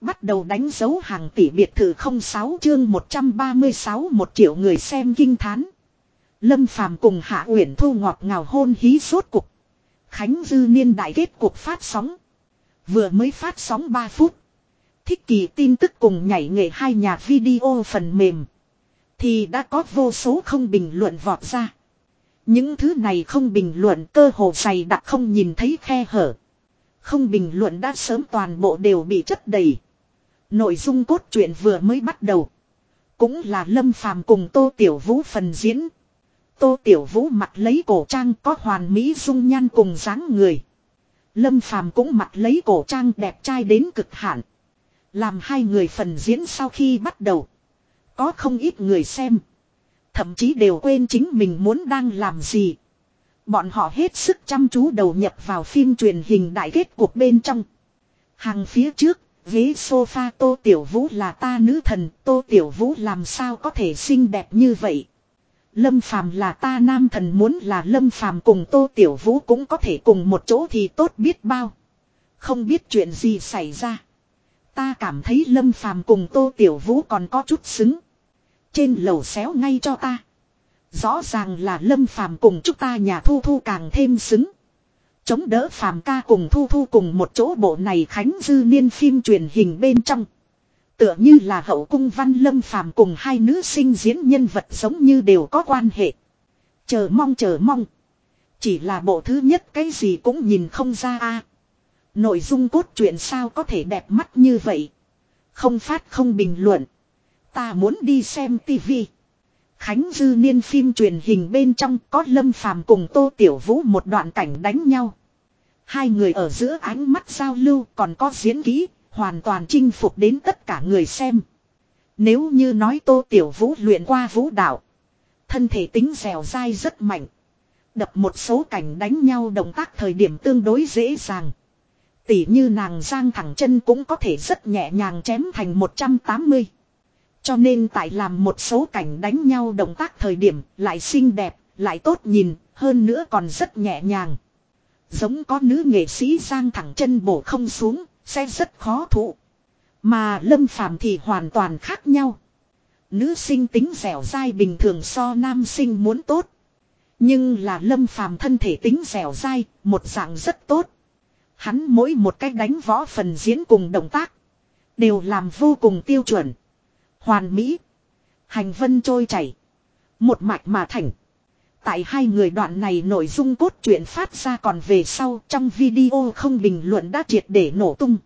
Bắt đầu đánh dấu hàng tỷ biệt thự 06 chương 136 một triệu người xem kinh thán. Lâm Phàm cùng Hạ Uyển Thu ngọt ngào hôn hí suốt cục. Khánh Dư Niên đại kết cuộc phát sóng. Vừa mới phát sóng 3 phút. Thích kỳ tin tức cùng nhảy nghệ hai nhà video phần mềm. Thì đã có vô số không bình luận vọt ra. Những thứ này không bình luận cơ hồ dày đặc không nhìn thấy khe hở. Không bình luận đã sớm toàn bộ đều bị chất đầy. Nội dung cốt truyện vừa mới bắt đầu. Cũng là Lâm Phàm cùng Tô Tiểu Vũ phần diễn. Tô Tiểu Vũ mặt lấy cổ trang có hoàn mỹ dung nhan cùng dáng người. Lâm Phàm cũng mặt lấy cổ trang đẹp trai đến cực hạn. Làm hai người phần diễn sau khi bắt đầu. Có không ít người xem. Thậm chí đều quên chính mình muốn đang làm gì. Bọn họ hết sức chăm chú đầu nhập vào phim truyền hình đại kết cuộc bên trong. Hàng phía trước, ghế sofa Tô Tiểu Vũ là ta nữ thần, Tô Tiểu Vũ làm sao có thể xinh đẹp như vậy. Lâm Phàm là ta nam thần muốn là Lâm Phàm cùng Tô Tiểu Vũ cũng có thể cùng một chỗ thì tốt biết bao. Không biết chuyện gì xảy ra. Ta cảm thấy Lâm Phàm cùng Tô Tiểu Vũ còn có chút xứng. Trên lầu xéo ngay cho ta. Rõ ràng là Lâm Phàm cùng chúng ta nhà Thu Thu càng thêm xứng. Chống đỡ Phàm ca cùng Thu Thu cùng một chỗ bộ này Khánh Dư Niên phim truyền hình bên trong. Tựa như là hậu cung văn Lâm Phàm cùng hai nữ sinh diễn nhân vật giống như đều có quan hệ. Chờ mong chờ mong. Chỉ là bộ thứ nhất cái gì cũng nhìn không ra a. Nội dung cốt truyện sao có thể đẹp mắt như vậy. Không phát không bình luận. Ta muốn đi xem tivi. Khánh Dư Niên phim truyền hình bên trong có Lâm Phàm cùng Tô Tiểu Vũ một đoạn cảnh đánh nhau. Hai người ở giữa ánh mắt giao lưu còn có diễn kỹ, hoàn toàn chinh phục đến tất cả người xem. Nếu như nói Tô Tiểu Vũ luyện qua vũ đạo, thân thể tính dẻo dai rất mạnh. Đập một số cảnh đánh nhau động tác thời điểm tương đối dễ dàng. Tỉ như nàng giang thẳng chân cũng có thể rất nhẹ nhàng chém thành 180. Cho nên tại làm một số cảnh đánh nhau động tác thời điểm lại xinh đẹp, lại tốt nhìn, hơn nữa còn rất nhẹ nhàng. Giống có nữ nghệ sĩ giang thẳng chân bổ không xuống, sẽ rất khó thụ. Mà lâm phàm thì hoàn toàn khác nhau. Nữ sinh tính dẻo dai bình thường so nam sinh muốn tốt. Nhưng là lâm phàm thân thể tính dẻo dai, một dạng rất tốt. Hắn mỗi một cách đánh võ phần diễn cùng động tác. Đều làm vô cùng tiêu chuẩn. Hoàn mỹ. Hành vân trôi chảy. Một mạch mà thành. Tại hai người đoạn này nội dung cốt truyện phát ra còn về sau, trong video không bình luận đã triệt để nổ tung.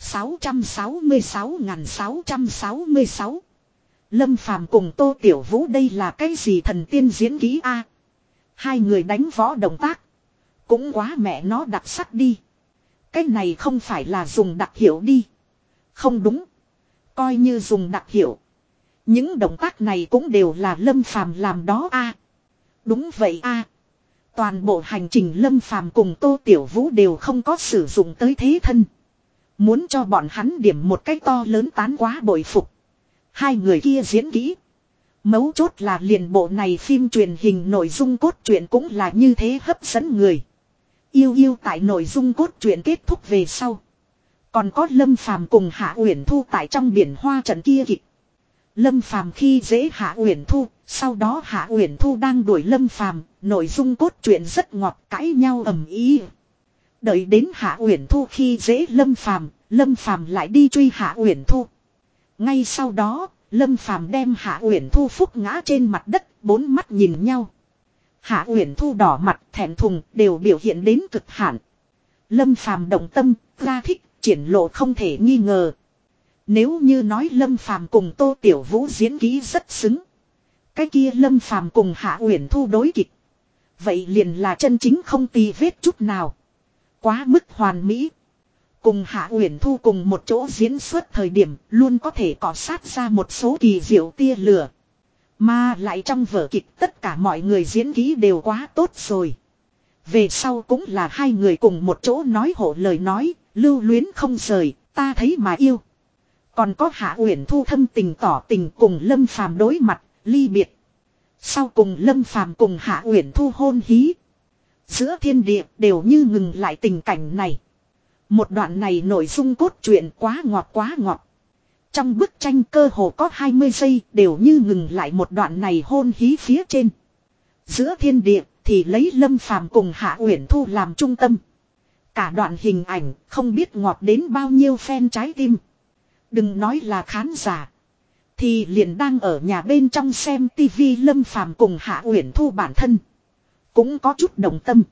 666.666 Lâm Phàm cùng Tô Tiểu Vũ đây là cái gì thần tiên diễn ký A. Hai người đánh võ động tác. Cũng quá mẹ nó đặc sắc đi. Cái này không phải là dùng đặc hiệu đi. Không đúng. Coi như dùng đặc hiệu. Những động tác này cũng đều là Lâm Phàm làm đó a đúng vậy a. Toàn bộ hành trình Lâm Phàm cùng Tô Tiểu Vũ đều không có sử dụng tới thế thân. Muốn cho bọn hắn điểm một cách to lớn tán quá bội phục. Hai người kia diễn kỹ. Mấu chốt là liền bộ này phim truyền hình nội dung cốt truyện cũng là như thế hấp dẫn người. Yêu yêu tại nội dung cốt truyện kết thúc về sau. Còn có Lâm Phàm cùng Hạ Uyển Thu tại trong biển hoa trận kia kịch. Lâm Phàm khi dễ Hạ Uyển Thu, sau đó Hạ Uyển Thu đang đuổi Lâm Phàm, nội dung cốt truyện rất ngọt, cãi nhau ầm ĩ. Đợi đến Hạ Uyển Thu khi dễ Lâm Phàm, Lâm Phàm lại đi truy Hạ Uyển Thu. Ngay sau đó, Lâm Phàm đem Hạ Uyển Thu phúc ngã trên mặt đất, bốn mắt nhìn nhau. Hạ Uyển Thu đỏ mặt, thẹn thùng, đều biểu hiện đến cực hạn. Lâm Phàm động tâm, ra thích, triển lộ không thể nghi ngờ. Nếu như nói Lâm Phàm cùng Tô Tiểu Vũ diễn kỹ rất xứng. Cái kia Lâm Phàm cùng Hạ Uyển Thu đối kịch. Vậy liền là chân chính không tì vết chút nào. Quá mức hoàn mỹ. Cùng Hạ Uyển Thu cùng một chỗ diễn xuất thời điểm luôn có thể cọ sát ra một số kỳ diệu tia lửa. Mà lại trong vở kịch tất cả mọi người diễn kỹ đều quá tốt rồi. Về sau cũng là hai người cùng một chỗ nói hộ lời nói, lưu luyến không rời, ta thấy mà yêu. Còn có Hạ Uyển Thu thâm tình tỏ tình cùng Lâm Phàm đối mặt, ly biệt. Sau cùng Lâm Phàm cùng Hạ Uyển Thu hôn hí. Giữa thiên địa đều như ngừng lại tình cảnh này. Một đoạn này nội dung cốt truyện quá ngọt quá ngọt. Trong bức tranh cơ hồ có 20 giây đều như ngừng lại một đoạn này hôn hí phía trên. Giữa thiên địa thì lấy Lâm Phàm cùng Hạ Uyển Thu làm trung tâm. Cả đoạn hình ảnh không biết ngọt đến bao nhiêu fan trái tim. Đừng nói là khán giả. Thì liền đang ở nhà bên trong xem tivi Lâm Phàm cùng Hạ Uyển Thu bản thân. Cũng có chút đồng tâm.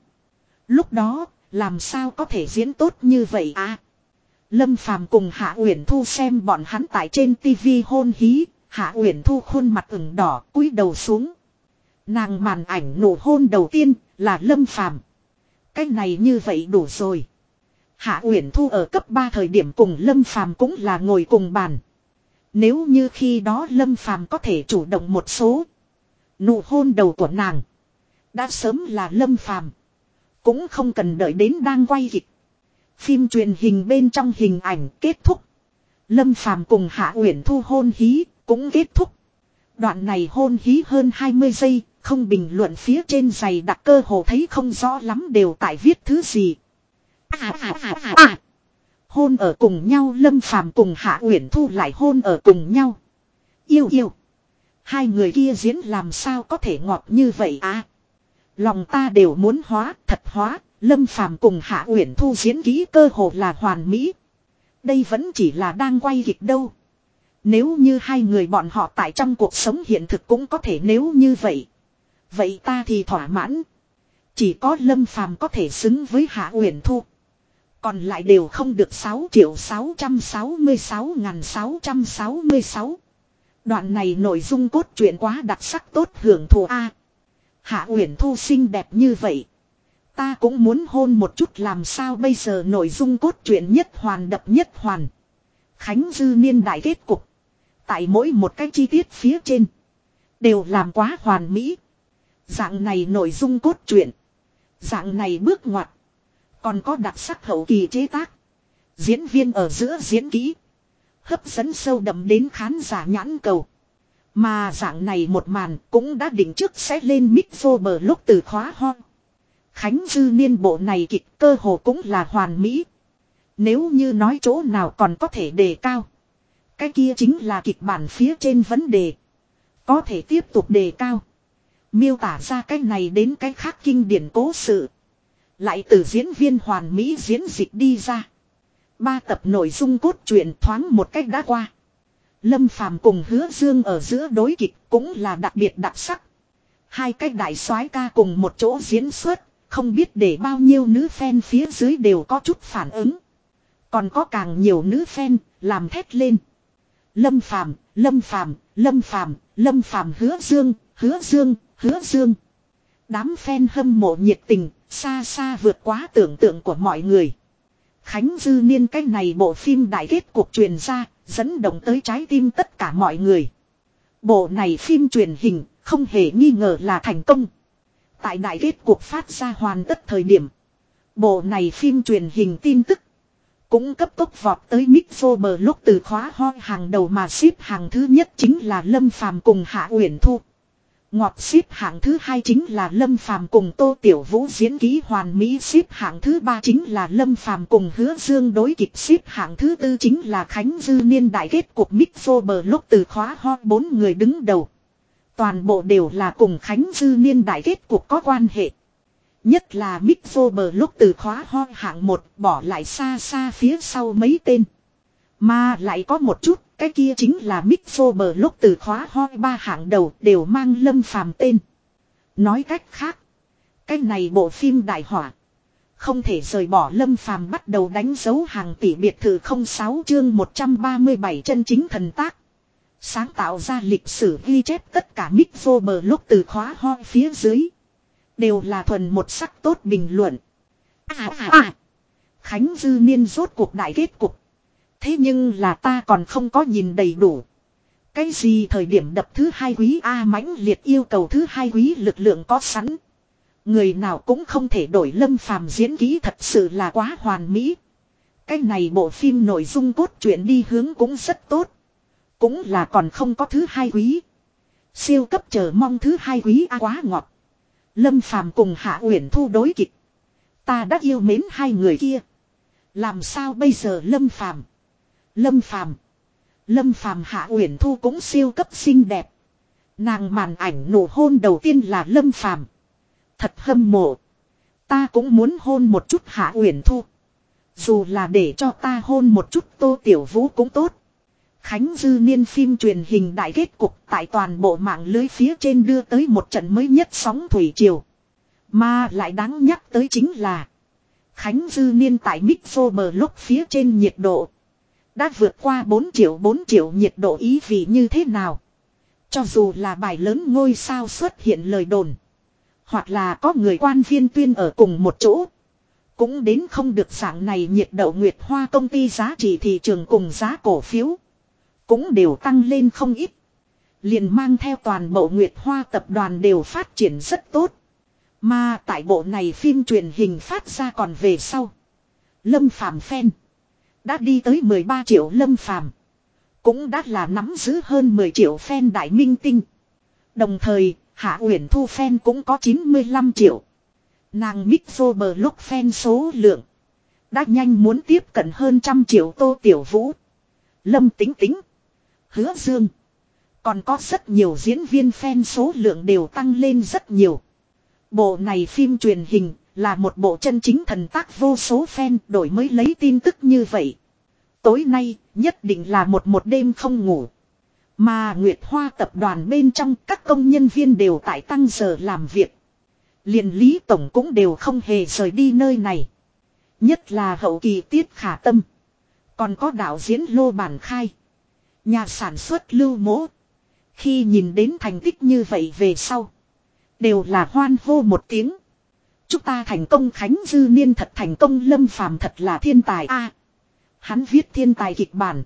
Lúc đó, làm sao có thể diễn tốt như vậy à? Lâm Phàm cùng Hạ Uyển Thu xem bọn hắn tại trên tivi hôn hí, Hạ Uyển Thu khuôn mặt ửng đỏ, cúi đầu xuống. Nàng màn ảnh nổ hôn đầu tiên là Lâm Phàm. Cái này như vậy đủ rồi. Hạ Uyển Thu ở cấp 3 thời điểm cùng Lâm Phàm cũng là ngồi cùng bàn. Nếu như khi đó Lâm Phàm có thể chủ động một số, nụ hôn đầu của nàng đã sớm là Lâm Phàm, cũng không cần đợi đến đang quay kịch. Phim truyền hình bên trong hình ảnh kết thúc. Lâm Phàm cùng Hạ Uyển Thu hôn hí cũng kết thúc. Đoạn này hôn hí hơn 20 giây, không bình luận phía trên giày đặc cơ hồ thấy không rõ lắm đều tại viết thứ gì. À, à, à, à, à. Hôn ở cùng nhau Lâm Phàm cùng Hạ Uyển Thu lại hôn ở cùng nhau. Yêu yêu. Hai người kia diễn làm sao có thể ngọt như vậy à? Lòng ta đều muốn hóa, thật hóa, Lâm Phàm cùng Hạ Uyển Thu diễn kỹ cơ hồ là hoàn mỹ. Đây vẫn chỉ là đang quay kịch đâu. Nếu như hai người bọn họ tại trong cuộc sống hiện thực cũng có thể nếu như vậy. Vậy ta thì thỏa mãn. Chỉ có Lâm Phàm có thể xứng với Hạ Uyển Thu. Còn lại đều không được 6 triệu 666 ngàn 666. Đoạn này nội dung cốt truyện quá đặc sắc tốt hưởng thụ A. Hạ Uyển Thu xinh đẹp như vậy. Ta cũng muốn hôn một chút làm sao bây giờ nội dung cốt truyện nhất hoàn đập nhất hoàn. Khánh Dư Niên đại kết cục. Tại mỗi một cái chi tiết phía trên. Đều làm quá hoàn mỹ. Dạng này nội dung cốt truyện. Dạng này bước ngoặt. Còn có đặc sắc hậu kỳ chế tác. Diễn viên ở giữa diễn kỹ. Hấp dẫn sâu đậm đến khán giả nhãn cầu. Mà dạng này một màn cũng đã định trước sẽ lên mic vô bờ lúc từ khóa ho. Khánh dư niên bộ này kịch cơ hồ cũng là hoàn mỹ. Nếu như nói chỗ nào còn có thể đề cao. Cái kia chính là kịch bản phía trên vấn đề. Có thể tiếp tục đề cao. Miêu tả ra cái này đến cái khác kinh điển cố sự. Lại từ diễn viên hoàn mỹ diễn dịch đi ra. Ba tập nội dung cốt truyện thoáng một cách đã qua. Lâm Phàm cùng Hứa Dương ở giữa đối kịch cũng là đặc biệt đặc sắc. Hai cái đại soái ca cùng một chỗ diễn xuất, không biết để bao nhiêu nữ fan phía dưới đều có chút phản ứng. Còn có càng nhiều nữ fan làm thét lên. Lâm Phàm, Lâm Phàm, Lâm Phàm, Lâm Phàm Hứa Dương, Hứa Dương, Hứa Dương. Đám fan hâm mộ nhiệt tình, xa xa vượt quá tưởng tượng của mọi người. Khánh Dư Niên cái này bộ phim đại kết cuộc truyền ra, dẫn động tới trái tim tất cả mọi người. Bộ này phim truyền hình, không hề nghi ngờ là thành công. Tại đại kết cuộc phát ra hoàn tất thời điểm. Bộ này phim truyền hình tin tức. Cũng cấp tốc vọt tới Mick bờ lúc từ khóa hoi hàng đầu mà xếp hàng thứ nhất chính là Lâm Phàm cùng Hạ Uyển Thu. Ngọt xếp hạng thứ hai chính là Lâm Phàm cùng Tô Tiểu Vũ diễn ký hoàn mỹ xếp hạng thứ ba chính là Lâm Phàm cùng Hứa Dương đối kịch xếp hạng thứ tư chính là Khánh Dư Niên đại kết cục Mixo bờ lúc từ khóa ho bốn người đứng đầu. Toàn bộ đều là cùng Khánh Dư Niên đại kết cục có quan hệ. Nhất là Mixo bờ lúc từ khóa ho hạng một bỏ lại xa xa phía sau mấy tên. Mà lại có một chút, cái kia chính là Mick bờ lúc từ khóa hoi ba hạng đầu đều mang lâm phàm tên. Nói cách khác, cái này bộ phim đại hỏa. Không thể rời bỏ lâm phàm bắt đầu đánh dấu hàng tỷ biệt thự 06 chương 137 chân chính thần tác. Sáng tạo ra lịch sử ghi chép tất cả Mick bờ lúc từ khóa hoi phía dưới. Đều là thuần một sắc tốt bình luận. À à à. Khánh Dư Niên rốt cuộc đại kết cục. Thế nhưng là ta còn không có nhìn đầy đủ. Cái gì thời điểm đập thứ hai quý A mãnh liệt yêu cầu thứ hai quý lực lượng có sẵn. Người nào cũng không thể đổi lâm phàm diễn ký thật sự là quá hoàn mỹ. Cái này bộ phim nội dung cốt truyện đi hướng cũng rất tốt. Cũng là còn không có thứ hai quý. Siêu cấp chờ mong thứ hai quý A quá ngọt. Lâm phàm cùng Hạ Uyển Thu đối kịch. Ta đã yêu mến hai người kia. Làm sao bây giờ Lâm Phàm? Lâm Phàm. Lâm Phàm Hạ Uyển Thu cũng siêu cấp xinh đẹp. Nàng màn ảnh nụ hôn đầu tiên là Lâm Phàm. Thật hâm mộ. Ta cũng muốn hôn một chút Hạ Uyển Thu. Dù là để cho ta hôn một chút Tô Tiểu Vũ cũng tốt. Khánh Dư Niên phim truyền hình đại kết cục tại toàn bộ mạng lưới phía trên đưa tới một trận mới nhất sóng thủy triều. Mà lại đáng nhắc tới chính là, Khánh Dư Niên tại Mixo bờ lúc phía trên nhiệt độ đã vượt qua 4 triệu 4 triệu nhiệt độ ý vị như thế nào. Cho dù là bài lớn ngôi sao xuất hiện lời đồn. Hoặc là có người quan viên tuyên ở cùng một chỗ. Cũng đến không được dạng này nhiệt độ Nguyệt Hoa công ty giá trị thị trường cùng giá cổ phiếu. Cũng đều tăng lên không ít. Liền mang theo toàn bộ Nguyệt Hoa tập đoàn đều phát triển rất tốt. Mà tại bộ này phim truyền hình phát ra còn về sau. Lâm Phàm Phen. Đã đi tới 13 triệu Lâm Phàm Cũng đã là nắm giữ hơn 10 triệu fan đại minh tinh. Đồng thời, Hạ Uyển Thu fan cũng có 95 triệu. Nàng Mixo bờ lúc fan số lượng. Đã nhanh muốn tiếp cận hơn trăm triệu tô tiểu vũ. Lâm tính tính. Hứa dương. Còn có rất nhiều diễn viên fan số lượng đều tăng lên rất nhiều. Bộ này phim truyền hình là một bộ chân chính thần tác vô số fan đổi mới lấy tin tức như vậy. Tối nay, nhất định là một một đêm không ngủ. Mà Nguyệt Hoa tập đoàn bên trong các công nhân viên đều tại tăng giờ làm việc. liền lý tổng cũng đều không hề rời đi nơi này. Nhất là hậu kỳ tiết khả tâm. Còn có đạo diễn lô bản khai. Nhà sản xuất lưu mỗ. Khi nhìn đến thành tích như vậy về sau. Đều là hoan hô một tiếng. Chúng ta thành công Khánh Dư Niên thật thành công Lâm Phàm thật là thiên tài a. hắn viết thiên tài kịch bản.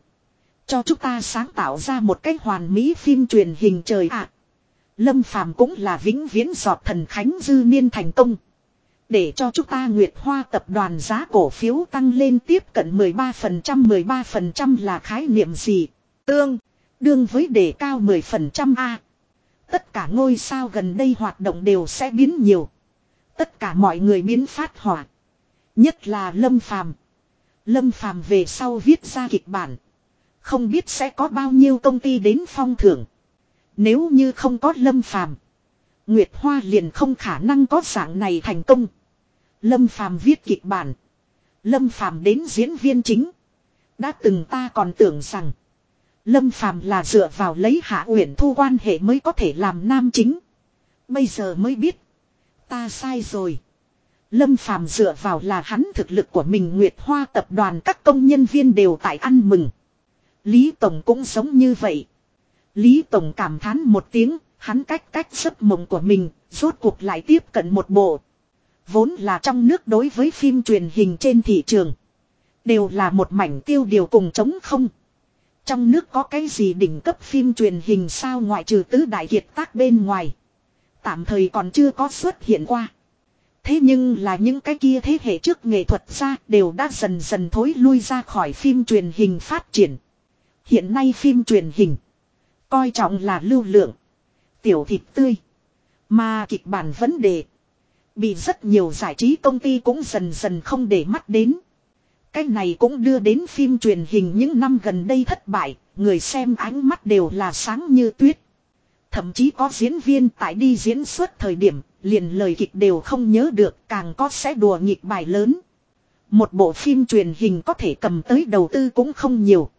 Cho chúng ta sáng tạo ra một cách hoàn mỹ phim truyền hình trời ạ. Lâm Phàm cũng là vĩnh viễn giọt thần Khánh Dư Niên thành công. Để cho chúng ta Nguyệt Hoa tập đoàn giá cổ phiếu tăng lên tiếp cận 13% 13% là khái niệm gì? Tương, đương với đề cao 10% A. Tất cả ngôi sao gần đây hoạt động đều sẽ biến nhiều. Tất cả mọi người biến phát hỏa. Nhất là Lâm Phàm. Lâm Phàm về sau viết ra kịch bản. Không biết sẽ có bao nhiêu công ty đến phong thưởng. Nếu như không có Lâm Phàm, Nguyệt Hoa liền không khả năng có dạng này thành công. Lâm Phàm viết kịch bản. Lâm Phàm đến diễn viên chính. Đã từng ta còn tưởng rằng Lâm Phàm là dựa vào lấy Hạ Uyển Thu quan hệ mới có thể làm nam chính. Bây giờ mới biết, ta sai rồi. Lâm Phàm dựa vào là hắn thực lực của mình Nguyệt Hoa tập đoàn các công nhân viên đều tại ăn mừng. Lý Tổng cũng giống như vậy. Lý Tổng cảm thán một tiếng, hắn cách cách giấc mộng của mình, rốt cuộc lại tiếp cận một bộ. Vốn là trong nước đối với phim truyền hình trên thị trường. Đều là một mảnh tiêu điều cùng chống không. Trong nước có cái gì đỉnh cấp phim truyền hình sao ngoại trừ tứ đại kiệt tác bên ngoài. Tạm thời còn chưa có xuất hiện qua. Thế nhưng là những cái kia thế hệ trước nghệ thuật ra đều đã dần dần thối lui ra khỏi phim truyền hình phát triển. Hiện nay phim truyền hình. Coi trọng là lưu lượng. Tiểu thịt tươi. Mà kịch bản vấn đề. Bị rất nhiều giải trí công ty cũng dần dần không để mắt đến. Cái này cũng đưa đến phim truyền hình những năm gần đây thất bại, người xem ánh mắt đều là sáng như tuyết. Thậm chí có diễn viên tại đi diễn xuất thời điểm, liền lời kịch đều không nhớ được, càng có sẽ đùa nghịch bài lớn. Một bộ phim truyền hình có thể cầm tới đầu tư cũng không nhiều.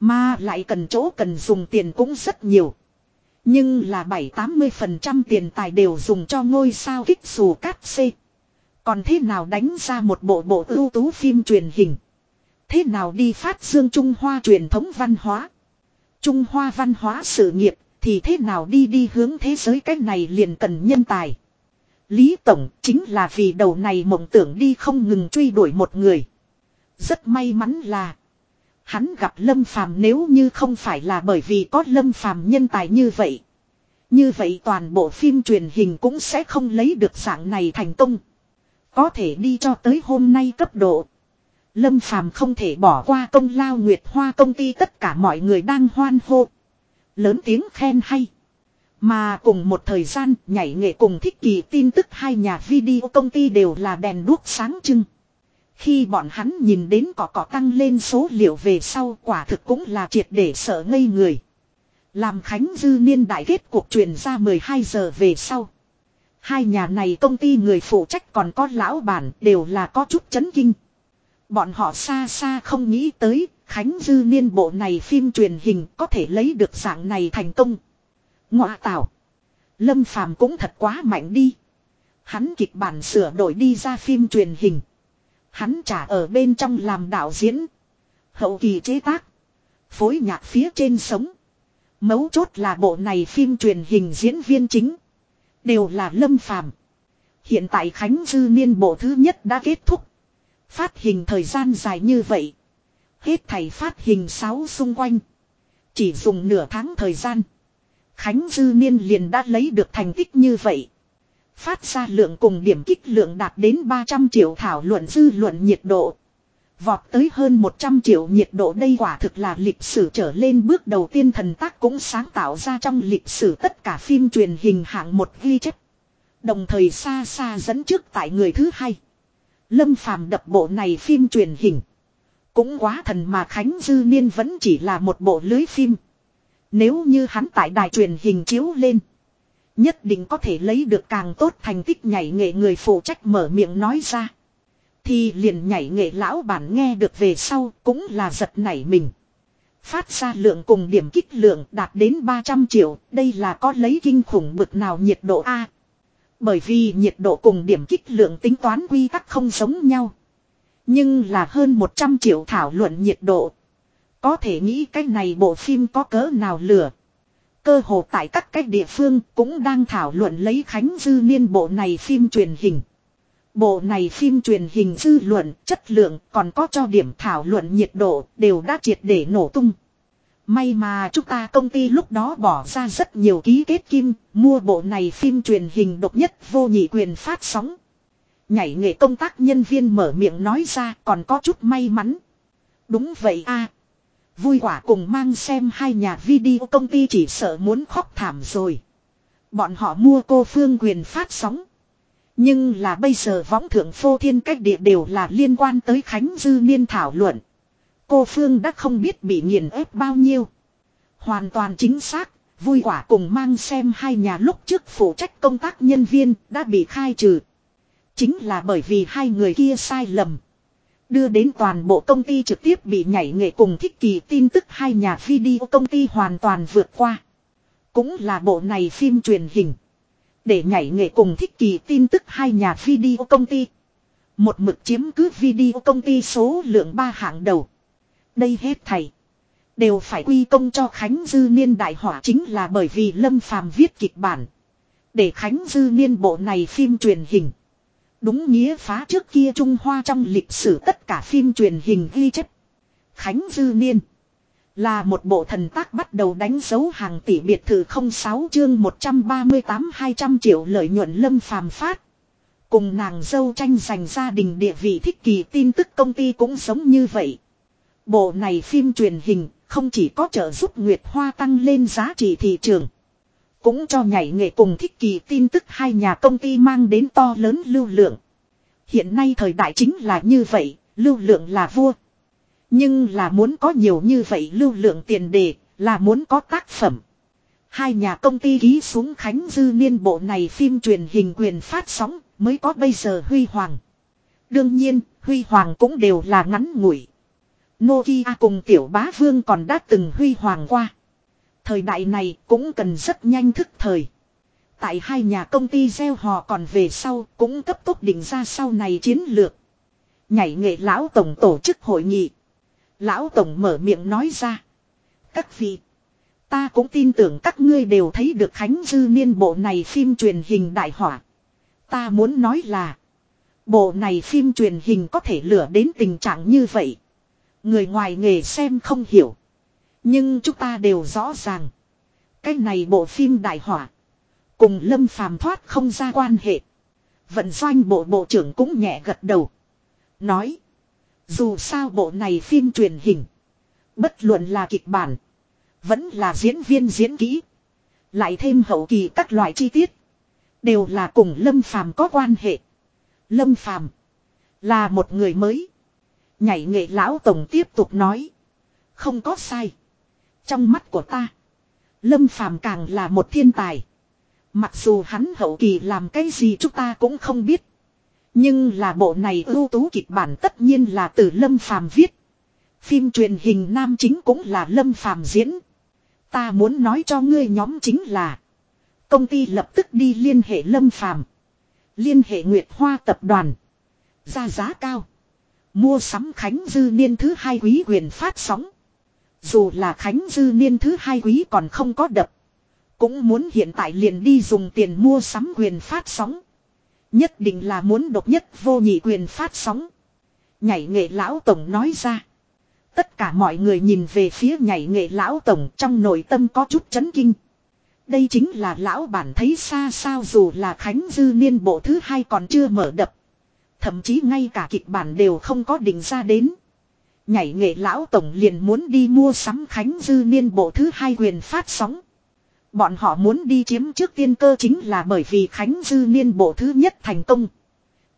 Mà lại cần chỗ cần dùng tiền cũng rất nhiều. Nhưng là 7-80% tiền tài đều dùng cho ngôi sao kích xù cát xê. Còn thế nào đánh ra một bộ bộ ưu tú phim truyền hình. Thế nào đi phát dương Trung Hoa truyền thống văn hóa. Trung Hoa văn hóa sự nghiệp thì thế nào đi đi hướng thế giới cái này liền cần nhân tài. Lý Tổng, chính là vì đầu này mộng tưởng đi không ngừng truy đuổi một người. Rất may mắn là, hắn gặp Lâm Phàm nếu như không phải là bởi vì có Lâm Phàm nhân tài như vậy. Như vậy toàn bộ phim truyền hình cũng sẽ không lấy được dạng này thành công. Có thể đi cho tới hôm nay cấp độ. Lâm Phàm không thể bỏ qua công lao Nguyệt Hoa công ty tất cả mọi người đang hoan hô. Lớn tiếng khen hay. Mà cùng một thời gian, nhảy nghệ cùng thích kỳ tin tức hai nhà video công ty đều là đèn đuốc sáng trưng. Khi bọn hắn nhìn đến cỏ cỏ tăng lên số liệu về sau, quả thực cũng là triệt để sợ ngây người. Làm Khánh Dư Niên đại kết cuộc truyền ra 12 giờ về sau. Hai nhà này công ty người phụ trách còn có lão bản đều là có chút chấn kinh. Bọn họ xa xa không nghĩ tới Khánh Dư Niên bộ này phim truyền hình có thể lấy được dạng này thành công. Ngọa tạo. Lâm Phàm cũng thật quá mạnh đi. Hắn kịch bản sửa đổi đi ra phim truyền hình. Hắn trả ở bên trong làm đạo diễn. Hậu kỳ chế tác. Phối nhạc phía trên sống. Mấu chốt là bộ này phim truyền hình diễn viên chính. Đều là lâm phàm. Hiện tại Khánh Dư Niên bộ thứ nhất đã kết thúc. Phát hình thời gian dài như vậy. Hết thầy phát hình sáu xung quanh. Chỉ dùng nửa tháng thời gian. Khánh Dư Niên liền đã lấy được thành tích như vậy. Phát ra lượng cùng điểm kích lượng đạt đến 300 triệu thảo luận dư luận nhiệt độ. Vọt tới hơn 100 triệu nhiệt độ đây quả thực là lịch sử trở lên bước đầu tiên thần tác cũng sáng tạo ra trong lịch sử tất cả phim truyền hình hạng một ghi chép. Đồng thời xa xa dẫn trước tại người thứ hai. Lâm Phàm đập bộ này phim truyền hình. Cũng quá thần mà Khánh Dư Niên vẫn chỉ là một bộ lưới phim. Nếu như hắn tại đài truyền hình chiếu lên. Nhất định có thể lấy được càng tốt thành tích nhảy nghệ người phụ trách mở miệng nói ra. Thì liền nhảy nghệ lão bản nghe được về sau cũng là giật nảy mình. Phát ra lượng cùng điểm kích lượng đạt đến 300 triệu, đây là có lấy kinh khủng bực nào nhiệt độ A. Bởi vì nhiệt độ cùng điểm kích lượng tính toán quy tắc không giống nhau. Nhưng là hơn 100 triệu thảo luận nhiệt độ. Có thể nghĩ cái này bộ phim có cỡ nào lửa. Cơ hồ tại các cách địa phương cũng đang thảo luận lấy Khánh Dư Niên bộ này phim truyền hình. Bộ này phim truyền hình dư luận, chất lượng còn có cho điểm thảo luận nhiệt độ đều đã triệt để nổ tung. May mà chúng ta công ty lúc đó bỏ ra rất nhiều ký kết kim, mua bộ này phim truyền hình độc nhất vô nhị quyền phát sóng. Nhảy nghệ công tác nhân viên mở miệng nói ra còn có chút may mắn. Đúng vậy a Vui quả cùng mang xem hai nhà video công ty chỉ sợ muốn khóc thảm rồi. Bọn họ mua cô phương quyền phát sóng. Nhưng là bây giờ võng thượng phô thiên cách địa đều là liên quan tới Khánh Dư Niên thảo luận. Cô Phương đã không biết bị nghiền ép bao nhiêu. Hoàn toàn chính xác, vui quả cùng mang xem hai nhà lúc trước phụ trách công tác nhân viên đã bị khai trừ. Chính là bởi vì hai người kia sai lầm. Đưa đến toàn bộ công ty trực tiếp bị nhảy nghệ cùng thích kỳ tin tức hai nhà video công ty hoàn toàn vượt qua. Cũng là bộ này phim truyền hình. Để nhảy nghệ cùng thích kỳ tin tức hai nhà video công ty. Một mực chiếm cứ video công ty số lượng ba hạng đầu. Đây hết thầy. Đều phải quy công cho Khánh Dư Niên đại họa chính là bởi vì Lâm Phàm viết kịch bản. Để Khánh Dư Niên bộ này phim truyền hình. Đúng nghĩa phá trước kia Trung Hoa trong lịch sử tất cả phim truyền hình ghi chép. Khánh Dư Niên. Là một bộ thần tác bắt đầu đánh dấu hàng tỷ biệt thự 06 chương 138-200 triệu lợi nhuận lâm phàm phát. Cùng nàng dâu tranh giành gia đình địa vị thích kỳ tin tức công ty cũng giống như vậy. Bộ này phim truyền hình không chỉ có trợ giúp Nguyệt Hoa tăng lên giá trị thị trường. Cũng cho nhảy nghệ cùng thích kỳ tin tức hai nhà công ty mang đến to lớn lưu lượng. Hiện nay thời đại chính là như vậy, lưu lượng là vua. Nhưng là muốn có nhiều như vậy lưu lượng tiền đề, là muốn có tác phẩm. Hai nhà công ty ký xuống Khánh Dư Niên bộ này phim truyền hình quyền phát sóng, mới có bây giờ Huy Hoàng. Đương nhiên, Huy Hoàng cũng đều là ngắn ngủi. Nokia cùng Tiểu Bá Vương còn đã từng Huy Hoàng qua. Thời đại này cũng cần rất nhanh thức thời. Tại hai nhà công ty gieo hò còn về sau cũng cấp tốc định ra sau này chiến lược. Nhảy nghệ lão tổng tổ chức hội nghị. Lão Tổng mở miệng nói ra. Các vị. Ta cũng tin tưởng các ngươi đều thấy được Khánh Dư Niên bộ này phim truyền hình đại hỏa. Ta muốn nói là. Bộ này phim truyền hình có thể lửa đến tình trạng như vậy. Người ngoài nghề xem không hiểu. Nhưng chúng ta đều rõ ràng. Cái này bộ phim đại hỏa. Cùng lâm phàm thoát không ra quan hệ. Vận doanh bộ bộ trưởng cũng nhẹ gật đầu. Nói. Dù sao bộ này phim truyền hình. Bất luận là kịch bản. Vẫn là diễn viên diễn kỹ. Lại thêm hậu kỳ các loại chi tiết. Đều là cùng Lâm Phàm có quan hệ. Lâm Phàm là một người mới. Nhảy nghệ lão tổng tiếp tục nói. Không có sai. Trong mắt của ta. Lâm phàm càng là một thiên tài. Mặc dù hắn hậu kỳ làm cái gì chúng ta cũng không biết. Nhưng là bộ này ưu tú kịch bản tất nhiên là từ Lâm Phàm viết. Phim truyền hình nam chính cũng là Lâm Phàm diễn. Ta muốn nói cho ngươi nhóm chính là công ty lập tức đi liên hệ Lâm Phàm, liên hệ Nguyệt Hoa tập đoàn, ra giá cao, mua sắm Khánh Dư niên thứ hai quý quyền phát sóng. Dù là Khánh Dư niên thứ hai quý còn không có đập, cũng muốn hiện tại liền đi dùng tiền mua sắm quyền phát sóng. Nhất định là muốn độc nhất vô nhị quyền phát sóng. Nhảy nghệ lão tổng nói ra. Tất cả mọi người nhìn về phía nhảy nghệ lão tổng trong nội tâm có chút chấn kinh. Đây chính là lão bản thấy xa sao dù là Khánh Dư Niên bộ thứ hai còn chưa mở đập. Thậm chí ngay cả kịch bản đều không có định ra đến. Nhảy nghệ lão tổng liền muốn đi mua sắm Khánh Dư Niên bộ thứ hai quyền phát sóng. Bọn họ muốn đi chiếm trước tiên cơ chính là bởi vì Khánh Dư Niên bộ thứ nhất thành công.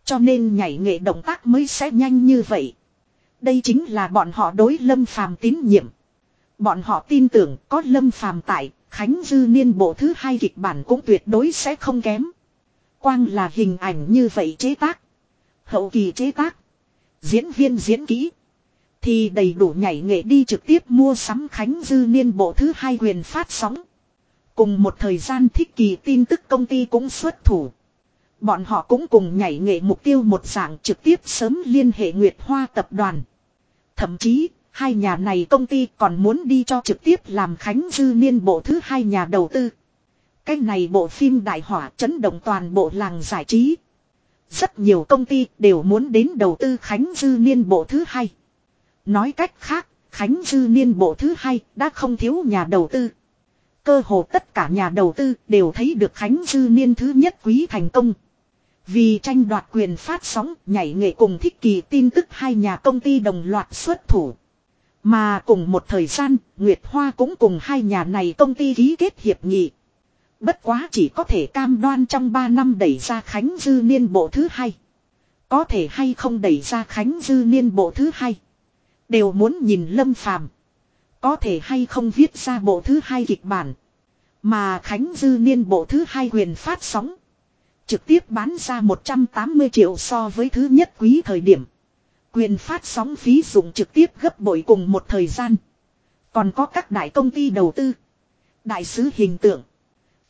Cho nên nhảy nghệ động tác mới sẽ nhanh như vậy. Đây chính là bọn họ đối lâm phàm tín nhiệm. Bọn họ tin tưởng có lâm phàm tại, Khánh Dư Niên bộ thứ hai kịch bản cũng tuyệt đối sẽ không kém. Quang là hình ảnh như vậy chế tác. Hậu kỳ chế tác. Diễn viên diễn kỹ. Thì đầy đủ nhảy nghệ đi trực tiếp mua sắm Khánh Dư Niên bộ thứ hai quyền phát sóng. Cùng một thời gian thích kỳ tin tức công ty cũng xuất thủ. Bọn họ cũng cùng nhảy nghệ mục tiêu một dạng trực tiếp sớm liên hệ Nguyệt Hoa tập đoàn. Thậm chí, hai nhà này công ty còn muốn đi cho trực tiếp làm Khánh Dư Niên bộ thứ hai nhà đầu tư. Cái này bộ phim đại hỏa chấn động toàn bộ làng giải trí. Rất nhiều công ty đều muốn đến đầu tư Khánh Dư Niên bộ thứ hai. Nói cách khác, Khánh Dư Niên bộ thứ hai đã không thiếu nhà đầu tư. Cơ hồ tất cả nhà đầu tư đều thấy được Khánh Dư Niên thứ nhất quý thành công. Vì tranh đoạt quyền phát sóng, nhảy nghệ cùng thích kỳ tin tức hai nhà công ty đồng loạt xuất thủ. Mà cùng một thời gian, Nguyệt Hoa cũng cùng hai nhà này công ty ký kết hiệp nghị. Bất quá chỉ có thể cam đoan trong 3 năm đẩy ra Khánh Dư Niên bộ thứ hai. Có thể hay không đẩy ra Khánh Dư Niên bộ thứ hai. Đều muốn nhìn Lâm Phàm Có thể hay không viết ra bộ thứ hai kịch bản. Mà Khánh Dư Niên bộ thứ hai quyền phát sóng. Trực tiếp bán ra 180 triệu so với thứ nhất quý thời điểm. Quyền phát sóng phí dụng trực tiếp gấp bội cùng một thời gian. Còn có các đại công ty đầu tư. Đại sứ hình tượng.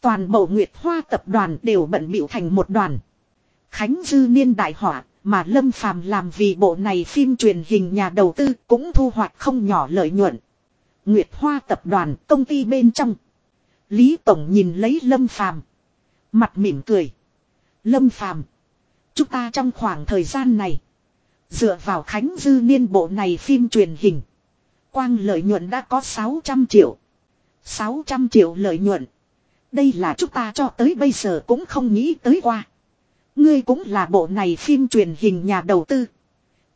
Toàn bộ Nguyệt Hoa tập đoàn đều bận biểu thành một đoàn. Khánh Dư Niên đại họa mà Lâm Phàm làm vì bộ này phim truyền hình nhà đầu tư cũng thu hoạch không nhỏ lợi nhuận. Nguyệt Hoa tập đoàn, công ty bên trong. Lý Tổng nhìn lấy Lâm Phàm, Mặt mỉm cười. Lâm Phàm, Chúng ta trong khoảng thời gian này. Dựa vào Khánh Dư Niên bộ này phim truyền hình. Quang lợi nhuận đã có 600 triệu. 600 triệu lợi nhuận. Đây là chúng ta cho tới bây giờ cũng không nghĩ tới qua. Ngươi cũng là bộ này phim truyền hình nhà đầu tư.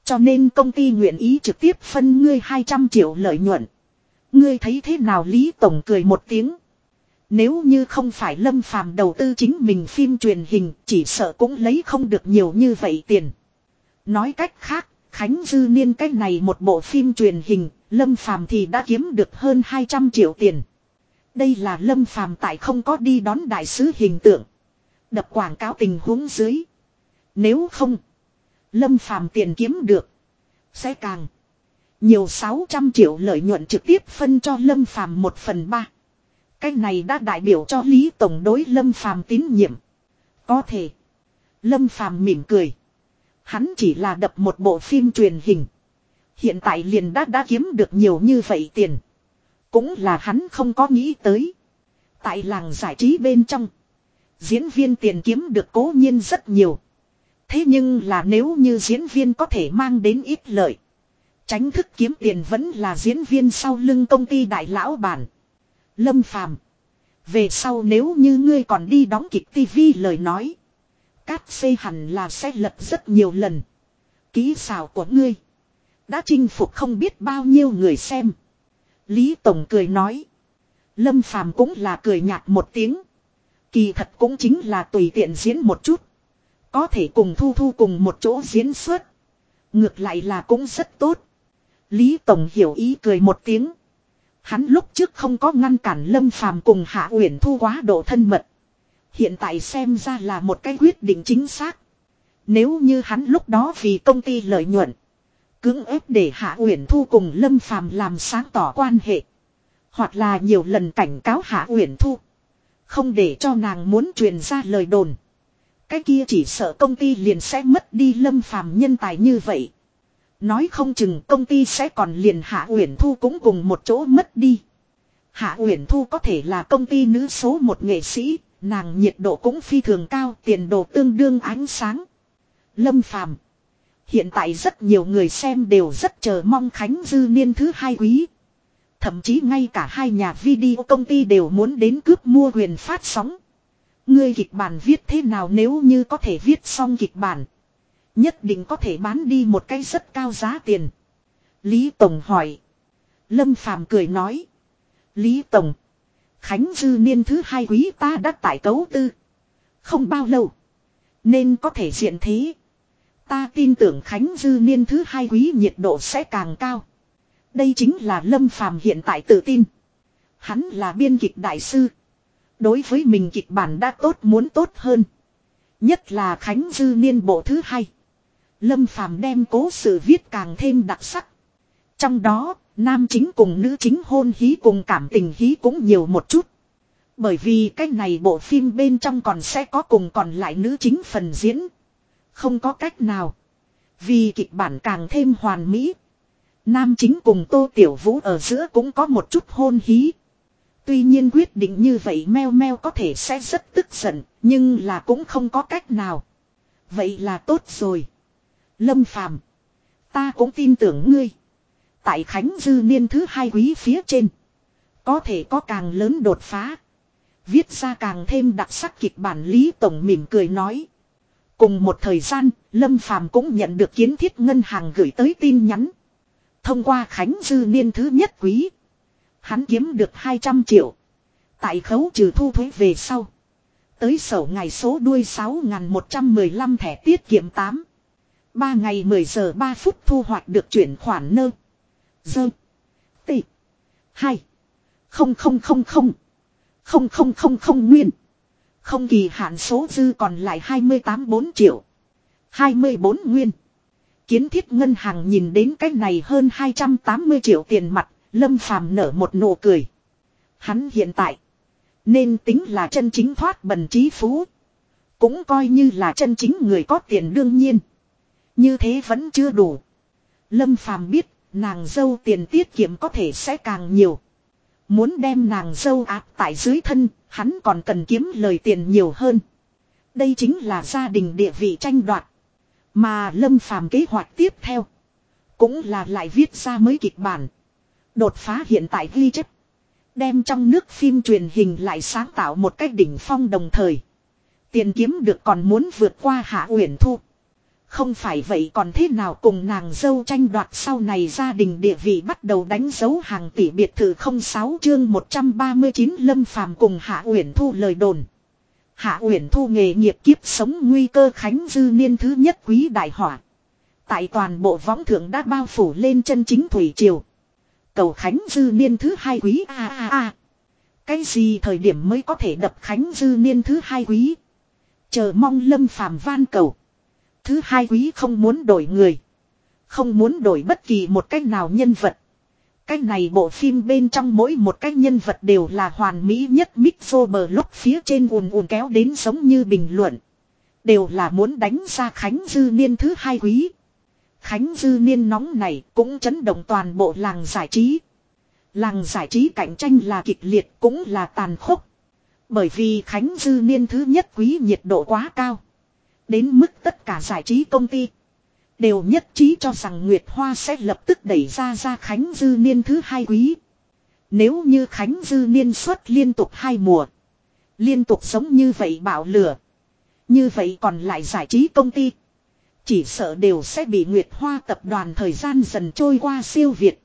Cho nên công ty nguyện ý trực tiếp phân ngươi 200 triệu lợi nhuận. Ngươi thấy thế nào Lý Tổng cười một tiếng. Nếu như không phải lâm phàm đầu tư chính mình phim truyền hình chỉ sợ cũng lấy không được nhiều như vậy tiền. Nói cách khác, Khánh Dư Niên cách này một bộ phim truyền hình, lâm phàm thì đã kiếm được hơn 200 triệu tiền. Đây là lâm phàm tại không có đi đón đại sứ hình tượng. Đập quảng cáo tình huống dưới. Nếu không, lâm phàm tiền kiếm được. Sẽ càng nhiều 600 triệu lợi nhuận trực tiếp phân cho lâm phàm một phần ba. Cái này đã đại biểu cho Lý Tổng đối Lâm Phàm tín nhiệm. Có thể. Lâm Phàm mỉm cười. Hắn chỉ là đập một bộ phim truyền hình. Hiện tại liền đã đã kiếm được nhiều như vậy tiền. Cũng là hắn không có nghĩ tới. Tại làng giải trí bên trong. Diễn viên tiền kiếm được cố nhiên rất nhiều. Thế nhưng là nếu như diễn viên có thể mang đến ít lợi. Tránh thức kiếm tiền vẫn là diễn viên sau lưng công ty đại lão bản. Lâm Phàm, Về sau nếu như ngươi còn đi đóng kịch tivi lời nói. Cát xây hẳn là sẽ lật rất nhiều lần. Ký xào của ngươi. Đã chinh phục không biết bao nhiêu người xem. Lý Tổng cười nói. Lâm Phàm cũng là cười nhạt một tiếng. Kỳ thật cũng chính là tùy tiện diễn một chút. Có thể cùng thu thu cùng một chỗ diễn xuất. Ngược lại là cũng rất tốt. Lý Tổng hiểu ý cười một tiếng. Hắn lúc trước không có ngăn cản Lâm Phàm cùng Hạ Uyển Thu quá độ thân mật. Hiện tại xem ra là một cái quyết định chính xác. Nếu như hắn lúc đó vì công ty lợi nhuận, cưỡng ép để Hạ Uyển Thu cùng Lâm Phàm làm sáng tỏ quan hệ, hoặc là nhiều lần cảnh cáo Hạ Uyển Thu, không để cho nàng muốn truyền ra lời đồn. Cái kia chỉ sợ công ty liền sẽ mất đi Lâm Phàm nhân tài như vậy. Nói không chừng công ty sẽ còn liền Hạ Uyển Thu cũng cùng một chỗ mất đi. Hạ Uyển Thu có thể là công ty nữ số một nghệ sĩ, nàng nhiệt độ cũng phi thường cao, tiền đồ tương đương ánh sáng. Lâm Phàm Hiện tại rất nhiều người xem đều rất chờ mong Khánh Dư Niên thứ hai quý. Thậm chí ngay cả hai nhà video công ty đều muốn đến cướp mua quyền phát sóng. Ngươi kịch bản viết thế nào nếu như có thể viết xong kịch bản. Nhất định có thể bán đi một cái rất cao giá tiền. Lý Tổng hỏi. Lâm Phàm cười nói. Lý Tổng. Khánh Dư Niên thứ hai quý ta đã tải cấu tư. Không bao lâu. Nên có thể diện thế. Ta tin tưởng Khánh Dư Niên thứ hai quý nhiệt độ sẽ càng cao. Đây chính là Lâm Phàm hiện tại tự tin. Hắn là biên kịch đại sư. Đối với mình kịch bản đã tốt muốn tốt hơn. Nhất là Khánh Dư Niên bộ thứ hai. Lâm Phàm đem cố sự viết càng thêm đặc sắc. Trong đó, nam chính cùng nữ chính hôn hí cùng cảm tình hí cũng nhiều một chút. Bởi vì cái này bộ phim bên trong còn sẽ có cùng còn lại nữ chính phần diễn. Không có cách nào. Vì kịch bản càng thêm hoàn mỹ. Nam chính cùng Tô Tiểu Vũ ở giữa cũng có một chút hôn hí. Tuy nhiên quyết định như vậy meo meo có thể sẽ rất tức giận, nhưng là cũng không có cách nào. Vậy là tốt rồi. Lâm Phàm Ta cũng tin tưởng ngươi. Tại Khánh Dư Niên thứ hai quý phía trên. Có thể có càng lớn đột phá. Viết ra càng thêm đặc sắc kịch bản Lý Tổng mỉm cười nói. Cùng một thời gian, Lâm Phàm cũng nhận được kiến thiết ngân hàng gửi tới tin nhắn. Thông qua Khánh Dư Niên thứ nhất quý. Hắn kiếm được 200 triệu. Tại khấu trừ thu thuế về sau. Tới sổ ngày số đuôi 6.115 thẻ tiết kiệm 8. 3 ngày 10 giờ 3 phút thu hoạch được chuyển khoản nơ. Dơ. Tị. 2. Không không không không. Không không không không nguyên. Không kỳ hạn số dư còn lại 28 4 triệu. 24 nguyên. Kiến thiết ngân hàng nhìn đến cái này hơn 280 triệu tiền mặt, Lâm Phàm nở một nụ cười. Hắn hiện tại nên tính là chân chính thoát bần trí phú. Cũng coi như là chân chính người có tiền đương nhiên. Như thế vẫn chưa đủ. Lâm Phàm biết, nàng dâu tiền tiết kiệm có thể sẽ càng nhiều. Muốn đem nàng dâu áp tại dưới thân, hắn còn cần kiếm lời tiền nhiều hơn. Đây chính là gia đình địa vị tranh đoạt. Mà Lâm Phàm kế hoạch tiếp theo. Cũng là lại viết ra mới kịch bản. Đột phá hiện tại ghi chép. Đem trong nước phim truyền hình lại sáng tạo một cách đỉnh phong đồng thời. Tiền kiếm được còn muốn vượt qua Hạ Uyển Thu. Không phải vậy còn thế nào cùng nàng dâu tranh đoạt sau này gia đình địa vị bắt đầu đánh dấu hàng tỷ biệt thự 06 chương 139 lâm phàm cùng Hạ Uyển Thu lời đồn. Hạ Uyển Thu nghề nghiệp kiếp sống nguy cơ khánh dư niên thứ nhất quý đại hỏa. Tại toàn bộ võng thượng đã bao phủ lên chân chính thủy triều. Cầu khánh dư niên thứ hai quý a a a. Cái gì thời điểm mới có thể đập khánh dư niên thứ hai quý. Chờ mong lâm phàm van cầu. Thứ hai quý không muốn đổi người. Không muốn đổi bất kỳ một cách nào nhân vật. Cái này bộ phim bên trong mỗi một cái nhân vật đều là hoàn mỹ nhất Mixo bờ lúc phía trên ùn ùn kéo đến giống như bình luận. Đều là muốn đánh ra Khánh Dư Niên thứ hai quý. Khánh Dư Niên nóng này cũng chấn động toàn bộ làng giải trí. Làng giải trí cạnh tranh là kịch liệt cũng là tàn khốc. Bởi vì Khánh Dư Niên thứ nhất quý nhiệt độ quá cao. Đến mức tất cả giải trí công ty. Đều nhất trí cho rằng Nguyệt Hoa sẽ lập tức đẩy ra ra Khánh Dư Niên thứ hai quý. Nếu như Khánh Dư Niên xuất liên tục hai mùa. Liên tục sống như vậy bảo lửa. Như vậy còn lại giải trí công ty. Chỉ sợ đều sẽ bị Nguyệt Hoa tập đoàn thời gian dần trôi qua siêu việt.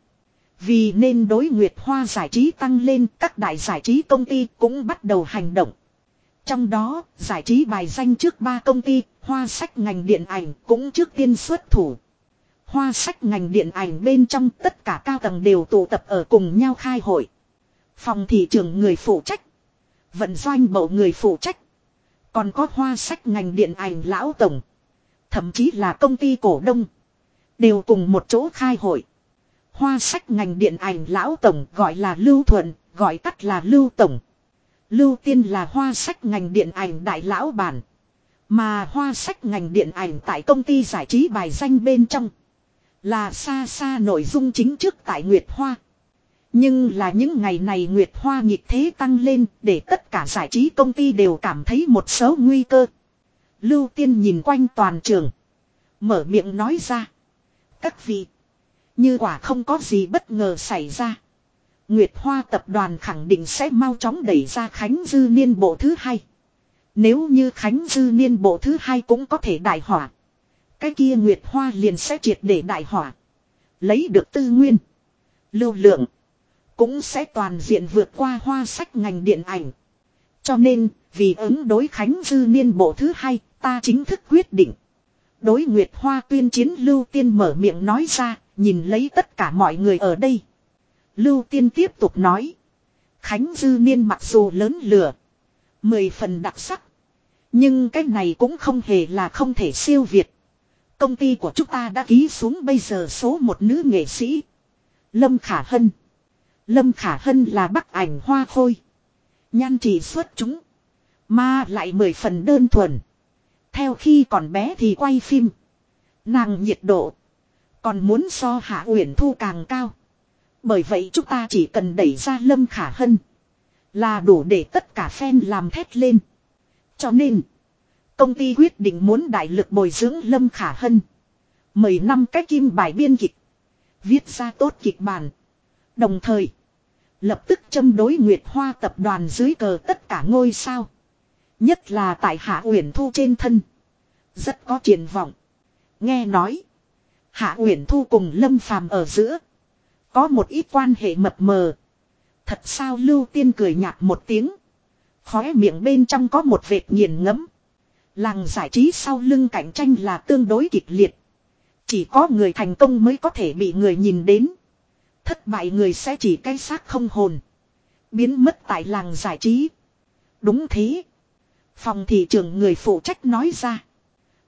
Vì nên đối Nguyệt Hoa giải trí tăng lên, các đại giải trí công ty cũng bắt đầu hành động. Trong đó, giải trí bài danh trước ba công ty, hoa sách ngành điện ảnh cũng trước tiên xuất thủ. Hoa sách ngành điện ảnh bên trong tất cả cao tầng đều tụ tập ở cùng nhau khai hội. Phòng thị trường người phụ trách. Vận doanh bộ người phụ trách. Còn có hoa sách ngành điện ảnh lão tổng. Thậm chí là công ty cổ đông. Đều cùng một chỗ khai hội. Hoa sách ngành điện ảnh lão tổng gọi là Lưu Thuận, gọi tắt là Lưu Tổng. Lưu Tiên là hoa sách ngành điện ảnh đại lão bản. Mà hoa sách ngành điện ảnh tại công ty giải trí bài danh bên trong. Là xa xa nội dung chính trước tại Nguyệt Hoa. Nhưng là những ngày này Nguyệt Hoa nhịp thế tăng lên để tất cả giải trí công ty đều cảm thấy một số nguy cơ. Lưu Tiên nhìn quanh toàn trường. Mở miệng nói ra. Các vị. Như quả không có gì bất ngờ xảy ra. Nguyệt Hoa tập đoàn khẳng định sẽ mau chóng đẩy ra Khánh Dư Niên bộ thứ hai. Nếu như Khánh Dư Niên bộ thứ hai cũng có thể đại hỏa. Cái kia Nguyệt Hoa liền sẽ triệt để đại hỏa. Lấy được tư nguyên. Lưu lượng. Cũng sẽ toàn diện vượt qua hoa sách ngành điện ảnh. Cho nên, vì ứng đối Khánh Dư Niên bộ thứ hai, ta chính thức quyết định. Đối Nguyệt Hoa tuyên chiến Lưu Tiên mở miệng nói ra, nhìn lấy tất cả mọi người ở đây. Lưu Tiên tiếp tục nói. Khánh Dư Niên mặc dù lớn lửa. Mười phần đặc sắc. Nhưng cái này cũng không hề là không thể siêu việt. Công ty của chúng ta đã ký xuống bây giờ số một nữ nghệ sĩ. Lâm Khả Hân. Lâm Khả Hân là bắc ảnh hoa khôi. Nhan chỉ xuất chúng. Mà lại mười phần đơn thuần. Theo khi còn bé thì quay phim. Nàng nhiệt độ. Còn muốn so Hạ Uyển Thu càng cao. Bởi vậy chúng ta chỉ cần đẩy ra Lâm Khả Hân. Là đủ để tất cả fan làm thét lên. Cho nên. Công ty quyết định muốn đại lực bồi dưỡng Lâm Khả Hân. Mười năm cách kim bài biên kịch. Viết ra tốt kịch bản. Đồng thời. Lập tức châm đối Nguyệt Hoa tập đoàn dưới cờ tất cả ngôi sao. Nhất là tại Hạ Uyển Thu trên thân. Rất có triển vọng. Nghe nói. Hạ Uyển Thu cùng Lâm Phàm ở giữa. Có một ít quan hệ mập mờ. Thật sao Lưu Tiên cười nhạt một tiếng. Khóe miệng bên trong có một vệt nghiền ngẫm. Làng giải trí sau lưng cạnh tranh là tương đối kịch liệt. Chỉ có người thành công mới có thể bị người nhìn đến. Thất bại người sẽ chỉ cái xác không hồn. Biến mất tại làng giải trí. Đúng thế. Phòng thị trường người phụ trách nói ra.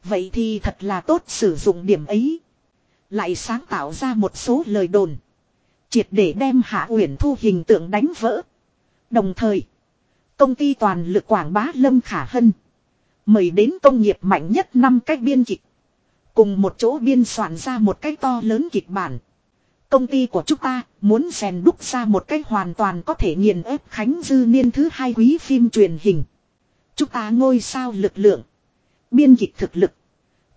Vậy thì thật là tốt sử dụng điểm ấy. Lại sáng tạo ra một số lời đồn. Triệt để đem Hạ Uyển Thu hình tượng đánh vỡ. Đồng thời, công ty toàn lực quảng bá Lâm Khả Hân. Mời đến công nghiệp mạnh nhất năm cách biên kịch. Cùng một chỗ biên soạn ra một cách to lớn kịch bản. Công ty của chúng ta muốn rèn đúc ra một cách hoàn toàn có thể nghiền ép Khánh Dư Niên thứ hai quý phim truyền hình. Chúng ta ngôi sao lực lượng. Biên kịch thực lực.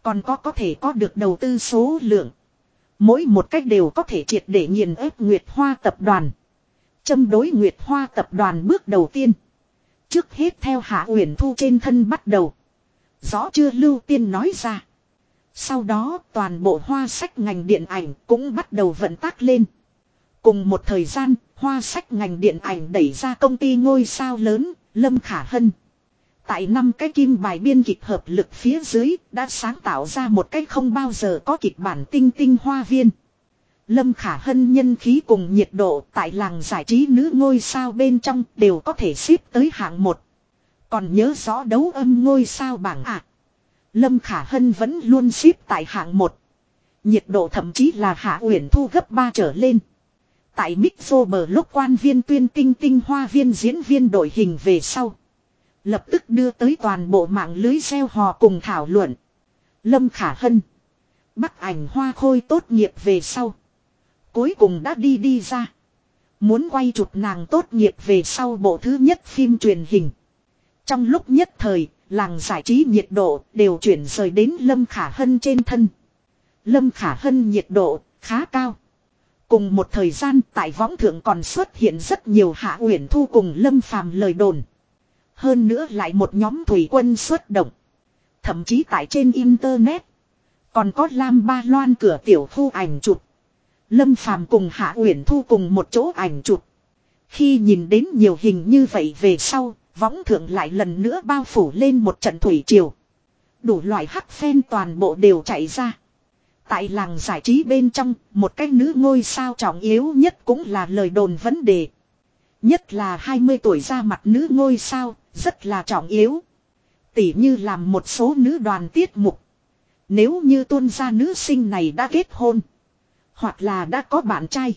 Còn có có thể có được đầu tư số lượng. Mỗi một cách đều có thể triệt để nghiền ép Nguyệt Hoa tập đoàn. Châm đối Nguyệt Hoa tập đoàn bước đầu tiên. Trước hết theo Hạ Uyển Thu trên thân bắt đầu. Rõ chưa Lưu Tiên nói ra. Sau đó toàn bộ hoa sách ngành điện ảnh cũng bắt đầu vận tác lên. Cùng một thời gian, hoa sách ngành điện ảnh đẩy ra công ty ngôi sao lớn, Lâm Khả Hân. Tại năm cái kim bài biên kịch hợp lực phía dưới, đã sáng tạo ra một cái không bao giờ có kịch bản tinh tinh hoa viên. Lâm Khả Hân nhân khí cùng nhiệt độ tại làng giải trí nữ ngôi sao bên trong đều có thể xếp tới hạng một. Còn nhớ rõ đấu âm ngôi sao bảng ạ. À. Lâm Khả Hân vẫn luôn xếp tại hạng một. Nhiệt độ thậm chí là hạ uyển thu gấp 3 trở lên. Tại Mixo bờ lúc quan viên tuyên tinh tinh hoa viên diễn viên đội hình về sau. Lập tức đưa tới toàn bộ mạng lưới xeo hò cùng thảo luận. Lâm Khả Hân. Bắc ảnh hoa khôi tốt nghiệp về sau. Cuối cùng đã đi đi ra. Muốn quay chụp nàng tốt nghiệp về sau bộ thứ nhất phim truyền hình. Trong lúc nhất thời, làng giải trí nhiệt độ đều chuyển rời đến Lâm Khả Hân trên thân. Lâm Khả Hân nhiệt độ khá cao. Cùng một thời gian tại võng thượng còn xuất hiện rất nhiều hạ uyển thu cùng Lâm Phàm lời đồn. Hơn nữa lại một nhóm thủy quân xuất động. Thậm chí tại trên internet. Còn có Lam Ba Loan cửa tiểu khu ảnh chụp. Lâm Phàm cùng Hạ Uyển Thu cùng một chỗ ảnh chụp. Khi nhìn đến nhiều hình như vậy về sau, võng thượng lại lần nữa bao phủ lên một trận thủy triều. Đủ loại hắc phen toàn bộ đều chạy ra. Tại làng giải trí bên trong, một cái nữ ngôi sao trọng yếu nhất cũng là lời đồn vấn đề. Nhất là 20 tuổi ra mặt nữ ngôi sao, rất là trọng yếu. Tỉ như làm một số nữ đoàn tiết mục. Nếu như tuân gia nữ sinh này đã kết hôn. Hoặc là đã có bạn trai.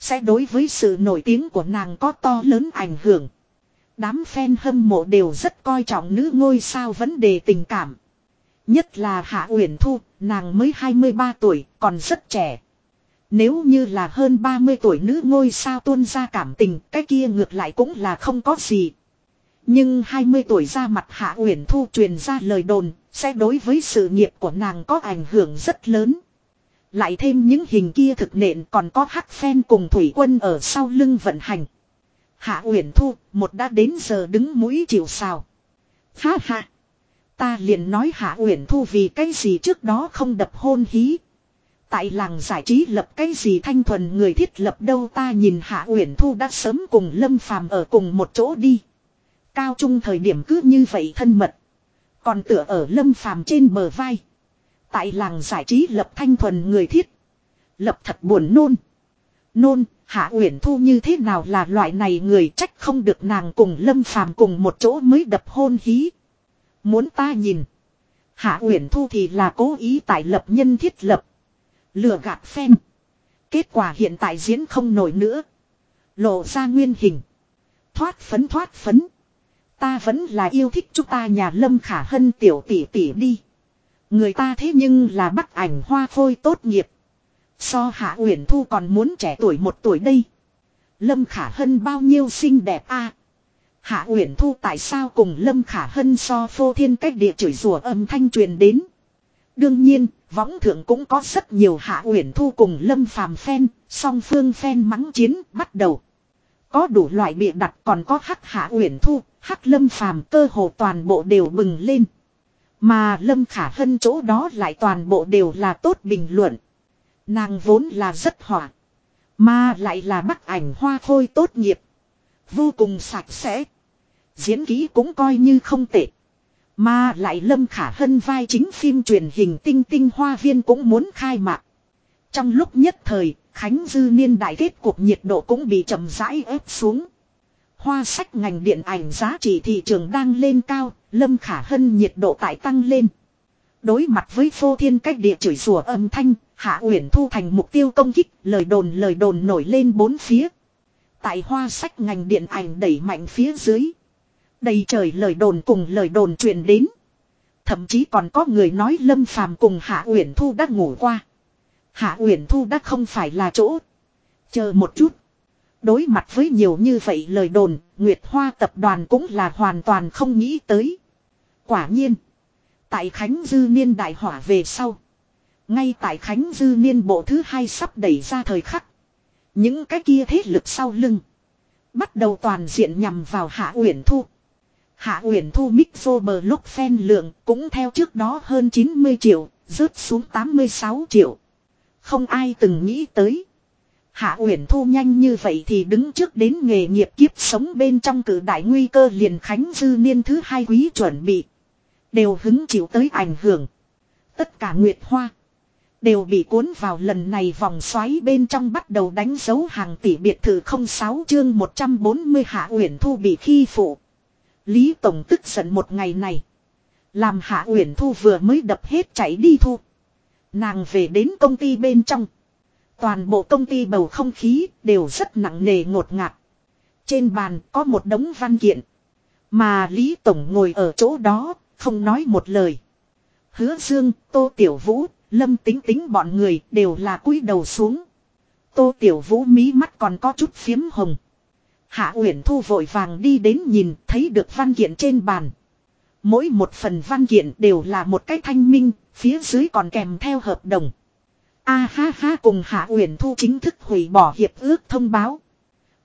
Sẽ đối với sự nổi tiếng của nàng có to lớn ảnh hưởng. Đám fan hâm mộ đều rất coi trọng nữ ngôi sao vấn đề tình cảm. Nhất là Hạ Uyển Thu, nàng mới 23 tuổi, còn rất trẻ. Nếu như là hơn 30 tuổi nữ ngôi sao tuôn ra cảm tình, cái kia ngược lại cũng là không có gì. Nhưng 20 tuổi ra mặt Hạ Uyển Thu truyền ra lời đồn, sẽ đối với sự nghiệp của nàng có ảnh hưởng rất lớn. Lại thêm những hình kia thực nện còn có hắc phen cùng thủy quân ở sau lưng vận hành. Hạ Uyển Thu, một đã đến giờ đứng mũi chịu sào. Ha ha. Ta liền nói Hạ Uyển Thu vì cái gì trước đó không đập hôn hí. Tại làng giải trí lập cái gì thanh thuần người thiết lập đâu ta nhìn Hạ Uyển Thu đã sớm cùng Lâm Phàm ở cùng một chỗ đi. Cao trung thời điểm cứ như vậy thân mật. Còn tựa ở Lâm Phàm trên bờ vai. Tại làng giải trí lập thanh thuần người thiết. Lập thật buồn nôn. Nôn, Hạ Uyển Thu như thế nào là loại này người trách không được nàng cùng Lâm Phàm cùng một chỗ mới đập hôn hí. Muốn ta nhìn. Hạ Uyển Thu thì là cố ý tại lập nhân thiết lập. Lừa gạt phen. Kết quả hiện tại diễn không nổi nữa. Lộ ra nguyên hình. Thoát phấn thoát phấn. Ta vẫn là yêu thích chúng ta nhà Lâm Khả Hân tiểu tỷ tỷ đi. Người ta thế nhưng là bắt ảnh hoa khôi tốt nghiệp. So Hạ Uyển Thu còn muốn trẻ tuổi một tuổi đây. Lâm Khả Hân bao nhiêu xinh đẹp a Hạ Uyển Thu tại sao cùng Lâm Khả Hân so phô thiên cách địa chửi rủa âm thanh truyền đến. Đương nhiên, võng thượng cũng có rất nhiều Hạ Uyển Thu cùng Lâm Phàm phen, song phương phen mắng chiến bắt đầu. Có đủ loại bịa đặt còn có hắc Hạ Uyển Thu, hắc Lâm Phàm cơ hồ toàn bộ đều bừng lên. Mà Lâm Khả Hân chỗ đó lại toàn bộ đều là tốt bình luận. Nàng vốn là rất hỏa. Mà lại là bắt ảnh hoa khôi tốt nghiệp. Vô cùng sạch sẽ. Diễn kỹ cũng coi như không tệ. Mà lại Lâm Khả Hân vai chính phim truyền hình Tinh Tinh Hoa Viên cũng muốn khai mạc. Trong lúc nhất thời, Khánh Dư Niên đại kết cuộc nhiệt độ cũng bị chậm rãi ép xuống. Hoa sách ngành điện ảnh giá trị thị trường đang lên cao, Lâm Khả Hân nhiệt độ tại tăng lên. Đối mặt với phô thiên cách địa chửi rủa âm thanh, Hạ Uyển Thu thành mục tiêu công kích, lời đồn lời đồn nổi lên bốn phía. Tại hoa sách ngành điện ảnh đẩy mạnh phía dưới. Đầy trời lời đồn cùng lời đồn truyền đến. Thậm chí còn có người nói Lâm Phàm cùng Hạ Uyển Thu đã ngủ qua. Hạ Uyển Thu đã không phải là chỗ. Chờ một chút. Đối mặt với nhiều như vậy lời đồn, Nguyệt Hoa tập đoàn cũng là hoàn toàn không nghĩ tới. Quả nhiên. Tại Khánh Dư Niên đại hỏa về sau. Ngay tại Khánh Dư Niên bộ thứ hai sắp đẩy ra thời khắc. Những cái kia thế lực sau lưng. Bắt đầu toàn diện nhằm vào Hạ Uyển Thu. Hạ Uyển Thu Mixo bờ lúc phen lượng cũng theo trước đó hơn 90 triệu, rớt xuống 86 triệu. Không ai từng nghĩ tới. Hạ Uyển Thu nhanh như vậy thì đứng trước đến nghề nghiệp kiếp sống bên trong cử đại nguy cơ liền khánh dư niên thứ hai quý chuẩn bị. Đều hứng chịu tới ảnh hưởng. Tất cả Nguyệt Hoa. Đều bị cuốn vào lần này vòng xoáy bên trong bắt đầu đánh dấu hàng tỷ biệt thự 06 chương 140 Hạ Uyển Thu bị khi phụ. Lý Tổng tức giận một ngày này. Làm Hạ Uyển Thu vừa mới đập hết chạy đi thu. Nàng về đến công ty bên trong. Toàn bộ công ty bầu không khí đều rất nặng nề ngột ngạt. Trên bàn có một đống văn kiện. Mà Lý Tổng ngồi ở chỗ đó, không nói một lời. Hứa Dương, Tô Tiểu Vũ, Lâm Tính Tính bọn người đều là cúi đầu xuống. Tô Tiểu Vũ mí mắt còn có chút phiếm hồng. Hạ Uyển Thu vội vàng đi đến nhìn thấy được văn kiện trên bàn. Mỗi một phần văn kiện đều là một cái thanh minh, phía dưới còn kèm theo hợp đồng. A ha ha cùng Hạ Uyển Thu chính thức hủy bỏ hiệp ước thông báo.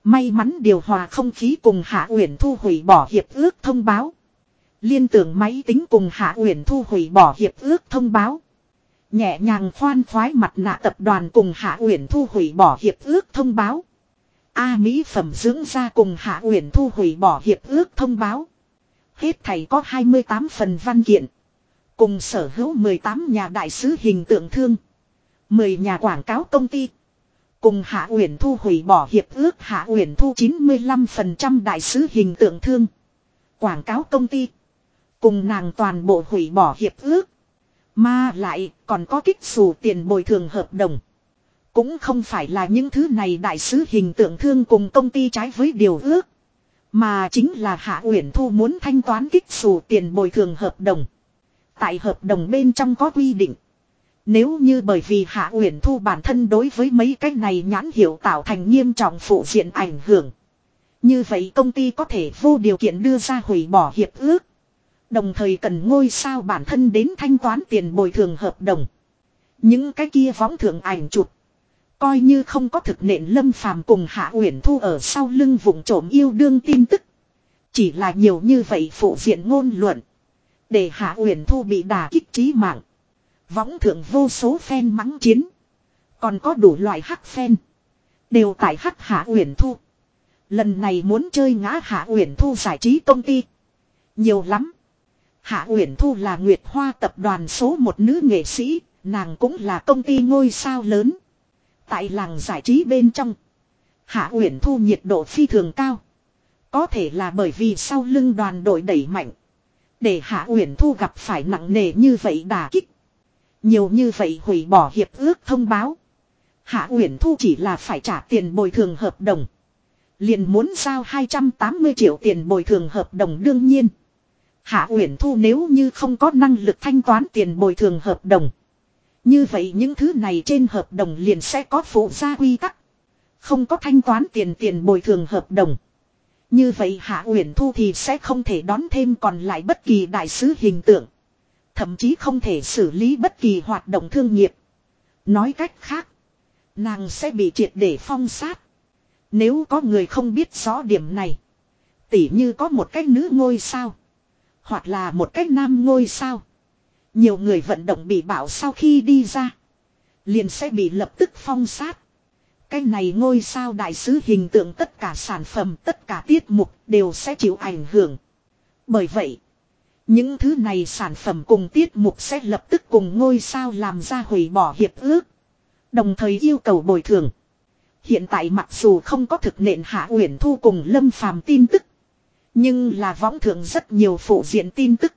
May mắn điều hòa không khí cùng Hạ Uyển Thu hủy bỏ hiệp ước thông báo. Liên tưởng máy tính cùng Hạ Uyển Thu hủy bỏ hiệp ước thông báo. Nhẹ nhàng khoan khoái mặt nạ tập đoàn cùng Hạ Uyển Thu hủy bỏ hiệp ước thông báo. A Mỹ phẩm dưỡng ra cùng Hạ Uyển Thu hủy bỏ hiệp ước thông báo. Hết thầy có 28 phần văn kiện. Cùng sở hữu 18 nhà đại sứ hình tượng thương. Mười nhà quảng cáo công ty. Cùng Hạ Uyển Thu hủy bỏ hiệp ước Hạ Uyển Thu 95% đại sứ hình tượng thương. Quảng cáo công ty. Cùng nàng toàn bộ hủy bỏ hiệp ước. Mà lại, còn có kích xù tiền bồi thường hợp đồng. Cũng không phải là những thứ này đại sứ hình tượng thương cùng công ty trái với điều ước. Mà chính là Hạ Uyển Thu muốn thanh toán kích xù tiền bồi thường hợp đồng. Tại hợp đồng bên trong có quy định. Nếu như bởi vì Hạ Uyển Thu bản thân đối với mấy cái này nhãn hiệu tạo thành nghiêm trọng phụ diện ảnh hưởng. Như vậy công ty có thể vô điều kiện đưa ra hủy bỏ hiệp ước. Đồng thời cần ngôi sao bản thân đến thanh toán tiền bồi thường hợp đồng. Những cái kia võng thượng ảnh chụp. Coi như không có thực nện lâm phàm cùng Hạ Uyển Thu ở sau lưng vùng trộm yêu đương tin tức. Chỉ là nhiều như vậy phụ diện ngôn luận. Để Hạ Uyển Thu bị đả kích trí mạng. Võng thượng vô số fan mắng chiến. Còn có đủ loại hắc fan. Đều tại hắc Hạ Uyển Thu. Lần này muốn chơi ngã Hạ Uyển Thu giải trí công ty. Nhiều lắm. Hạ Uyển Thu là Nguyệt Hoa tập đoàn số một nữ nghệ sĩ, nàng cũng là công ty ngôi sao lớn. Tại làng giải trí bên trong, Hạ Uyển Thu nhiệt độ phi thường cao. Có thể là bởi vì sau lưng đoàn đội đẩy mạnh, để Hạ Uyển Thu gặp phải nặng nề như vậy đả kích. Nhiều như vậy hủy bỏ hiệp ước thông báo. Hạ Uyển Thu chỉ là phải trả tiền bồi thường hợp đồng. Liền muốn giao 280 triệu tiền bồi thường hợp đồng đương nhiên. Hạ Uyển Thu nếu như không có năng lực thanh toán tiền bồi thường hợp đồng. Như vậy những thứ này trên hợp đồng liền sẽ có phụ gia quy tắc. Không có thanh toán tiền tiền bồi thường hợp đồng. Như vậy Hạ Uyển Thu thì sẽ không thể đón thêm còn lại bất kỳ đại sứ hình tượng. Thậm chí không thể xử lý bất kỳ hoạt động thương nghiệp. Nói cách khác. Nàng sẽ bị triệt để phong sát. Nếu có người không biết rõ điểm này. Tỉ như có một cái nữ ngôi sao. Hoặc là một cách nam ngôi sao. Nhiều người vận động bị bảo sau khi đi ra. Liền sẽ bị lập tức phong sát. Cái này ngôi sao đại sứ hình tượng tất cả sản phẩm, tất cả tiết mục đều sẽ chịu ảnh hưởng. Bởi vậy. Những thứ này sản phẩm cùng tiết mục sẽ lập tức cùng ngôi sao làm ra hủy bỏ hiệp ước. Đồng thời yêu cầu bồi thường. Hiện tại mặc dù không có thực nện hạ uyển thu cùng lâm phàm tin tức. Nhưng là võng thượng rất nhiều phụ diện tin tức.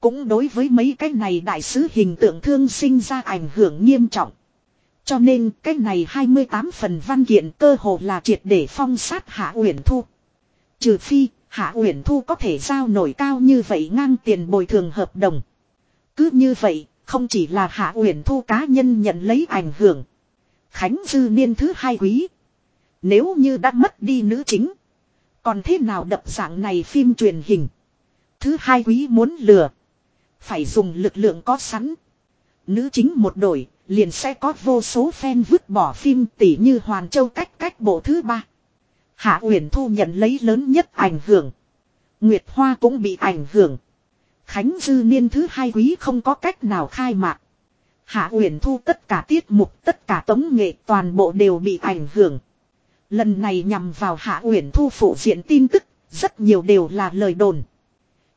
Cũng đối với mấy cái này đại sứ hình tượng thương sinh ra ảnh hưởng nghiêm trọng. Cho nên cái này 28 phần văn kiện cơ hồ là triệt để phong sát Hạ Uyển Thu. Trừ phi, Hạ Uyển Thu có thể giao nổi cao như vậy ngang tiền bồi thường hợp đồng. Cứ như vậy, không chỉ là Hạ Uyển Thu cá nhân nhận lấy ảnh hưởng. Khánh Dư Niên thứ hai quý. Nếu như đã mất đi nữ chính. Còn thế nào đập dạng này phim truyền hình. Thứ hai quý muốn lừa. Phải dùng lực lượng có sẵn. Nữ chính một đổi, liền sẽ có vô số fan vứt bỏ phim tỉ như Hoàn Châu cách cách bộ thứ ba. Hạ Uyển Thu nhận lấy lớn nhất ảnh hưởng. Nguyệt Hoa cũng bị ảnh hưởng. Khánh Dư Niên thứ hai quý không có cách nào khai mạc. Hạ Uyển Thu tất cả tiết mục, tất cả tống nghệ toàn bộ đều bị ảnh hưởng. Lần này nhằm vào Hạ Uyển Thu phụ diện tin tức, rất nhiều đều là lời đồn.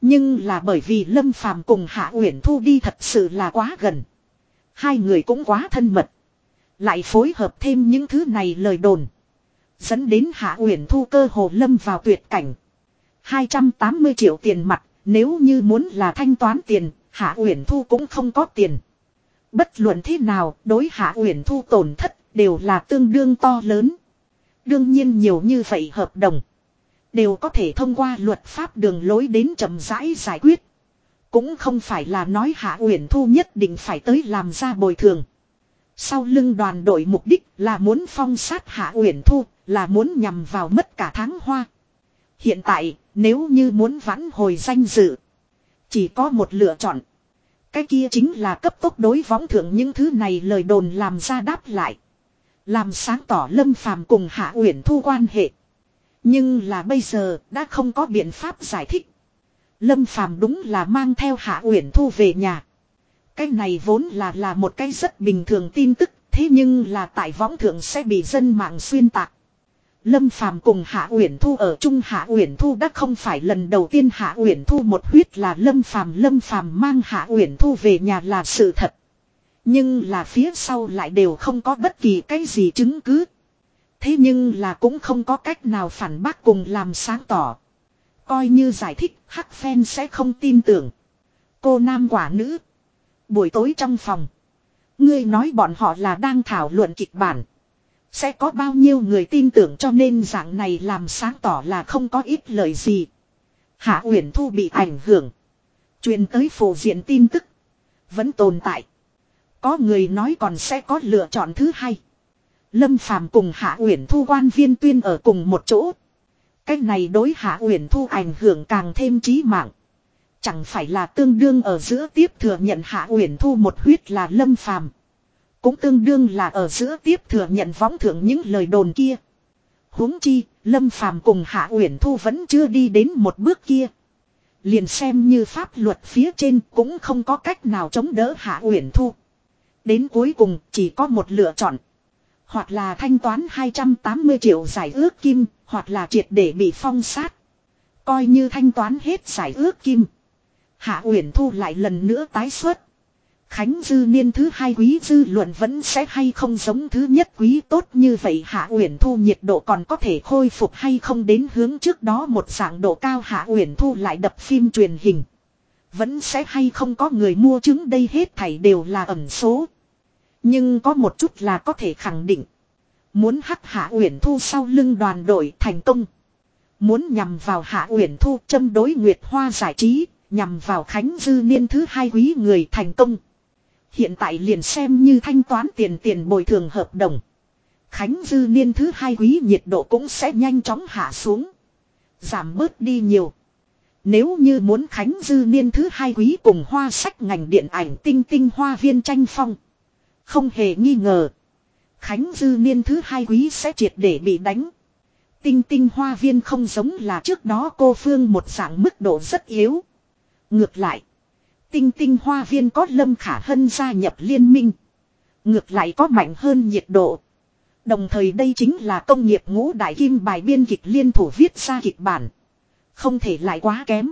Nhưng là bởi vì Lâm Phàm cùng Hạ Uyển Thu đi thật sự là quá gần. Hai người cũng quá thân mật. Lại phối hợp thêm những thứ này lời đồn. Dẫn đến Hạ Uyển Thu cơ hồ lâm vào tuyệt cảnh. 280 triệu tiền mặt, nếu như muốn là thanh toán tiền, Hạ Uyển Thu cũng không có tiền. Bất luận thế nào, đối Hạ Uyển Thu tổn thất đều là tương đương to lớn. Đương nhiên nhiều như vậy hợp đồng đều có thể thông qua luật pháp đường lối đến chậm rãi giải quyết. Cũng không phải là nói Hạ Uyển Thu nhất định phải tới làm ra bồi thường. Sau lưng đoàn đội mục đích là muốn phong sát Hạ Uyển Thu, là muốn nhằm vào mất cả tháng hoa. Hiện tại, nếu như muốn vãn hồi danh dự, chỉ có một lựa chọn. Cái kia chính là cấp tốc đối võng thượng những thứ này lời đồn làm ra đáp lại. Làm sáng tỏ Lâm Phàm cùng Hạ Uyển Thu quan hệ. Nhưng là bây giờ đã không có biện pháp giải thích. Lâm Phàm đúng là mang theo Hạ Uyển Thu về nhà. Cái này vốn là là một cái rất bình thường tin tức, thế nhưng là tại võng thượng sẽ bị dân mạng xuyên tạc. Lâm Phàm cùng Hạ Uyển Thu ở chung Hạ Uyển Thu đã không phải lần đầu tiên Hạ Uyển Thu một huyết là Lâm Phàm Lâm Phàm mang Hạ Uyển Thu về nhà là sự thật. Nhưng là phía sau lại đều không có bất kỳ cái gì chứng cứ. Thế nhưng là cũng không có cách nào phản bác cùng làm sáng tỏ. Coi như giải thích, Hắc Phen sẽ không tin tưởng. Cô nam quả nữ. Buổi tối trong phòng. Ngươi nói bọn họ là đang thảo luận kịch bản. Sẽ có bao nhiêu người tin tưởng cho nên dạng này làm sáng tỏ là không có ít lời gì. Hạ Uyển Thu bị ảnh hưởng. Truyền tới phổ diện tin tức. Vẫn tồn tại. Có người nói còn sẽ có lựa chọn thứ hai. Lâm Phàm cùng Hạ Uyển Thu quan viên tuyên ở cùng một chỗ. Cách này đối Hạ Uyển Thu ảnh hưởng càng thêm trí mạng. Chẳng phải là tương đương ở giữa tiếp thừa nhận Hạ Uyển Thu một huyết là Lâm Phàm cũng tương đương là ở giữa tiếp thừa nhận võng thượng những lời đồn kia. huống chi, Lâm Phàm cùng Hạ Uyển Thu vẫn chưa đi đến một bước kia. Liền xem như pháp luật phía trên cũng không có cách nào chống đỡ Hạ Uyển Thu. Đến cuối cùng chỉ có một lựa chọn. Hoặc là thanh toán 280 triệu giải ước kim, hoặc là triệt để bị phong sát. Coi như thanh toán hết giải ước kim. Hạ Uyển Thu lại lần nữa tái xuất. Khánh dư niên thứ hai quý dư luận vẫn sẽ hay không giống thứ nhất quý tốt như vậy hạ uyển thu nhiệt độ còn có thể khôi phục hay không đến hướng trước đó một dạng độ cao hạ uyển thu lại đập phim truyền hình. Vẫn sẽ hay không có người mua chứng đây hết thảy đều là ẩn số. Nhưng có một chút là có thể khẳng định. Muốn hắc hạ uyển thu sau lưng đoàn đội thành công. Muốn nhằm vào hạ uyển thu châm đối nguyệt hoa giải trí, nhằm vào khánh dư niên thứ hai quý người thành công. Hiện tại liền xem như thanh toán tiền tiền bồi thường hợp đồng. Khánh dư niên thứ hai quý nhiệt độ cũng sẽ nhanh chóng hạ xuống. Giảm bớt đi nhiều. Nếu như muốn Khánh dư niên thứ hai quý cùng hoa sách ngành điện ảnh tinh tinh hoa viên tranh phong. Không hề nghi ngờ. Khánh dư niên thứ hai quý sẽ triệt để bị đánh. Tinh tinh hoa viên không giống là trước đó cô Phương một dạng mức độ rất yếu. Ngược lại. Tinh tinh hoa viên có Lâm Khả Hân gia nhập liên minh. Ngược lại có mạnh hơn nhiệt độ. Đồng thời đây chính là công nghiệp ngũ đại kim bài biên kịch liên thủ viết ra kịch bản. Không thể lại quá kém.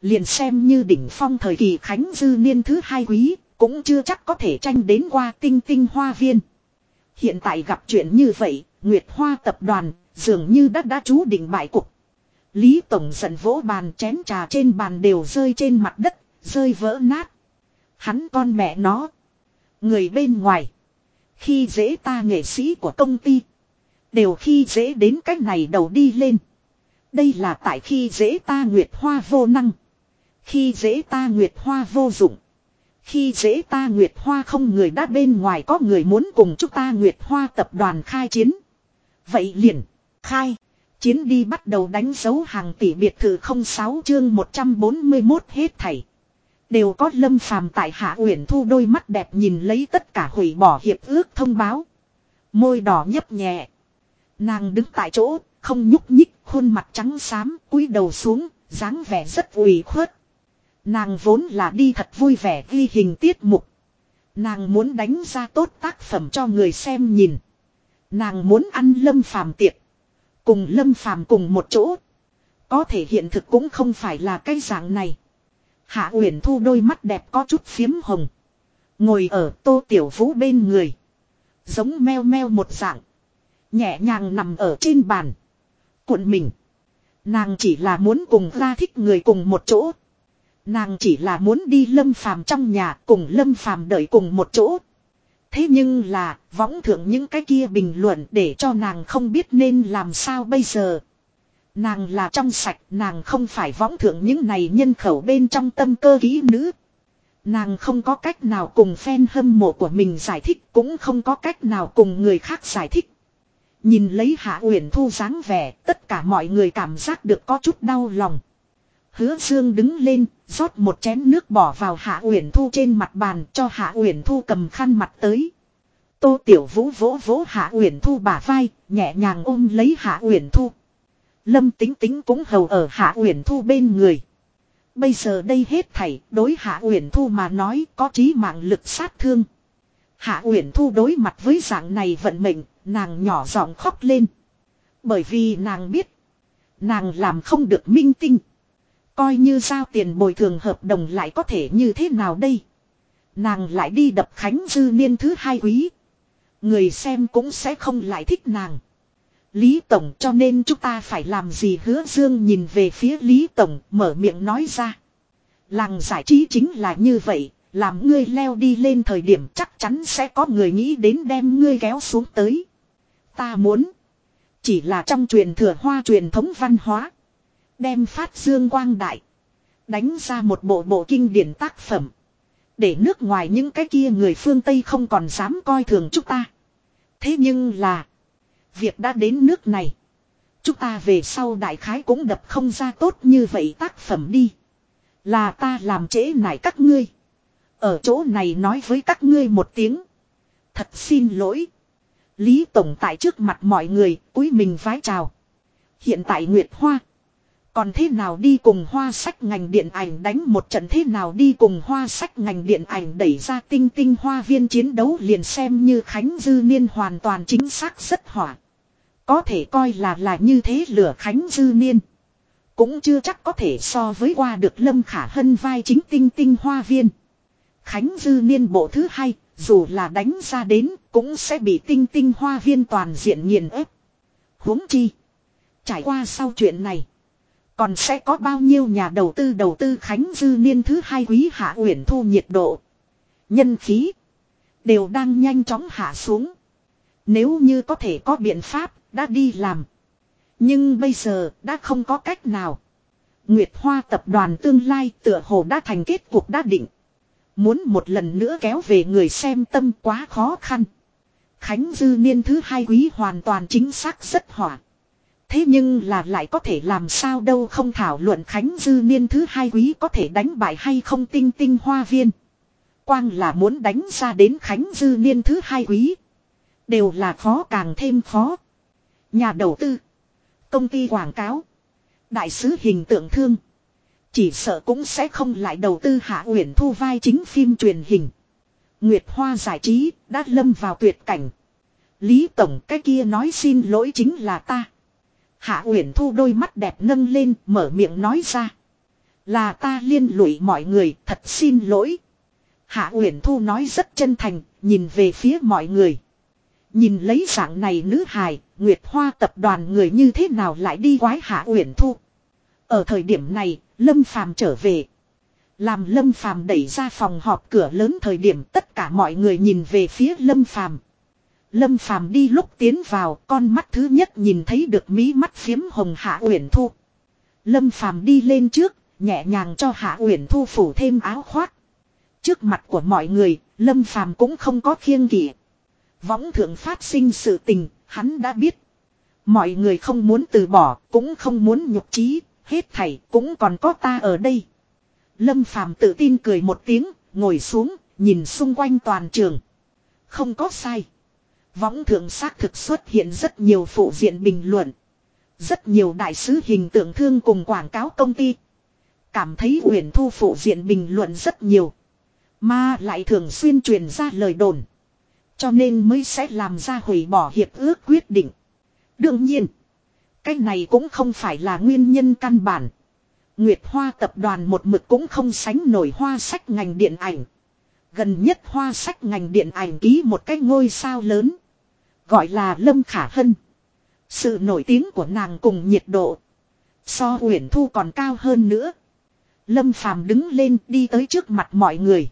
Liền xem như đỉnh phong thời kỳ Khánh Dư niên thứ hai quý, cũng chưa chắc có thể tranh đến qua tinh tinh hoa viên. Hiện tại gặp chuyện như vậy, Nguyệt Hoa tập đoàn, dường như đã đã chú định bại cục. Lý Tổng giận vỗ bàn chén trà trên bàn đều rơi trên mặt đất, Rơi vỡ nát. Hắn con mẹ nó. Người bên ngoài. Khi dễ ta nghệ sĩ của công ty. Đều khi dễ đến cách này đầu đi lên. Đây là tại khi dễ ta nguyệt hoa vô năng. Khi dễ ta nguyệt hoa vô dụng. Khi dễ ta nguyệt hoa không người đã bên ngoài có người muốn cùng chúng ta nguyệt hoa tập đoàn khai chiến. Vậy liền, khai, chiến đi bắt đầu đánh dấu hàng tỷ biệt thự 06 chương 141 hết thảy. Đều có lâm phàm tại hạ uyển thu đôi mắt đẹp nhìn lấy tất cả hủy bỏ hiệp ước thông báo. Môi đỏ nhấp nhẹ. Nàng đứng tại chỗ, không nhúc nhích, khuôn mặt trắng xám, cúi đầu xuống, dáng vẻ rất ủy khuất. Nàng vốn là đi thật vui vẻ ghi hình tiết mục. Nàng muốn đánh ra tốt tác phẩm cho người xem nhìn. Nàng muốn ăn lâm phàm tiệc. Cùng lâm phàm cùng một chỗ. Có thể hiện thực cũng không phải là cái dạng này. Hạ Uyển Thu đôi mắt đẹp có chút phiếm hồng. Ngồi ở tô tiểu vũ bên người. Giống meo meo một dạng. Nhẹ nhàng nằm ở trên bàn. Cuộn mình. Nàng chỉ là muốn cùng ra thích người cùng một chỗ. Nàng chỉ là muốn đi lâm phàm trong nhà cùng lâm phàm đợi cùng một chỗ. Thế nhưng là, võng thượng những cái kia bình luận để cho nàng không biết nên làm sao bây giờ. Nàng là trong sạch, nàng không phải võng thượng những này nhân khẩu bên trong tâm cơ kỹ nữ. Nàng không có cách nào cùng fan hâm mộ của mình giải thích, cũng không có cách nào cùng người khác giải thích. Nhìn lấy Hạ Uyển Thu dáng vẻ, tất cả mọi người cảm giác được có chút đau lòng. Hứa Dương đứng lên, rót một chén nước bỏ vào Hạ Uyển Thu trên mặt bàn, cho Hạ Uyển Thu cầm khăn mặt tới. Tô Tiểu Vũ vỗ vỗ Hạ Uyển Thu bả vai, nhẹ nhàng ôm lấy Hạ Uyển Thu. Lâm tính tính cũng hầu ở Hạ Uyển Thu bên người. Bây giờ đây hết thảy đối Hạ Uyển Thu mà nói có trí mạng lực sát thương. Hạ Uyển Thu đối mặt với dạng này vận mệnh, nàng nhỏ giọng khóc lên. Bởi vì nàng biết, nàng làm không được minh tinh. Coi như giao tiền bồi thường hợp đồng lại có thể như thế nào đây. Nàng lại đi đập Khánh Dư Niên thứ hai quý. Người xem cũng sẽ không lại thích nàng. Lý Tổng cho nên chúng ta phải làm gì hứa dương nhìn về phía Lý Tổng mở miệng nói ra. Làng giải trí chính là như vậy, làm ngươi leo đi lên thời điểm chắc chắn sẽ có người nghĩ đến đem ngươi kéo xuống tới. Ta muốn. Chỉ là trong truyền thừa hoa truyền thống văn hóa. Đem phát dương quang đại. Đánh ra một bộ bộ kinh điển tác phẩm. Để nước ngoài những cái kia người phương Tây không còn dám coi thường chúng ta. Thế nhưng là. Việc đã đến nước này. Chúng ta về sau đại khái cũng đập không ra tốt như vậy tác phẩm đi. Là ta làm trễ nải các ngươi. Ở chỗ này nói với các ngươi một tiếng. Thật xin lỗi. Lý Tổng tại trước mặt mọi người, cúi mình vái chào. Hiện tại Nguyệt Hoa. Còn thế nào đi cùng hoa sách ngành điện ảnh đánh một trận thế nào đi cùng hoa sách ngành điện ảnh đẩy ra tinh tinh hoa viên chiến đấu liền xem như Khánh Dư Niên hoàn toàn chính xác rất hỏa. Có thể coi là là như thế lửa Khánh Dư Niên. Cũng chưa chắc có thể so với qua được Lâm Khả Hân vai chính tinh tinh hoa viên. Khánh Dư Niên bộ thứ hai, dù là đánh ra đến, cũng sẽ bị tinh tinh hoa viên toàn diện nghiền ép. huống chi. Trải qua sau chuyện này. Còn sẽ có bao nhiêu nhà đầu tư đầu tư Khánh Dư Niên thứ hai quý hạ uyển thu nhiệt độ. Nhân khí. Đều đang nhanh chóng hạ xuống. Nếu như có thể có biện pháp, đã đi làm. Nhưng bây giờ, đã không có cách nào. Nguyệt Hoa tập đoàn tương lai tựa hồ đã thành kết cuộc đã định. Muốn một lần nữa kéo về người xem tâm quá khó khăn. Khánh Dư Niên thứ hai quý hoàn toàn chính xác rất hỏa. Thế nhưng là lại có thể làm sao đâu không thảo luận Khánh Dư Niên thứ hai quý có thể đánh bại hay không tinh tinh hoa viên. Quang là muốn đánh ra đến Khánh Dư Niên thứ hai quý. Đều là khó càng thêm khó. Nhà đầu tư. Công ty quảng cáo. Đại sứ hình tượng thương. Chỉ sợ cũng sẽ không lại đầu tư hạ uyển thu vai chính phim truyền hình. Nguyệt Hoa giải trí đã lâm vào tuyệt cảnh. Lý Tổng cái kia nói xin lỗi chính là ta. Hạ Uyển Thu đôi mắt đẹp nâng lên, mở miệng nói ra. Là ta liên lụy mọi người, thật xin lỗi. Hạ Uyển Thu nói rất chân thành, nhìn về phía mọi người. Nhìn lấy dạng này nữ hài, Nguyệt Hoa tập đoàn người như thế nào lại đi quái Hạ Uyển Thu. Ở thời điểm này, Lâm Phàm trở về. Làm Lâm Phàm đẩy ra phòng họp cửa lớn thời điểm tất cả mọi người nhìn về phía Lâm Phàm. Lâm Phàm đi lúc tiến vào, con mắt thứ nhất nhìn thấy được mí mắt phiếm hồng Hạ Uyển Thu. Lâm Phàm đi lên trước, nhẹ nhàng cho Hạ Uyển Thu phủ thêm áo khoác. Trước mặt của mọi người, Lâm Phàm cũng không có khiêng kỵ. Võng thượng phát sinh sự tình, hắn đã biết. Mọi người không muốn từ bỏ, cũng không muốn nhục trí, hết thảy cũng còn có ta ở đây. Lâm Phàm tự tin cười một tiếng, ngồi xuống, nhìn xung quanh toàn trường. Không có sai. Võng thượng xác thực xuất hiện rất nhiều phụ diện bình luận. Rất nhiều đại sứ hình tượng thương cùng quảng cáo công ty. Cảm thấy Uyển Thu phụ diện bình luận rất nhiều. Mà lại thường xuyên truyền ra lời đồn. Cho nên mới sẽ làm ra hủy bỏ hiệp ước quyết định. Đương nhiên. Cái này cũng không phải là nguyên nhân căn bản. Nguyệt Hoa tập đoàn một mực cũng không sánh nổi hoa sách ngành điện ảnh. Gần nhất hoa sách ngành điện ảnh ký một cái ngôi sao lớn. Gọi là Lâm Khả Hân. Sự nổi tiếng của nàng cùng nhiệt độ. So Uyển Thu còn cao hơn nữa. Lâm Phàm đứng lên đi tới trước mặt mọi người.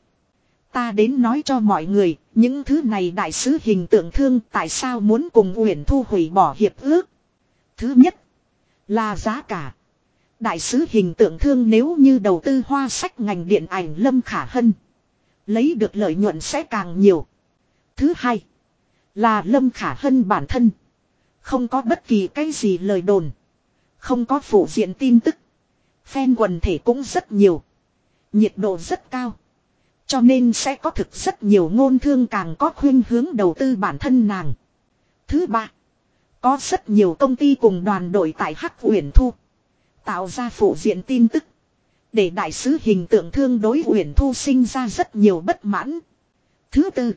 Ta đến nói cho mọi người, những thứ này đại sứ hình tượng thương tại sao muốn cùng Uyển Thu hủy bỏ hiệp ước. Thứ nhất, là giá cả. Đại sứ hình tượng thương nếu như đầu tư hoa sách ngành điện ảnh Lâm Khả Hân. Lấy được lợi nhuận sẽ càng nhiều. Thứ hai, là Lâm Khả Hân bản thân. Không có bất kỳ cái gì lời đồn. Không có phụ diện tin tức. Fan quần thể cũng rất nhiều. Nhiệt độ rất cao. Cho nên sẽ có thực rất nhiều ngôn thương càng có khuyên hướng đầu tư bản thân nàng. Thứ ba. Có rất nhiều công ty cùng đoàn đội tại Hắc Uyển Thu. Tạo ra phụ diện tin tức. Để đại sứ hình tượng thương đối Uyển Thu sinh ra rất nhiều bất mãn. Thứ tư.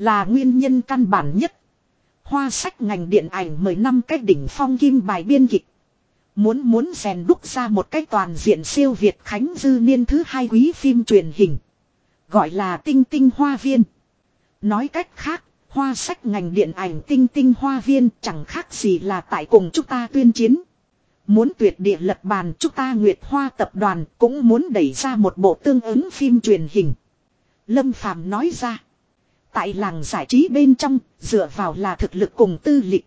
Là nguyên nhân căn bản nhất. Hoa sách ngành điện ảnh mười năm cách đỉnh phong kim bài biên kịch. Muốn muốn rèn đúc ra một cách toàn diện siêu Việt Khánh Dư Niên thứ hai quý phim truyền hình. Gọi là tinh tinh hoa viên. Nói cách khác, hoa sách ngành điện ảnh tinh tinh hoa viên chẳng khác gì là tại cùng chúng ta tuyên chiến. Muốn tuyệt địa lật bàn chúng ta Nguyệt Hoa tập đoàn cũng muốn đẩy ra một bộ tương ứng phim truyền hình. Lâm Phàm nói ra. Tại làng giải trí bên trong, dựa vào là thực lực cùng tư lịch.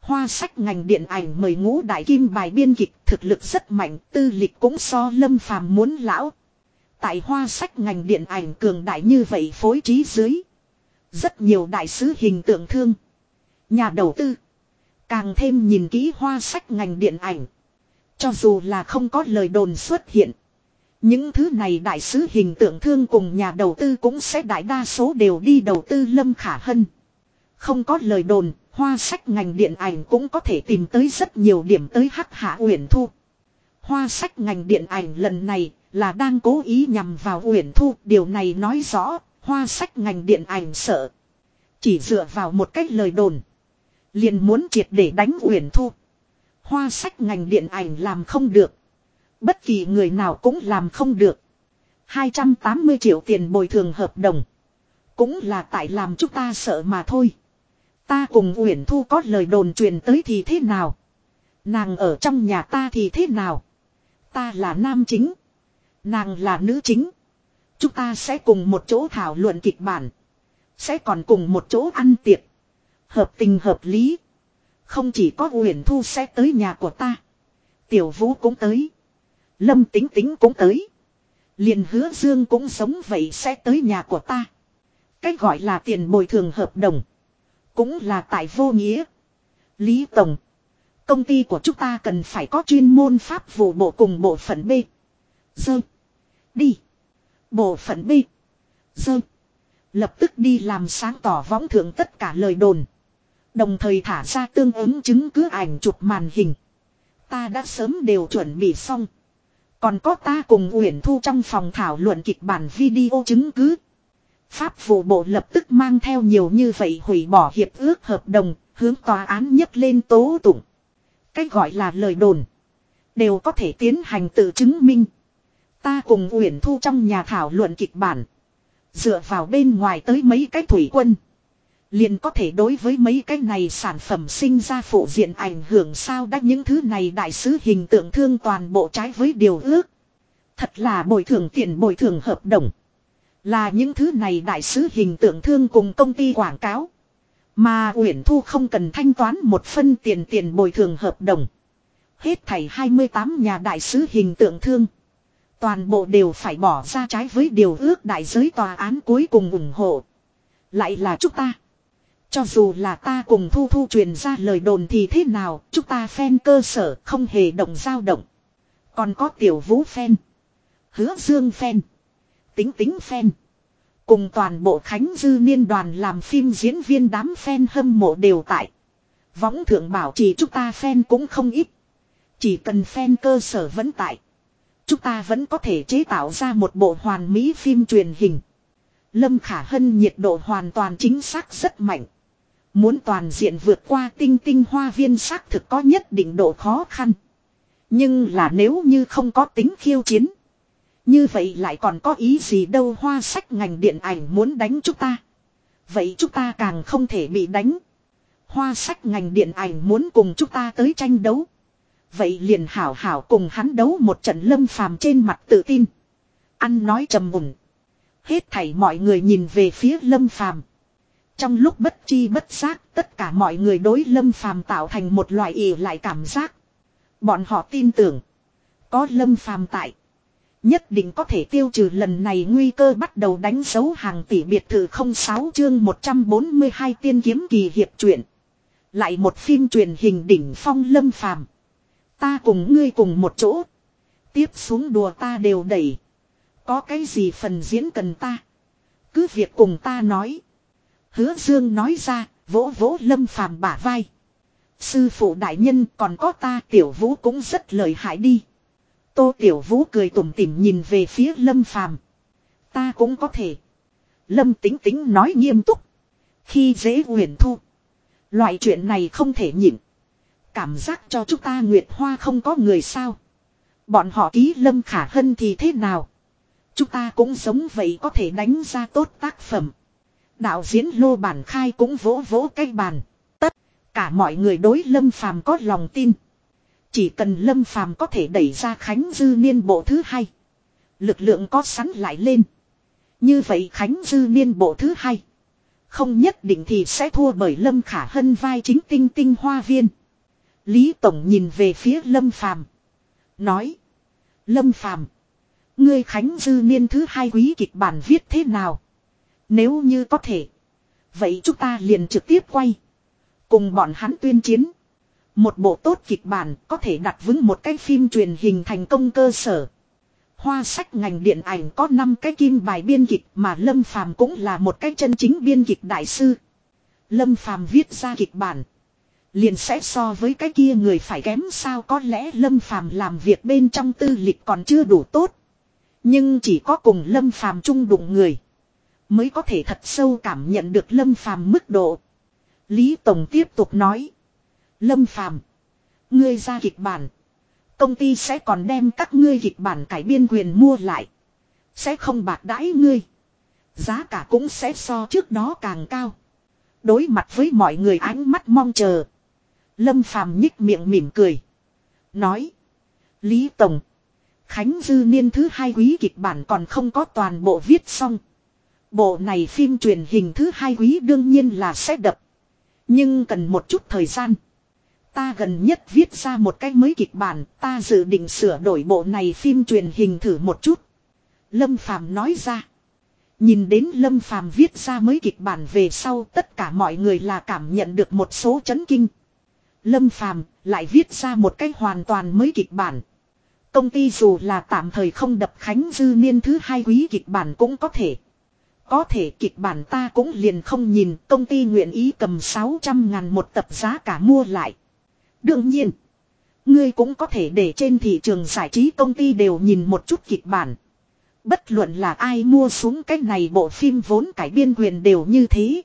Hoa sách ngành điện ảnh mời ngũ đại kim bài biên kịch thực lực rất mạnh, tư lịch cũng so lâm phàm muốn lão. Tại hoa sách ngành điện ảnh cường đại như vậy phối trí dưới. Rất nhiều đại sứ hình tượng thương. Nhà đầu tư. Càng thêm nhìn kỹ hoa sách ngành điện ảnh. Cho dù là không có lời đồn xuất hiện. Những thứ này đại sứ hình tượng thương cùng nhà đầu tư cũng sẽ đại đa số đều đi đầu tư Lâm Khả Hân. Không có lời đồn, hoa sách ngành điện ảnh cũng có thể tìm tới rất nhiều điểm tới hắc hạ uyển thu. Hoa sách ngành điện ảnh lần này là đang cố ý nhằm vào uyển thu, điều này nói rõ, hoa sách ngành điện ảnh sợ. Chỉ dựa vào một cách lời đồn. Liền muốn triệt để đánh uyển thu. Hoa sách ngành điện ảnh làm không được. Bất kỳ người nào cũng làm không được. 280 triệu tiền bồi thường hợp đồng. Cũng là tại làm chúng ta sợ mà thôi. Ta cùng Uyển Thu có lời đồn truyền tới thì thế nào? Nàng ở trong nhà ta thì thế nào? Ta là nam chính. Nàng là nữ chính. Chúng ta sẽ cùng một chỗ thảo luận kịch bản. Sẽ còn cùng một chỗ ăn tiệc. Hợp tình hợp lý. Không chỉ có Uyển Thu sẽ tới nhà của ta. Tiểu Vũ cũng tới. Lâm Tính Tính cũng tới. liền hứa Dương cũng sống vậy sẽ tới nhà của ta. Cách gọi là tiền bồi thường hợp đồng. Cũng là tại vô nghĩa. Lý Tổng. Công ty của chúng ta cần phải có chuyên môn pháp vụ bộ cùng bộ phận B. Dơ. Đi. Bộ phận B. Dơ. Lập tức đi làm sáng tỏ võng thượng tất cả lời đồn. Đồng thời thả ra tương ứng chứng cứ ảnh chụp màn hình. Ta đã sớm đều chuẩn bị xong. Còn có ta cùng Uyển Thu trong phòng thảo luận kịch bản video chứng cứ. Pháp vụ bộ lập tức mang theo nhiều như vậy hủy bỏ hiệp ước hợp đồng, hướng tòa án nhấc lên tố tụng. Cách gọi là lời đồn. Đều có thể tiến hành tự chứng minh. Ta cùng Uyển Thu trong nhà thảo luận kịch bản. Dựa vào bên ngoài tới mấy cái thủy quân. Liền có thể đối với mấy cái này sản phẩm sinh ra phụ diện ảnh hưởng sao đắt những thứ này đại sứ hình tượng thương toàn bộ trái với điều ước. Thật là bồi thường tiền bồi thường hợp đồng. Là những thứ này đại sứ hình tượng thương cùng công ty quảng cáo. Mà Uyển Thu không cần thanh toán một phân tiền tiền bồi thường hợp đồng. Hết thảy 28 nhà đại sứ hình tượng thương. Toàn bộ đều phải bỏ ra trái với điều ước đại giới tòa án cuối cùng ủng hộ. Lại là chúng ta. Cho dù là ta cùng Thu Thu truyền ra lời đồn thì thế nào, chúng ta phen cơ sở không hề động dao động. Còn có tiểu vũ phen. Hứa dương phen. Tính tính phen. Cùng toàn bộ Khánh Dư Niên đoàn làm phim diễn viên đám fan hâm mộ đều tại. Võng thượng bảo chỉ chúng ta fan cũng không ít. Chỉ cần fan cơ sở vẫn tại. Chúng ta vẫn có thể chế tạo ra một bộ hoàn mỹ phim truyền hình. Lâm Khả Hân nhiệt độ hoàn toàn chính xác rất mạnh. Muốn toàn diện vượt qua tinh tinh hoa viên xác thực có nhất định độ khó khăn. Nhưng là nếu như không có tính khiêu chiến. Như vậy lại còn có ý gì đâu hoa sách ngành điện ảnh muốn đánh chúng ta. Vậy chúng ta càng không thể bị đánh. Hoa sách ngành điện ảnh muốn cùng chúng ta tới tranh đấu. Vậy liền hảo hảo cùng hắn đấu một trận lâm phàm trên mặt tự tin. Ăn nói trầm mùng. Hết thảy mọi người nhìn về phía lâm phàm. Trong lúc bất chi bất giác, tất cả mọi người đối lâm phàm tạo thành một loại ỉ lại cảm giác. Bọn họ tin tưởng. Có lâm phàm tại. Nhất định có thể tiêu trừ lần này nguy cơ bắt đầu đánh dấu hàng tỷ biệt thự 06 chương 142 tiên kiếm kỳ hiệp truyện. Lại một phim truyền hình đỉnh phong lâm phàm. Ta cùng ngươi cùng một chỗ. Tiếp xuống đùa ta đều đẩy. Có cái gì phần diễn cần ta. Cứ việc cùng ta nói. Hứa Dương nói ra, vỗ vỗ lâm phàm bả vai. Sư phụ đại nhân còn có ta tiểu vũ cũng rất lợi hại đi. Tô Tiểu Vũ cười tủm tỉm nhìn về phía Lâm Phàm. Ta cũng có thể. Lâm Tính Tính nói nghiêm túc. Khi dễ huyền thu. Loại chuyện này không thể nhịn. Cảm giác cho chúng ta Nguyệt Hoa không có người sao. Bọn họ ký Lâm Khả Hân thì thế nào? Chúng ta cũng sống vậy có thể đánh ra tốt tác phẩm. Đạo diễn Lô Bản Khai cũng vỗ vỗ cái bàn. Tất cả mọi người đối Lâm Phàm có lòng tin. Chỉ cần Lâm Phàm có thể đẩy ra Khánh Dư Niên bộ thứ hai. Lực lượng có sẵn lại lên. Như vậy Khánh Dư Niên bộ thứ hai. Không nhất định thì sẽ thua bởi Lâm Khả Hân vai chính tinh tinh hoa viên. Lý Tổng nhìn về phía Lâm Phàm, Nói. Lâm Phàm, Ngươi Khánh Dư Niên thứ hai quý kịch bản viết thế nào? Nếu như có thể. Vậy chúng ta liền trực tiếp quay. Cùng bọn hắn tuyên chiến. Một bộ tốt kịch bản có thể đặt vững một cái phim truyền hình thành công cơ sở. Hoa sách ngành điện ảnh có 5 cái kim bài biên kịch mà Lâm Phàm cũng là một cái chân chính biên kịch đại sư. Lâm Phàm viết ra kịch bản. Liền sẽ so với cái kia người phải kém sao có lẽ Lâm Phàm làm việc bên trong tư lịch còn chưa đủ tốt. Nhưng chỉ có cùng Lâm Phàm chung đụng người. Mới có thể thật sâu cảm nhận được Lâm Phàm mức độ. Lý Tổng tiếp tục nói. Lâm Phàm, Ngươi ra kịch bản. Công ty sẽ còn đem các ngươi kịch bản cải biên quyền mua lại. Sẽ không bạc đãi ngươi. Giá cả cũng sẽ so trước đó càng cao. Đối mặt với mọi người ánh mắt mong chờ. Lâm Phàm nhích miệng mỉm cười. Nói. Lý Tổng. Khánh Dư Niên thứ hai quý kịch bản còn không có toàn bộ viết xong. Bộ này phim truyền hình thứ hai quý đương nhiên là sẽ đập. Nhưng cần một chút thời gian. Ta gần nhất viết ra một cái mới kịch bản, ta dự định sửa đổi bộ này phim truyền hình thử một chút. Lâm Phàm nói ra. Nhìn đến Lâm Phàm viết ra mới kịch bản về sau tất cả mọi người là cảm nhận được một số chấn kinh. Lâm Phàm lại viết ra một cái hoàn toàn mới kịch bản. Công ty dù là tạm thời không đập Khánh Dư Niên thứ hai quý kịch bản cũng có thể. Có thể kịch bản ta cũng liền không nhìn công ty nguyện ý cầm 600 ngàn một tập giá cả mua lại. Đương nhiên, ngươi cũng có thể để trên thị trường giải trí công ty đều nhìn một chút kịch bản. Bất luận là ai mua xuống cái này bộ phim vốn cải biên quyền đều như thế.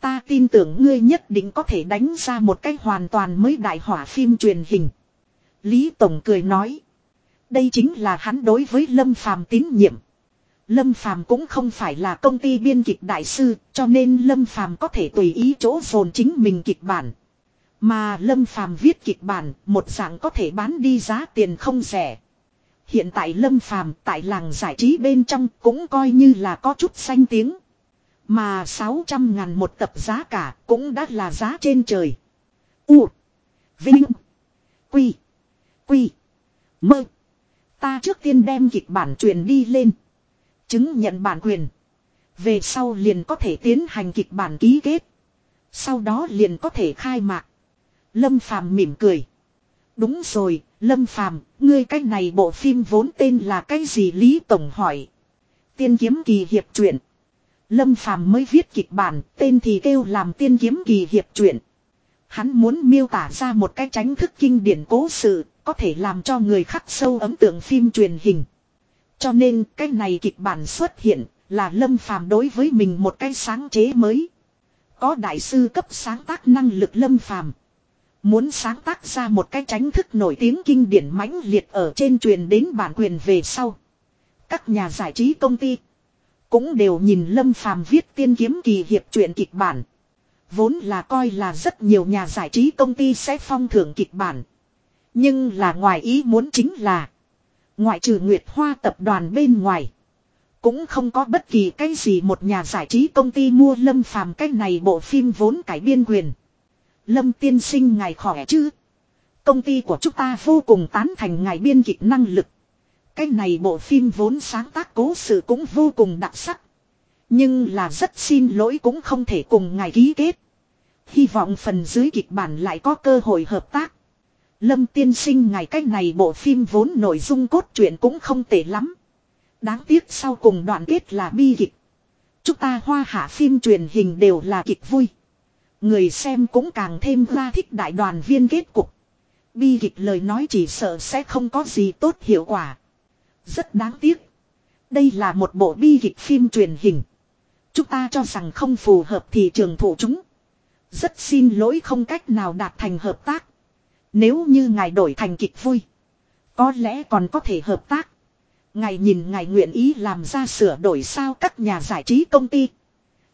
Ta tin tưởng ngươi nhất định có thể đánh ra một cách hoàn toàn mới đại hỏa phim truyền hình. Lý Tổng cười nói. Đây chính là hắn đối với Lâm Phàm tín nhiệm. Lâm Phàm cũng không phải là công ty biên kịch đại sư, cho nên Lâm Phàm có thể tùy ý chỗ dồn chính mình kịch bản. Mà Lâm Phàm viết kịch bản, một dạng có thể bán đi giá tiền không rẻ. Hiện tại Lâm Phàm tại làng giải trí bên trong cũng coi như là có chút danh tiếng. Mà 600 ngàn một tập giá cả cũng đã là giá trên trời. U. Vinh. Quy. Quy. Mơ. Ta trước tiên đem kịch bản truyền đi lên. Chứng nhận bản quyền. Về sau liền có thể tiến hành kịch bản ký kết. Sau đó liền có thể khai mạc. Lâm Phàm mỉm cười. Đúng rồi, Lâm Phàm, ngươi cái này bộ phim vốn tên là cái gì Lý Tổng hỏi. Tiên kiếm kỳ hiệp truyện. Lâm Phàm mới viết kịch bản, tên thì kêu làm tiên kiếm kỳ hiệp truyện. Hắn muốn miêu tả ra một cái tránh thức kinh điển cố sự, có thể làm cho người khắc sâu ấn tượng phim truyền hình. Cho nên cái này kịch bản xuất hiện là Lâm Phàm đối với mình một cái sáng chế mới. Có đại sư cấp sáng tác năng lực Lâm Phàm Muốn sáng tác ra một cái tránh thức nổi tiếng kinh điển mãnh liệt ở trên truyền đến bản quyền về sau. Các nhà giải trí công ty cũng đều nhìn Lâm Phàm viết tiên kiếm kỳ hiệp truyện kịch bản. Vốn là coi là rất nhiều nhà giải trí công ty sẽ phong thưởng kịch bản. Nhưng là ngoài ý muốn chính là. Ngoại trừ Nguyệt Hoa tập đoàn bên ngoài. Cũng không có bất kỳ cái gì một nhà giải trí công ty mua Lâm Phàm cách này bộ phim vốn cải biên quyền. Lâm tiên sinh ngài khỏe chứ. Công ty của chúng ta vô cùng tán thành ngài biên kịch năng lực. Cái này bộ phim vốn sáng tác cố sự cũng vô cùng đặc sắc. Nhưng là rất xin lỗi cũng không thể cùng ngài ký kết. Hy vọng phần dưới kịch bản lại có cơ hội hợp tác. Lâm tiên sinh ngài cách này bộ phim vốn nội dung cốt truyện cũng không tệ lắm. Đáng tiếc sau cùng đoạn kết là bi kịch. Chúng ta hoa hạ phim truyền hình đều là kịch vui. Người xem cũng càng thêm ra thích đại đoàn viên kết cục. Bi kịch lời nói chỉ sợ sẽ không có gì tốt hiệu quả. Rất đáng tiếc. Đây là một bộ bi kịch phim truyền hình. Chúng ta cho rằng không phù hợp thị trường thủ chúng. Rất xin lỗi không cách nào đạt thành hợp tác. Nếu như ngài đổi thành kịch vui. Có lẽ còn có thể hợp tác. Ngài nhìn ngài nguyện ý làm ra sửa đổi sao các nhà giải trí công ty.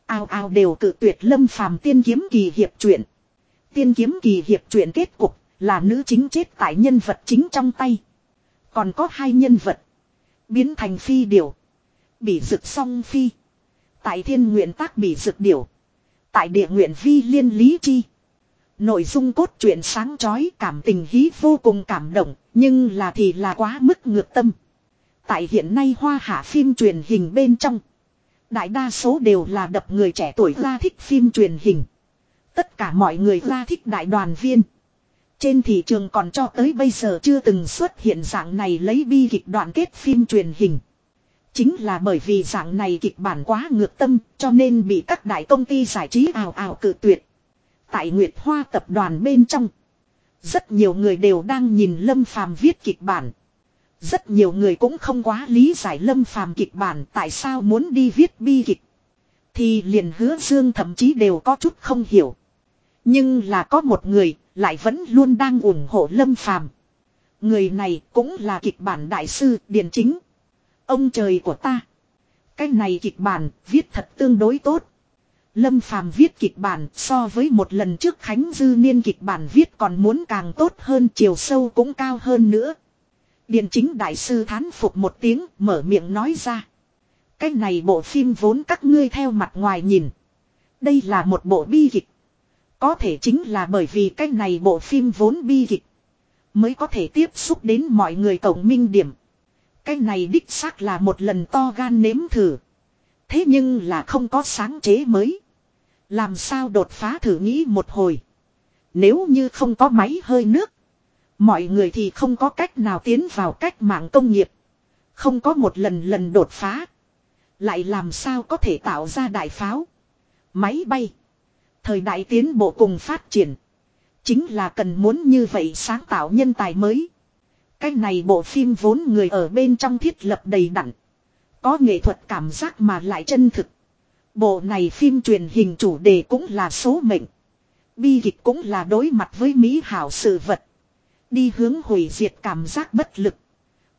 Ao ao đều cự tuyệt lâm phàm tiên kiếm kỳ hiệp truyện. Tiên kiếm kỳ hiệp truyện kết cục là nữ chính chết tại nhân vật chính trong tay. Còn có hai nhân vật. Biến thành phi điều. Bị rực song phi. Tại thiên nguyện tác bị rực điểu. Tại địa nguyện vi liên lý chi. Nội dung cốt truyện sáng chói, cảm tình hí vô cùng cảm động. Nhưng là thì là quá mức ngược tâm. Tại hiện nay hoa hạ phim truyền hình bên trong. Đại đa số đều là đập người trẻ tuổi ra thích phim truyền hình. Tất cả mọi người ra thích đại đoàn viên. Trên thị trường còn cho tới bây giờ chưa từng xuất hiện dạng này lấy bi kịch đoạn kết phim truyền hình. Chính là bởi vì dạng này kịch bản quá ngược tâm, cho nên bị các đại công ty giải trí ào ào cự tuyệt. Tại Nguyệt Hoa tập đoàn bên trong. Rất nhiều người đều đang nhìn Lâm Phàm viết kịch bản. Rất nhiều người cũng không quá lý giải Lâm Phàm kịch bản tại sao muốn đi viết bi kịch. Thì liền hứa dương thậm chí đều có chút không hiểu. Nhưng là có một người lại vẫn luôn đang ủng hộ Lâm Phàm. Người này cũng là kịch bản đại sư Điền Chính. Ông trời của ta. Cái này kịch bản viết thật tương đối tốt. Lâm Phàm viết kịch bản so với một lần trước Khánh Dư Niên kịch bản viết còn muốn càng tốt hơn, chiều sâu cũng cao hơn nữa. Điện chính đại sư thán phục một tiếng, mở miệng nói ra. Cái này bộ phim vốn các ngươi theo mặt ngoài nhìn. Đây là một bộ bi kịch. Có thể chính là bởi vì cái này bộ phim vốn bi kịch. Mới có thể tiếp xúc đến mọi người tổng minh điểm. Cái này đích xác là một lần to gan nếm thử. Thế nhưng là không có sáng chế mới. Làm sao đột phá thử nghĩ một hồi. Nếu như không có máy hơi nước. Mọi người thì không có cách nào tiến vào cách mạng công nghiệp. Không có một lần lần đột phá. Lại làm sao có thể tạo ra đại pháo. Máy bay. Thời đại tiến bộ cùng phát triển. Chính là cần muốn như vậy sáng tạo nhân tài mới. Cái này bộ phim vốn người ở bên trong thiết lập đầy đặn. Có nghệ thuật cảm giác mà lại chân thực. Bộ này phim truyền hình chủ đề cũng là số mệnh. Bi kịch cũng là đối mặt với mỹ hảo sự vật. Đi hướng hủy diệt cảm giác bất lực.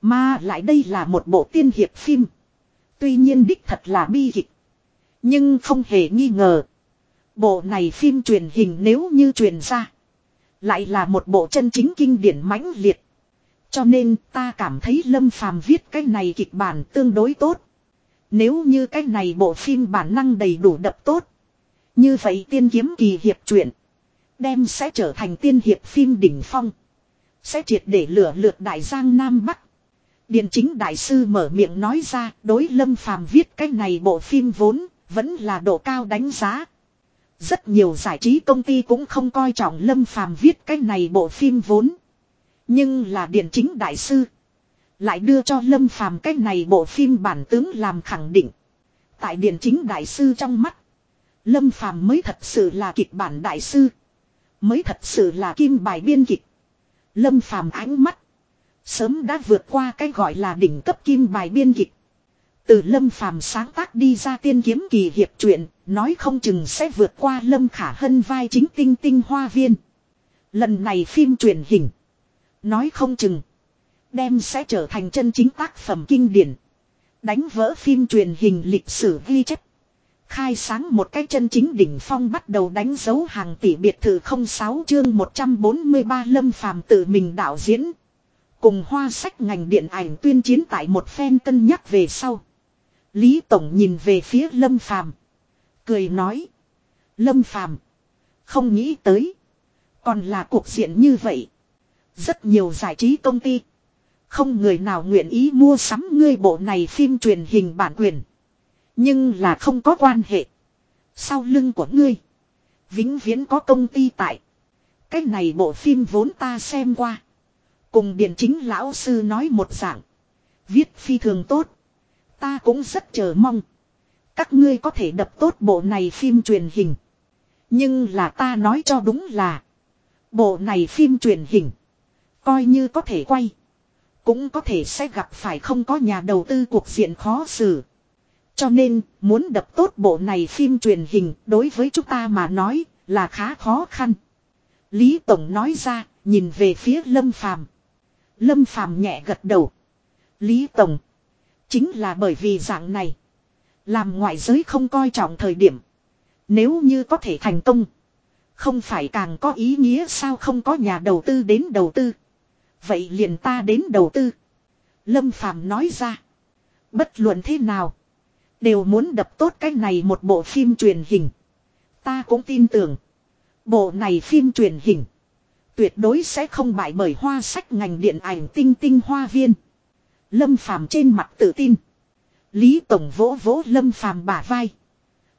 Mà lại đây là một bộ tiên hiệp phim. Tuy nhiên đích thật là bi kịch. Nhưng không hề nghi ngờ. Bộ này phim truyền hình nếu như truyền ra. Lại là một bộ chân chính kinh điển mãnh liệt. Cho nên ta cảm thấy Lâm Phàm viết cái này kịch bản tương đối tốt. Nếu như cái này bộ phim bản năng đầy đủ đập tốt. Như vậy tiên kiếm kỳ hiệp truyện. Đem sẽ trở thành tiên hiệp phim đỉnh phong. Sẽ triệt để lửa lượt đại giang Nam Bắc. Điện chính đại sư mở miệng nói ra, đối lâm phàm viết cái này bộ phim vốn vẫn là độ cao đánh giá. Rất nhiều giải trí công ty cũng không coi trọng lâm phàm viết cái này bộ phim vốn. Nhưng là điện chính đại sư. Lại đưa cho lâm phàm cái này bộ phim bản tướng làm khẳng định. Tại điện chính đại sư trong mắt. Lâm phàm mới thật sự là kịch bản đại sư. Mới thật sự là kim bài biên kịch. Lâm phàm ánh mắt. Sớm đã vượt qua cái gọi là đỉnh cấp kim bài biên kịch. Từ Lâm Phàm sáng tác đi ra tiên kiếm kỳ hiệp truyện, nói không chừng sẽ vượt qua Lâm Khả Hân vai chính tinh tinh hoa viên. Lần này phim truyền hình. Nói không chừng. Đem sẽ trở thành chân chính tác phẩm kinh điển. Đánh vỡ phim truyền hình lịch sử ghi chép. Khai sáng một cái chân chính đỉnh phong bắt đầu đánh dấu hàng tỷ biệt thự 06 chương 143 lâm phàm tự mình đạo diễn. Cùng hoa sách ngành điện ảnh tuyên chiến tại một phen cân nhắc về sau. Lý Tổng nhìn về phía lâm phàm. Cười nói. Lâm phàm. Không nghĩ tới. Còn là cuộc diện như vậy. Rất nhiều giải trí công ty. Không người nào nguyện ý mua sắm ngươi bộ này phim truyền hình bản quyền. Nhưng là không có quan hệ. Sau lưng của ngươi. Vĩnh viễn có công ty tại. Cái này bộ phim vốn ta xem qua. Cùng điện chính lão sư nói một dạng. Viết phi thường tốt. Ta cũng rất chờ mong. Các ngươi có thể đập tốt bộ này phim truyền hình. Nhưng là ta nói cho đúng là. Bộ này phim truyền hình. Coi như có thể quay. Cũng có thể sẽ gặp phải không có nhà đầu tư cuộc diện khó xử. Cho nên, muốn đập tốt bộ này phim truyền hình đối với chúng ta mà nói là khá khó khăn. Lý Tổng nói ra, nhìn về phía Lâm Phàm. Lâm Phàm nhẹ gật đầu. Lý Tổng, Chính là bởi vì dạng này. Làm ngoại giới không coi trọng thời điểm. Nếu như có thể thành công. Không phải càng có ý nghĩa sao không có nhà đầu tư đến đầu tư. Vậy liền ta đến đầu tư. Lâm Phàm nói ra. Bất luận thế nào. Đều muốn đập tốt cái này một bộ phim truyền hình. Ta cũng tin tưởng. Bộ này phim truyền hình. Tuyệt đối sẽ không bại bởi hoa sách ngành điện ảnh tinh tinh hoa viên. Lâm Phàm trên mặt tự tin. Lý Tổng vỗ vỗ Lâm Phàm bả vai.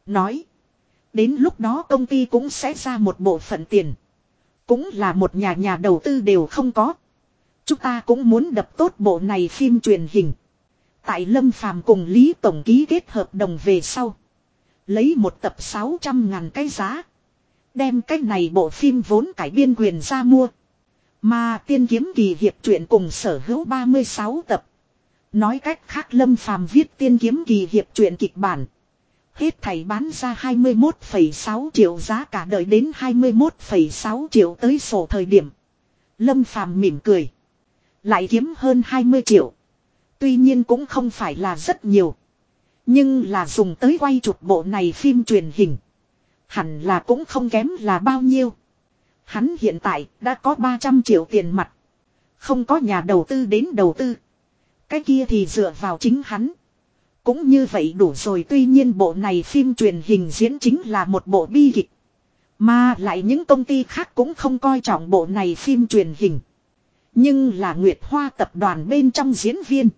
Nói. Đến lúc đó công ty cũng sẽ ra một bộ phận tiền. Cũng là một nhà nhà đầu tư đều không có. Chúng ta cũng muốn đập tốt bộ này phim truyền hình. Tại Lâm Phàm cùng Lý Tổng ký kết hợp đồng về sau. Lấy một tập 600 ngàn cái giá. Đem cái này bộ phim vốn cải biên quyền ra mua. Mà tiên kiếm kỳ hiệp truyện cùng sở hữu 36 tập. Nói cách khác Lâm Phàm viết tiên kiếm kỳ hiệp truyện kịch bản. Hết thầy bán ra 21,6 triệu giá cả đợi đến 21,6 triệu tới sổ thời điểm. Lâm Phàm mỉm cười. Lại kiếm hơn 20 triệu. Tuy nhiên cũng không phải là rất nhiều. Nhưng là dùng tới quay chụp bộ này phim truyền hình. Hẳn là cũng không kém là bao nhiêu. Hắn hiện tại đã có 300 triệu tiền mặt. Không có nhà đầu tư đến đầu tư. Cái kia thì dựa vào chính hắn. Cũng như vậy đủ rồi, tuy nhiên bộ này phim truyền hình diễn chính là một bộ bi kịch. Mà lại những công ty khác cũng không coi trọng bộ này phim truyền hình. Nhưng là Nguyệt Hoa tập đoàn bên trong diễn viên.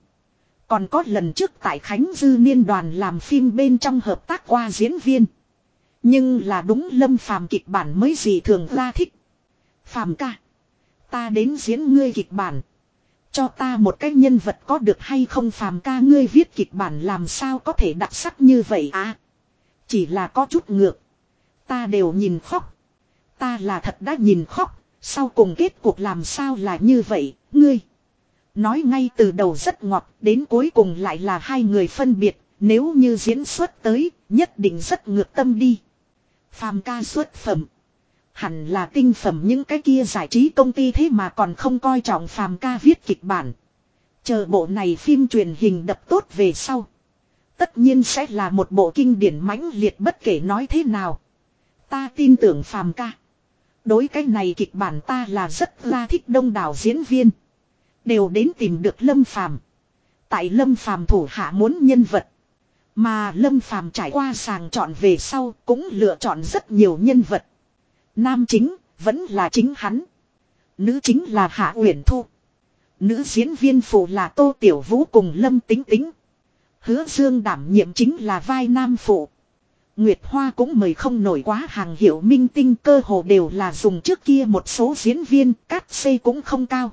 Còn có lần trước tại Khánh Dư Niên đoàn làm phim bên trong hợp tác qua diễn viên. Nhưng là đúng lâm phàm kịch bản mới gì thường ra thích. Phàm ca. Ta đến diễn ngươi kịch bản. Cho ta một cái nhân vật có được hay không phàm ca ngươi viết kịch bản làm sao có thể đặc sắc như vậy à. Chỉ là có chút ngược. Ta đều nhìn khóc. Ta là thật đã nhìn khóc. Sau cùng kết cuộc làm sao là như vậy, ngươi. Nói ngay từ đầu rất ngọt, đến cuối cùng lại là hai người phân biệt, nếu như diễn xuất tới, nhất định rất ngược tâm đi. Phàm ca xuất phẩm. Hẳn là tinh phẩm những cái kia giải trí công ty thế mà còn không coi trọng phàm ca viết kịch bản. Chờ bộ này phim truyền hình đập tốt về sau. Tất nhiên sẽ là một bộ kinh điển mãnh liệt bất kể nói thế nào. Ta tin tưởng phàm ca. Đối cái này kịch bản ta là rất la thích đông đảo diễn viên. Đều đến tìm được Lâm Phàm. Tại Lâm Phàm thủ hạ muốn nhân vật. Mà Lâm Phàm trải qua sàng chọn về sau cũng lựa chọn rất nhiều nhân vật. Nam chính vẫn là chính hắn. Nữ chính là Hạ Uyển Thu. Nữ diễn viên phụ là Tô Tiểu Vũ cùng Lâm Tính Tính. Hứa Dương đảm nhiệm chính là vai nam phụ. Nguyệt Hoa cũng mời không nổi quá hàng hiệu minh tinh cơ hồ đều là dùng trước kia một số diễn viên, cắt xây cũng không cao.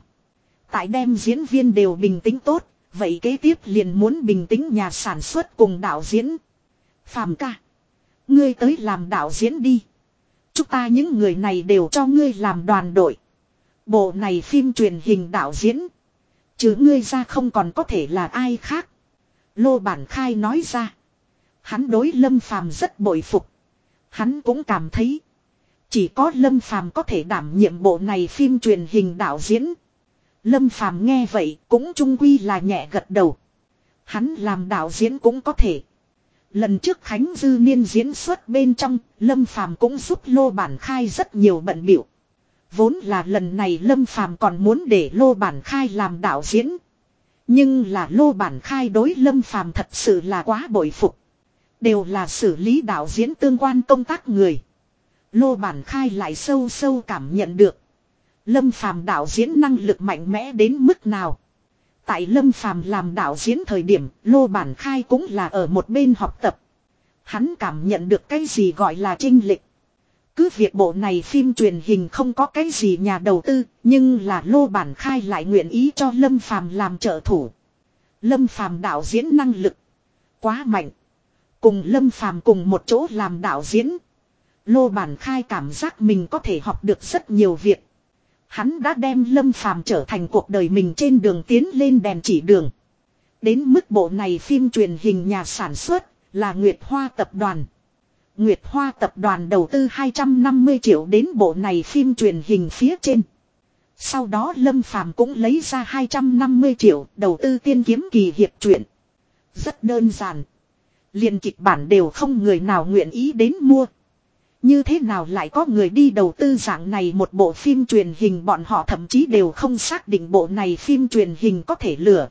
Tại đem diễn viên đều bình tĩnh tốt, vậy kế tiếp liền muốn bình tĩnh nhà sản xuất cùng đạo diễn. Phạm ca. Ngươi tới làm đạo diễn đi. Chúng ta những người này đều cho ngươi làm đoàn đội. Bộ này phim truyền hình đạo diễn. Chứ ngươi ra không còn có thể là ai khác. Lô Bản Khai nói ra. Hắn đối Lâm Phàm rất bội phục. Hắn cũng cảm thấy. Chỉ có Lâm Phàm có thể đảm nhiệm bộ này phim truyền hình đạo diễn. Lâm Phàm nghe vậy cũng trung quy là nhẹ gật đầu. Hắn làm đạo diễn cũng có thể. Lần trước Khánh Dư Niên diễn xuất bên trong, Lâm Phàm cũng giúp Lô Bản Khai rất nhiều bận biểu. Vốn là lần này Lâm Phàm còn muốn để Lô Bản Khai làm đạo diễn. Nhưng là Lô Bản Khai đối Lâm Phàm thật sự là quá bội phục. Đều là xử lý đạo diễn tương quan công tác người. Lô Bản Khai lại sâu sâu cảm nhận được. Lâm Phàm đạo diễn năng lực mạnh mẽ đến mức nào. Tại Lâm Phàm làm đạo diễn thời điểm, Lô Bản Khai cũng là ở một bên học tập. Hắn cảm nhận được cái gì gọi là trinh lịch. Cứ việc bộ này phim truyền hình không có cái gì nhà đầu tư, nhưng là Lô Bản Khai lại nguyện ý cho Lâm Phàm làm trợ thủ. Lâm Phàm đạo diễn năng lực quá mạnh. Cùng Lâm Phàm cùng một chỗ làm đạo diễn. Lô Bản Khai cảm giác mình có thể học được rất nhiều việc. Hắn đã đem Lâm Phàm trở thành cuộc đời mình trên đường tiến lên đèn chỉ đường. Đến mức bộ này phim truyền hình nhà sản xuất là Nguyệt Hoa Tập đoàn. Nguyệt Hoa Tập đoàn đầu tư 250 triệu đến bộ này phim truyền hình phía trên. Sau đó Lâm Phàm cũng lấy ra 250 triệu đầu tư tiên kiếm kỳ hiệp truyện. Rất đơn giản liền kịch bản đều không người nào nguyện ý đến mua. Như thế nào lại có người đi đầu tư dạng này một bộ phim truyền hình bọn họ thậm chí đều không xác định bộ này phim truyền hình có thể lửa.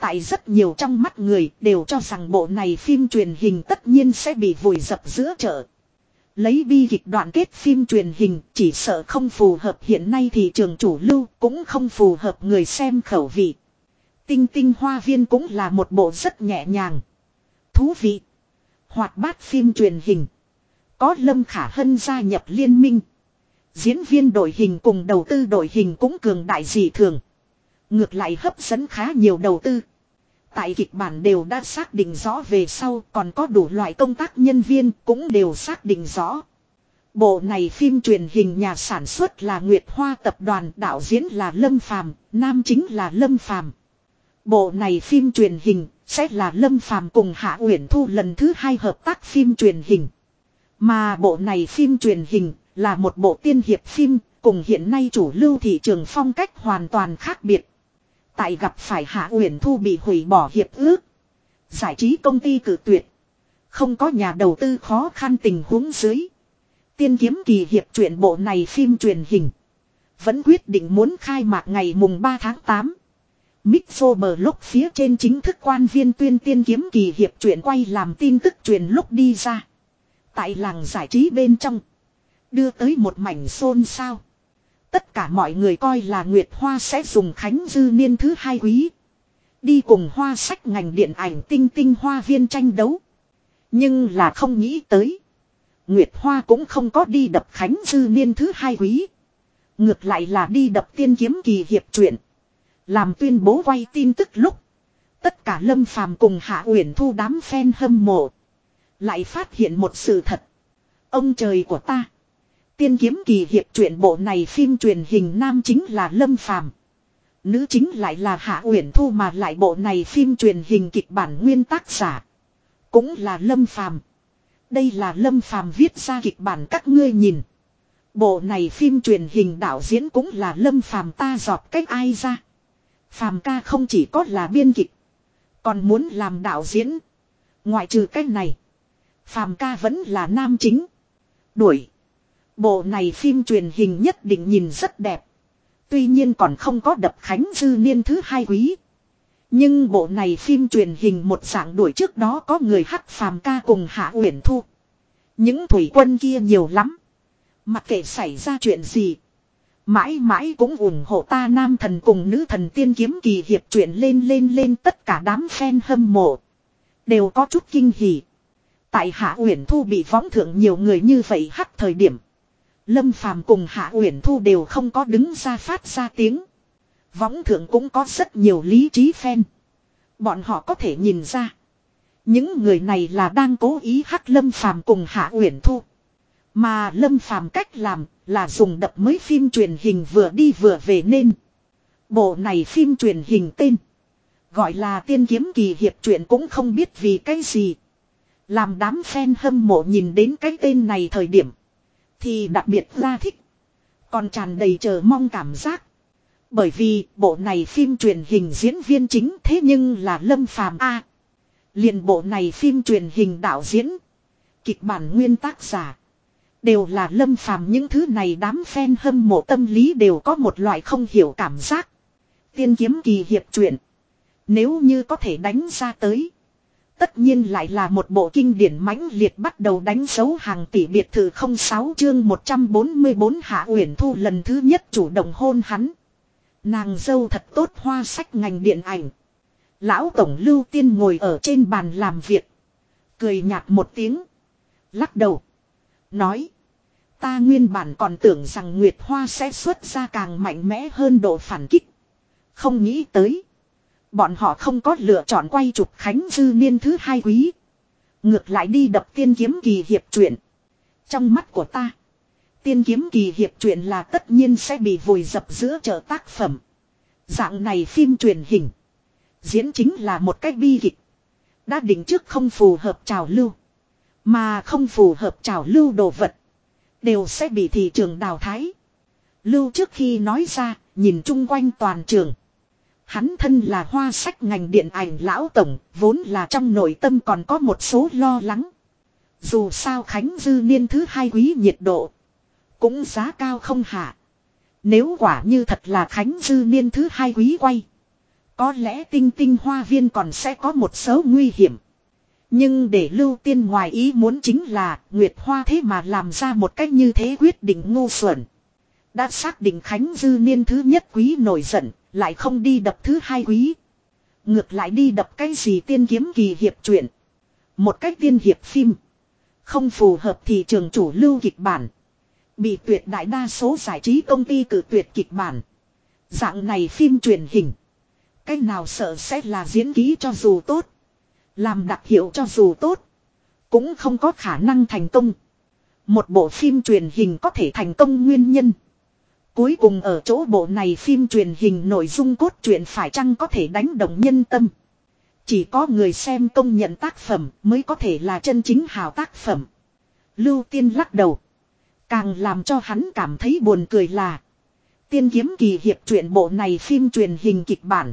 Tại rất nhiều trong mắt người đều cho rằng bộ này phim truyền hình tất nhiên sẽ bị vùi dập giữa chợ. Lấy bi kịch đoạn kết phim truyền hình, chỉ sợ không phù hợp hiện nay thị trường chủ lưu, cũng không phù hợp người xem khẩu vị. Tinh tinh hoa viên cũng là một bộ rất nhẹ nhàng. Thú vị. Hoạt bát phim truyền hình. Có Lâm Khả Hân gia nhập liên minh. Diễn viên đội hình cùng đầu tư đội hình cũng cường đại dị thường. Ngược lại hấp dẫn khá nhiều đầu tư. Tại kịch bản đều đã xác định rõ về sau còn có đủ loại công tác nhân viên cũng đều xác định rõ. Bộ này phim truyền hình nhà sản xuất là Nguyệt Hoa tập đoàn đạo diễn là Lâm Phàm, nam chính là Lâm Phàm. Bộ này phim truyền hình sẽ là Lâm Phàm cùng Hạ Uyển Thu lần thứ hai hợp tác phim truyền hình. Mà bộ này phim truyền hình là một bộ tiên hiệp phim, cùng hiện nay chủ lưu thị trường phong cách hoàn toàn khác biệt. Tại gặp phải Hạ Uyển Thu bị hủy bỏ hiệp ước. Giải trí công ty cử tuyệt. Không có nhà đầu tư khó khăn tình huống dưới. Tiên kiếm kỳ hiệp truyện bộ này phim truyền hình. Vẫn quyết định muốn khai mạc ngày mùng 3 tháng 8. Mixo bờ lúc phía trên chính thức quan viên tuyên tiên kiếm kỳ hiệp truyện quay làm tin tức truyền lúc đi ra. Tại làng giải trí bên trong. Đưa tới một mảnh xôn xao. Tất cả mọi người coi là Nguyệt Hoa sẽ dùng Khánh Dư Niên thứ hai quý. Đi cùng hoa sách ngành điện ảnh tinh tinh hoa viên tranh đấu. Nhưng là không nghĩ tới. Nguyệt Hoa cũng không có đi đập Khánh Dư Niên thứ hai quý. Ngược lại là đi đập tiên kiếm kỳ hiệp truyện. Làm tuyên bố quay tin tức lúc. Tất cả Lâm Phàm cùng Hạ Uyển Thu đám fan hâm mộ. Lại phát hiện một sự thật. Ông trời của ta. Tiên kiếm kỳ hiệp truyện bộ này phim truyền hình nam chính là Lâm Phàm Nữ chính lại là Hạ Uyển Thu mà lại bộ này phim truyền hình kịch bản nguyên tác giả. Cũng là Lâm Phàm Đây là Lâm Phàm viết ra kịch bản các ngươi nhìn. Bộ này phim truyền hình đạo diễn cũng là Lâm Phàm ta dọt cách ai ra. Phàm ca không chỉ có là biên kịch. Còn muốn làm đạo diễn. Ngoại trừ cách này. Phàm ca vẫn là nam chính. Đuổi. Bộ này phim truyền hình nhất định nhìn rất đẹp. Tuy nhiên còn không có đập khánh dư niên thứ hai quý. Nhưng bộ này phim truyền hình một dạng đuổi trước đó có người hắc phàm ca cùng hạ uyển thu. Những thủy quân kia nhiều lắm. Mặc kệ xảy ra chuyện gì. Mãi mãi cũng ủng hộ ta nam thần cùng nữ thần tiên kiếm kỳ hiệp chuyện lên lên lên tất cả đám fan hâm mộ. Đều có chút kinh hỉ. Tại Hạ Uyển Thu bị võng thượng nhiều người như vậy hắc thời điểm. Lâm Phàm cùng Hạ Uyển Thu đều không có đứng ra phát ra tiếng. Võng thượng cũng có rất nhiều lý trí fan. Bọn họ có thể nhìn ra. Những người này là đang cố ý hắc Lâm Phàm cùng Hạ Uyển Thu. Mà Lâm Phàm cách làm là dùng đập mới phim truyền hình vừa đi vừa về nên. Bộ này phim truyền hình tên. Gọi là tiên kiếm kỳ hiệp truyện cũng không biết vì cái gì. Làm đám fan hâm mộ nhìn đến cái tên này thời điểm. Thì đặc biệt ra thích. Còn tràn đầy chờ mong cảm giác. Bởi vì bộ này phim truyền hình diễn viên chính thế nhưng là Lâm Phàm A. liền bộ này phim truyền hình đạo diễn. Kịch bản nguyên tác giả. Đều là Lâm Phàm những thứ này đám fan hâm mộ tâm lý đều có một loại không hiểu cảm giác. Tiên kiếm kỳ hiệp truyện. Nếu như có thể đánh ra tới. Tất nhiên lại là một bộ kinh điển mãnh liệt bắt đầu đánh dấu hàng tỷ biệt thự 06 chương 144 Hạ Uyển Thu lần thứ nhất chủ động hôn hắn. Nàng dâu thật tốt hoa sách ngành điện ảnh. Lão Tổng Lưu Tiên ngồi ở trên bàn làm việc. Cười nhạt một tiếng. Lắc đầu. Nói. Ta nguyên bản còn tưởng rằng Nguyệt Hoa sẽ xuất ra càng mạnh mẽ hơn độ phản kích. Không nghĩ tới. Bọn họ không có lựa chọn quay chụp Khánh Dư Niên thứ hai quý. Ngược lại đi đập tiên kiếm kỳ hiệp truyện. Trong mắt của ta. Tiên kiếm kỳ hiệp truyện là tất nhiên sẽ bị vùi dập giữa chợ tác phẩm. Dạng này phim truyền hình. Diễn chính là một cách bi kịch. Đã định trước không phù hợp trào lưu. Mà không phù hợp trào lưu đồ vật. Đều sẽ bị thị trường đào thái. Lưu trước khi nói ra, nhìn chung quanh toàn trường. Hắn thân là hoa sách ngành điện ảnh lão tổng, vốn là trong nội tâm còn có một số lo lắng. Dù sao Khánh Dư niên thứ hai quý nhiệt độ, cũng giá cao không hạ. Nếu quả như thật là Khánh Dư niên thứ hai quý quay, có lẽ tinh tinh hoa viên còn sẽ có một số nguy hiểm. Nhưng để lưu tiên ngoài ý muốn chính là Nguyệt Hoa thế mà làm ra một cách như thế quyết định ngu xuẩn. Đã xác định Khánh Dư niên thứ nhất quý nổi giận, lại không đi đập thứ hai quý. Ngược lại đi đập cái gì tiên kiếm kỳ hiệp truyện. Một cách tiên hiệp phim. Không phù hợp thị trường chủ lưu kịch bản. Bị tuyệt đại đa số giải trí công ty cử tuyệt kịch bản. Dạng này phim truyền hình. cách nào sợ sẽ là diễn ký cho dù tốt. Làm đặc hiệu cho dù tốt. Cũng không có khả năng thành công. Một bộ phim truyền hình có thể thành công nguyên nhân. Cuối cùng ở chỗ bộ này phim truyền hình nội dung cốt truyện phải chăng có thể đánh động nhân tâm. Chỉ có người xem công nhận tác phẩm mới có thể là chân chính hào tác phẩm. Lưu tiên lắc đầu. Càng làm cho hắn cảm thấy buồn cười là. Tiên kiếm kỳ hiệp truyện bộ này phim truyền hình kịch bản.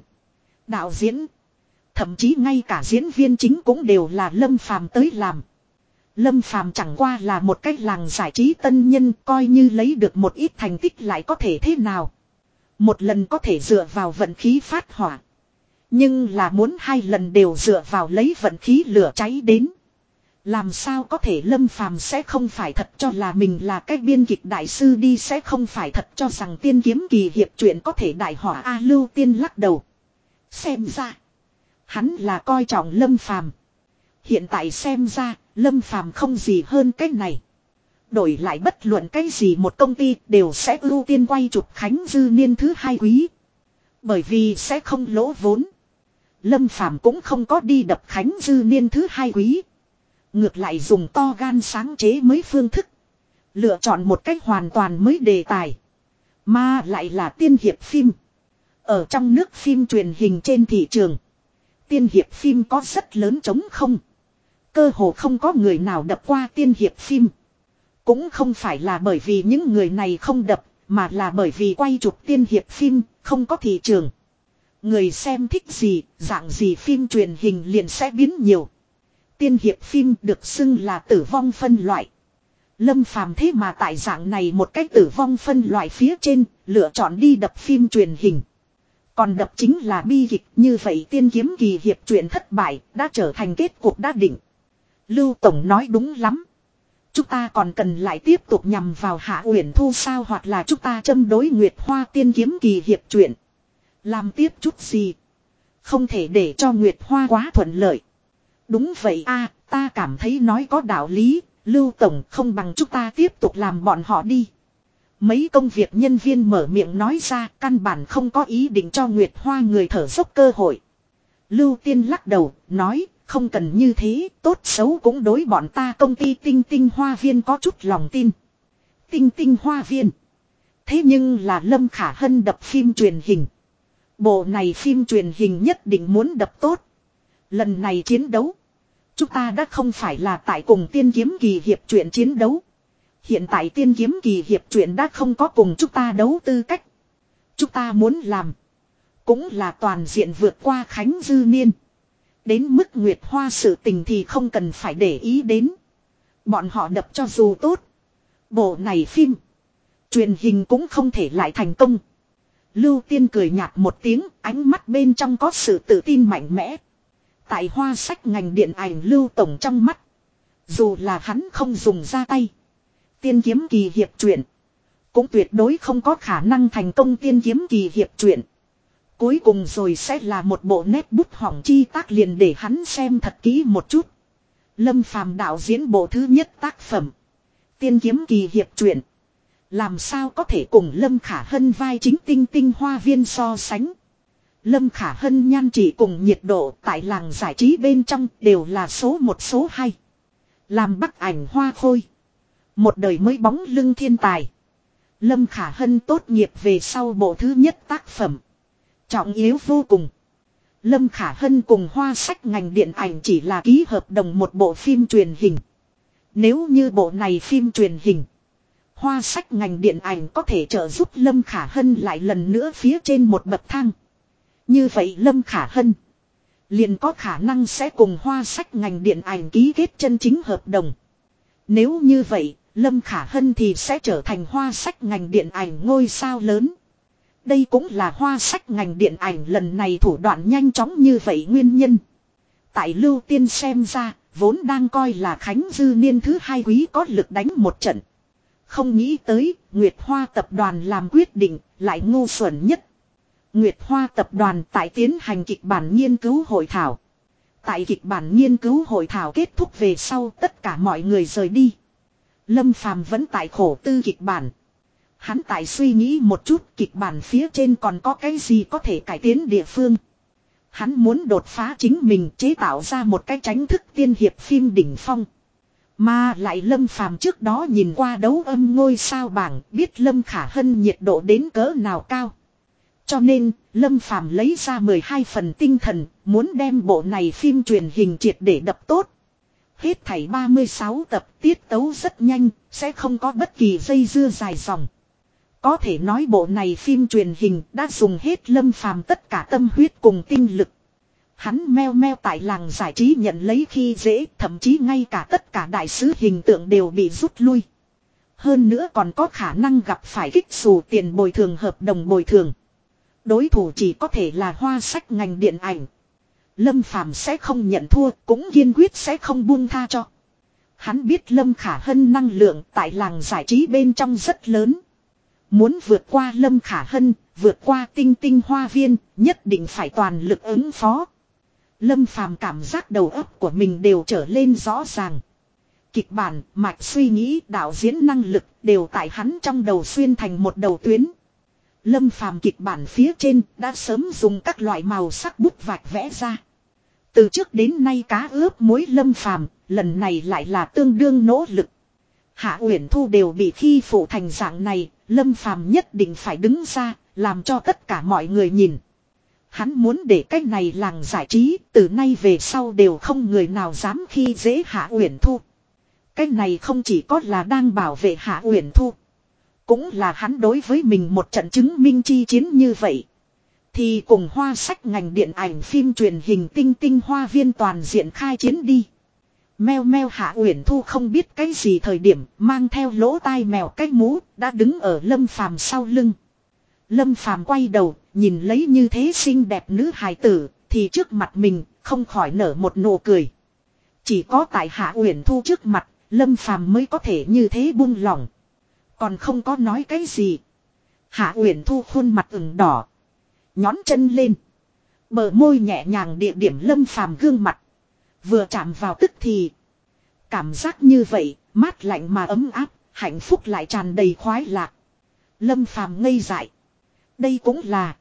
Đạo diễn. Thậm chí ngay cả diễn viên chính cũng đều là Lâm Phàm tới làm. Lâm Phàm chẳng qua là một cách làng giải trí tân nhân, coi như lấy được một ít thành tích lại có thể thế nào. Một lần có thể dựa vào vận khí phát hỏa. Nhưng là muốn hai lần đều dựa vào lấy vận khí lửa cháy đến. Làm sao có thể Lâm Phàm sẽ không phải thật cho là mình là cái biên kịch đại sư đi, sẽ không phải thật cho rằng tiên kiếm kỳ hiệp chuyện có thể đại hỏa A Lưu Tiên lắc đầu. Xem ra. Hắn là coi trọng Lâm Phàm Hiện tại xem ra, Lâm Phàm không gì hơn cái này. Đổi lại bất luận cái gì một công ty đều sẽ ưu tiên quay chụp Khánh Dư Niên thứ hai quý. Bởi vì sẽ không lỗ vốn. Lâm Phàm cũng không có đi đập Khánh Dư Niên thứ hai quý. Ngược lại dùng to gan sáng chế mới phương thức. Lựa chọn một cách hoàn toàn mới đề tài. Mà lại là tiên hiệp phim. Ở trong nước phim truyền hình trên thị trường. Tiên hiệp phim có rất lớn chống không. Cơ hồ không có người nào đập qua tiên hiệp phim. Cũng không phải là bởi vì những người này không đập, mà là bởi vì quay chụp tiên hiệp phim, không có thị trường. Người xem thích gì, dạng gì phim truyền hình liền sẽ biến nhiều. Tiên hiệp phim được xưng là tử vong phân loại. Lâm phàm thế mà tại dạng này một cách tử vong phân loại phía trên, lựa chọn đi đập phim truyền hình. Còn đập chính là bi kịch như vậy tiên kiếm kỳ hiệp truyện thất bại, đã trở thành kết cuộc đã định. Lưu Tổng nói đúng lắm. Chúng ta còn cần lại tiếp tục nhằm vào Hạ Uyển Thu sao hoặc là chúng ta châm đối Nguyệt Hoa tiên kiếm kỳ hiệp truyện. Làm tiếp chút gì. Không thể để cho Nguyệt Hoa quá thuận lợi. Đúng vậy a ta cảm thấy nói có đạo lý, Lưu Tổng không bằng chúng ta tiếp tục làm bọn họ đi. Mấy công việc nhân viên mở miệng nói ra căn bản không có ý định cho Nguyệt Hoa người thở dốc cơ hội. Lưu Tiên lắc đầu, nói, không cần như thế, tốt xấu cũng đối bọn ta công ty tinh tinh hoa viên có chút lòng tin. Tinh tinh hoa viên. Thế nhưng là Lâm Khả Hân đập phim truyền hình. Bộ này phim truyền hình nhất định muốn đập tốt. Lần này chiến đấu. Chúng ta đã không phải là tại cùng tiên kiếm kỳ hiệp chuyện chiến đấu. Hiện tại tiên kiếm kỳ hiệp truyện đã không có cùng chúng ta đấu tư cách. Chúng ta muốn làm. Cũng là toàn diện vượt qua Khánh Dư Niên. Đến mức Nguyệt Hoa sự tình thì không cần phải để ý đến. Bọn họ đập cho dù tốt. Bộ này phim. Truyền hình cũng không thể lại thành công. Lưu Tiên cười nhạt một tiếng, ánh mắt bên trong có sự tự tin mạnh mẽ. Tại hoa sách ngành điện ảnh Lưu Tổng trong mắt. Dù là hắn không dùng ra tay. Tiên kiếm kỳ hiệp truyện. Cũng tuyệt đối không có khả năng thành công tiên kiếm kỳ hiệp truyện. Cuối cùng rồi sẽ là một bộ nét bút hỏng chi tác liền để hắn xem thật kỹ một chút. Lâm phàm đạo diễn bộ thứ nhất tác phẩm. Tiên kiếm kỳ hiệp truyện. Làm sao có thể cùng Lâm Khả Hân vai chính tinh tinh hoa viên so sánh. Lâm Khả Hân nhan chỉ cùng nhiệt độ tại làng giải trí bên trong đều là số một, số hai. Làm bắc ảnh hoa khôi. Một đời mới bóng lưng thiên tài. Lâm Khả Hân tốt nghiệp về sau bộ thứ nhất tác phẩm. Trọng yếu vô cùng. Lâm Khả Hân cùng hoa sách ngành điện ảnh chỉ là ký hợp đồng một bộ phim truyền hình. Nếu như bộ này phim truyền hình. Hoa sách ngành điện ảnh có thể trợ giúp Lâm Khả Hân lại lần nữa phía trên một bậc thang. Như vậy Lâm Khả Hân. Liền có khả năng sẽ cùng hoa sách ngành điện ảnh ký kết chân chính hợp đồng. Nếu như vậy, Lâm Khả Hân thì sẽ trở thành hoa sách ngành điện ảnh ngôi sao lớn. Đây cũng là hoa sách ngành điện ảnh lần này thủ đoạn nhanh chóng như vậy nguyên nhân. Tại Lưu Tiên xem ra, vốn đang coi là Khánh Dư Niên thứ hai quý có lực đánh một trận. Không nghĩ tới, Nguyệt Hoa tập đoàn làm quyết định, lại ngu xuẩn nhất. Nguyệt Hoa tập đoàn tại tiến hành kịch bản nghiên cứu hội thảo. Tại kịch bản nghiên cứu hội thảo kết thúc về sau tất cả mọi người rời đi. Lâm Phàm vẫn tại khổ tư kịch bản. Hắn tại suy nghĩ một chút kịch bản phía trên còn có cái gì có thể cải tiến địa phương. Hắn muốn đột phá chính mình chế tạo ra một cái tránh thức tiên hiệp phim đỉnh phong. Mà lại Lâm Phàm trước đó nhìn qua đấu âm ngôi sao bảng biết Lâm Khả Hân nhiệt độ đến cỡ nào cao. Cho nên, Lâm Phàm lấy ra 12 phần tinh thần, muốn đem bộ này phim truyền hình triệt để đập tốt. Hết thảy 36 tập tiết tấu rất nhanh, sẽ không có bất kỳ dây dưa dài dòng. Có thể nói bộ này phim truyền hình đã dùng hết Lâm Phàm tất cả tâm huyết cùng tinh lực. Hắn meo meo tại làng giải trí nhận lấy khi dễ, thậm chí ngay cả tất cả đại sứ hình tượng đều bị rút lui. Hơn nữa còn có khả năng gặp phải kích xù tiền bồi thường hợp đồng bồi thường. Đối thủ chỉ có thể là hoa sách ngành điện ảnh. Lâm Phàm sẽ không nhận thua, cũng kiên quyết sẽ không buông tha cho. Hắn biết Lâm Khả Hân năng lượng tại làng giải trí bên trong rất lớn. Muốn vượt qua Lâm Khả Hân, vượt qua tinh tinh hoa viên, nhất định phải toàn lực ứng phó. Lâm Phàm cảm giác đầu óc của mình đều trở lên rõ ràng. Kịch bản, mạch suy nghĩ, đạo diễn năng lực đều tại hắn trong đầu xuyên thành một đầu tuyến. Lâm phàm kịch bản phía trên đã sớm dùng các loại màu sắc bút vạch vẽ ra. Từ trước đến nay cá ướp muối lâm phàm, lần này lại là tương đương nỗ lực. Hạ Uyển Thu đều bị khi phụ thành dạng này, lâm phàm nhất định phải đứng ra, làm cho tất cả mọi người nhìn. Hắn muốn để cách này làng giải trí, từ nay về sau đều không người nào dám khi dễ Hạ Uyển Thu. Cách này không chỉ có là đang bảo vệ Hạ Uyển Thu. Cũng là hắn đối với mình một trận chứng minh chi chiến như vậy. Thì cùng hoa sách ngành điện ảnh phim truyền hình tinh tinh hoa viên toàn diện khai chiến đi. Mèo meo hạ uyển thu không biết cái gì thời điểm mang theo lỗ tai mèo cái mũ đã đứng ở lâm phàm sau lưng. Lâm phàm quay đầu, nhìn lấy như thế xinh đẹp nữ hài tử, thì trước mặt mình không khỏi nở một nụ cười. Chỉ có tại hạ uyển thu trước mặt, lâm phàm mới có thể như thế buông lỏng. Còn không có nói cái gì. Hạ Uyển Thu khuôn mặt ửng đỏ. Nhón chân lên. Bờ môi nhẹ nhàng địa điểm lâm phàm gương mặt. Vừa chạm vào tức thì. Cảm giác như vậy, mát lạnh mà ấm áp, hạnh phúc lại tràn đầy khoái lạc. Lâm phàm ngây dại. Đây cũng là.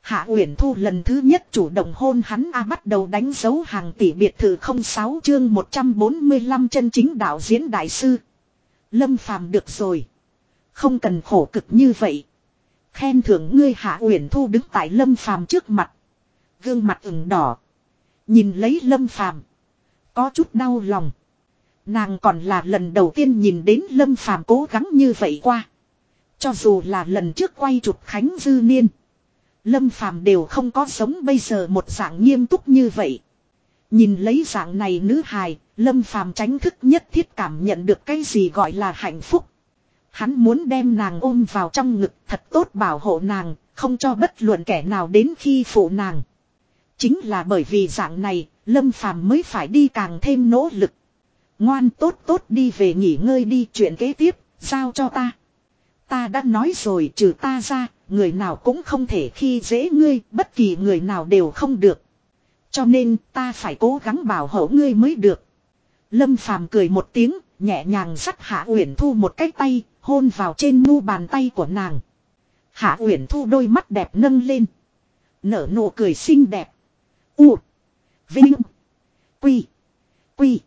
Hạ Uyển Thu lần thứ nhất chủ động hôn hắn a bắt đầu đánh dấu hàng tỷ biệt thự 06 chương 145 chân chính đạo diễn đại sư. Lâm phàm được rồi. Không cần khổ cực như vậy. Khen thưởng ngươi hạ uyển thu đứng tại lâm phàm trước mặt. Gương mặt ửng đỏ. Nhìn lấy lâm phàm. Có chút đau lòng. Nàng còn là lần đầu tiên nhìn đến lâm phàm cố gắng như vậy qua. Cho dù là lần trước quay chụp Khánh Dư Niên. Lâm phàm đều không có sống bây giờ một dạng nghiêm túc như vậy. Nhìn lấy dạng này nữ hài, Lâm phàm tránh thức nhất thiết cảm nhận được cái gì gọi là hạnh phúc. Hắn muốn đem nàng ôm vào trong ngực thật tốt bảo hộ nàng, không cho bất luận kẻ nào đến khi phụ nàng. Chính là bởi vì dạng này, Lâm Phàm mới phải đi càng thêm nỗ lực. Ngoan tốt tốt đi về nghỉ ngơi đi chuyện kế tiếp, giao cho ta. Ta đã nói rồi trừ ta ra, người nào cũng không thể khi dễ ngươi, bất kỳ người nào đều không được. Cho nên ta phải cố gắng bảo hộ ngươi mới được. Lâm Phàm cười một tiếng, nhẹ nhàng dắt Hạ Uyển Thu một cái tay, hôn vào trên mu bàn tay của nàng. Hạ Uyển Thu đôi mắt đẹp nâng lên, nở nụ cười xinh đẹp. U, Vinh, Quy, Quy,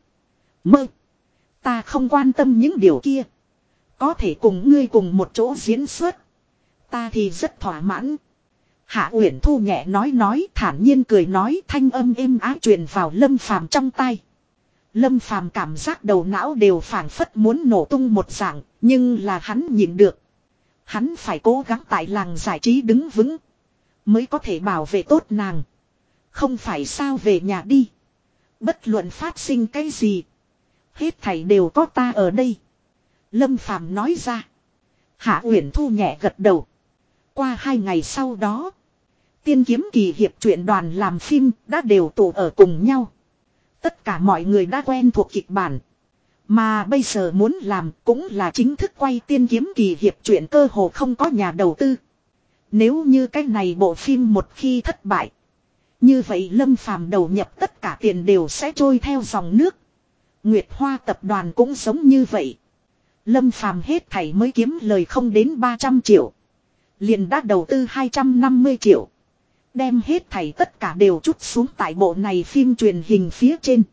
Mơ. Ta không quan tâm những điều kia. Có thể cùng ngươi cùng một chỗ diễn xuất. Ta thì rất thỏa mãn. Hạ Uyển Thu nhẹ nói nói thản nhiên cười nói thanh âm êm ái truyền vào lâm phàm trong tay. Lâm phàm cảm giác đầu não đều phảng phất muốn nổ tung một dạng, nhưng là hắn nhìn được. Hắn phải cố gắng tại làng giải trí đứng vững. Mới có thể bảo vệ tốt nàng. Không phải sao về nhà đi. Bất luận phát sinh cái gì. Hết thảy đều có ta ở đây. Lâm Phàm nói ra. Hạ Uyển Thu nhẹ gật đầu. Qua hai ngày sau đó. Tiên kiếm kỳ hiệp truyện đoàn làm phim đã đều tụ ở cùng nhau. Tất cả mọi người đã quen thuộc kịch bản. Mà bây giờ muốn làm cũng là chính thức quay tiên kiếm kỳ hiệp truyện cơ hồ không có nhà đầu tư. Nếu như cái này bộ phim một khi thất bại. Như vậy Lâm Phàm đầu nhập tất cả tiền đều sẽ trôi theo dòng nước. Nguyệt Hoa tập đoàn cũng giống như vậy. Lâm Phàm hết thảy mới kiếm lời không đến 300 triệu. Liền đã đầu tư 250 triệu. Đem hết thảy tất cả đều chút xuống tại bộ này phim truyền hình phía trên.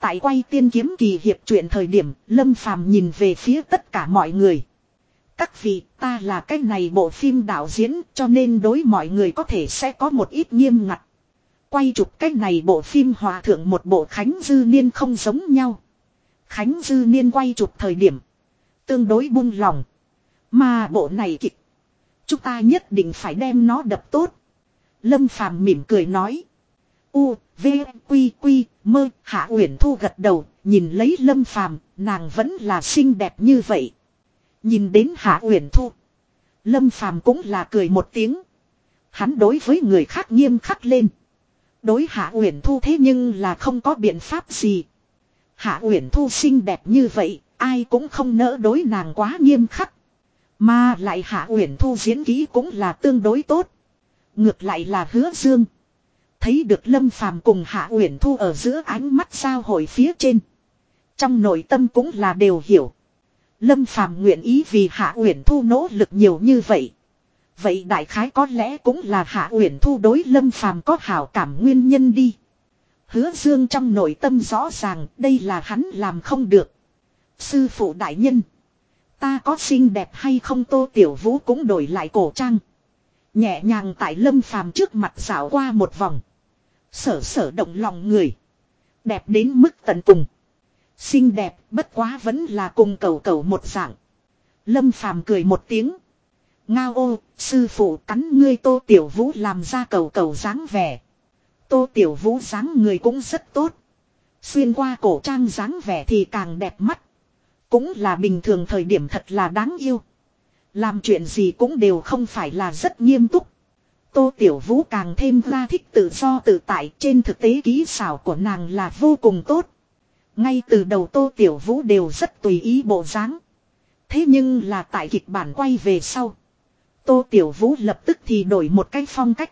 Tại quay tiên kiếm kỳ hiệp truyện thời điểm, Lâm Phàm nhìn về phía tất cả mọi người. Các vị, ta là cái này bộ phim đạo diễn, cho nên đối mọi người có thể sẽ có một ít nghiêm ngặt. Quay chụp cái này bộ phim hòa thượng một bộ Khánh Dư Niên không giống nhau. Khánh Dư Niên quay chụp thời điểm. Tương đối buông lòng. Mà bộ này kịch. Chúng ta nhất định phải đem nó đập tốt. Lâm Phàm mỉm cười nói. U, V, Quy, Quy, Mơ, Hạ Uyển Thu gật đầu, nhìn lấy Lâm Phàm, nàng vẫn là xinh đẹp như vậy. Nhìn đến Hạ Uyển Thu, Lâm Phàm cũng là cười một tiếng. Hắn đối với người khác nghiêm khắc lên. Đối Hạ Uyển Thu thế nhưng là không có biện pháp gì. Hạ Uyển Thu xinh đẹp như vậy, ai cũng không nỡ đối nàng quá nghiêm khắc. Mà lại Hạ Uyển Thu diễn ký cũng là tương đối tốt. Ngược lại là Hứa Dương. Thấy được Lâm Phàm cùng Hạ Uyển Thu ở giữa ánh mắt sao hội phía trên. Trong nội tâm cũng là đều hiểu. Lâm Phàm nguyện ý vì Hạ Uyển Thu nỗ lực nhiều như vậy. Vậy đại khái có lẽ cũng là Hạ Uyển Thu đối Lâm Phàm có hảo cảm nguyên nhân đi. Hứa Dương trong nội tâm rõ ràng đây là hắn làm không được. Sư phụ đại nhân. Ta có xinh đẹp hay không Tô Tiểu Vũ cũng đổi lại cổ trang. Nhẹ nhàng tại Lâm Phàm trước mặt xảo qua một vòng. Sở sở động lòng người. Đẹp đến mức tận cùng. Xinh đẹp bất quá vẫn là cùng cầu cầu một dạng. Lâm Phàm cười một tiếng. Ngao ô, sư phụ cắn ngươi tô tiểu vũ làm ra cầu cầu dáng vẻ. Tô tiểu vũ dáng người cũng rất tốt. Xuyên qua cổ trang dáng vẻ thì càng đẹp mắt. Cũng là bình thường thời điểm thật là đáng yêu. Làm chuyện gì cũng đều không phải là rất nghiêm túc. Tô Tiểu Vũ càng thêm ra thích tự do tự tại trên thực tế kỹ xảo của nàng là vô cùng tốt. Ngay từ đầu Tô Tiểu Vũ đều rất tùy ý bộ dáng. Thế nhưng là tại kịch bản quay về sau. Tô Tiểu Vũ lập tức thì đổi một cái phong cách.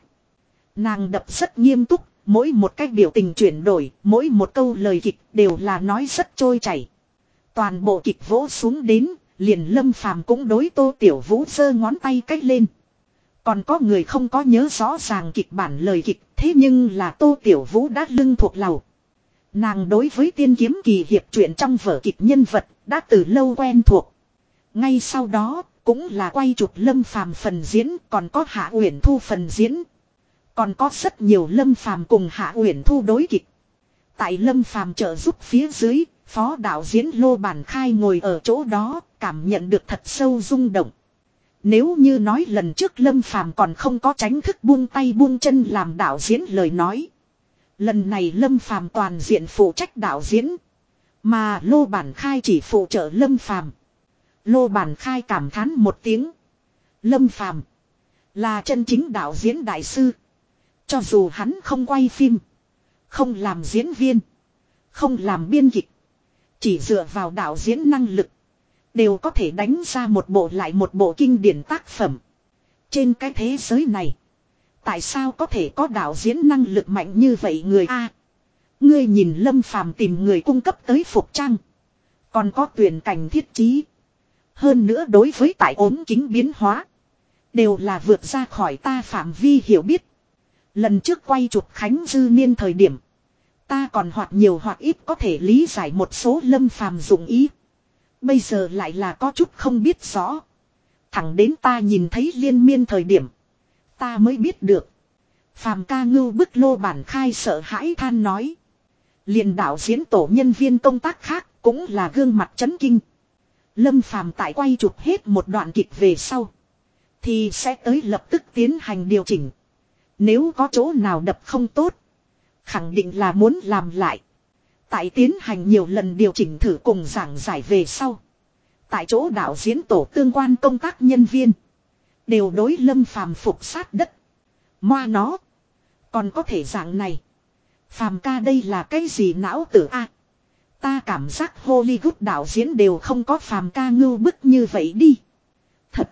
Nàng đập rất nghiêm túc, mỗi một cách biểu tình chuyển đổi, mỗi một câu lời kịch đều là nói rất trôi chảy. Toàn bộ kịch vỗ xuống đến, liền lâm phàm cũng đối Tô Tiểu Vũ giơ ngón tay cách lên. Còn có người không có nhớ rõ ràng kịch bản lời kịch, thế nhưng là Tô Tiểu Vũ đã lưng thuộc lầu. Nàng đối với tiên kiếm kỳ hiệp truyện trong vở kịch nhân vật, đã từ lâu quen thuộc. Ngay sau đó, cũng là quay chụp lâm phàm phần diễn, còn có hạ uyển thu phần diễn. Còn có rất nhiều lâm phàm cùng hạ uyển thu đối kịch. Tại lâm phàm trợ giúp phía dưới, phó đạo diễn Lô Bản Khai ngồi ở chỗ đó, cảm nhận được thật sâu rung động. Nếu như nói lần trước Lâm Phàm còn không có tránh thức buông tay buông chân làm đạo diễn lời nói. Lần này Lâm Phàm toàn diện phụ trách đạo diễn. Mà Lô Bản Khai chỉ phụ trợ Lâm Phàm Lô Bản Khai cảm thán một tiếng. Lâm Phàm là chân chính đạo diễn đại sư. Cho dù hắn không quay phim. Không làm diễn viên. Không làm biên kịch. Chỉ dựa vào đạo diễn năng lực. Đều có thể đánh ra một bộ lại một bộ kinh điển tác phẩm. Trên cái thế giới này. Tại sao có thể có đạo diễn năng lực mạnh như vậy người A. ngươi nhìn lâm phàm tìm người cung cấp tới phục trang. Còn có tuyển cảnh thiết trí. Hơn nữa đối với tại ốm kính biến hóa. Đều là vượt ra khỏi ta phạm vi hiểu biết. Lần trước quay chụp Khánh Dư Niên thời điểm. Ta còn hoặc nhiều hoặc ít có thể lý giải một số lâm phàm dụng ý. Bây giờ lại là có chút không biết rõ. Thẳng đến ta nhìn thấy liên miên thời điểm. Ta mới biết được. Phàm ca ngưu bức lô bản khai sợ hãi than nói. liền đạo diễn tổ nhân viên công tác khác cũng là gương mặt chấn kinh. Lâm phàm tại quay chụp hết một đoạn kịch về sau. Thì sẽ tới lập tức tiến hành điều chỉnh. Nếu có chỗ nào đập không tốt. Khẳng định là muốn làm lại. Tại tiến hành nhiều lần điều chỉnh thử cùng giảng giải về sau. Tại chỗ đạo diễn tổ tương quan công tác nhân viên. Đều đối lâm phàm phục sát đất. Moa nó. Còn có thể dạng này. Phàm ca đây là cái gì não tử a? ta cảm giác Hollywood đạo diễn đều không có phàm ca ngưu bức như vậy đi. Thật.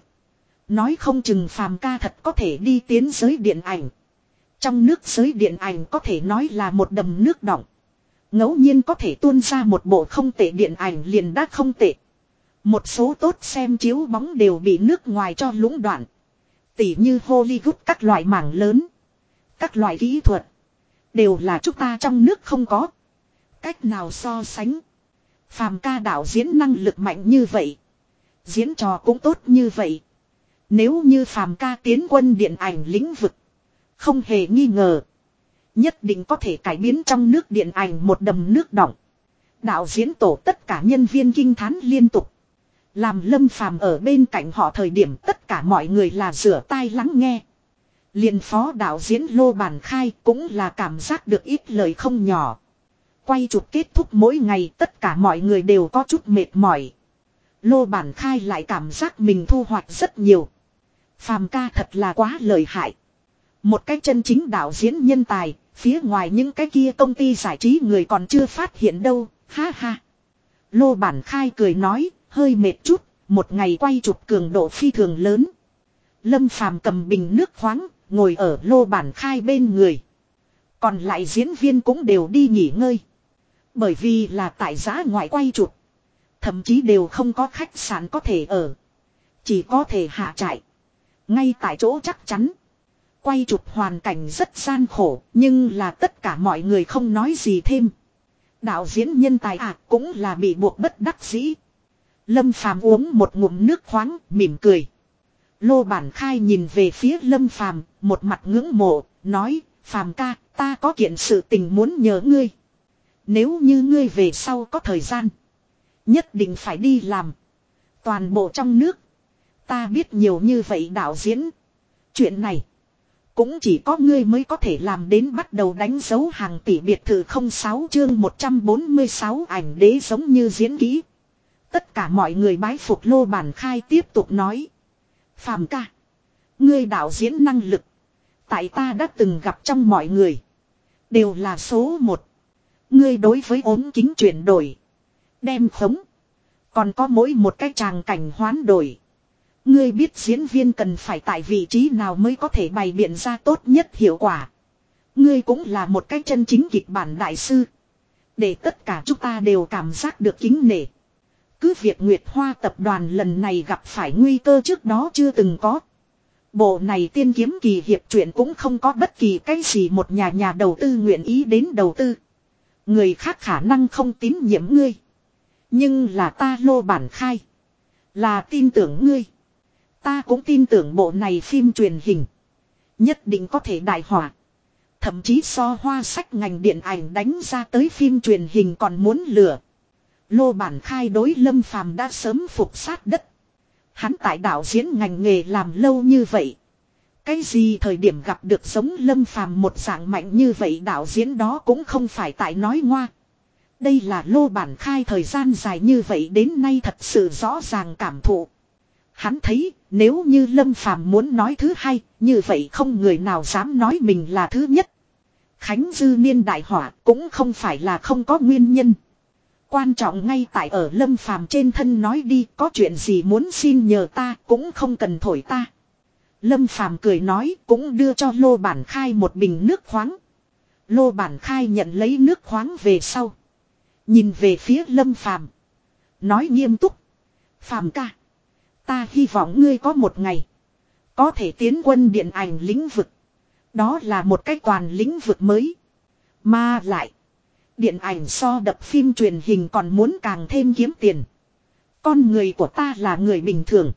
Nói không chừng phàm ca thật có thể đi tiến giới điện ảnh. Trong nước giới điện ảnh có thể nói là một đầm nước động ngẫu nhiên có thể tuôn ra một bộ không tệ điện ảnh liền đã không tệ. Một số tốt xem chiếu bóng đều bị nước ngoài cho lũng đoạn. Tỉ như Hollywood các loại mảng lớn. Các loại kỹ thuật. Đều là chúng ta trong nước không có. Cách nào so sánh. Phàm ca đạo diễn năng lực mạnh như vậy. Diễn trò cũng tốt như vậy. Nếu như phàm ca tiến quân điện ảnh lĩnh vực. Không hề nghi ngờ. Nhất định có thể cải biến trong nước điện ảnh một đầm nước đọng. Đạo diễn tổ tất cả nhân viên kinh thán liên tục. Làm lâm phàm ở bên cạnh họ thời điểm tất cả mọi người là rửa tai lắng nghe. liền phó đạo diễn Lô Bản Khai cũng là cảm giác được ít lời không nhỏ. Quay chụp kết thúc mỗi ngày tất cả mọi người đều có chút mệt mỏi. Lô Bản Khai lại cảm giác mình thu hoạch rất nhiều. Phàm ca thật là quá lợi hại. Một cái chân chính đạo diễn nhân tài, phía ngoài những cái kia công ty giải trí người còn chưa phát hiện đâu, ha ha. Lô Bản Khai cười nói, hơi mệt chút, một ngày quay chụp cường độ phi thường lớn. Lâm Phàm cầm bình nước khoáng, ngồi ở Lô Bản Khai bên người. Còn lại diễn viên cũng đều đi nghỉ ngơi. Bởi vì là tại giá ngoại quay chụp. Thậm chí đều không có khách sạn có thể ở. Chỉ có thể hạ trại. Ngay tại chỗ chắc chắn. Quay chụp hoàn cảnh rất gian khổ, nhưng là tất cả mọi người không nói gì thêm. Đạo diễn nhân tài à cũng là bị buộc bất đắc dĩ. Lâm Phàm uống một ngụm nước khoáng, mỉm cười. Lô Bản Khai nhìn về phía Lâm Phàm, một mặt ngưỡng mộ, nói, Phàm ca, ta có kiện sự tình muốn nhớ ngươi. Nếu như ngươi về sau có thời gian, nhất định phải đi làm. Toàn bộ trong nước, ta biết nhiều như vậy đạo diễn. Chuyện này, cũng chỉ có ngươi mới có thể làm đến bắt đầu đánh dấu hàng tỷ biệt thự 06 chương 146 ảnh đế giống như diễn kỹ. Tất cả mọi người bái phục lô bản khai tiếp tục nói. Phàm ca. Ngươi đạo diễn năng lực. Tại ta đã từng gặp trong mọi người. Đều là số một. Ngươi đối với ốm kính chuyển đổi. Đem khống. Còn có mỗi một cái tràng cảnh hoán đổi. Ngươi biết diễn viên cần phải tại vị trí nào mới có thể bày biện ra tốt nhất hiệu quả. Ngươi cũng là một cái chân chính kịch bản đại sư. Để tất cả chúng ta đều cảm giác được kính nể. Cứ việc Nguyệt Hoa tập đoàn lần này gặp phải nguy cơ trước đó chưa từng có. Bộ này tiên kiếm kỳ hiệp truyện cũng không có bất kỳ cái gì một nhà nhà đầu tư nguyện ý đến đầu tư. Người khác khả năng không tín nhiệm ngươi. Nhưng là ta lô bản khai. Là tin tưởng ngươi. Ta cũng tin tưởng bộ này phim truyền hình. Nhất định có thể đại hỏa. Thậm chí so hoa sách ngành điện ảnh đánh ra tới phim truyền hình còn muốn lửa. Lô bản khai đối lâm phàm đã sớm phục sát đất. Hắn tại đạo diễn ngành nghề làm lâu như vậy. Cái gì thời điểm gặp được giống lâm phàm một dạng mạnh như vậy đạo diễn đó cũng không phải tại nói ngoa. Đây là lô bản khai thời gian dài như vậy đến nay thật sự rõ ràng cảm thụ. Hắn thấy, nếu như lâm phàm muốn nói thứ hai, như vậy không người nào dám nói mình là thứ nhất. Khánh dư niên đại hỏa cũng không phải là không có nguyên nhân. Quan trọng ngay tại ở lâm phàm trên thân nói đi, có chuyện gì muốn xin nhờ ta cũng không cần thổi ta. Lâm phàm cười nói cũng đưa cho lô bản khai một bình nước khoáng. Lô bản khai nhận lấy nước khoáng về sau. Nhìn về phía lâm phàm. Nói nghiêm túc. Phàm ca. Ta hy vọng ngươi có một ngày. Có thể tiến quân điện ảnh lĩnh vực. Đó là một cái toàn lĩnh vực mới. Mà lại. Điện ảnh so đập phim truyền hình còn muốn càng thêm kiếm tiền. Con người của ta là người bình thường.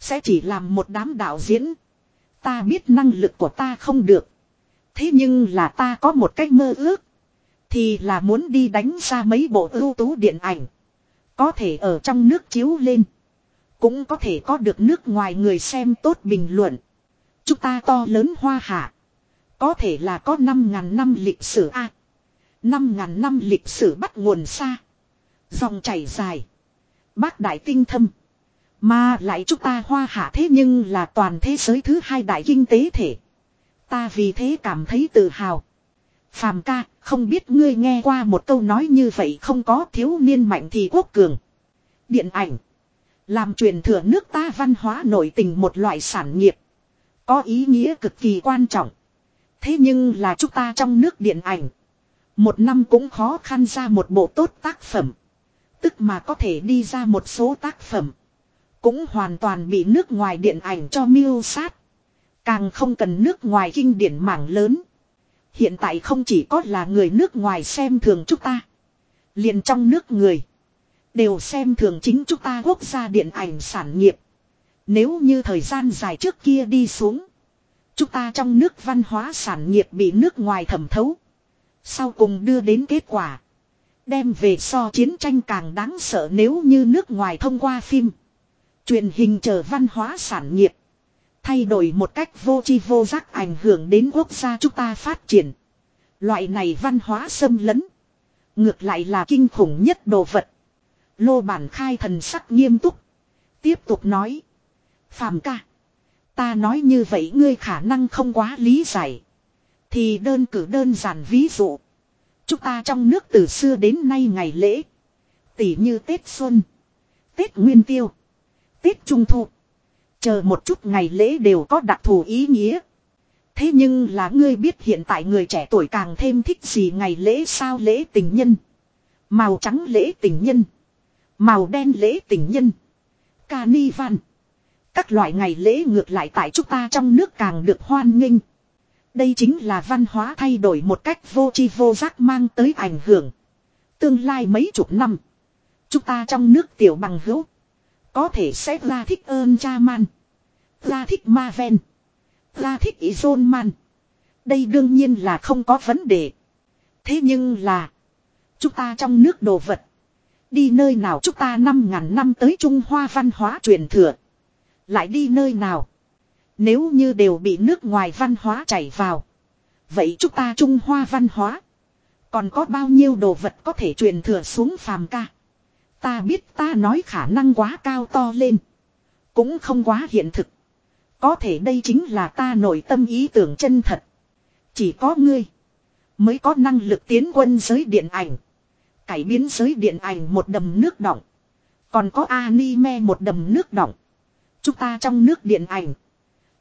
Sẽ chỉ làm một đám đạo diễn. Ta biết năng lực của ta không được. Thế nhưng là ta có một cách mơ ước. Thì là muốn đi đánh ra mấy bộ ưu tú điện ảnh. Có thể ở trong nước chiếu lên. Cũng có thể có được nước ngoài người xem tốt bình luận. Chúng ta to lớn hoa hạ. Có thể là có 5.000 năm lịch sử A. À, 5.000 năm lịch sử bắt nguồn xa. Dòng chảy dài. Bác đại tinh thâm. Mà lại chúng ta hoa hạ thế nhưng là toàn thế giới thứ hai đại kinh tế thể. Ta vì thế cảm thấy tự hào. Phàm ca, không biết ngươi nghe qua một câu nói như vậy không có thiếu niên mạnh thì quốc cường. Điện ảnh. Làm truyền thừa nước ta văn hóa nổi tình một loại sản nghiệp. Có ý nghĩa cực kỳ quan trọng. Thế nhưng là chúng ta trong nước điện ảnh. Một năm cũng khó khăn ra một bộ tốt tác phẩm. Tức mà có thể đi ra một số tác phẩm. Cũng hoàn toàn bị nước ngoài điện ảnh cho miêu sát. Càng không cần nước ngoài kinh điển mảng lớn. Hiện tại không chỉ có là người nước ngoài xem thường chúng ta. liền trong nước người. Đều xem thường chính chúng ta quốc gia điện ảnh sản nghiệp. Nếu như thời gian dài trước kia đi xuống. Chúng ta trong nước văn hóa sản nghiệp bị nước ngoài thẩm thấu. Sau cùng đưa đến kết quả. Đem về so chiến tranh càng đáng sợ nếu như nước ngoài thông qua phim. Truyền hình trở văn hóa sản nghiệp. Thay đổi một cách vô chi vô giác ảnh hưởng đến quốc gia chúng ta phát triển. Loại này văn hóa xâm lấn. Ngược lại là kinh khủng nhất đồ vật. Lô bản khai thần sắc nghiêm túc. Tiếp tục nói. Phàm ca. Ta nói như vậy ngươi khả năng không quá lý giải. Thì đơn cử đơn giản ví dụ. Chúng ta trong nước từ xưa đến nay ngày lễ. Tỉ như Tết Xuân. Tết Nguyên Tiêu. Tết Trung Thu. Chờ một chút ngày lễ đều có đặc thù ý nghĩa. Thế nhưng là ngươi biết hiện tại người trẻ tuổi càng thêm thích gì ngày lễ sao lễ tình nhân. Màu trắng lễ tình nhân. Màu đen lễ tình nhân. Carnival. Các loại ngày lễ ngược lại tại chúng ta trong nước càng được hoan nghênh. Đây chính là văn hóa thay đổi một cách vô tri vô giác mang tới ảnh hưởng. Tương lai mấy chục năm. Chúng ta trong nước tiểu bằng hữu. Có thể sẽ ra thích ơn cha man. Ra thích ma ven. Ra thích ý dôn man. Đây đương nhiên là không có vấn đề. Thế nhưng là. Chúng ta trong nước đồ vật. Đi nơi nào chúng ta năm ngàn năm tới Trung Hoa văn hóa truyền thừa. Lại đi nơi nào. Nếu như đều bị nước ngoài văn hóa chảy vào. Vậy chúng ta Trung Hoa văn hóa. Còn có bao nhiêu đồ vật có thể truyền thừa xuống phàm ca. Ta biết ta nói khả năng quá cao to lên. Cũng không quá hiện thực. Có thể đây chính là ta nội tâm ý tưởng chân thật. Chỉ có ngươi. Mới có năng lực tiến quân giới điện ảnh. Cải biến giới điện ảnh một đầm nước đọng. Còn có anime một đầm nước đọng. Chúng ta trong nước điện ảnh.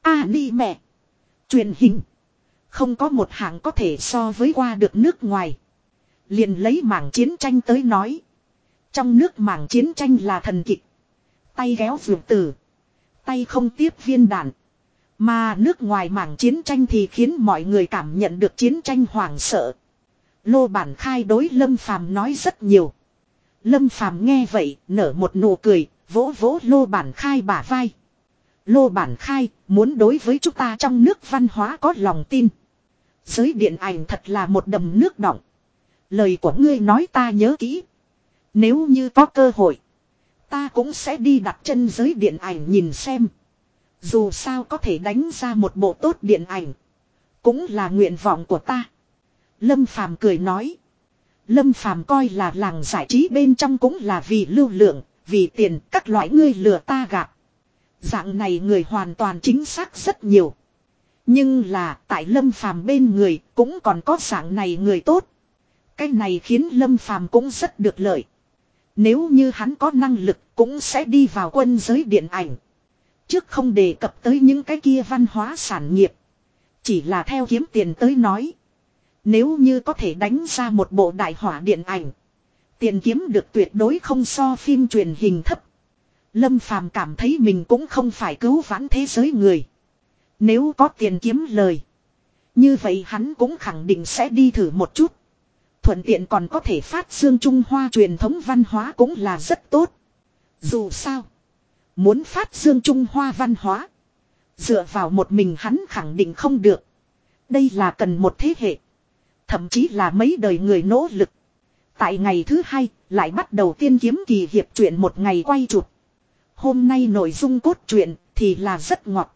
Anime. Truyền hình. Không có một hạng có thể so với qua được nước ngoài. Liền lấy mảng chiến tranh tới nói. Trong nước mảng chiến tranh là thần kịch. Tay ghéo vượt tử. Tay không tiếp viên đạn. Mà nước ngoài mảng chiến tranh thì khiến mọi người cảm nhận được chiến tranh hoảng sợ. Lô bản khai đối Lâm Phàm nói rất nhiều. Lâm Phàm nghe vậy, nở một nụ cười, vỗ vỗ lô bản khai bả vai. Lô bản khai, muốn đối với chúng ta trong nước văn hóa có lòng tin. Giới điện ảnh thật là một đầm nước đọng. Lời của ngươi nói ta nhớ kỹ. Nếu như có cơ hội, ta cũng sẽ đi đặt chân giới điện ảnh nhìn xem. Dù sao có thể đánh ra một bộ tốt điện ảnh. Cũng là nguyện vọng của ta. Lâm Phàm cười nói. Lâm Phàm coi là làng giải trí bên trong cũng là vì lưu lượng, vì tiền các loại ngươi lừa ta gạt. Dạng này người hoàn toàn chính xác rất nhiều. Nhưng là tại Lâm Phàm bên người cũng còn có dạng này người tốt. Cái này khiến Lâm Phàm cũng rất được lợi. Nếu như hắn có năng lực cũng sẽ đi vào quân giới điện ảnh. Trước không đề cập tới những cái kia văn hóa sản nghiệp. Chỉ là theo kiếm tiền tới nói. Nếu như có thể đánh ra một bộ đại hỏa điện ảnh. Tiền kiếm được tuyệt đối không so phim truyền hình thấp. Lâm Phàm cảm thấy mình cũng không phải cứu vãn thế giới người. Nếu có tiền kiếm lời. Như vậy hắn cũng khẳng định sẽ đi thử một chút. Thuận tiện còn có thể phát dương Trung Hoa truyền thống văn hóa cũng là rất tốt. Dù sao. Muốn phát dương Trung Hoa văn hóa. Dựa vào một mình hắn khẳng định không được. Đây là cần một thế hệ. Thậm chí là mấy đời người nỗ lực. Tại ngày thứ hai, lại bắt đầu tiên kiếm kỳ hiệp truyện một ngày quay chụp. Hôm nay nội dung cốt truyện thì là rất ngọt.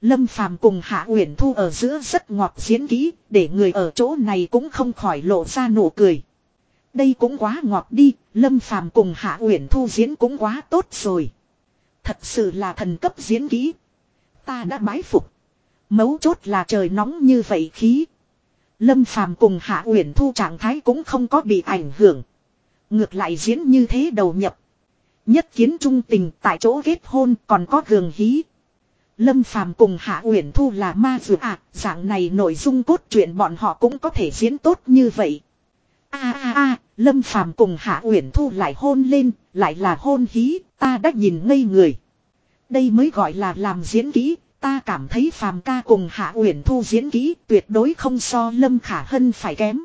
Lâm Phàm cùng Hạ Uyển Thu ở giữa rất ngọt diễn kỹ, để người ở chỗ này cũng không khỏi lộ ra nụ cười. Đây cũng quá ngọt đi, Lâm Phàm cùng Hạ Uyển Thu diễn cũng quá tốt rồi. Thật sự là thần cấp diễn kỹ. Ta đã bái phục. Mấu chốt là trời nóng như vậy khí. Lâm Phàm cùng Hạ Uyển Thu trạng thái cũng không có bị ảnh hưởng. Ngược lại diễn như thế đầu nhập. Nhất kiến trung tình tại chỗ kết hôn còn có gường hí. Lâm Phàm cùng Hạ Uyển Thu là ma dược à, dạng này nội dung cốt truyện bọn họ cũng có thể diễn tốt như vậy. A a a, Lâm Phàm cùng Hạ Uyển Thu lại hôn lên, lại là hôn hí, ta đã nhìn ngây người. Đây mới gọi là làm diễn kỹ, ta cảm thấy Phàm ca cùng Hạ Uyển Thu diễn kỹ tuyệt đối không so Lâm Khả Hân phải kém.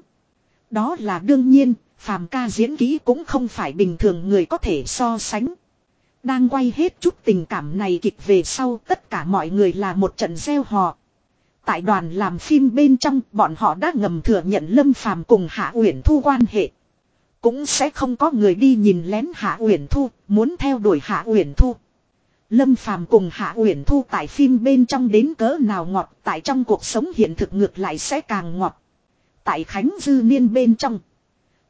Đó là đương nhiên, Phàm ca diễn kỹ cũng không phải bình thường người có thể so sánh. Đang quay hết chút tình cảm này kịch về sau tất cả mọi người là một trận gieo họ. Tại đoàn làm phim bên trong bọn họ đã ngầm thừa nhận Lâm Phàm cùng Hạ Uyển Thu quan hệ. Cũng sẽ không có người đi nhìn lén Hạ Uyển Thu, muốn theo đuổi Hạ Uyển Thu. Lâm Phàm cùng Hạ Uyển Thu tại phim bên trong đến cỡ nào ngọt, tại trong cuộc sống hiện thực ngược lại sẽ càng ngọt. Tại Khánh Dư Niên bên trong,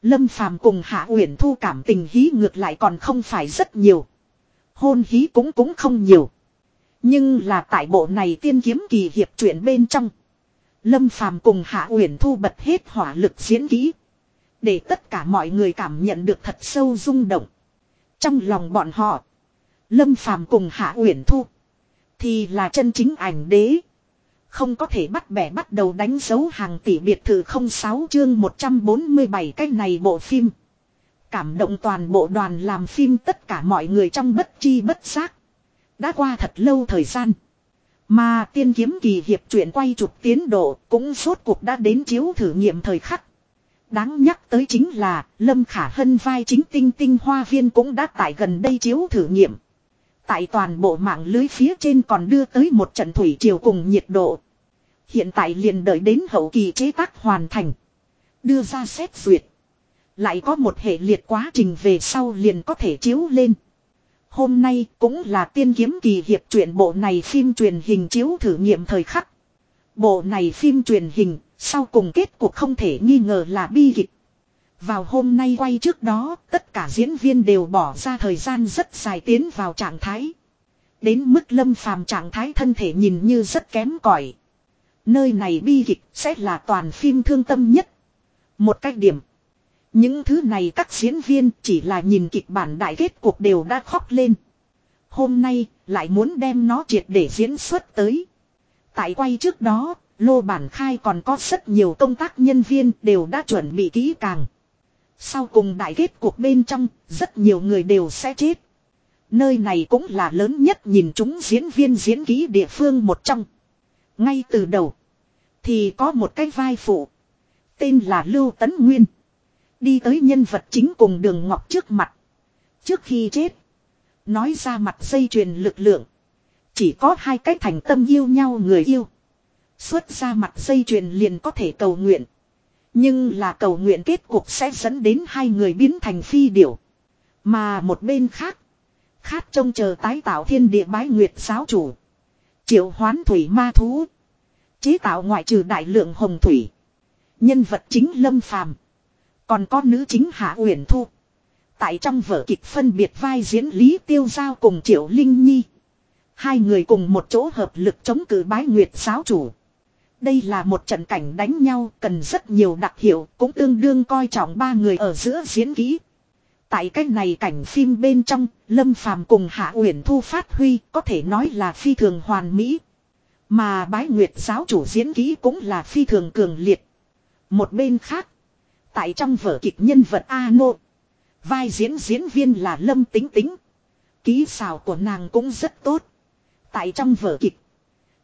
Lâm Phàm cùng Hạ Uyển Thu cảm tình hí ngược lại còn không phải rất nhiều. Hôn hí cũng cũng không nhiều. Nhưng là tại bộ này tiên kiếm kỳ hiệp truyện bên trong. Lâm Phàm cùng Hạ Uyển Thu bật hết hỏa lực diễn kỹ. Để tất cả mọi người cảm nhận được thật sâu rung động. Trong lòng bọn họ. Lâm Phàm cùng Hạ Uyển Thu. Thì là chân chính ảnh đế. Không có thể bắt bẻ bắt đầu đánh dấu hàng tỷ biệt thự 06 chương 147 cái này bộ phim. Cảm động toàn bộ đoàn làm phim tất cả mọi người trong bất chi bất giác. Đã qua thật lâu thời gian. Mà tiên kiếm kỳ hiệp truyện quay chụp tiến độ cũng suốt cuộc đã đến chiếu thử nghiệm thời khắc. Đáng nhắc tới chính là Lâm Khả Hân vai chính tinh tinh hoa viên cũng đã tại gần đây chiếu thử nghiệm. Tại toàn bộ mạng lưới phía trên còn đưa tới một trận thủy triều cùng nhiệt độ. Hiện tại liền đợi đến hậu kỳ chế tác hoàn thành. Đưa ra xét duyệt. Lại có một hệ liệt quá trình về sau liền có thể chiếu lên. Hôm nay cũng là tiên kiếm kỳ hiệp truyện bộ này phim truyền hình chiếu thử nghiệm thời khắc. Bộ này phim truyền hình, sau cùng kết cục không thể nghi ngờ là bi kịch. Vào hôm nay quay trước đó, tất cả diễn viên đều bỏ ra thời gian rất dài tiến vào trạng thái. Đến mức lâm phàm trạng thái thân thể nhìn như rất kém cỏi. Nơi này bi kịch sẽ là toàn phim thương tâm nhất. Một cách điểm. Những thứ này các diễn viên chỉ là nhìn kịch bản đại kết cuộc đều đã khóc lên. Hôm nay lại muốn đem nó triệt để diễn xuất tới. Tại quay trước đó, lô bản khai còn có rất nhiều công tác nhân viên đều đã chuẩn bị kỹ càng. Sau cùng đại kết cuộc bên trong, rất nhiều người đều sẽ chết. Nơi này cũng là lớn nhất nhìn chúng diễn viên diễn ký địa phương một trong. Ngay từ đầu, thì có một cái vai phụ. Tên là Lưu Tấn Nguyên. Đi tới nhân vật chính cùng đường ngọc trước mặt. Trước khi chết. Nói ra mặt dây chuyền lực lượng. Chỉ có hai cái thành tâm yêu nhau người yêu. Xuất ra mặt dây chuyền liền có thể cầu nguyện. Nhưng là cầu nguyện kết cục sẽ dẫn đến hai người biến thành phi điểu. Mà một bên khác. Khát trông chờ tái tạo thiên địa bái nguyệt giáo chủ. Triệu hoán thủy ma thú. Chế tạo ngoại trừ đại lượng hồng thủy. Nhân vật chính lâm phàm. Còn có nữ chính Hạ Uyển Thu. Tại trong vở kịch phân biệt vai diễn Lý Tiêu Giao cùng Triệu Linh Nhi. Hai người cùng một chỗ hợp lực chống cử bái nguyệt giáo chủ. Đây là một trận cảnh đánh nhau cần rất nhiều đặc hiệu cũng tương đương coi trọng ba người ở giữa diễn kỹ. Tại cách này cảnh phim bên trong, Lâm Phàm cùng Hạ Uyển Thu phát huy có thể nói là phi thường hoàn mỹ. Mà bái nguyệt giáo chủ diễn kỹ cũng là phi thường cường liệt. Một bên khác, Tại trong vở kịch nhân vật A Ngô. Vai diễn diễn viên là Lâm Tính Tính. Ký xào của nàng cũng rất tốt. Tại trong vở kịch.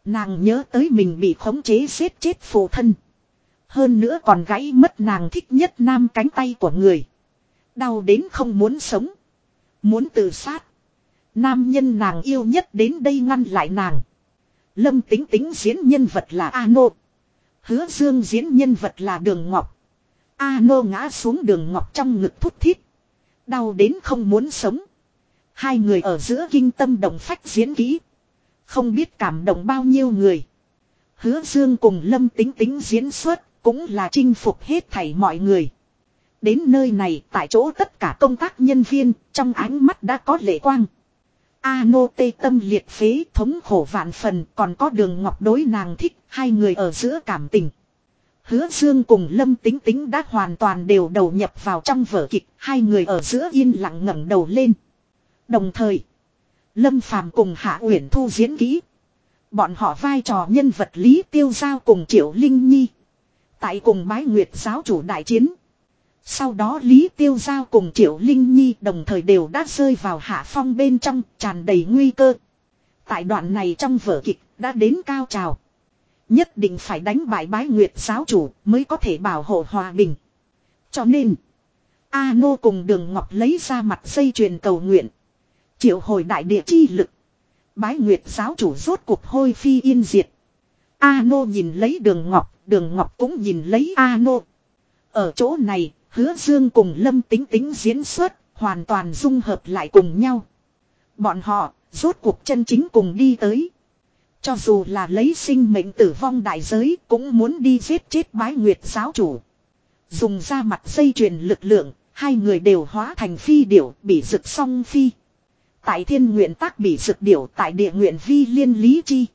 Nàng nhớ tới mình bị khống chế xếp chết phụ thân. Hơn nữa còn gãy mất nàng thích nhất nam cánh tay của người. Đau đến không muốn sống. Muốn tự sát. Nam nhân nàng yêu nhất đến đây ngăn lại nàng. Lâm tính tính diễn nhân vật là A Nô. Hứa Dương diễn nhân vật là Đường Ngọc. A nô ngã xuống đường ngọc trong ngực thút thít. Đau đến không muốn sống. Hai người ở giữa kinh tâm đồng phách diễn kỹ. Không biết cảm động bao nhiêu người. Hứa Dương cùng Lâm Tính Tính diễn xuất cũng là chinh phục hết thảy mọi người. Đến nơi này tại chỗ tất cả công tác nhân viên trong ánh mắt đã có lệ quang. A nô tê tâm liệt phế thống khổ vạn phần còn có đường ngọc đối nàng thích hai người ở giữa cảm tình. Hứa Dương cùng Lâm Tính Tính đã hoàn toàn đều đầu nhập vào trong vở kịch, hai người ở giữa yên lặng ngẩng đầu lên. Đồng thời, Lâm Phàm cùng Hạ Uyển Thu diễn kỹ. Bọn họ vai trò nhân vật Lý Tiêu Giao cùng Triệu Linh Nhi. Tại cùng bái nguyệt giáo chủ đại chiến. Sau đó Lý Tiêu Giao cùng Triệu Linh Nhi đồng thời đều đã rơi vào hạ phong bên trong tràn đầy nguy cơ. Tại đoạn này trong vở kịch đã đến cao trào. Nhất định phải đánh bại bái nguyệt giáo chủ mới có thể bảo hộ hòa bình. Cho nên, A Nô cùng Đường Ngọc lấy ra mặt dây chuyền cầu nguyện. Triệu hồi đại địa chi lực. Bái nguyệt giáo chủ rốt cuộc hôi phi yên diệt. A Nô nhìn lấy đường Ngọc, đường Ngọc cũng nhìn lấy A Nô. Ở chỗ này, hứa dương cùng lâm tính tính diễn xuất, hoàn toàn dung hợp lại cùng nhau. Bọn họ, rốt cuộc chân chính cùng đi tới. Cho dù là lấy sinh mệnh tử vong đại giới cũng muốn đi giết chết bái nguyệt giáo chủ. Dùng ra mặt dây chuyền lực lượng, hai người đều hóa thành phi điểu bị rực song phi. Tại thiên nguyện tác bị sực điểu tại địa nguyện vi liên lý chi.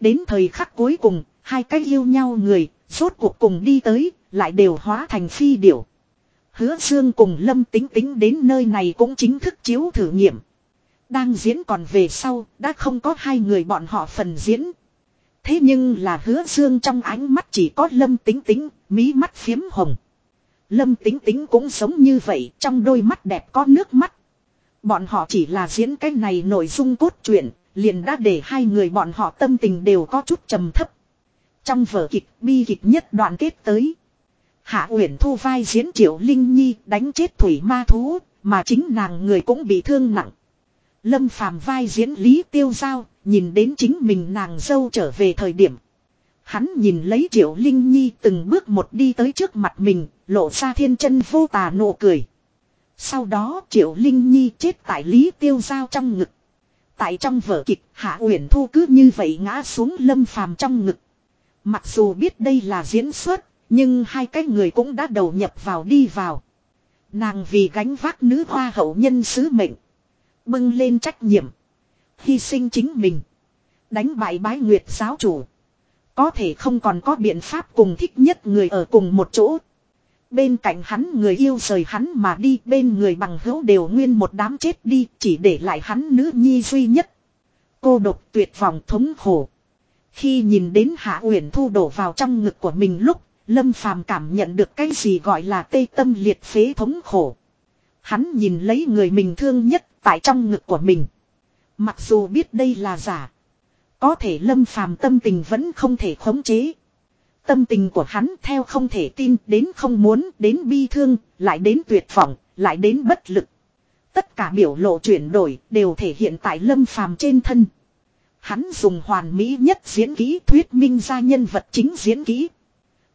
Đến thời khắc cuối cùng, hai cách yêu nhau người, rốt cuộc cùng đi tới, lại đều hóa thành phi điểu. Hứa Dương cùng Lâm Tính Tính đến nơi này cũng chính thức chiếu thử nghiệm. Đang diễn còn về sau, đã không có hai người bọn họ phần diễn. Thế nhưng là hứa dương trong ánh mắt chỉ có lâm tính tính, mí mắt phiếm hồng. Lâm tính tính cũng sống như vậy, trong đôi mắt đẹp có nước mắt. Bọn họ chỉ là diễn cái này nội dung cốt truyện, liền đã để hai người bọn họ tâm tình đều có chút trầm thấp. Trong vở kịch bi kịch nhất đoạn kết tới. Hạ Uyển thu vai diễn Triệu Linh Nhi đánh chết thủy ma thú, mà chính nàng người cũng bị thương nặng. Lâm phàm vai diễn Lý Tiêu Giao, nhìn đến chính mình nàng dâu trở về thời điểm. Hắn nhìn lấy Triệu Linh Nhi từng bước một đi tới trước mặt mình, lộ ra thiên chân vô tà nụ cười. Sau đó Triệu Linh Nhi chết tại Lý Tiêu Giao trong ngực. Tại trong vở kịch Hạ Uyển Thu cứ như vậy ngã xuống lâm phàm trong ngực. Mặc dù biết đây là diễn xuất, nhưng hai cái người cũng đã đầu nhập vào đi vào. Nàng vì gánh vác nữ hoa hậu nhân sứ mệnh. Bưng lên trách nhiệm. Hy sinh chính mình. Đánh bại bái nguyệt giáo chủ. Có thể không còn có biện pháp cùng thích nhất người ở cùng một chỗ. Bên cạnh hắn người yêu rời hắn mà đi, bên người bằng hữu đều nguyên một đám chết đi, chỉ để lại hắn nữ nhi duy nhất. Cô độc tuyệt vọng thống khổ. Khi nhìn đến Hạ Uyển Thu đổ vào trong ngực của mình lúc, Lâm Phàm cảm nhận được cái gì gọi là tê tâm liệt phế thống khổ. Hắn nhìn lấy người mình thương nhất tại trong ngực của mình. Mặc dù biết đây là giả. Có thể lâm phàm tâm tình vẫn không thể khống chế. Tâm tình của hắn theo không thể tin đến không muốn đến bi thương, lại đến tuyệt vọng, lại đến bất lực. Tất cả biểu lộ chuyển đổi đều thể hiện tại lâm phàm trên thân. Hắn dùng hoàn mỹ nhất diễn kỹ thuyết minh ra nhân vật chính diễn kỹ.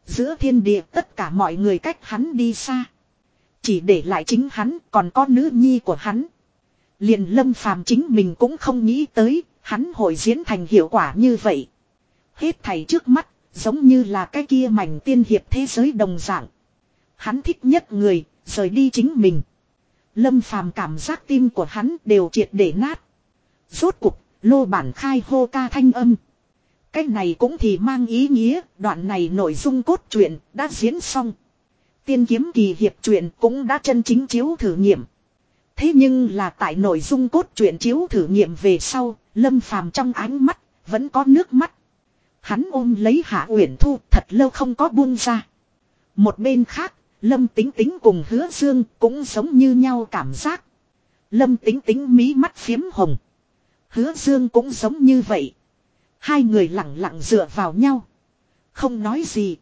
Giữa thiên địa tất cả mọi người cách hắn đi xa. Chỉ để lại chính hắn còn có nữ nhi của hắn. Liền lâm phàm chính mình cũng không nghĩ tới, hắn hội diễn thành hiệu quả như vậy. Hết thảy trước mắt, giống như là cái kia mảnh tiên hiệp thế giới đồng dạng. Hắn thích nhất người, rời đi chính mình. Lâm phàm cảm giác tim của hắn đều triệt để nát. Rốt cục, lô bản khai hô ca thanh âm. Cái này cũng thì mang ý nghĩa, đoạn này nội dung cốt truyện đã diễn xong. Tiên kiếm kỳ hiệp truyện cũng đã chân chính chiếu thử nghiệm. Thế nhưng là tại nội dung cốt truyện chiếu thử nghiệm về sau, Lâm Phàm trong ánh mắt, vẫn có nước mắt. Hắn ôm lấy Hạ Uyển Thu thật lâu không có buông ra. Một bên khác, Lâm Tính Tính cùng Hứa Dương cũng giống như nhau cảm giác. Lâm Tính Tính mí mắt phiếm hồng. Hứa Dương cũng giống như vậy. Hai người lặng lặng dựa vào nhau. Không nói gì.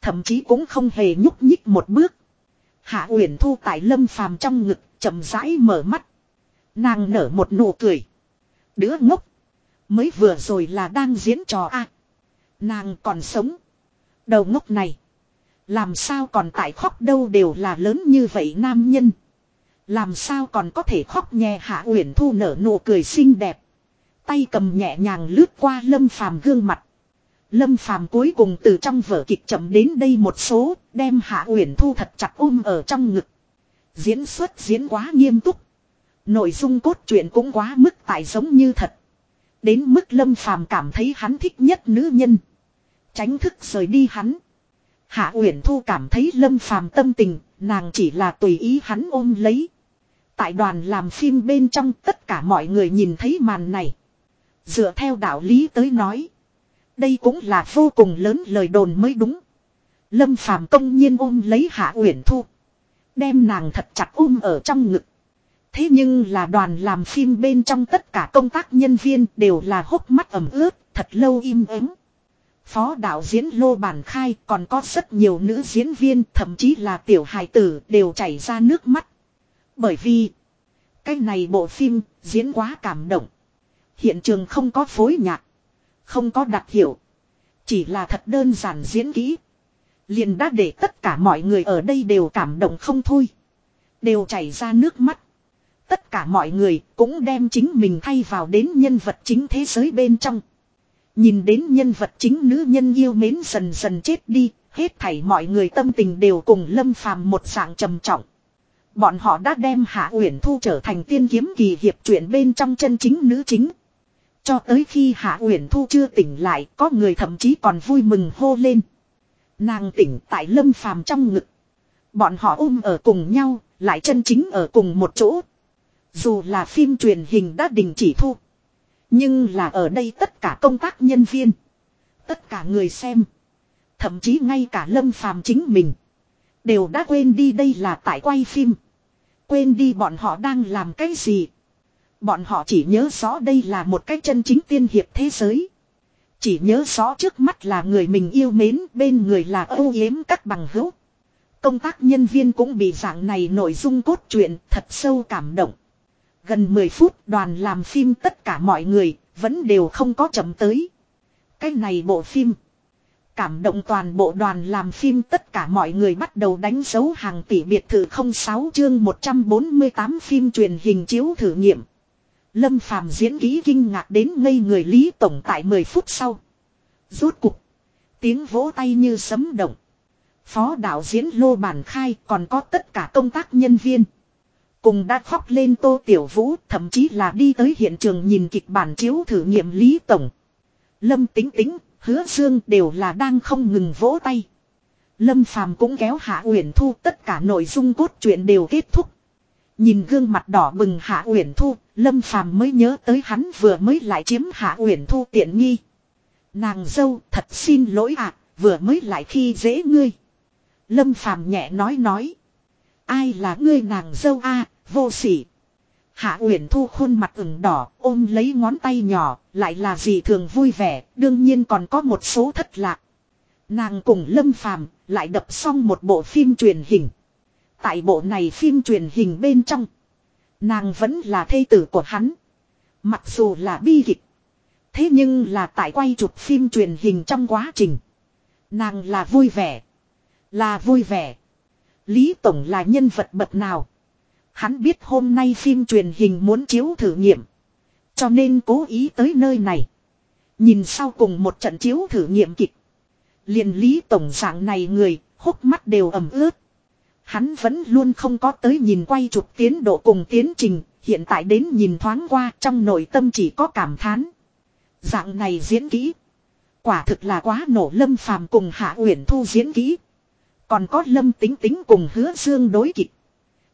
Thậm chí cũng không hề nhúc nhích một bước. Hạ Uyển Thu tại Lâm Phàm trong ngực chậm rãi mở mắt. Nàng nở một nụ cười. Đứa ngốc. Mới vừa rồi là đang diễn trò a nàng còn sống. Đầu ngốc này. Làm sao còn tại khóc đâu đều là lớn như vậy nam nhân. Làm sao còn có thể khóc nhẹ hạ uyển thu nở nụ cười xinh đẹp. Tay cầm nhẹ nhàng lướt qua Lâm Phàm gương mặt. Lâm Phàm cuối cùng từ trong vở kịch chậm đến đây một số, đem Hạ Uyển Thu thật chặt ôm ở trong ngực. Diễn xuất diễn quá nghiêm túc. Nội dung cốt truyện cũng quá mức tại giống như thật. Đến mức Lâm Phàm cảm thấy hắn thích nhất nữ nhân. Tránh thức rời đi hắn. Hạ Uyển Thu cảm thấy Lâm Phàm tâm tình, nàng chỉ là tùy ý hắn ôm lấy. Tại đoàn làm phim bên trong tất cả mọi người nhìn thấy màn này. Dựa theo đạo lý tới nói. Đây cũng là vô cùng lớn lời đồn mới đúng. Lâm Phàm công nhiên ôm lấy Hạ Uyển Thu. Đem nàng thật chặt ôm ở trong ngực. Thế nhưng là đoàn làm phim bên trong tất cả công tác nhân viên đều là hốc mắt ẩm ướt, thật lâu im ắng. Phó đạo diễn Lô Bản Khai còn có rất nhiều nữ diễn viên, thậm chí là tiểu hài tử đều chảy ra nước mắt. Bởi vì, cái này bộ phim diễn quá cảm động. Hiện trường không có phối nhạc. Không có đặc hiệu. Chỉ là thật đơn giản diễn kỹ. Liền đã để tất cả mọi người ở đây đều cảm động không thôi. Đều chảy ra nước mắt. Tất cả mọi người cũng đem chính mình thay vào đến nhân vật chính thế giới bên trong. Nhìn đến nhân vật chính nữ nhân yêu mến dần dần chết đi, hết thảy mọi người tâm tình đều cùng lâm phàm một dạng trầm trọng. Bọn họ đã đem Hạ Uyển Thu trở thành tiên kiếm kỳ hiệp truyện bên trong chân chính nữ chính. Cho tới khi Hạ Uyển Thu chưa tỉnh lại, có người thậm chí còn vui mừng hô lên. Nàng tỉnh tại lâm phàm trong ngực. Bọn họ ôm ở cùng nhau, lại chân chính ở cùng một chỗ. Dù là phim truyền hình đã đình chỉ thu. Nhưng là ở đây tất cả công tác nhân viên. Tất cả người xem. Thậm chí ngay cả lâm phàm chính mình. Đều đã quên đi đây là tại quay phim. Quên đi bọn họ đang làm cái gì. Bọn họ chỉ nhớ rõ đây là một cái chân chính tiên hiệp thế giới. Chỉ nhớ rõ trước mắt là người mình yêu mến, bên người là âu yếm các bằng hữu. Công tác nhân viên cũng bị dạng này nội dung cốt truyện thật sâu cảm động. Gần 10 phút đoàn làm phim tất cả mọi người vẫn đều không có chậm tới. Cái này bộ phim. Cảm động toàn bộ đoàn làm phim tất cả mọi người bắt đầu đánh dấu hàng tỷ biệt thự 06 chương 148 phim truyền hình chiếu thử nghiệm. Lâm Phàm diễn ký kinh ngạc đến ngây người Lý Tổng tại 10 phút sau. Rốt cục. Tiếng vỗ tay như sấm động. Phó đạo diễn Lô Bản Khai còn có tất cả công tác nhân viên. Cùng đã khóc lên Tô Tiểu Vũ thậm chí là đi tới hiện trường nhìn kịch bản chiếu thử nghiệm Lý Tổng. Lâm Tính Tính, Hứa Dương đều là đang không ngừng vỗ tay. Lâm Phàm cũng kéo Hạ Uyển Thu tất cả nội dung cốt truyện đều kết thúc. Nhìn gương mặt đỏ bừng Hạ Uyển Thu, Lâm Phàm mới nhớ tới hắn vừa mới lại chiếm Hạ Uyển Thu tiện nghi. Nàng dâu, thật xin lỗi ạ, vừa mới lại khi dễ ngươi. Lâm Phàm nhẹ nói nói. Ai là ngươi nàng dâu a, vô sỉ. Hạ Uyển Thu khuôn mặt ửng đỏ, ôm lấy ngón tay nhỏ, lại là gì thường vui vẻ, đương nhiên còn có một số thất lạc. Nàng cùng Lâm Phàm lại đập xong một bộ phim truyền hình. Tại bộ này phim truyền hình bên trong, nàng vẫn là thê tử của hắn. Mặc dù là bi kịch, thế nhưng là tại quay chụp phim truyền hình trong quá trình, nàng là vui vẻ, là vui vẻ. Lý Tổng là nhân vật bậc nào? Hắn biết hôm nay phim truyền hình muốn chiếu thử nghiệm. Cho nên cố ý tới nơi này. Nhìn sau cùng một trận chiếu thử nghiệm kịch. liền lý tổng dạng này người, hốc mắt đều ẩm ướt. Hắn vẫn luôn không có tới nhìn quay chụp tiến độ cùng tiến trình, hiện tại đến nhìn thoáng qua trong nội tâm chỉ có cảm thán. Dạng này diễn kỹ. Quả thực là quá nổ lâm phàm cùng Hạ Uyển Thu diễn kỹ. Còn có lâm tính tính cùng hứa dương đối kịch.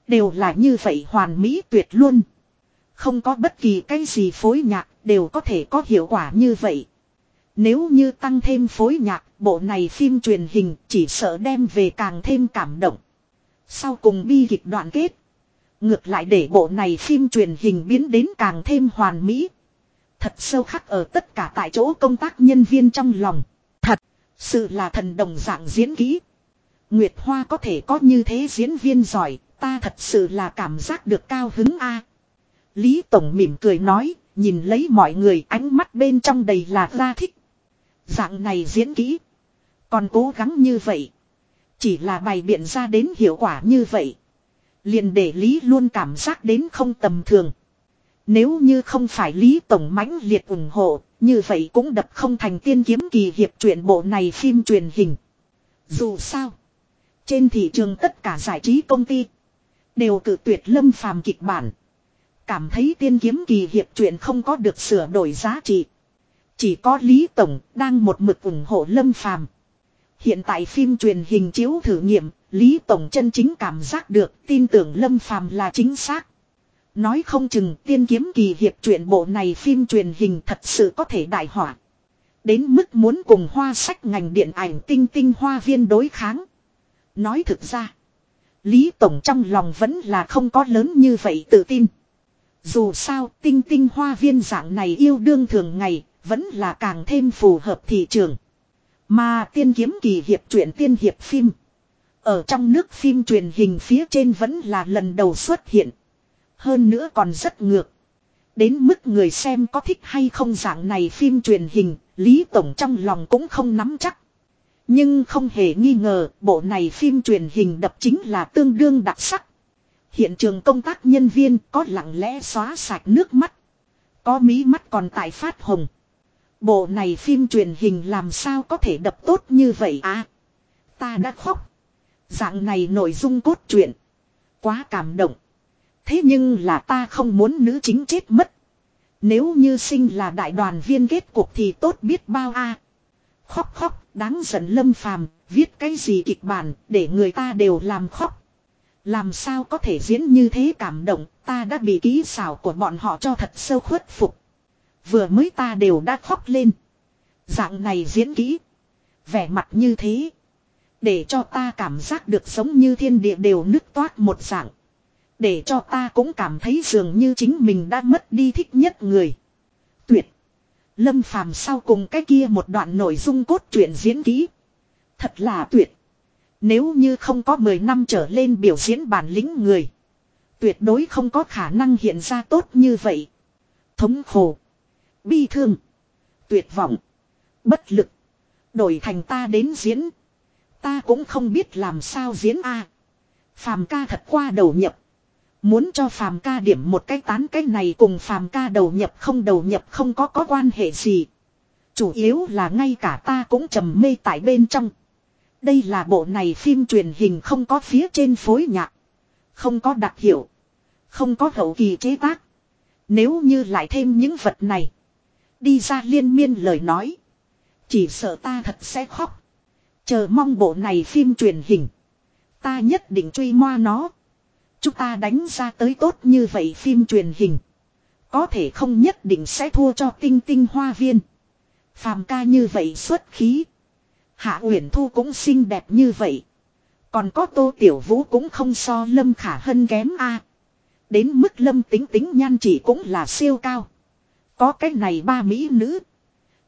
Đều là như vậy hoàn mỹ tuyệt luôn. Không có bất kỳ cái gì phối nhạc đều có thể có hiệu quả như vậy. Nếu như tăng thêm phối nhạc, bộ này phim truyền hình chỉ sợ đem về càng thêm cảm động. Sau cùng bi kịch đoạn kết. Ngược lại để bộ này phim truyền hình biến đến càng thêm hoàn mỹ. Thật sâu khắc ở tất cả tại chỗ công tác nhân viên trong lòng. Thật, sự là thần đồng dạng diễn kỹ. Nguyệt Hoa có thể có như thế diễn viên giỏi, ta thật sự là cảm giác được cao hứng a. Lý Tổng mỉm cười nói, nhìn lấy mọi người ánh mắt bên trong đầy là ra thích. Dạng này diễn kỹ. Còn cố gắng như vậy. Chỉ là bày biện ra đến hiệu quả như vậy. Liền để Lý luôn cảm giác đến không tầm thường. Nếu như không phải Lý Tổng mãnh liệt ủng hộ, như vậy cũng đập không thành tiên kiếm kỳ hiệp truyện bộ này phim truyền hình. Dù sao, trên thị trường tất cả giải trí công ty đều cự tuyệt lâm phàm kịch bản. Cảm thấy tiên kiếm kỳ hiệp truyện không có được sửa đổi giá trị. Chỉ có Lý Tổng đang một mực ủng hộ lâm phàm. Hiện tại phim truyền hình chiếu thử nghiệm, Lý Tổng chân chính cảm giác được tin tưởng lâm phàm là chính xác. Nói không chừng tiên kiếm kỳ hiệp truyện bộ này phim truyền hình thật sự có thể đại họa. Đến mức muốn cùng hoa sách ngành điện ảnh tinh tinh hoa viên đối kháng. Nói thực ra. Lý Tổng trong lòng vẫn là không có lớn như vậy tự tin. Dù sao tinh tinh hoa viên dạng này yêu đương thường ngày vẫn là càng thêm phù hợp thị trường. Mà tiên kiếm kỳ hiệp truyện tiên hiệp phim. Ở trong nước phim truyền hình phía trên vẫn là lần đầu xuất hiện. Hơn nữa còn rất ngược. Đến mức người xem có thích hay không dạng này phim truyền hình, Lý Tổng trong lòng cũng không nắm chắc. Nhưng không hề nghi ngờ, bộ này phim truyền hình đập chính là tương đương đặc sắc. Hiện trường công tác nhân viên có lặng lẽ xóa sạch nước mắt. Có mí mắt còn tại phát hồng. Bộ này phim truyền hình làm sao có thể đập tốt như vậy à? Ta đã khóc. Dạng này nội dung cốt truyện. Quá cảm động. Thế nhưng là ta không muốn nữ chính chết mất. Nếu như sinh là đại đoàn viên kết cuộc thì tốt biết bao a. Khóc khóc, đáng giận lâm phàm, viết cái gì kịch bản, để người ta đều làm khóc. Làm sao có thể diễn như thế cảm động, ta đã bị kỹ xảo của bọn họ cho thật sâu khuất phục. Vừa mới ta đều đã khóc lên. Dạng này diễn kỹ. Vẻ mặt như thế. Để cho ta cảm giác được sống như thiên địa đều nứt toát một dạng. Để cho ta cũng cảm thấy dường như chính mình đã mất đi thích nhất người. Lâm phàm sau cùng cái kia một đoạn nội dung cốt truyện diễn kỹ. Thật là tuyệt. Nếu như không có 10 năm trở lên biểu diễn bản lĩnh người. Tuyệt đối không có khả năng hiện ra tốt như vậy. Thống khổ. Bi thương. Tuyệt vọng. Bất lực. Đổi thành ta đến diễn. Ta cũng không biết làm sao diễn a. Phàm ca thật qua đầu nhập. Muốn cho phàm ca điểm một cái tán cái này cùng phàm ca đầu nhập không đầu nhập không có có quan hệ gì. Chủ yếu là ngay cả ta cũng trầm mê tại bên trong. Đây là bộ này phim truyền hình không có phía trên phối nhạc. Không có đặc hiệu. Không có hậu kỳ chế tác. Nếu như lại thêm những vật này. Đi ra liên miên lời nói. Chỉ sợ ta thật sẽ khóc. Chờ mong bộ này phim truyền hình. Ta nhất định truy moa nó. Chúng ta đánh ra tới tốt như vậy phim truyền hình. Có thể không nhất định sẽ thua cho tinh tinh hoa viên. Phàm ca như vậy xuất khí. Hạ Uyển Thu cũng xinh đẹp như vậy. Còn có Tô Tiểu Vũ cũng không so Lâm Khả Hân kém a. Đến mức Lâm tính tính nhan chỉ cũng là siêu cao. Có cái này ba mỹ nữ.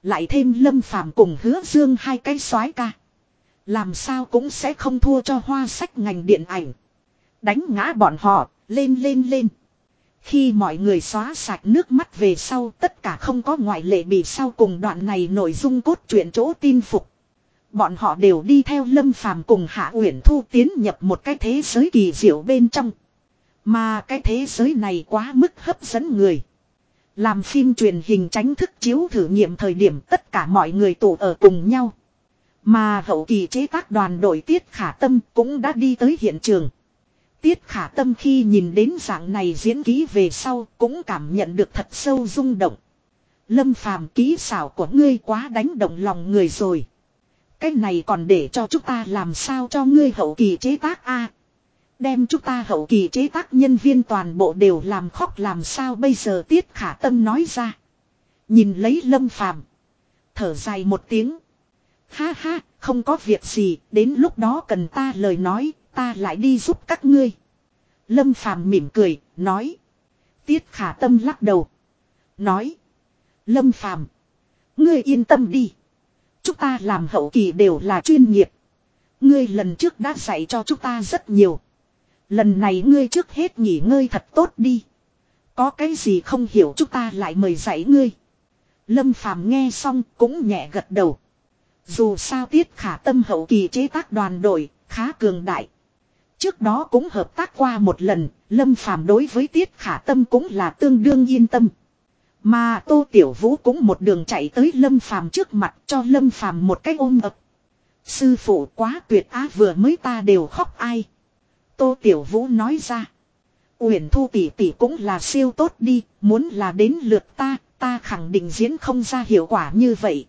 Lại thêm Lâm Phàm cùng Hứa Dương hai cái soái ca. Làm sao cũng sẽ không thua cho hoa sách ngành điện ảnh. Đánh ngã bọn họ, lên lên lên. Khi mọi người xóa sạch nước mắt về sau tất cả không có ngoại lệ bị sau cùng đoạn này nội dung cốt truyện chỗ tin phục. Bọn họ đều đi theo Lâm Phàm cùng Hạ Uyển Thu tiến nhập một cái thế giới kỳ diệu bên trong. Mà cái thế giới này quá mức hấp dẫn người. Làm phim truyền hình tránh thức chiếu thử nghiệm thời điểm tất cả mọi người tụ ở cùng nhau. Mà hậu kỳ chế tác đoàn đội Tiết Khả Tâm cũng đã đi tới hiện trường. Tiết Khả Tâm khi nhìn đến dạng này diễn ký về sau cũng cảm nhận được thật sâu rung động. Lâm phàm ký xảo của ngươi quá đánh động lòng người rồi. Cái này còn để cho chúng ta làm sao cho ngươi hậu kỳ chế tác a Đem chúng ta hậu kỳ chế tác nhân viên toàn bộ đều làm khóc làm sao bây giờ Tiết Khả Tâm nói ra. Nhìn lấy Lâm phàm. Thở dài một tiếng. Ha ha, không có việc gì, đến lúc đó cần ta lời nói, ta lại đi giúp các ngươi. Lâm Phàm mỉm cười, nói. Tiết khả tâm lắc đầu. Nói. Lâm Phàm Ngươi yên tâm đi. Chúng ta làm hậu kỳ đều là chuyên nghiệp. Ngươi lần trước đã dạy cho chúng ta rất nhiều. Lần này ngươi trước hết nghỉ ngơi thật tốt đi. Có cái gì không hiểu chúng ta lại mời dạy ngươi. Lâm Phàm nghe xong cũng nhẹ gật đầu. Dù sao tiết khả tâm hậu kỳ chế tác đoàn đội, khá cường đại. Trước đó cũng hợp tác qua một lần, Lâm Phàm đối với Tiết Khả Tâm cũng là tương đương yên tâm. Mà Tô Tiểu Vũ cũng một đường chạy tới Lâm Phàm trước mặt cho Lâm Phàm một cái ôm ập. Sư phụ quá tuyệt á vừa mới ta đều khóc ai. Tô Tiểu Vũ nói ra. Uyển Thu tỷ tỷ cũng là siêu tốt đi, muốn là đến lượt ta, ta khẳng định diễn không ra hiệu quả như vậy.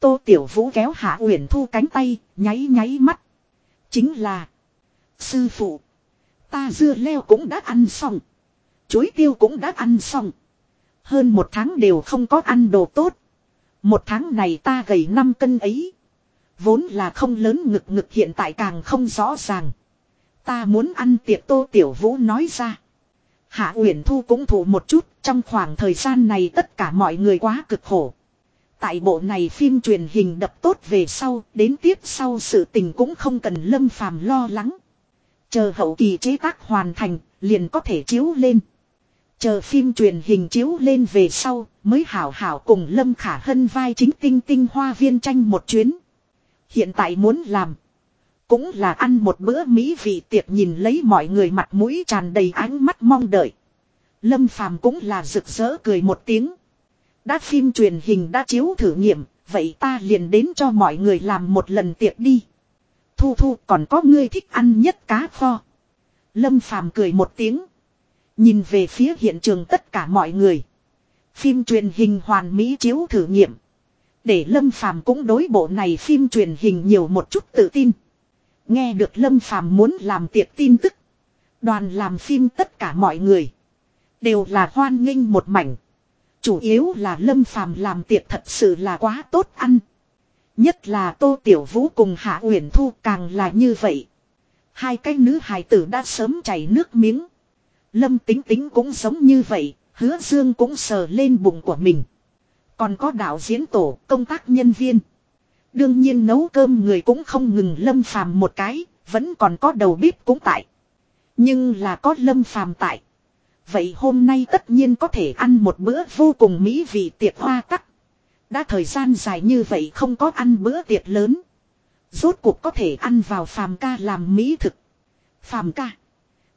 Tô Tiểu Vũ kéo Hạ Uyển Thu cánh tay, nháy nháy mắt. Chính là Sư phụ, ta dưa leo cũng đã ăn xong, chuối tiêu cũng đã ăn xong. Hơn một tháng đều không có ăn đồ tốt. Một tháng này ta gầy 5 cân ấy. Vốn là không lớn ngực ngực hiện tại càng không rõ ràng. Ta muốn ăn tiệc tô tiểu vũ nói ra. Hạ Uyển Thu cũng thủ một chút, trong khoảng thời gian này tất cả mọi người quá cực khổ. Tại bộ này phim truyền hình đập tốt về sau, đến tiếp sau sự tình cũng không cần lâm phàm lo lắng. Chờ hậu kỳ chế tác hoàn thành, liền có thể chiếu lên. Chờ phim truyền hình chiếu lên về sau, mới hảo hảo cùng Lâm Khả Hân vai chính tinh tinh hoa viên tranh một chuyến. Hiện tại muốn làm. Cũng là ăn một bữa mỹ vị tiệc nhìn lấy mọi người mặt mũi tràn đầy ánh mắt mong đợi. Lâm Phàm cũng là rực rỡ cười một tiếng. Đã phim truyền hình đã chiếu thử nghiệm, vậy ta liền đến cho mọi người làm một lần tiệc đi. Thu Thu, còn có ngươi thích ăn nhất cá kho. Lâm Phàm cười một tiếng. Nhìn về phía hiện trường tất cả mọi người. Phim truyền hình hoàn mỹ chiếu thử nghiệm. Để Lâm Phàm cũng đối bộ này phim truyền hình nhiều một chút tự tin. Nghe được Lâm Phàm muốn làm tiệc tin tức. Đoàn làm phim tất cả mọi người. Đều là hoan nghênh một mảnh. Chủ yếu là Lâm Phàm làm tiệc thật sự là quá tốt ăn. Nhất là Tô Tiểu Vũ cùng Hạ Uyển Thu càng là như vậy. Hai cái nữ hài tử đã sớm chảy nước miếng. Lâm tính tính cũng giống như vậy, hứa dương cũng sờ lên bụng của mình. Còn có đạo diễn tổ, công tác nhân viên. Đương nhiên nấu cơm người cũng không ngừng lâm phàm một cái, vẫn còn có đầu bếp cũng tại. Nhưng là có lâm phàm tại. Vậy hôm nay tất nhiên có thể ăn một bữa vô cùng mỹ vị tiệc hoa tắc. Đã thời gian dài như vậy không có ăn bữa tiệc lớn. Rốt cuộc có thể ăn vào phàm ca làm mỹ thực. Phàm ca.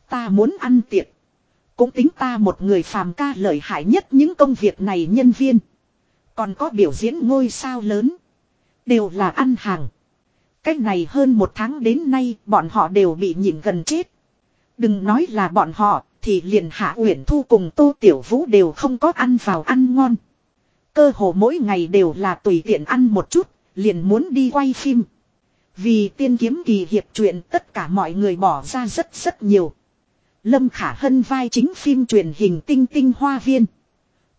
Ta muốn ăn tiệc. Cũng tính ta một người phàm ca lợi hại nhất những công việc này nhân viên. Còn có biểu diễn ngôi sao lớn. Đều là ăn hàng. Cách này hơn một tháng đến nay bọn họ đều bị nhịn gần chết. Đừng nói là bọn họ, thì liền Hạ Uyển Thu cùng Tô Tiểu Vũ đều không có ăn vào ăn ngon. Cơ hồ mỗi ngày đều là tùy tiện ăn một chút, liền muốn đi quay phim. Vì tiên kiếm kỳ hiệp truyện tất cả mọi người bỏ ra rất rất nhiều. Lâm Khả Hân vai chính phim truyền hình Tinh Tinh Hoa Viên.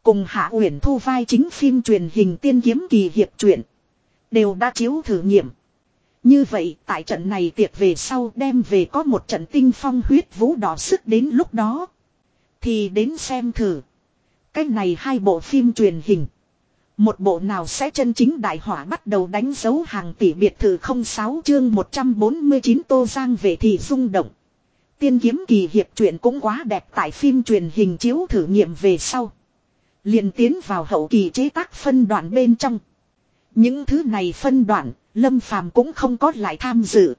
Cùng Hạ Uyển Thu vai chính phim truyền hình Tiên Kiếm Kỳ Hiệp truyện. Đều đã chiếu thử nghiệm. Như vậy tại trận này tiệc về sau đem về có một trận tinh phong huyết vũ đỏ sức đến lúc đó. Thì đến xem thử. cách này hai bộ phim truyền hình. Một bộ nào sẽ chân chính đại hỏa bắt đầu đánh dấu hàng tỷ biệt thự 06 chương 149 Tô Giang về thì rung động. Tiên kiếm kỳ hiệp truyện cũng quá đẹp tại phim truyền hình chiếu thử nghiệm về sau. liền tiến vào hậu kỳ chế tác phân đoạn bên trong. Những thứ này phân đoạn, Lâm Phàm cũng không có lại tham dự.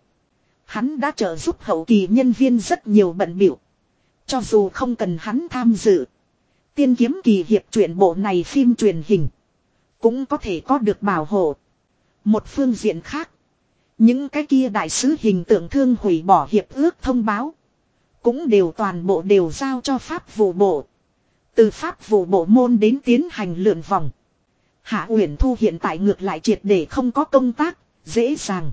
Hắn đã trợ giúp hậu kỳ nhân viên rất nhiều bận biểu. Cho dù không cần hắn tham dự. Tiên kiếm kỳ hiệp truyện bộ này phim truyền hình. Cũng có thể có được bảo hộ. Một phương diện khác. Những cái kia đại sứ hình tượng thương hủy bỏ hiệp ước thông báo. Cũng đều toàn bộ đều giao cho pháp vụ bộ. Từ pháp vụ bộ môn đến tiến hành lượn vòng. Hạ Uyển Thu hiện tại ngược lại triệt để không có công tác, dễ dàng.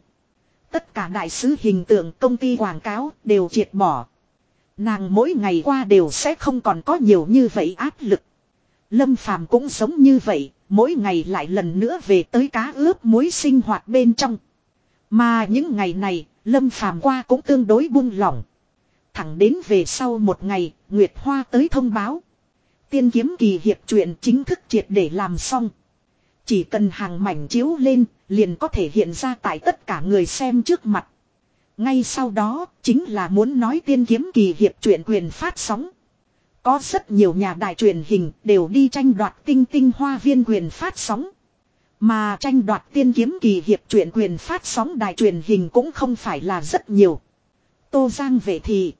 Tất cả đại sứ hình tượng công ty quảng cáo đều triệt bỏ. Nàng mỗi ngày qua đều sẽ không còn có nhiều như vậy áp lực. Lâm Phàm cũng sống như vậy, mỗi ngày lại lần nữa về tới cá ướp muối sinh hoạt bên trong. Mà những ngày này, Lâm Phàm qua cũng tương đối buông lỏng. Thẳng đến về sau một ngày, Nguyệt Hoa tới thông báo. Tiên kiếm kỳ hiệp truyện chính thức triệt để làm xong. Chỉ cần hàng mảnh chiếu lên, liền có thể hiện ra tại tất cả người xem trước mặt. Ngay sau đó, chính là muốn nói tiên kiếm kỳ hiệp truyện quyền phát sóng. Có rất nhiều nhà đài truyền hình đều đi tranh đoạt tinh tinh hoa viên quyền phát sóng. Mà tranh đoạt tiên kiếm kỳ hiệp truyện quyền phát sóng đài truyền hình cũng không phải là rất nhiều. Tô Giang vệ thị.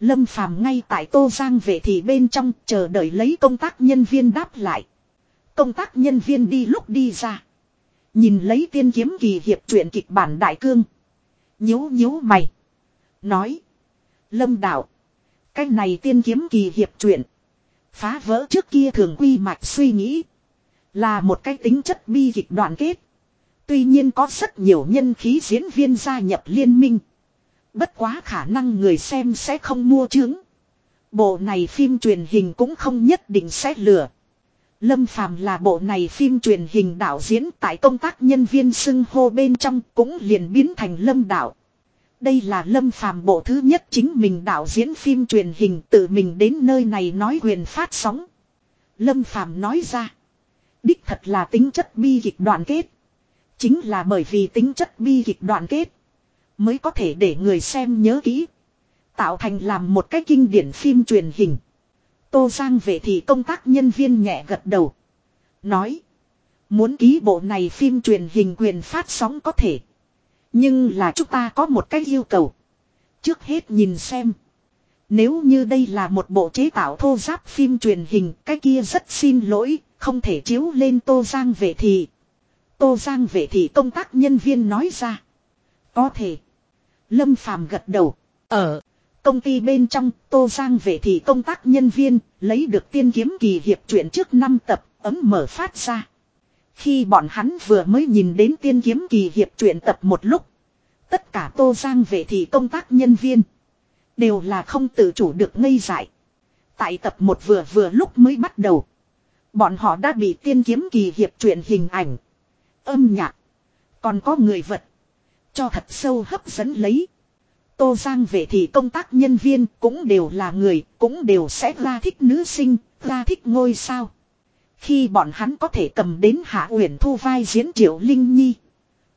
Lâm Phàm ngay tại Tô Giang vệ thị bên trong chờ đợi lấy công tác nhân viên đáp lại. Công tác nhân viên đi lúc đi ra. Nhìn lấy tiên kiếm kỳ hiệp truyện kịch bản đại cương. nhíu nhíu mày. Nói. Lâm đạo. Cái này tiên kiếm kỳ hiệp truyện. Phá vỡ trước kia thường quy mạch suy nghĩ. Là một cái tính chất bi kịch đoạn kết. Tuy nhiên có rất nhiều nhân khí diễn viên gia nhập liên minh. Bất quá khả năng người xem sẽ không mua chứng. Bộ này phim truyền hình cũng không nhất định sẽ lừa. Lâm Phàm là bộ này phim truyền hình đạo diễn tại công tác nhân viên xưng hô bên trong cũng liền biến thành Lâm đạo. Đây là Lâm Phàm bộ thứ nhất chính mình đạo diễn phim truyền hình tự mình đến nơi này nói quyền phát sóng. Lâm Phàm nói ra. Đích thật là tính chất bi kịch đoạn kết. Chính là bởi vì tính chất bi kịch đoạn kết. Mới có thể để người xem nhớ kỹ. Tạo thành làm một cái kinh điển phim truyền hình. Tô Giang về thì công tác nhân viên nhẹ gật đầu. Nói. Muốn ký bộ này phim truyền hình quyền phát sóng có thể. Nhưng là chúng ta có một cái yêu cầu. Trước hết nhìn xem. Nếu như đây là một bộ chế tạo thô giáp phim truyền hình, cái kia rất xin lỗi, không thể chiếu lên Tô Giang vệ thị. Tô Giang vệ thị công tác nhân viên nói ra. Có thể. Lâm Phàm gật đầu. Ở công ty bên trong, Tô Giang vệ thị công tác nhân viên, lấy được tiên kiếm kỳ hiệp truyện trước năm tập, ấm mở phát ra. Khi bọn hắn vừa mới nhìn đến tiên kiếm kỳ hiệp truyện tập một lúc. Tất cả Tô Giang vệ thị công tác nhân viên. Đều là không tự chủ được ngây dại. Tại tập một vừa vừa lúc mới bắt đầu. Bọn họ đã bị tiên kiếm kỳ hiệp truyện hình ảnh. Âm nhạc. Còn có người vật. Cho thật sâu hấp dẫn lấy. Tô Giang vệ thị công tác nhân viên cũng đều là người, cũng đều sẽ ra thích nữ sinh, ra thích ngôi sao. Khi bọn hắn có thể cầm đến Hạ Uyển Thu vai diễn Triệu Linh Nhi.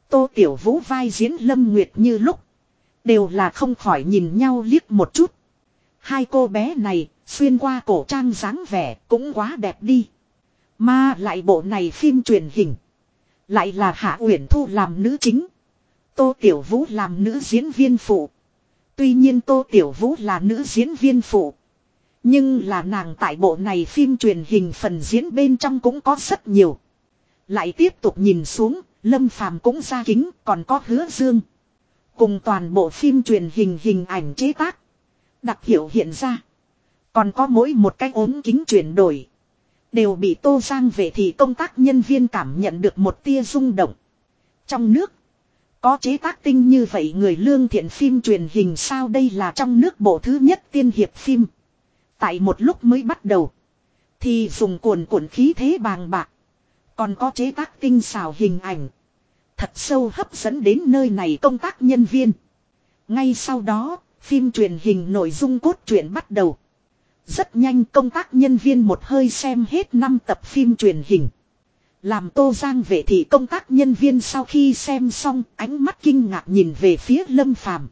Tô Tiểu Vũ vai diễn Lâm Nguyệt như lúc. Đều là không khỏi nhìn nhau liếc một chút. Hai cô bé này, xuyên qua cổ trang dáng vẻ cũng quá đẹp đi. Mà lại bộ này phim truyền hình. Lại là Hạ Uyển Thu làm nữ chính. Tô Tiểu Vũ làm nữ diễn viên phụ. Tuy nhiên Tô Tiểu Vũ là nữ diễn viên phụ. Nhưng là nàng tại bộ này phim truyền hình phần diễn bên trong cũng có rất nhiều. Lại tiếp tục nhìn xuống, Lâm Phàm cũng ra kính, còn có hứa dương. Cùng toàn bộ phim truyền hình hình ảnh chế tác. Đặc hiệu hiện ra. Còn có mỗi một cái ốm kính chuyển đổi. Đều bị Tô Giang về thì công tác nhân viên cảm nhận được một tia rung động. Trong nước. Có chế tác tinh như vậy người lương thiện phim truyền hình sao đây là trong nước bộ thứ nhất tiên hiệp phim. Tại một lúc mới bắt đầu. Thì dùng cuồn cuộn khí thế bàng bạc. Còn có chế tác tinh xảo hình ảnh. Thật sâu hấp dẫn đến nơi này công tác nhân viên. Ngay sau đó, phim truyền hình nội dung cốt truyện bắt đầu. Rất nhanh công tác nhân viên một hơi xem hết 5 tập phim truyền hình. Làm Tô Giang vệ thị công tác nhân viên sau khi xem xong ánh mắt kinh ngạc nhìn về phía Lâm Phàm.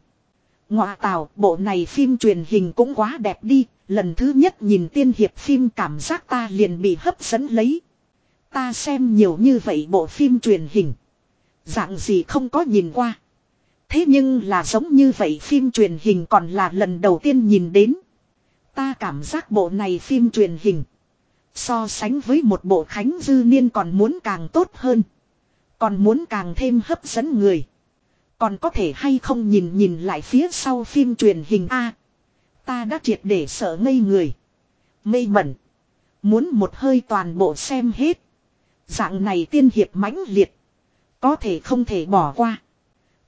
ngoại tào bộ này phim truyền hình cũng quá đẹp đi, lần thứ nhất nhìn tiên hiệp phim cảm giác ta liền bị hấp dẫn lấy. Ta xem nhiều như vậy bộ phim truyền hình. Dạng gì không có nhìn qua. Thế nhưng là giống như vậy phim truyền hình còn là lần đầu tiên nhìn đến. Ta cảm giác bộ này phim truyền hình. So sánh với một bộ Khánh Dư Niên còn muốn càng tốt hơn. Còn muốn càng thêm hấp dẫn người. Còn có thể hay không nhìn nhìn lại phía sau phim truyền hình A. Ta đã triệt để sợ ngây người. Mê mẩn. Muốn một hơi toàn bộ xem hết. Dạng này tiên hiệp mãnh liệt. Có thể không thể bỏ qua.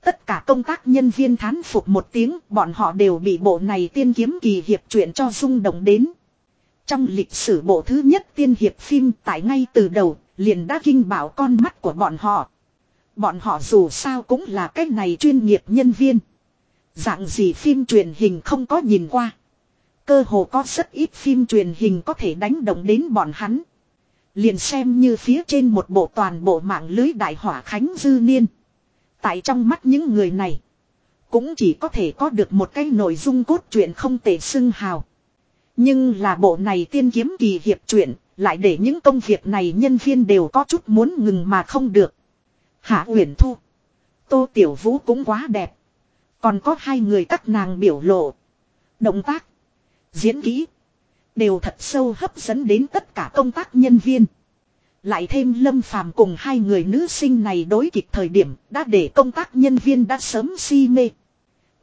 Tất cả công tác nhân viên thán phục một tiếng, bọn họ đều bị bộ này tiên kiếm kỳ hiệp chuyện cho rung động đến. Trong lịch sử bộ thứ nhất tiên hiệp phim tại ngay từ đầu, liền đã kinh bảo con mắt của bọn họ. Bọn họ dù sao cũng là cách này chuyên nghiệp nhân viên. Dạng gì phim truyền hình không có nhìn qua. Cơ hồ có rất ít phim truyền hình có thể đánh động đến bọn hắn. Liền xem như phía trên một bộ toàn bộ mạng lưới đại hỏa khánh dư niên. Tại trong mắt những người này. Cũng chỉ có thể có được một cái nội dung cốt truyện không tệ xưng hào. Nhưng là bộ này tiên kiếm kỳ hiệp truyện, lại để những công việc này nhân viên đều có chút muốn ngừng mà không được. Hạ Uyển Thu. Tô Tiểu Vũ cũng quá đẹp. Còn có hai người các nàng biểu lộ. Động tác. Diễn kỹ. Đều thật sâu hấp dẫn đến tất cả công tác nhân viên. Lại thêm lâm phàm cùng hai người nữ sinh này đối kịch thời điểm đã để công tác nhân viên đã sớm si mê.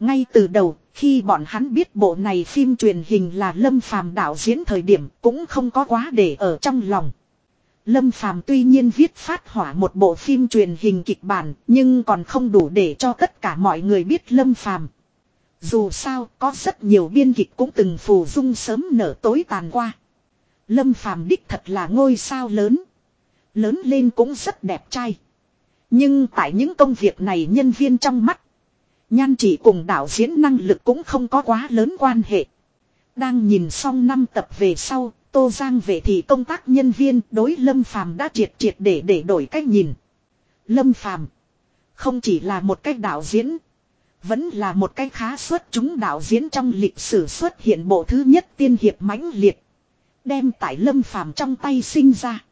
Ngay từ đầu, khi bọn hắn biết bộ này phim truyền hình là lâm phàm đạo diễn thời điểm cũng không có quá để ở trong lòng. Lâm Phàm tuy nhiên viết phát hỏa một bộ phim truyền hình kịch bản, nhưng còn không đủ để cho tất cả mọi người biết Lâm Phàm. Dù sao, có rất nhiều biên kịch cũng từng phù dung sớm nở tối tàn qua. Lâm Phàm đích thật là ngôi sao lớn. Lớn lên cũng rất đẹp trai. Nhưng tại những công việc này nhân viên trong mắt. Nhan chỉ cùng đạo diễn năng lực cũng không có quá lớn quan hệ. Đang nhìn xong năm tập về sau, Tô Giang về thì công tác nhân viên đối Lâm Phàm đã triệt triệt để để đổi cách nhìn. Lâm Phàm không chỉ là một cách đạo diễn, vẫn là một cách khá xuất chúng đạo diễn trong lịch sử xuất hiện bộ thứ nhất tiên hiệp mãnh liệt. Đem tại Lâm Phàm trong tay sinh ra.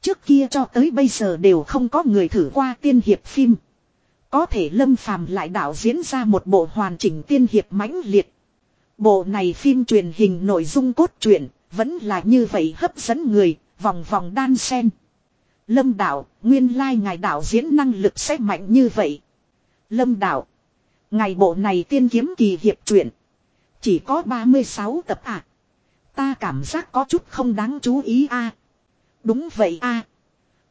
Trước kia cho tới bây giờ đều không có người thử qua tiên hiệp phim. Có thể Lâm Phàm lại đạo diễn ra một bộ hoàn chỉnh tiên hiệp mãnh liệt. Bộ này phim truyền hình nội dung cốt truyện vẫn là như vậy hấp dẫn người, vòng vòng đan sen. Lâm đạo, nguyên lai ngài đạo diễn năng lực sẽ mạnh như vậy. Lâm đạo, ngài bộ này tiên kiếm kỳ hiệp truyện. Chỉ có 36 tập à. Ta cảm giác có chút không đáng chú ý a. Đúng vậy a.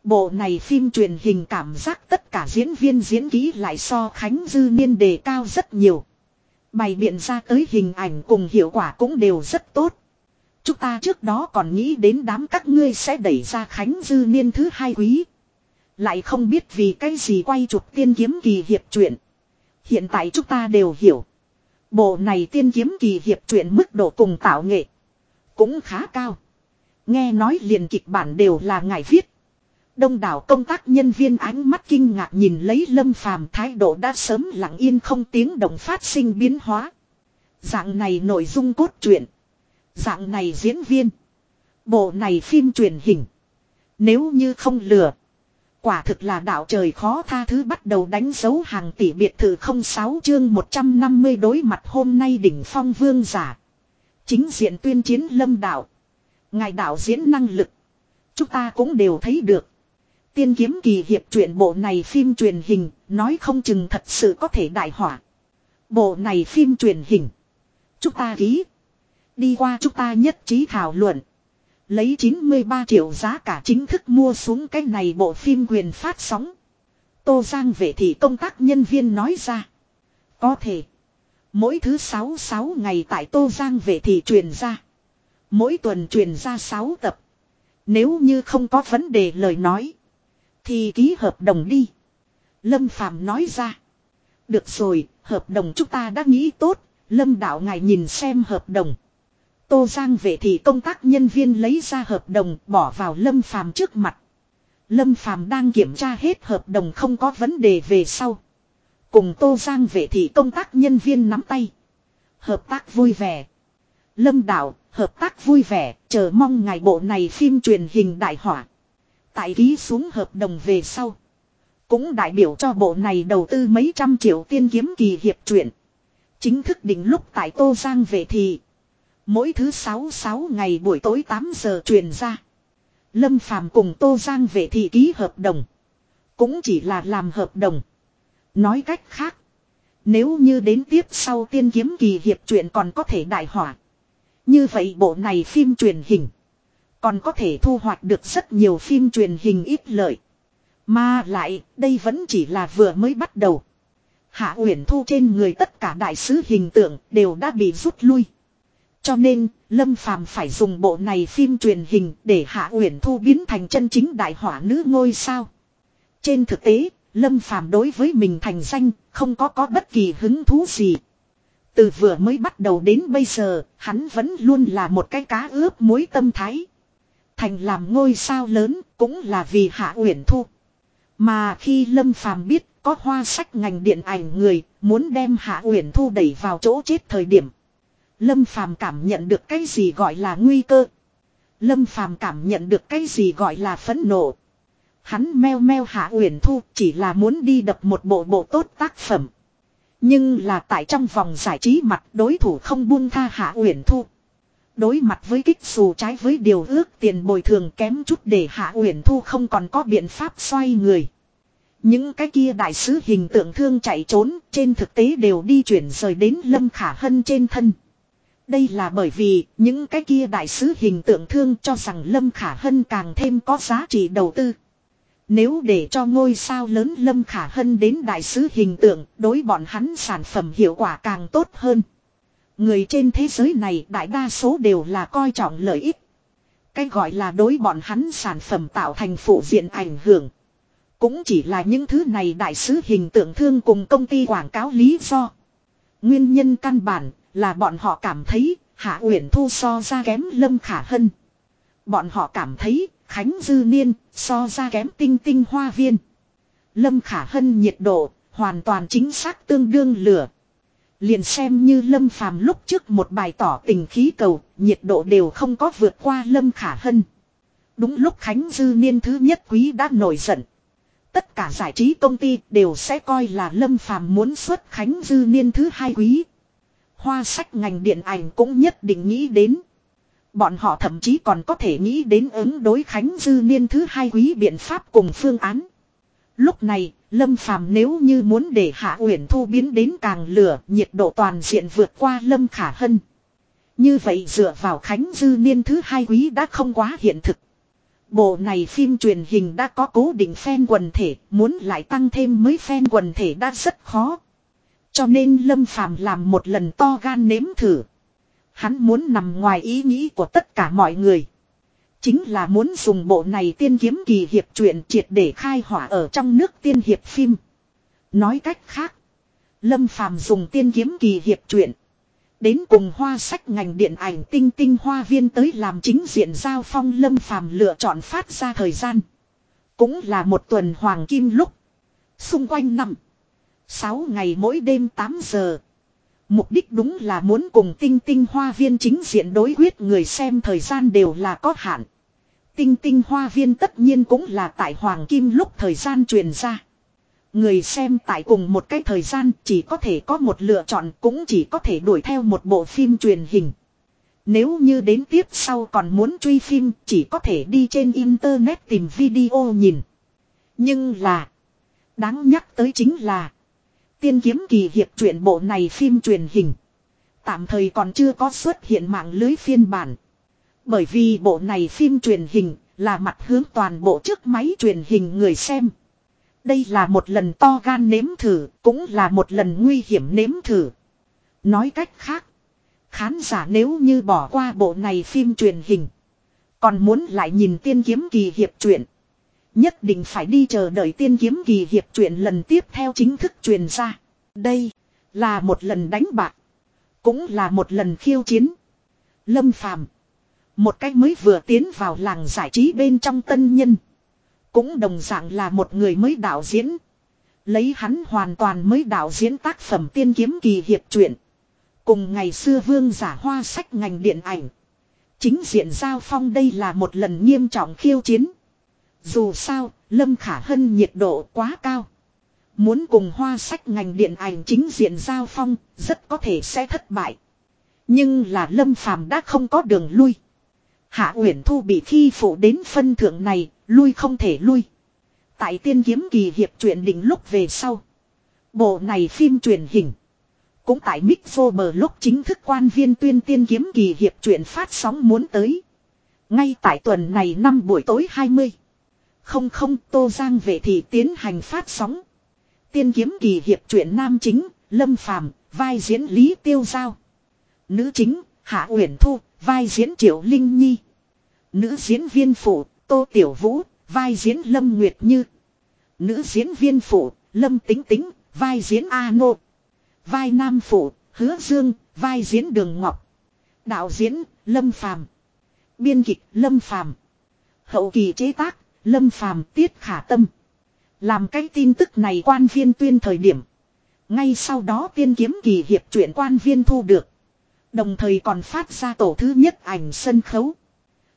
Bộ này phim truyền hình cảm giác tất cả diễn viên diễn ký lại so Khánh Dư Niên đề cao rất nhiều. Bày biện ra tới hình ảnh cùng hiệu quả cũng đều rất tốt. Chúng ta trước đó còn nghĩ đến đám các ngươi sẽ đẩy ra Khánh Dư Niên thứ hai quý. Lại không biết vì cái gì quay chụp tiên kiếm kỳ hiệp truyện. Hiện tại chúng ta đều hiểu. Bộ này tiên kiếm kỳ hiệp truyện mức độ cùng tạo nghệ. Cũng khá cao. Nghe nói liền kịch bản đều là ngài viết. Đông đảo công tác nhân viên ánh mắt kinh ngạc nhìn lấy lâm phàm thái độ đã sớm lặng yên không tiếng động phát sinh biến hóa. Dạng này nội dung cốt truyện. Dạng này diễn viên. Bộ này phim truyền hình. Nếu như không lừa. Quả thực là đạo trời khó tha thứ bắt đầu đánh dấu hàng tỷ biệt thự 06 chương 150 đối mặt hôm nay đỉnh phong vương giả. Chính diện tuyên chiến lâm đạo. Ngài đạo diễn năng lực. Chúng ta cũng đều thấy được. Tiên kiếm kỳ hiệp truyện bộ này phim truyền hình, nói không chừng thật sự có thể đại hỏa. Bộ này phim truyền hình. Chúng ta ký. Đi qua chúng ta nhất trí thảo luận. Lấy 93 triệu giá cả chính thức mua xuống cái này bộ phim quyền phát sóng. Tô Giang vệ thị công tác nhân viên nói ra. Có thể. Mỗi thứ 66 ngày tại Tô Giang vệ thị truyền ra. Mỗi tuần truyền ra 6 tập. Nếu như không có vấn đề lời nói. Thì ký hợp đồng đi. Lâm Phàm nói ra. Được rồi, hợp đồng chúng ta đã nghĩ tốt. Lâm đạo ngài nhìn xem hợp đồng. Tô Giang vệ thì công tác nhân viên lấy ra hợp đồng bỏ vào Lâm Phàm trước mặt. Lâm Phàm đang kiểm tra hết hợp đồng không có vấn đề về sau. Cùng Tô Giang vệ thì công tác nhân viên nắm tay. Hợp tác vui vẻ. Lâm Đạo, hợp tác vui vẻ, chờ mong ngày bộ này phim truyền hình đại hỏa. Tại ký xuống hợp đồng về sau. Cũng đại biểu cho bộ này đầu tư mấy trăm triệu tiên kiếm kỳ hiệp truyện. Chính thức định lúc tại Tô Giang về thì. Mỗi thứ sáu sáu ngày buổi tối 8 giờ truyền ra. Lâm Phàm cùng Tô Giang về thị ký hợp đồng. Cũng chỉ là làm hợp đồng. Nói cách khác. Nếu như đến tiếp sau tiên kiếm kỳ hiệp truyện còn có thể đại hỏa. Như vậy bộ này phim truyền hình. Còn có thể thu hoạch được rất nhiều phim truyền hình ít lợi. Mà lại, đây vẫn chỉ là vừa mới bắt đầu. Hạ Uyển Thu trên người tất cả đại sứ hình tượng đều đã bị rút lui. Cho nên, Lâm Phàm phải dùng bộ này phim truyền hình để Hạ Uyển Thu biến thành chân chính đại hỏa nữ ngôi sao. Trên thực tế, Lâm Phàm đối với mình thành danh, không có có bất kỳ hứng thú gì. Từ vừa mới bắt đầu đến bây giờ, hắn vẫn luôn là một cái cá ướp muối tâm thái. Thành làm ngôi sao lớn, cũng là vì Hạ Uyển Thu. Mà khi Lâm Phàm biết có hoa sách ngành điện ảnh người, muốn đem Hạ Uyển Thu đẩy vào chỗ chết thời điểm. Lâm Phàm cảm nhận được cái gì gọi là nguy cơ. Lâm Phàm cảm nhận được cái gì gọi là phẫn nộ. Hắn meo meo hạ uyển thu chỉ là muốn đi đập một bộ bộ tốt tác phẩm. Nhưng là tại trong vòng giải trí mặt đối thủ không buông tha Hạ Uyển Thu. Đối mặt với kích dù trái với điều ước tiền bồi thường kém chút để Hạ Uyển Thu không còn có biện pháp xoay người. Những cái kia đại sứ hình tượng thương chạy trốn trên thực tế đều đi chuyển rời đến Lâm Khả Hân trên thân. Đây là bởi vì những cái kia đại sứ hình tượng thương cho rằng Lâm Khả Hân càng thêm có giá trị đầu tư. Nếu để cho ngôi sao lớn Lâm Khả Hân đến đại sứ hình tượng, đối bọn hắn sản phẩm hiệu quả càng tốt hơn. Người trên thế giới này đại đa số đều là coi trọng lợi ích. Cái gọi là đối bọn hắn sản phẩm tạo thành phụ diện ảnh hưởng. Cũng chỉ là những thứ này đại sứ hình tượng thương cùng công ty quảng cáo lý do. Nguyên nhân căn bản là bọn họ cảm thấy Hạ Uyển Thu so ra kém Lâm Khả Hân. Bọn họ cảm thấy Khánh Dư Niên so ra kém tinh tinh hoa viên. Lâm Khả Hân nhiệt độ hoàn toàn chính xác tương đương lửa. Liền xem như Lâm Phàm lúc trước một bài tỏ tình khí cầu, nhiệt độ đều không có vượt qua Lâm Khả Hân. Đúng lúc Khánh Dư Niên thứ nhất quý đã nổi giận. Tất cả giải trí công ty đều sẽ coi là Lâm Phàm muốn xuất Khánh Dư Niên thứ hai quý. Hoa sách ngành điện ảnh cũng nhất định nghĩ đến. Bọn họ thậm chí còn có thể nghĩ đến ứng đối Khánh Dư Niên thứ hai quý biện pháp cùng phương án. Lúc này, Lâm Phàm nếu như muốn để Hạ Uyển Thu biến đến càng lửa, nhiệt độ toàn diện vượt qua Lâm Khả Hân. Như vậy dựa vào Khánh Dư Niên thứ hai quý đã không quá hiện thực. Bộ này phim truyền hình đã có cố định fan quần thể, muốn lại tăng thêm mới fan quần thể đã rất khó. Cho nên Lâm Phàm làm một lần to gan nếm thử. Hắn muốn nằm ngoài ý nghĩ của tất cả mọi người. Chính là muốn dùng bộ này tiên kiếm kỳ hiệp truyện triệt để khai hỏa ở trong nước tiên hiệp phim. Nói cách khác. Lâm Phàm dùng tiên kiếm kỳ hiệp truyện. Đến cùng hoa sách ngành điện ảnh tinh tinh hoa viên tới làm chính diện giao phong Lâm Phàm lựa chọn phát ra thời gian. Cũng là một tuần hoàng kim lúc. Xung quanh năm. Sáu ngày mỗi đêm 8 giờ. Mục đích đúng là muốn cùng tinh tinh hoa viên chính diện đối quyết người xem thời gian đều là có hạn. Tinh tinh hoa viên tất nhiên cũng là tại Hoàng Kim lúc thời gian truyền ra. Người xem tại cùng một cái thời gian chỉ có thể có một lựa chọn, cũng chỉ có thể đuổi theo một bộ phim truyền hình. Nếu như đến tiếp sau còn muốn truy phim, chỉ có thể đi trên internet tìm video nhìn. Nhưng là. Đáng nhắc tới chính là. Tiên kiếm kỳ hiệp truyện bộ này phim truyền hình. Tạm thời còn chưa có xuất hiện mạng lưới phiên bản. Bởi vì bộ này phim truyền hình là mặt hướng toàn bộ trước máy truyền hình người xem. Đây là một lần to gan nếm thử, cũng là một lần nguy hiểm nếm thử. Nói cách khác, khán giả nếu như bỏ qua bộ này phim truyền hình, còn muốn lại nhìn tiên kiếm kỳ hiệp truyện. Nhất định phải đi chờ đợi tiên kiếm kỳ hiệp truyện lần tiếp theo chính thức truyền ra. Đây là một lần đánh bạc. Cũng là một lần khiêu chiến. Lâm Phàm, Một cách mới vừa tiến vào làng giải trí bên trong tân nhân. Cũng đồng dạng là một người mới đạo diễn. Lấy hắn hoàn toàn mới đạo diễn tác phẩm tiên kiếm kỳ hiệp truyện. Cùng ngày xưa vương giả hoa sách ngành điện ảnh. Chính diện giao phong đây là một lần nghiêm trọng khiêu chiến. Dù sao, Lâm Khả Hân nhiệt độ quá cao. Muốn cùng hoa sách ngành điện ảnh chính diện giao phong, rất có thể sẽ thất bại. Nhưng là Lâm Phàm đã không có đường lui. Hạ Uyển Thu bị khi phụ đến phân thượng này, lui không thể lui. Tại tiên kiếm kỳ hiệp truyện đỉnh lúc về sau. Bộ này phim truyền hình. Cũng tại Mixo bờ lúc chính thức quan viên tuyên tiên kiếm kỳ hiệp truyện phát sóng muốn tới. Ngay tại tuần này năm buổi tối 20. Không không Tô Giang về thì tiến hành phát sóng. Tiên kiếm kỳ hiệp truyện nam chính, Lâm Phàm vai diễn Lý Tiêu Giao. Nữ chính, Hạ Uyển Thu, vai diễn Triệu Linh Nhi. Nữ diễn viên phụ, Tô Tiểu Vũ, vai diễn Lâm Nguyệt Như. Nữ diễn viên phụ, Lâm Tính Tính, vai diễn A Nô. Vai nam phụ, Hứa Dương, vai diễn Đường Ngọc. Đạo diễn, Lâm Phàm Biên kịch, Lâm Phàm Hậu kỳ chế tác, Lâm Phàm Tiết Khả Tâm. Làm cái tin tức này quan viên tuyên thời điểm. Ngay sau đó tiên kiếm kỳ hiệp chuyện quan viên thu được. Đồng thời còn phát ra tổ thứ nhất ảnh sân khấu.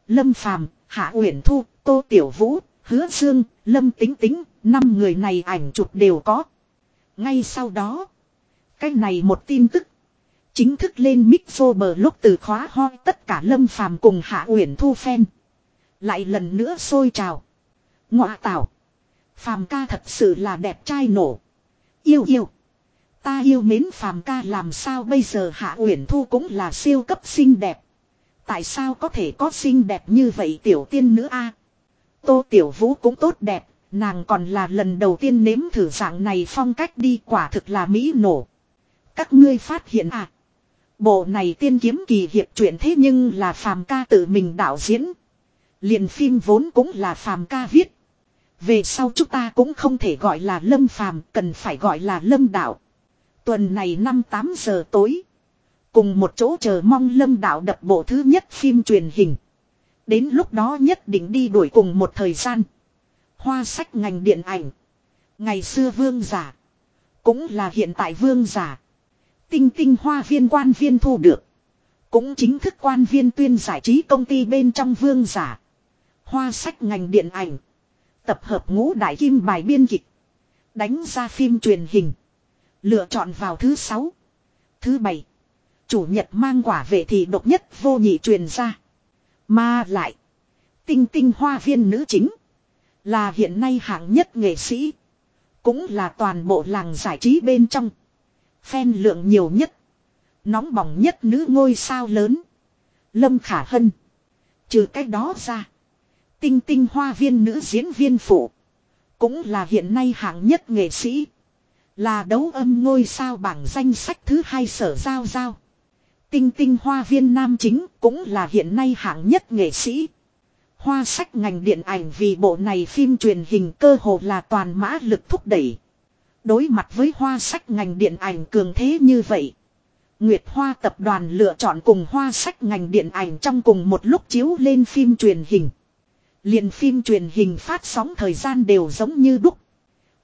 Lâm Phàm, Hạ Uyển Thu, Tô Tiểu Vũ, Hứa Dương, Lâm Tính Tính, năm người này ảnh chụp đều có. Ngay sau đó, Cái này một tin tức. Chính thức lên Mixo bờ lúc từ khóa ho tất cả lâm phàm cùng hạ uyển thu phen. Lại lần nữa sôi trào. Ngọa tạo, Phàm ca thật sự là đẹp trai nổ. Yêu yêu. Ta yêu mến phàm ca làm sao bây giờ hạ uyển thu cũng là siêu cấp xinh đẹp. Tại sao có thể có xinh đẹp như vậy tiểu tiên nữ a? Tô tiểu vũ cũng tốt đẹp, nàng còn là lần đầu tiên nếm thử dạng này phong cách đi quả thực là mỹ nổ. Các ngươi phát hiện à? Bộ này tiên kiếm kỳ hiệp truyện thế nhưng là phàm ca tự mình đạo diễn. Liền phim vốn cũng là phàm ca viết. Về sau chúng ta cũng không thể gọi là lâm phàm, cần phải gọi là lâm đạo. Tuần này năm 8 giờ tối. Cùng một chỗ chờ mong lâm đạo đập bộ thứ nhất phim truyền hình. Đến lúc đó nhất định đi đuổi cùng một thời gian. Hoa sách ngành điện ảnh. Ngày xưa vương giả. Cũng là hiện tại vương giả. Tinh tinh hoa viên quan viên thu được. Cũng chính thức quan viên tuyên giải trí công ty bên trong vương giả. Hoa sách ngành điện ảnh. Tập hợp ngũ đại kim bài biên kịch. Đánh ra phim truyền hình. Lựa chọn vào thứ sáu. Thứ bảy. Chủ nhật mang quả về thì độc nhất vô nhị truyền ra. Mà lại. Tinh tinh hoa viên nữ chính. Là hiện nay hạng nhất nghệ sĩ. Cũng là toàn bộ làng giải trí bên trong. Phen lượng nhiều nhất. Nóng bỏng nhất nữ ngôi sao lớn. Lâm Khả Hân. Trừ cái đó ra. Tinh tinh hoa viên nữ diễn viên phụ. Cũng là hiện nay hạng nhất nghệ sĩ. Là đấu âm ngôi sao bảng danh sách thứ hai sở giao giao. Tinh tinh hoa viên nam chính cũng là hiện nay hạng nhất nghệ sĩ. Hoa sách ngành điện ảnh vì bộ này phim truyền hình cơ hồ là toàn mã lực thúc đẩy. Đối mặt với hoa sách ngành điện ảnh cường thế như vậy. Nguyệt Hoa tập đoàn lựa chọn cùng hoa sách ngành điện ảnh trong cùng một lúc chiếu lên phim truyền hình. Liền phim truyền hình phát sóng thời gian đều giống như đúc.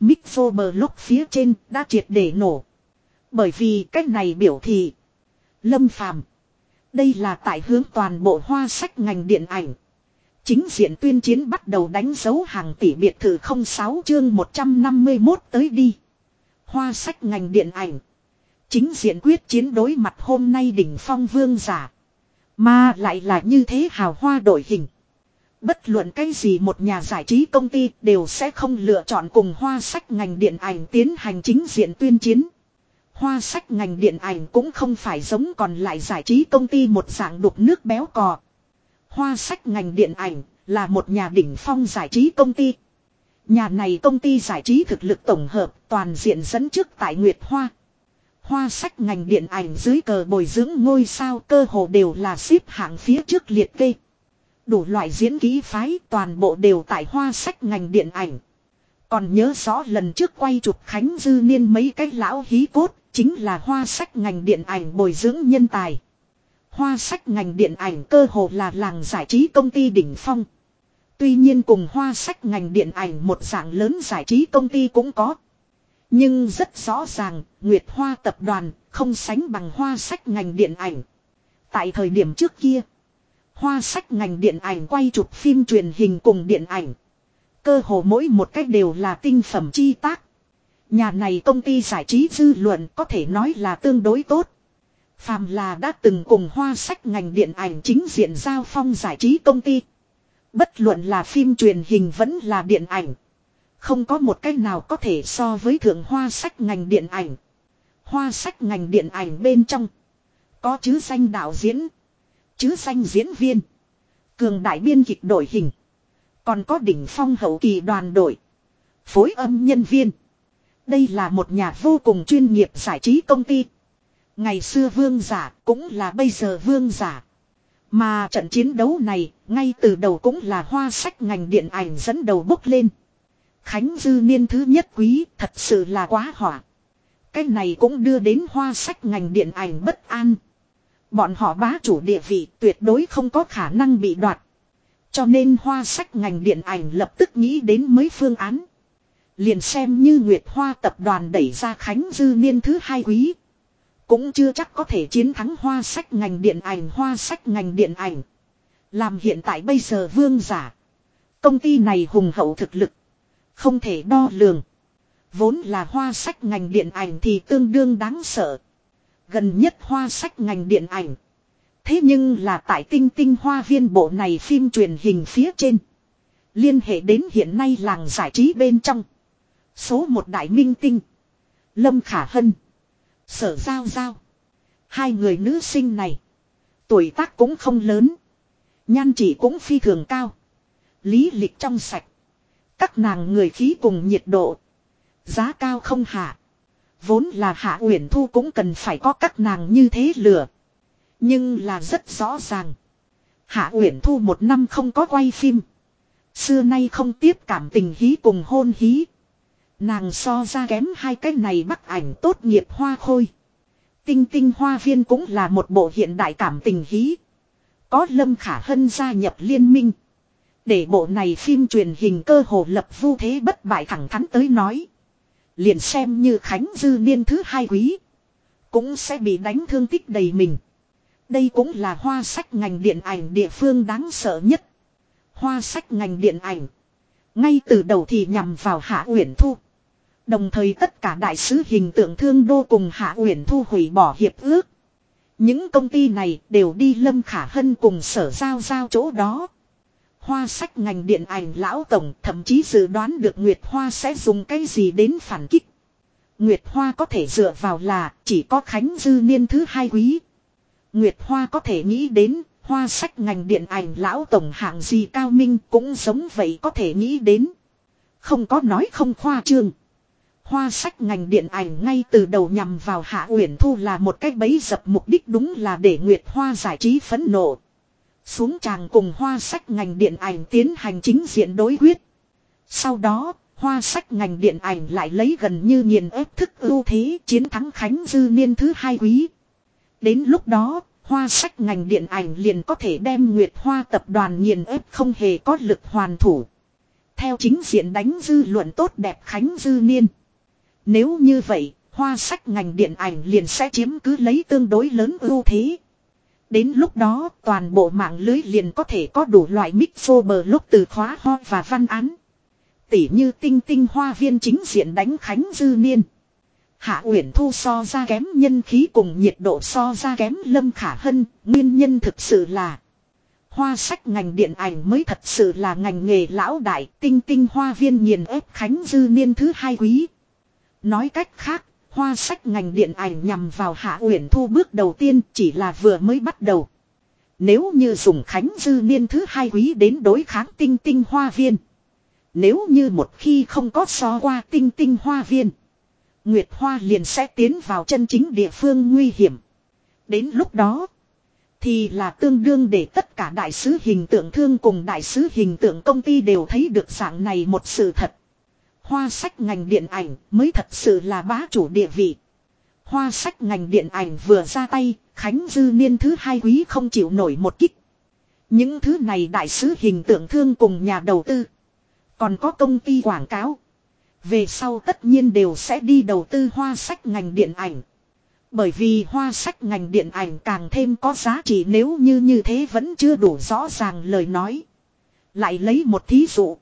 Mixo bờ lúc phía trên đã triệt để nổ. Bởi vì cách này biểu thị. Lâm Phàm, Đây là tại hướng toàn bộ hoa sách ngành điện ảnh. Chính diện tuyên chiến bắt đầu đánh dấu hàng tỷ biệt thự 06 chương 151 tới đi. Hoa sách ngành điện ảnh. Chính diện quyết chiến đối mặt hôm nay đỉnh phong vương giả. Mà lại là như thế hào hoa đổi hình. Bất luận cái gì một nhà giải trí công ty đều sẽ không lựa chọn cùng hoa sách ngành điện ảnh tiến hành chính diện tuyên chiến. Hoa sách ngành điện ảnh cũng không phải giống còn lại giải trí công ty một dạng đục nước béo cò. Hoa sách ngành điện ảnh là một nhà đỉnh phong giải trí công ty. Nhà này công ty giải trí thực lực tổng hợp toàn diện dẫn trước tại Nguyệt Hoa. Hoa sách ngành điện ảnh dưới cờ bồi dưỡng ngôi sao cơ hồ đều là xếp hạng phía trước liệt kê. Đủ loại diễn ký phái toàn bộ đều tại hoa sách ngành điện ảnh. Còn nhớ rõ lần trước quay chụp Khánh Dư Niên mấy cái lão hí cốt, chính là hoa sách ngành điện ảnh bồi dưỡng nhân tài. Hoa sách ngành điện ảnh cơ hồ là làng giải trí công ty đỉnh phong. Tuy nhiên cùng hoa sách ngành điện ảnh một dạng lớn giải trí công ty cũng có. Nhưng rất rõ ràng, Nguyệt Hoa tập đoàn không sánh bằng hoa sách ngành điện ảnh. Tại thời điểm trước kia, hoa sách ngành điện ảnh quay chụp phim truyền hình cùng điện ảnh. Cơ hồ mỗi một cách đều là tinh phẩm chi tác. Nhà này công ty giải trí dư luận có thể nói là tương đối tốt. Phàm là đã từng cùng hoa sách ngành điện ảnh chính diện giao phong giải trí công ty. Bất luận là phim truyền hình vẫn là điện ảnh. Không có một cách nào có thể so với thượng hoa sách ngành điện ảnh. Hoa sách ngành điện ảnh bên trong. Có chứ danh đạo diễn. Chứ danh diễn viên. Cường đại biên kịch đội hình. Còn có đỉnh phong hậu kỳ đoàn đội. Phối âm nhân viên. Đây là một nhà vô cùng chuyên nghiệp giải trí công ty. Ngày xưa vương giả cũng là bây giờ vương giả. Mà trận chiến đấu này, ngay từ đầu cũng là hoa sách ngành điện ảnh dẫn đầu bốc lên. Khánh Dư Niên thứ nhất quý thật sự là quá hỏa. Cái này cũng đưa đến hoa sách ngành điện ảnh bất an. Bọn họ bá chủ địa vị tuyệt đối không có khả năng bị đoạt. Cho nên hoa sách ngành điện ảnh lập tức nghĩ đến mấy phương án. Liền xem như Nguyệt Hoa tập đoàn đẩy ra Khánh Dư Niên thứ hai quý. Cũng chưa chắc có thể chiến thắng hoa sách ngành điện ảnh, hoa sách ngành điện ảnh. Làm hiện tại bây giờ vương giả. Công ty này hùng hậu thực lực. Không thể đo lường. Vốn là hoa sách ngành điện ảnh thì tương đương đáng sợ. Gần nhất hoa sách ngành điện ảnh. Thế nhưng là tại tinh tinh hoa viên bộ này phim truyền hình phía trên. Liên hệ đến hiện nay làng giải trí bên trong. Số một đại minh tinh. Lâm Khả Hân. Sở Giao Giao. Hai người nữ sinh này. Tuổi tác cũng không lớn. Nhan chỉ cũng phi thường cao. Lý lịch trong sạch. Các nàng người khí cùng nhiệt độ. Giá cao không hạ. Vốn là hạ uyển thu cũng cần phải có các nàng như thế lửa. Nhưng là rất rõ ràng. Hạ uyển thu một năm không có quay phim. Xưa nay không tiếp cảm tình hí cùng hôn hí. Nàng so ra kém hai cái này bắt ảnh tốt nghiệp hoa khôi. Tinh tinh hoa viên cũng là một bộ hiện đại cảm tình hí. Có Lâm Khả Hân gia nhập liên minh. Để bộ này phim truyền hình cơ hồ lập vu thế bất bại thẳng thắn tới nói. Liền xem như Khánh Dư niên thứ hai quý. Cũng sẽ bị đánh thương tích đầy mình. Đây cũng là hoa sách ngành điện ảnh địa phương đáng sợ nhất. Hoa sách ngành điện ảnh. Ngay từ đầu thì nhằm vào Hạ Uyển Thu. Đồng thời tất cả đại sứ hình tượng thương đô cùng Hạ Uyển Thu hủy bỏ hiệp ước. Những công ty này đều đi Lâm Khả Hân cùng sở giao giao chỗ đó. Hoa sách ngành điện ảnh lão tổng thậm chí dự đoán được Nguyệt Hoa sẽ dùng cái gì đến phản kích. Nguyệt Hoa có thể dựa vào là chỉ có Khánh Dư Niên thứ hai quý. Nguyệt Hoa có thể nghĩ đến hoa sách ngành điện ảnh lão tổng hạng gì cao minh cũng giống vậy có thể nghĩ đến. Không có nói không khoa trương. Hoa sách ngành điện ảnh ngay từ đầu nhằm vào Hạ Uyển Thu là một cách bấy dập mục đích đúng là để Nguyệt Hoa giải trí phấn nộ. Xuống tràng cùng hoa sách ngành điện ảnh tiến hành chính diện đối quyết. Sau đó, hoa sách ngành điện ảnh lại lấy gần như nghiền ép thức ưu thế chiến thắng Khánh Dư Niên thứ hai quý. Đến lúc đó, hoa sách ngành điện ảnh liền có thể đem Nguyệt Hoa tập đoàn nghiền ép không hề có lực hoàn thủ. Theo chính diện đánh dư luận tốt đẹp Khánh Dư Niên. Nếu như vậy, hoa sách ngành điện ảnh liền sẽ chiếm cứ lấy tương đối lớn ưu thế. Đến lúc đó toàn bộ mạng lưới liền có thể có đủ loại mixo bờ lúc từ khóa ho và văn án. Tỉ như tinh tinh hoa viên chính diện đánh khánh dư niên. Hạ Uyển Thu so ra kém nhân khí cùng nhiệt độ so ra kém Lâm Khả Hân, nguyên nhân thực sự là Hoa sách ngành điện ảnh mới thật sự là ngành nghề lão đại, tinh tinh hoa viên nghiền ép Khánh Dư Niên thứ hai quý. Nói cách khác, Hoa sách ngành điện ảnh nhằm vào Hạ Uyển Thu bước đầu tiên chỉ là vừa mới bắt đầu. Nếu như dùng Khánh Dư Niên thứ hai quý đến đối kháng tinh tinh hoa viên. Nếu như một khi không có so qua tinh tinh hoa viên. Nguyệt Hoa liền sẽ tiến vào chân chính địa phương nguy hiểm. Đến lúc đó. Thì là tương đương để tất cả đại sứ hình tượng thương cùng đại sứ hình tượng công ty đều thấy được dạng này một sự thật. Hoa sách ngành điện ảnh mới thật sự là bá chủ địa vị. Hoa sách ngành điện ảnh vừa ra tay, Khánh Dư Niên thứ hai quý không chịu nổi một kích. Những thứ này đại sứ hình tượng thương cùng nhà đầu tư. Còn có công ty quảng cáo. Về sau tất nhiên đều sẽ đi đầu tư hoa sách ngành điện ảnh. Bởi vì hoa sách ngành điện ảnh càng thêm có giá trị nếu như như thế vẫn chưa đủ rõ ràng lời nói. Lại lấy một thí dụ.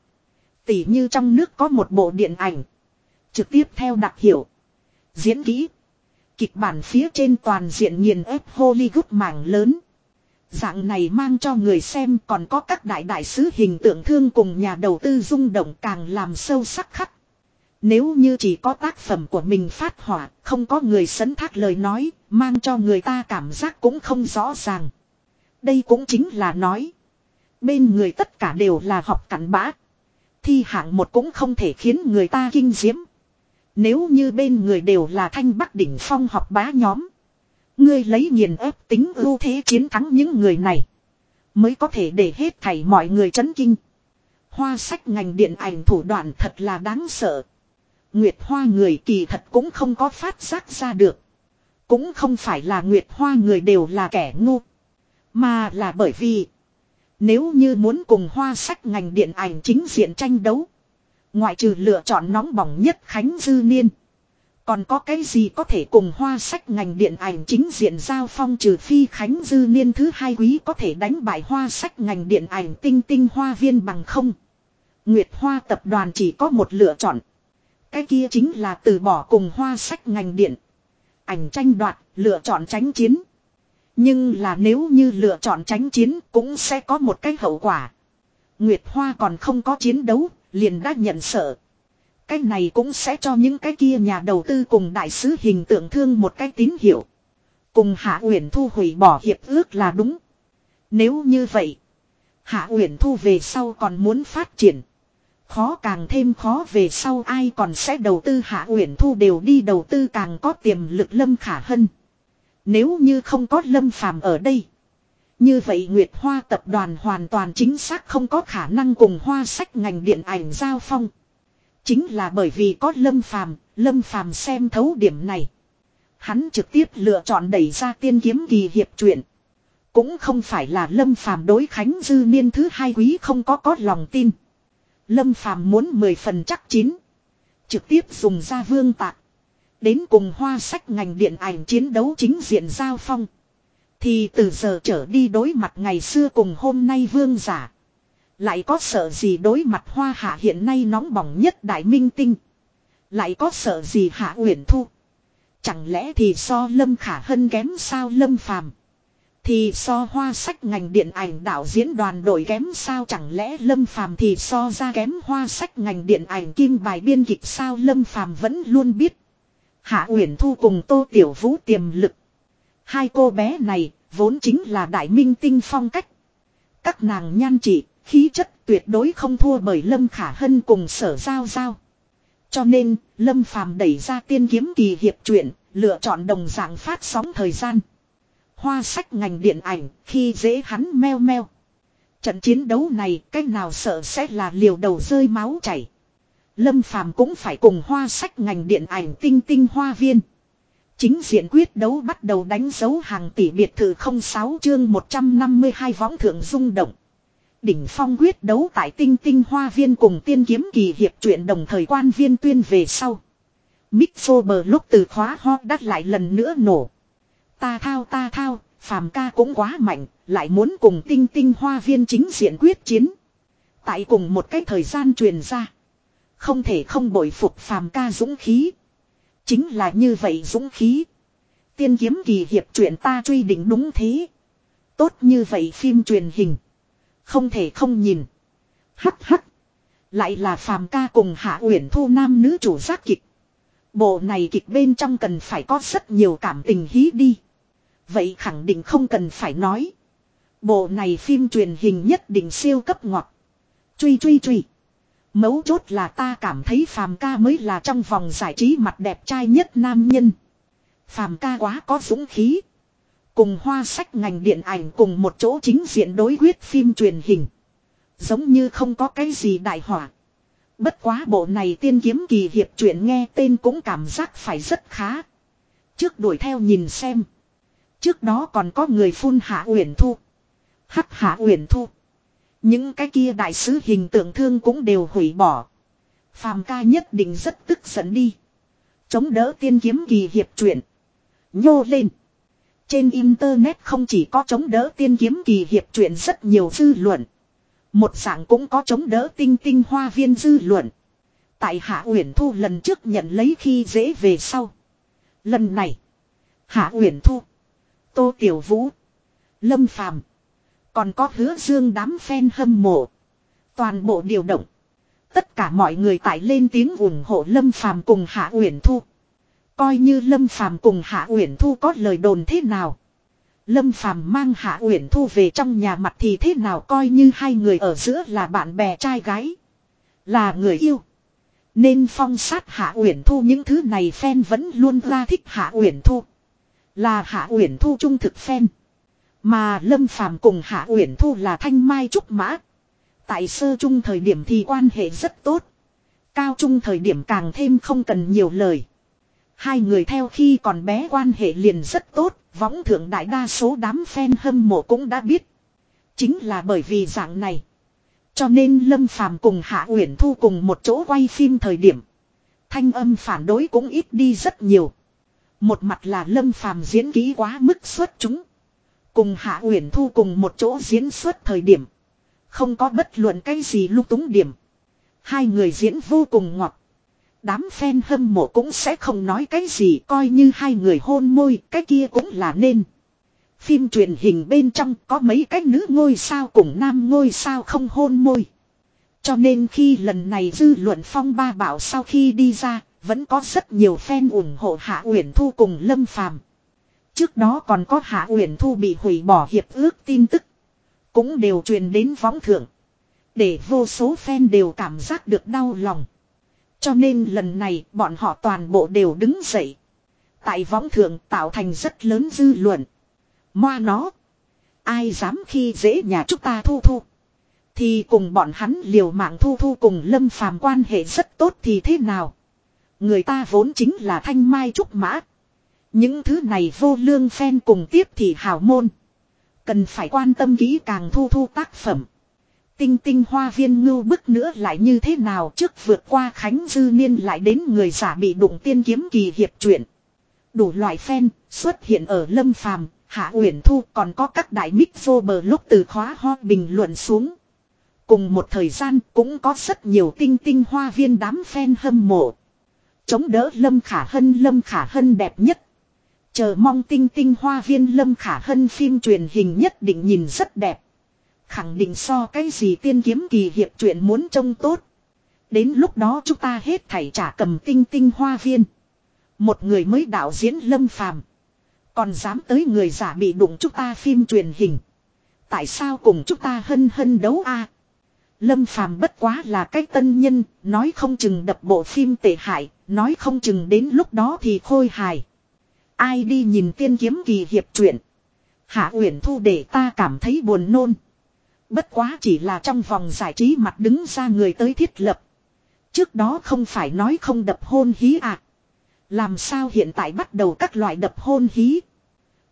Tỷ như trong nước có một bộ điện ảnh. Trực tiếp theo đặc hiệu. Diễn kỹ. Kịch bản phía trên toàn diện nghiền ép Hollywood mảng lớn. Dạng này mang cho người xem còn có các đại đại sứ hình tượng thương cùng nhà đầu tư rung động càng làm sâu sắc khắc. Nếu như chỉ có tác phẩm của mình phát hỏa, không có người sấn thác lời nói, mang cho người ta cảm giác cũng không rõ ràng. Đây cũng chính là nói. Bên người tất cả đều là học cặn bã. Thi hạng một cũng không thể khiến người ta kinh diễm. Nếu như bên người đều là thanh bắc đỉnh phong học bá nhóm. Ngươi lấy nghiền ép tính ưu thế chiến thắng những người này. Mới có thể để hết thảy mọi người chấn kinh. Hoa sách ngành điện ảnh thủ đoạn thật là đáng sợ. Nguyệt Hoa người kỳ thật cũng không có phát giác ra được. Cũng không phải là Nguyệt Hoa người đều là kẻ ngu. Mà là bởi vì. Nếu như muốn cùng hoa sách ngành điện ảnh chính diện tranh đấu. Ngoại trừ lựa chọn nóng bỏng nhất Khánh Dư Niên. Còn có cái gì có thể cùng hoa sách ngành điện ảnh chính diện giao phong trừ phi Khánh Dư Niên thứ hai quý có thể đánh bại hoa sách ngành điện ảnh tinh tinh hoa viên bằng không. Nguyệt Hoa tập đoàn chỉ có một lựa chọn. Cái kia chính là từ bỏ cùng hoa sách ngành điện. Ảnh tranh đoạt, lựa chọn tránh chiến. Nhưng là nếu như lựa chọn tránh chiến cũng sẽ có một cái hậu quả. Nguyệt Hoa còn không có chiến đấu, liền đã nhận sợ. Cái này cũng sẽ cho những cái kia nhà đầu tư cùng đại sứ hình tượng thương một cái tín hiệu. Cùng Hạ Uyển Thu hủy bỏ hiệp ước là đúng. Nếu như vậy, Hạ Uyển Thu về sau còn muốn phát triển. Khó càng thêm khó về sau ai còn sẽ đầu tư Hạ Uyển Thu đều đi đầu tư càng có tiềm lực Lâm Khả Hân. Nếu như không có Lâm Phàm ở đây. Như vậy Nguyệt Hoa tập đoàn hoàn toàn chính xác không có khả năng cùng hoa sách ngành điện ảnh giao phong. Chính là bởi vì có Lâm Phàm, Lâm Phàm xem thấu điểm này. Hắn trực tiếp lựa chọn đẩy ra tiên kiếm kỳ hiệp truyện. Cũng không phải là Lâm Phàm đối Khánh Dư Niên thứ hai quý không có có lòng tin. Lâm Phàm muốn mười phần chắc chín. Trực tiếp dùng ra vương tạc. Đến cùng hoa sách ngành điện ảnh chiến đấu chính diện giao phong. Thì từ giờ trở đi đối mặt ngày xưa cùng hôm nay vương giả. Lại có sợ gì đối mặt hoa hạ hiện nay nóng bỏng nhất đại minh tinh. Lại có sợ gì hạ uyển thu. Chẳng lẽ thì so lâm khả hân kém sao lâm phàm. Thì so hoa sách ngành điện ảnh đạo diễn đoàn đội kém sao chẳng lẽ lâm phàm thì so ra kém hoa sách ngành điện ảnh kim bài biên kịch sao lâm phàm vẫn luôn biết. Hạ Uyển Thu cùng Tô Tiểu Vũ tiềm lực. Hai cô bé này vốn chính là đại minh tinh phong cách. Các nàng nhan trị, khí chất tuyệt đối không thua bởi Lâm Khả Hân cùng sở giao giao. Cho nên, Lâm Phàm đẩy ra tiên kiếm kỳ hiệp truyện, lựa chọn đồng dạng phát sóng thời gian. Hoa sách ngành điện ảnh, khi dễ hắn meo meo. Trận chiến đấu này, cách nào sợ sẽ là liều đầu rơi máu chảy. Lâm Phàm cũng phải cùng hoa sách ngành điện ảnh tinh tinh hoa viên. Chính diện quyết đấu bắt đầu đánh dấu hàng tỷ biệt thự 06 chương 152 võng thượng rung động. Đỉnh phong quyết đấu tại tinh tinh hoa viên cùng tiên kiếm kỳ hiệp truyện đồng thời quan viên tuyên về sau. Mixo bờ lúc từ khóa ho đắt lại lần nữa nổ. Ta thao ta thao, phàm ca cũng quá mạnh, lại muốn cùng tinh tinh hoa viên chính diện quyết chiến. Tại cùng một cái thời gian truyền ra. Không thể không bội phục phàm ca dũng khí. Chính là như vậy dũng khí. Tiên kiếm kỳ hiệp truyện ta truy định đúng thế. Tốt như vậy phim truyền hình. Không thể không nhìn. Hắc hắc. Lại là phàm ca cùng hạ uyển thu nam nữ chủ giác kịch. Bộ này kịch bên trong cần phải có rất nhiều cảm tình hí đi. Vậy khẳng định không cần phải nói. Bộ này phim truyền hình nhất định siêu cấp ngọt. Truy truy truy. Mấu chốt là ta cảm thấy phàm ca mới là trong vòng giải trí mặt đẹp trai nhất nam nhân. Phàm ca quá có dũng khí. Cùng hoa sách ngành điện ảnh cùng một chỗ chính diện đối quyết phim truyền hình. Giống như không có cái gì đại hỏa. Bất quá bộ này tiên kiếm kỳ hiệp truyện nghe tên cũng cảm giác phải rất khá. Trước đuổi theo nhìn xem. Trước đó còn có người phun hạ uyển thu. Hắc hạ uyển thu. Những cái kia đại sứ hình tượng thương cũng đều hủy bỏ. Phàm ca nhất định rất tức giận đi. Chống đỡ tiên kiếm kỳ hiệp truyện. Nhô lên. Trên internet không chỉ có chống đỡ tiên kiếm kỳ hiệp truyện rất nhiều dư luận. Một dạng cũng có chống đỡ tinh tinh hoa viên dư luận. Tại Hạ Uyển Thu lần trước nhận lấy khi dễ về sau. Lần này. Hạ Uyển Thu. Tô Tiểu Vũ. Lâm Phàm còn có hứa dương đám phen hâm mộ. Toàn bộ điều động. Tất cả mọi người tại lên tiếng ủng hộ Lâm Phàm cùng Hạ Uyển Thu. Coi như Lâm Phàm cùng Hạ Uyển Thu có lời đồn thế nào. Lâm Phàm mang Hạ Uyển Thu về trong nhà mặt thì thế nào coi như hai người ở giữa là bạn bè trai gái. Là người yêu. Nên phong sát Hạ Uyển Thu những thứ này fan vẫn luôn ra thích Hạ Uyển Thu. Là Hạ Uyển Thu trung thực fan. Mà Lâm Phàm cùng Hạ Uyển Thu là thanh mai trúc mã. Tại sơ trung thời điểm thì quan hệ rất tốt. Cao trung thời điểm càng thêm không cần nhiều lời. Hai người theo khi còn bé quan hệ liền rất tốt, võng thượng đại đa số đám fan hâm mộ cũng đã biết. Chính là bởi vì dạng này. Cho nên Lâm Phàm cùng Hạ Uyển Thu cùng một chỗ quay phim thời điểm. Thanh âm phản đối cũng ít đi rất nhiều. Một mặt là Lâm Phàm diễn ký quá mức xuất chúng. Cùng Hạ Uyển Thu cùng một chỗ diễn xuất thời điểm. Không có bất luận cái gì lúc túng điểm. Hai người diễn vô cùng ngọt. Đám fan hâm mộ cũng sẽ không nói cái gì coi như hai người hôn môi cái kia cũng là nên. Phim truyền hình bên trong có mấy cái nữ ngôi sao cùng nam ngôi sao không hôn môi. Cho nên khi lần này dư luận phong ba bảo sau khi đi ra, vẫn có rất nhiều fan ủng hộ Hạ Uyển Thu cùng Lâm Phàm. Trước đó còn có Hạ Uyển Thu bị hủy bỏ hiệp ước tin tức, cũng đều truyền đến võng thượng, để vô số fan đều cảm giác được đau lòng. Cho nên lần này bọn họ toàn bộ đều đứng dậy. Tại võng thượng tạo thành rất lớn dư luận. Moa nó. Ai dám khi dễ nhà chúng ta thu thu. Thì cùng bọn hắn liều mạng thu thu cùng lâm phàm quan hệ rất tốt thì thế nào. Người ta vốn chính là thanh mai trúc mã. Những thứ này vô lương phen cùng tiếp thì hào môn. Cần phải quan tâm kỹ càng thu thu tác phẩm. Tinh tinh hoa viên ngưu bức nữa lại như thế nào trước vượt qua Khánh Dư Niên lại đến người giả bị đụng tiên kiếm kỳ hiệp truyện. Đủ loại phen xuất hiện ở Lâm Phàm, Hạ Uyển Thu còn có các đại mic vô bờ lúc từ khóa ho bình luận xuống. Cùng một thời gian cũng có rất nhiều tinh tinh hoa viên đám phen hâm mộ. Chống đỡ Lâm Khả Hân, Lâm Khả Hân đẹp nhất. Chờ mong tinh tinh hoa viên Lâm Khả Hân phim truyền hình nhất định nhìn rất đẹp. Khẳng định so cái gì tiên kiếm kỳ hiệp chuyện muốn trông tốt. Đến lúc đó chúng ta hết thảy trả cầm tinh tinh hoa viên. Một người mới đạo diễn lâm phàm. Còn dám tới người giả bị đụng chúng ta phim truyền hình. Tại sao cùng chúng ta hân hân đấu a? Lâm phàm bất quá là cái tân nhân, nói không chừng đập bộ phim tệ hại, nói không chừng đến lúc đó thì khôi hài. Ai đi nhìn tiên kiếm kỳ hiệp truyện. Hạ Uyển Thu để ta cảm thấy buồn nôn. Bất quá chỉ là trong vòng giải trí mặt đứng ra người tới thiết lập. Trước đó không phải nói không đập hôn hí à. Làm sao hiện tại bắt đầu các loại đập hôn hí.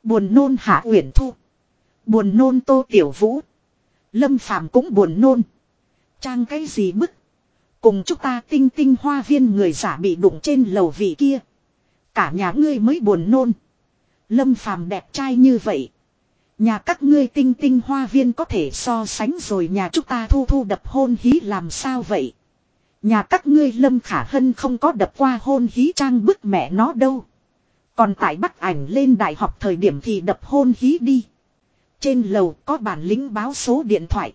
Buồn nôn hạ uyển thu. Buồn nôn tô tiểu vũ. Lâm phàm cũng buồn nôn. Trang cái gì bức. Cùng chúng ta tinh tinh hoa viên người giả bị đụng trên lầu vị kia. Cả nhà ngươi mới buồn nôn. Lâm phàm đẹp trai như vậy. Nhà các ngươi tinh tinh hoa viên có thể so sánh rồi nhà chúng ta thu thu đập hôn hí làm sao vậy. Nhà các ngươi lâm khả hân không có đập qua hôn hí trang bức mẹ nó đâu. Còn tại bắt ảnh lên đại học thời điểm thì đập hôn hí đi. Trên lầu có bản lính báo số điện thoại.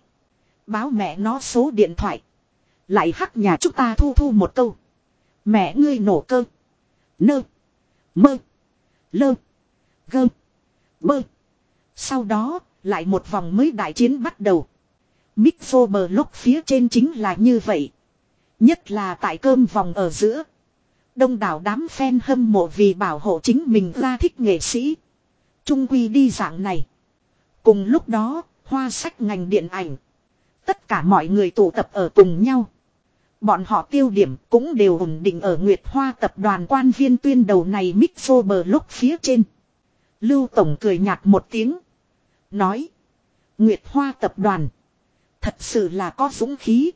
Báo mẹ nó số điện thoại. Lại hắc nhà chúng ta thu thu một câu. Mẹ ngươi nổ cơ. Nơ. Mơ. Lơ. Gơ. Bơ. Sau đó, lại một vòng mới đại chiến bắt đầu. Mixo bờ lúc phía trên chính là như vậy. Nhất là tại cơm vòng ở giữa. Đông đảo đám fan hâm mộ vì bảo hộ chính mình ra thích nghệ sĩ. Trung quy đi dạng này. Cùng lúc đó, hoa sách ngành điện ảnh. Tất cả mọi người tụ tập ở cùng nhau. Bọn họ tiêu điểm cũng đều ổn định ở Nguyệt Hoa tập đoàn quan viên tuyên đầu này Mixo bờ lúc phía trên. Lưu Tổng cười nhạt một tiếng. Nói. Nguyệt Hoa tập đoàn. Thật sự là có dũng khí.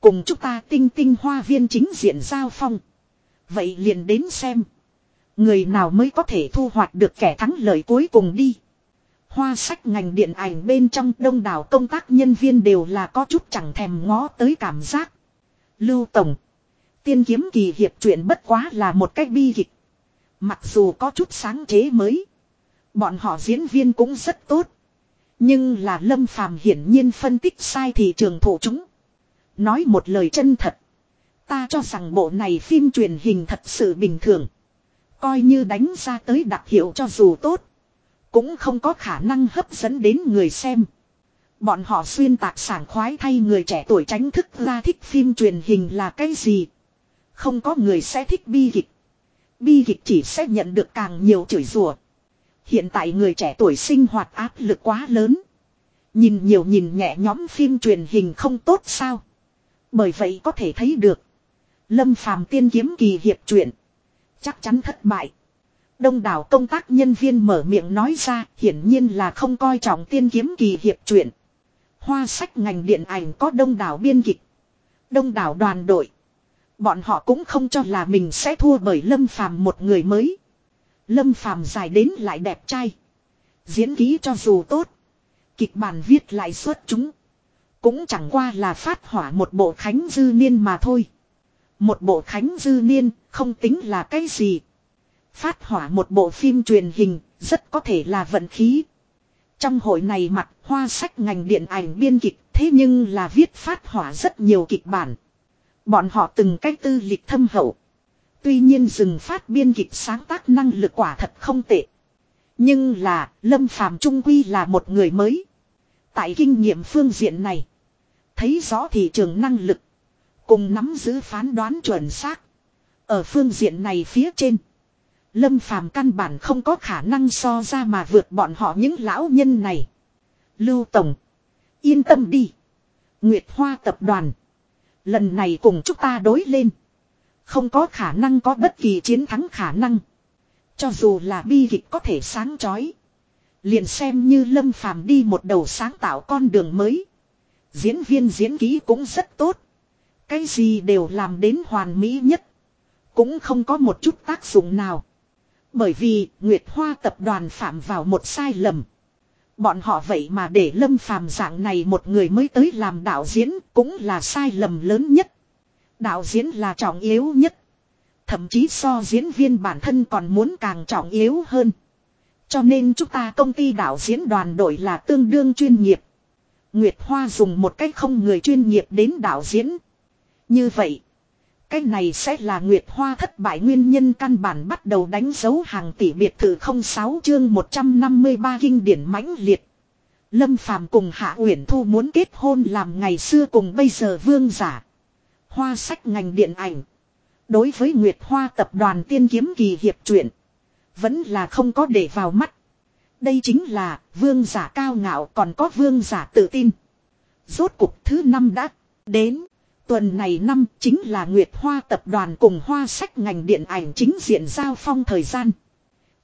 Cùng chúng ta tinh tinh hoa viên chính diện giao phong. Vậy liền đến xem. Người nào mới có thể thu hoạch được kẻ thắng lợi cuối cùng đi. Hoa sách ngành điện ảnh bên trong đông đảo công tác nhân viên đều là có chút chẳng thèm ngó tới cảm giác. Lưu Tổng. Tiên kiếm kỳ hiệp chuyện bất quá là một cách bi kịch. Mặc dù có chút sáng chế mới. Bọn họ diễn viên cũng rất tốt. Nhưng là Lâm Phàm hiển nhiên phân tích sai thị trường thủ chúng. Nói một lời chân thật. Ta cho rằng bộ này phim truyền hình thật sự bình thường. Coi như đánh ra tới đặc hiệu cho dù tốt. Cũng không có khả năng hấp dẫn đến người xem. Bọn họ xuyên tạc sảng khoái thay người trẻ tuổi tránh thức ra thích phim truyền hình là cái gì. Không có người sẽ thích bi kịch. Bi kịch chỉ sẽ nhận được càng nhiều chửi rủa. Hiện tại người trẻ tuổi sinh hoạt áp lực quá lớn. Nhìn nhiều nhìn nhẹ nhóm phim truyền hình không tốt sao. Bởi vậy có thể thấy được. Lâm phàm tiên kiếm kỳ hiệp truyện. Chắc chắn thất bại. Đông đảo công tác nhân viên mở miệng nói ra, hiển nhiên là không coi trọng tiên kiếm kỳ hiệp truyện. Hoa sách ngành điện ảnh có đông đảo biên kịch. Đông đảo đoàn đội. Bọn họ cũng không cho là mình sẽ thua bởi Lâm Phàm một người mới. Lâm Phàm dài đến lại đẹp trai. Diễn ký cho dù tốt. Kịch bản viết lại xuất chúng. Cũng chẳng qua là phát hỏa một bộ khánh dư niên mà thôi. Một bộ khánh dư niên, không tính là cái gì. Phát hỏa một bộ phim truyền hình, rất có thể là vận khí. Trong hội này mặt, hoa sách ngành điện ảnh biên kịch, thế nhưng là viết phát hỏa rất nhiều kịch bản. Bọn họ từng cách tư lịch thâm hậu. Tuy nhiên dừng phát biên kịch sáng tác năng lực quả thật không tệ. Nhưng là, Lâm Phàm Trung Quy là một người mới. Tại kinh nghiệm phương diện này. Thấy rõ thị trường năng lực. Cùng nắm giữ phán đoán chuẩn xác. Ở phương diện này phía trên. Lâm Phàm căn bản không có khả năng so ra mà vượt bọn họ những lão nhân này. Lưu Tổng. Yên tâm đi. Nguyệt Hoa tập đoàn. Lần này cùng chúng ta đối lên. Không có khả năng có bất kỳ chiến thắng khả năng. Cho dù là bi kịch có thể sáng chói. Liền xem như Lâm Phàm đi một đầu sáng tạo con đường mới. Diễn viên diễn ký cũng rất tốt. Cái gì đều làm đến hoàn mỹ nhất. Cũng không có một chút tác dụng nào. Bởi vì Nguyệt Hoa tập đoàn phạm vào một sai lầm. Bọn họ vậy mà để Lâm Phàm dạng này một người mới tới làm đạo diễn cũng là sai lầm lớn nhất. Đạo diễn là trọng yếu nhất. Thậm chí so diễn viên bản thân còn muốn càng trọng yếu hơn. Cho nên chúng ta công ty đạo diễn đoàn đội là tương đương chuyên nghiệp. Nguyệt Hoa dùng một cách không người chuyên nghiệp đến đạo diễn. Như vậy, cái này sẽ là Nguyệt Hoa thất bại nguyên nhân căn bản bắt đầu đánh dấu hàng tỷ biệt thự 06 chương 153 kinh điển mãnh liệt. Lâm Phàm cùng Hạ Uyển Thu muốn kết hôn làm ngày xưa cùng bây giờ vương giả. Hoa sách ngành điện ảnh. Đối với Nguyệt Hoa tập đoàn tiên kiếm kỳ hiệp truyện. Vẫn là không có để vào mắt. Đây chính là vương giả cao ngạo còn có vương giả tự tin. Rốt cục thứ năm đã đến. Tuần này năm chính là Nguyệt Hoa tập đoàn cùng Hoa sách ngành điện ảnh chính diện giao phong thời gian.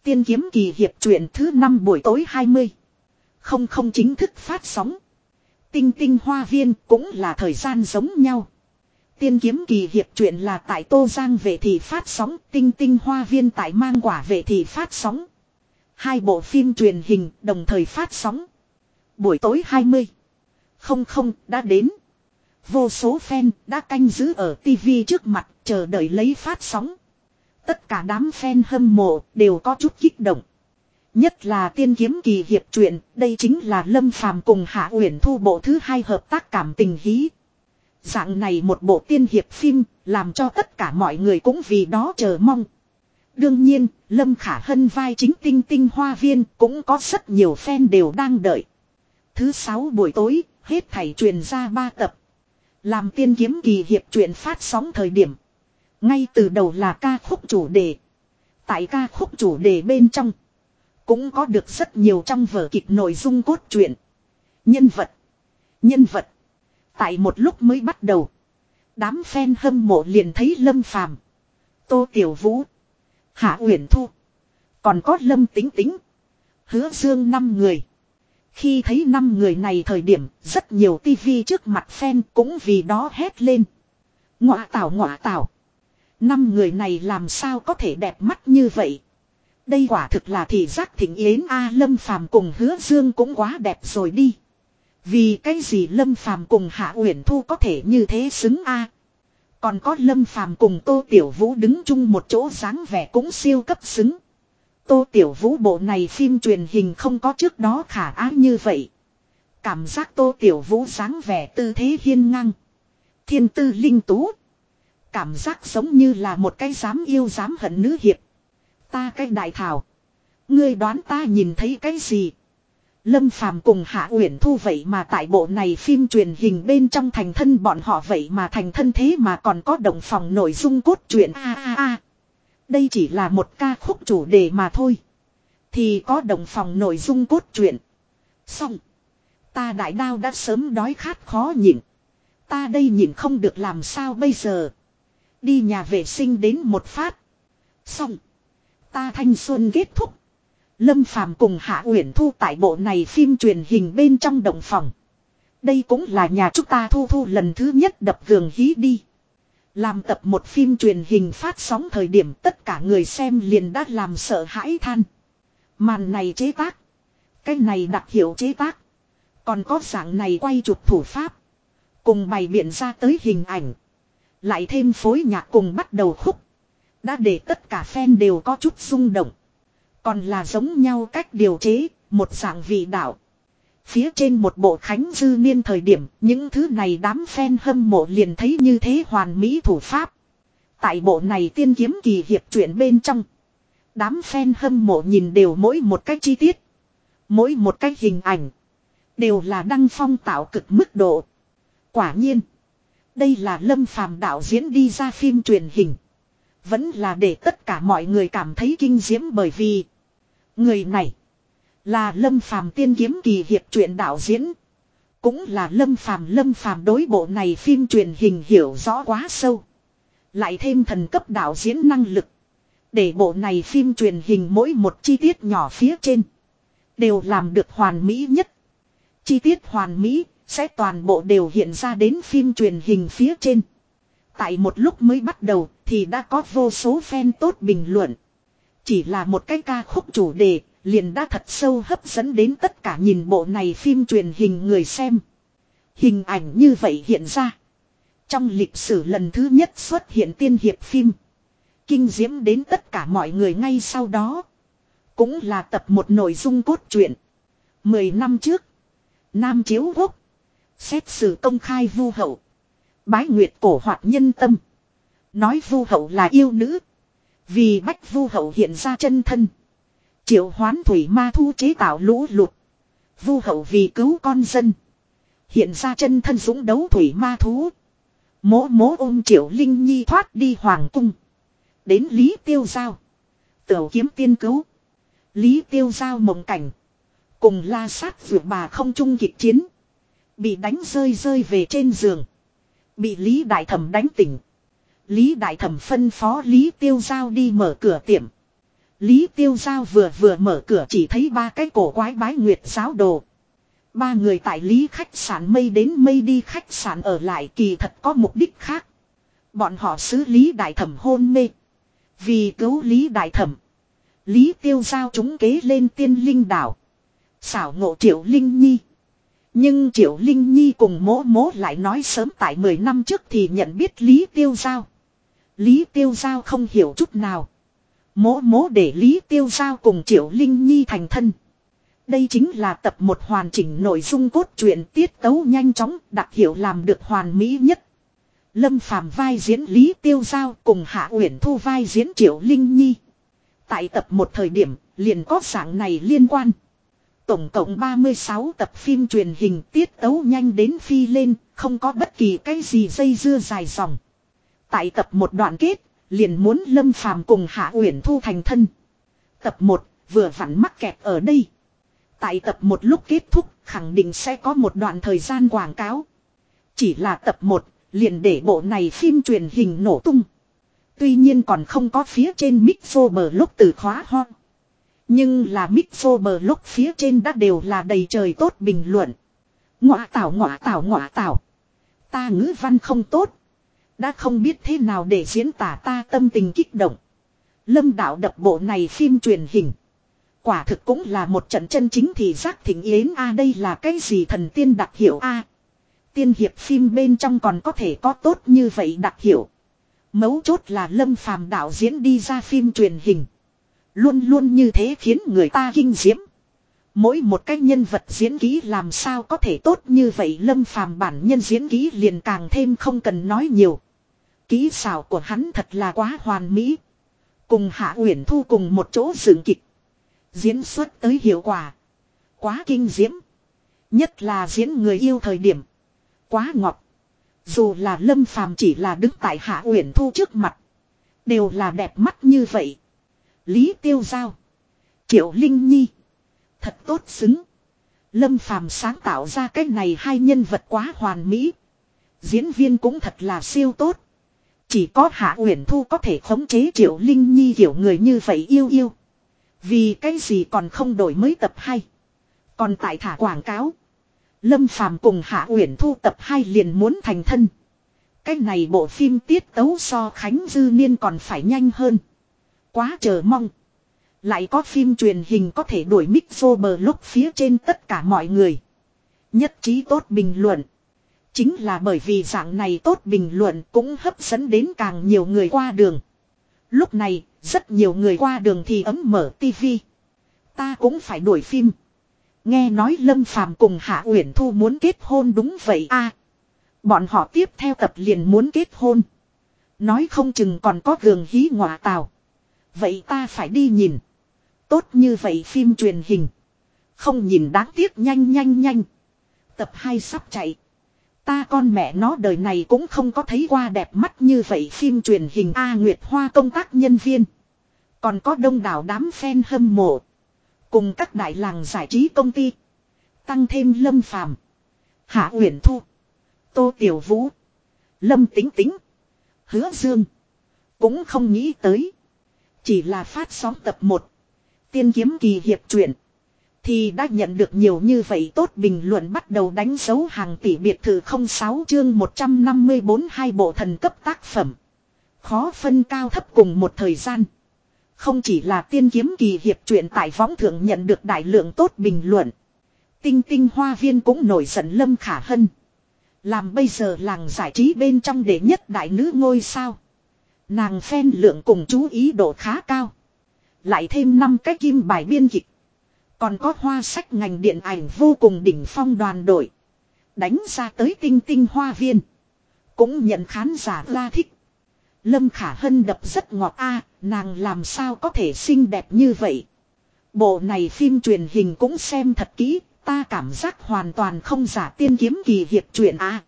Tiên kiếm kỳ hiệp truyện thứ năm buổi tối 20. Không không chính thức phát sóng. Tinh tinh hoa viên cũng là thời gian giống nhau. Tiên kiếm kỳ hiệp truyện là tại Tô Giang về thì phát sóng, tinh tinh hoa viên tại mang quả về thì phát sóng. Hai bộ phim truyền hình đồng thời phát sóng. Buổi tối 20. Không không đã đến. Vô số fan đã canh giữ ở TV trước mặt chờ đợi lấy phát sóng. Tất cả đám fan hâm mộ đều có chút kích động. Nhất là tiên kiếm kỳ hiệp truyện, đây chính là Lâm Phàm cùng Hạ Uyển Thu bộ thứ hai hợp tác cảm tình hí. Dạng này một bộ tiên hiệp phim, làm cho tất cả mọi người cũng vì đó chờ mong. Đương nhiên, Lâm Khả Hân vai chính tinh tinh hoa viên cũng có rất nhiều fan đều đang đợi. Thứ sáu buổi tối, hết thảy truyền ra ba tập. Làm tiên kiếm kỳ hiệp truyện phát sóng thời điểm. Ngay từ đầu là ca khúc chủ đề. Tại ca khúc chủ đề bên trong. Cũng có được rất nhiều trong vở kịch nội dung cốt truyện. Nhân vật. Nhân vật. Tại một lúc mới bắt đầu. Đám fan hâm mộ liền thấy Lâm Phàm, Tô Tiểu Vũ. Hạ Uyển Thu. Còn có Lâm Tính Tính. Hứa Dương năm người. Khi thấy năm người này thời điểm, rất nhiều tivi trước mặt fan cũng vì đó hét lên. Ngọa tảo ngọa tảo. Năm người này làm sao có thể đẹp mắt như vậy. Đây quả thực là thị giác thịnh yến A Lâm Phàm cùng hứa dương cũng quá đẹp rồi đi. Vì cái gì Lâm Phàm cùng Hạ Uyển Thu có thể như thế xứng A. Còn có Lâm Phàm cùng Tô Tiểu Vũ đứng chung một chỗ dáng vẻ cũng siêu cấp xứng. Tô Tiểu Vũ bộ này phim truyền hình không có trước đó khả ái như vậy. Cảm giác Tô Tiểu Vũ dáng vẻ tư thế hiên ngang. Thiên tư linh tú. Cảm giác giống như là một cái dám yêu dám hận nữ hiệp. Ta cái đại thảo. Ngươi đoán ta nhìn thấy cái gì? Lâm Phàm cùng Hạ Uyển Thu vậy mà tại bộ này phim truyền hình bên trong thành thân bọn họ vậy mà thành thân thế mà còn có động phòng nội dung cốt truyện a a a. Đây chỉ là một ca khúc chủ đề mà thôi. Thì có động phòng nội dung cốt truyện. Xong. Ta đại đao đã sớm đói khát khó nhịn. Ta đây nhịn không được làm sao bây giờ. Đi nhà vệ sinh đến một phát. Xong. Ta thanh xuân kết thúc. Lâm Phàm cùng Hạ Uyển Thu tại bộ này phim truyền hình bên trong động phòng. Đây cũng là nhà chúng ta thu thu lần thứ nhất đập gường hí đi. Làm tập một phim truyền hình phát sóng thời điểm tất cả người xem liền đã làm sợ hãi than. Màn này chế tác. Cái này đặc hiệu chế tác. Còn có dạng này quay chụp thủ pháp. Cùng bày biện ra tới hình ảnh. Lại thêm phối nhạc cùng bắt đầu khúc. Đã để tất cả fan đều có chút rung động. Còn là giống nhau cách điều chế, một dạng vị đạo. Phía trên một bộ khánh dư niên thời điểm, những thứ này đám fan hâm mộ liền thấy như thế hoàn mỹ thủ pháp. Tại bộ này tiên kiếm kỳ hiệp truyện bên trong. Đám fan hâm mộ nhìn đều mỗi một cách chi tiết. Mỗi một cách hình ảnh. Đều là đăng phong tạo cực mức độ. Quả nhiên. Đây là lâm phàm đạo diễn đi ra phim truyền hình. Vẫn là để tất cả mọi người cảm thấy kinh diễm bởi vì. Người này. Là lâm phàm tiên kiếm kỳ hiệp truyện đạo diễn. Cũng là lâm phàm lâm phàm đối bộ này phim truyền hình hiểu rõ quá sâu. Lại thêm thần cấp đạo diễn năng lực. Để bộ này phim truyền hình mỗi một chi tiết nhỏ phía trên. Đều làm được hoàn mỹ nhất. Chi tiết hoàn mỹ sẽ toàn bộ đều hiện ra đến phim truyền hình phía trên. Tại một lúc mới bắt đầu thì đã có vô số fan tốt bình luận. Chỉ là một cái ca khúc chủ đề liền đã thật sâu hấp dẫn đến tất cả nhìn bộ này phim truyền hình người xem. Hình ảnh như vậy hiện ra. Trong lịch sử lần thứ nhất xuất hiện tiên hiệp phim. Kinh diễm đến tất cả mọi người ngay sau đó. Cũng là tập một nội dung cốt truyện. Mười năm trước. Nam Chiếu Quốc. Xét xử công khai vu hậu. Bái nguyệt cổ hoạt nhân tâm. Nói vu hậu là yêu nữ. Vì bách vu hậu hiện ra chân thân. Triệu hoán thủy ma thu chế tạo lũ lụt. Vu hậu vì cứu con dân. Hiện ra chân thân dũng đấu thủy ma thú. Mố mố ôm triệu linh nhi thoát đi hoàng cung. Đến Lý Tiêu Giao. Tiểu kiếm tiên cứu. Lý Tiêu Giao mộng cảnh. Cùng la sát vượt bà không chung kịch chiến. Bị đánh rơi rơi về trên giường. Bị Lý Đại Thẩm đánh tỉnh. Lý Đại Thẩm phân phó Lý Tiêu Giao đi mở cửa tiệm. Lý Tiêu Giao vừa vừa mở cửa chỉ thấy ba cái cổ quái bái nguyệt giáo đồ. Ba người tại Lý khách sạn mây đến mây đi khách sạn ở lại kỳ thật có mục đích khác. Bọn họ xử Lý Đại Thẩm hôn mê. Vì cứu Lý Đại Thẩm. Lý Tiêu Giao chúng kế lên tiên linh đảo. Xảo ngộ Triệu Linh Nhi. Nhưng Triệu Linh Nhi cùng mỗ mỗ lại nói sớm tại 10 năm trước thì nhận biết Lý Tiêu Giao. Lý Tiêu Giao không hiểu chút nào. Mố mố để Lý Tiêu Giao cùng Triệu Linh Nhi thành thân. Đây chính là tập một hoàn chỉnh nội dung cốt truyện tiết tấu nhanh chóng đặc hiệu làm được hoàn mỹ nhất. Lâm Phàm vai diễn Lý Tiêu Giao cùng Hạ Uyển Thu vai diễn Triệu Linh Nhi. Tại tập một thời điểm liền có dạng này liên quan. Tổng cộng 36 tập phim truyền hình tiết tấu nhanh đến phi lên, không có bất kỳ cái gì dây dưa dài dòng. Tại tập một đoạn kết, liền muốn Lâm Phàm cùng Hạ Uyển Thu thành thân. Tập 1 vừa vặn mắc kẹt ở đây. Tại tập một lúc kết thúc, khẳng định sẽ có một đoạn thời gian quảng cáo. Chỉ là tập 1, liền để bộ này phim truyền hình nổ tung. Tuy nhiên còn không có phía trên Mixo bờ lúc từ khóa ho. Nhưng là Mixo bờ lúc phía trên đã đều là đầy trời tốt bình luận. Ngọa tảo ngọa tảo ngọa tảo. Ta ngữ văn không tốt. Đã không biết thế nào để diễn tả ta tâm tình kích động. Lâm đạo đập bộ này phim truyền hình. Quả thực cũng là một trận chân chính thì giác thỉnh yến a, đây là cái gì thần tiên đặc hiệu a Tiên hiệp phim bên trong còn có thể có tốt như vậy đặc hiệu. Mấu chốt là lâm phàm đạo diễn đi ra phim truyền hình. Luôn luôn như thế khiến người ta kinh diễm. Mỗi một cái nhân vật diễn ký làm sao có thể tốt như vậy lâm phàm bản nhân diễn ký liền càng thêm không cần nói nhiều kỹ xảo của hắn thật là quá hoàn mỹ. Cùng Hạ Uyển Thu cùng một chỗ dựng kịch. Diễn xuất tới hiệu quả. Quá kinh diễm. Nhất là diễn người yêu thời điểm. Quá ngọt. Dù là Lâm Phàm chỉ là đứng tại Hạ Uyển Thu trước mặt. Đều là đẹp mắt như vậy. Lý Tiêu Giao. Triệu Linh Nhi. Thật tốt xứng. Lâm Phàm sáng tạo ra cái này hai nhân vật quá hoàn mỹ. Diễn viên cũng thật là siêu tốt. Chỉ có Hạ Uyển Thu có thể khống chế Triệu Linh Nhi hiểu người như vậy yêu yêu. Vì cái gì còn không đổi mới tập 2. Còn tại thả quảng cáo. Lâm Phàm cùng Hạ Uyển Thu tập 2 liền muốn thành thân. Cái này bộ phim tiết tấu so Khánh Dư Niên còn phải nhanh hơn. Quá chờ mong. Lại có phim truyền hình có thể đuổi mic vô bờ lúc phía trên tất cả mọi người. Nhất trí tốt bình luận. Chính là bởi vì dạng này tốt bình luận cũng hấp dẫn đến càng nhiều người qua đường. Lúc này, rất nhiều người qua đường thì ấm mở tivi. Ta cũng phải đuổi phim. Nghe nói Lâm Phàm cùng Hạ Uyển Thu muốn kết hôn đúng vậy a. bọn họ tiếp theo tập liền muốn kết hôn. Nói không chừng còn có gường hí ngọa tào. Vậy ta phải đi nhìn. Tốt như vậy phim truyền hình. Không nhìn đáng tiếc nhanh nhanh nhanh. Tập 2 sắp chạy. Ta con mẹ nó đời này cũng không có thấy qua đẹp mắt như vậy phim truyền hình A Nguyệt Hoa công tác nhân viên. Còn có đông đảo đám fan hâm mộ. Cùng các đại làng giải trí công ty. Tăng thêm Lâm Phàm, Hạ Uyển Thu. Tô Tiểu Vũ. Lâm Tính Tính. Hứa Dương. Cũng không nghĩ tới. Chỉ là phát sóng tập 1. Tiên kiếm kỳ hiệp truyện. Thì đã nhận được nhiều như vậy tốt bình luận bắt đầu đánh dấu hàng tỷ biệt thự 06 chương 154 hai bộ thần cấp tác phẩm. Khó phân cao thấp cùng một thời gian. Không chỉ là tiên kiếm kỳ hiệp truyện tại võng thượng nhận được đại lượng tốt bình luận. Tinh tinh hoa viên cũng nổi giận lâm khả hân. Làm bây giờ làng giải trí bên trong đệ nhất đại nữ ngôi sao. Nàng phen lượng cùng chú ý độ khá cao. Lại thêm năm cái kim bài biên kịch. Còn có hoa sách ngành điện ảnh vô cùng đỉnh phong đoàn đội. Đánh ra tới tinh tinh hoa viên. Cũng nhận khán giả la thích. Lâm Khả Hân đập rất ngọt a, nàng làm sao có thể xinh đẹp như vậy. Bộ này phim truyền hình cũng xem thật kỹ, ta cảm giác hoàn toàn không giả tiên kiếm kỳ hiệp truyện a.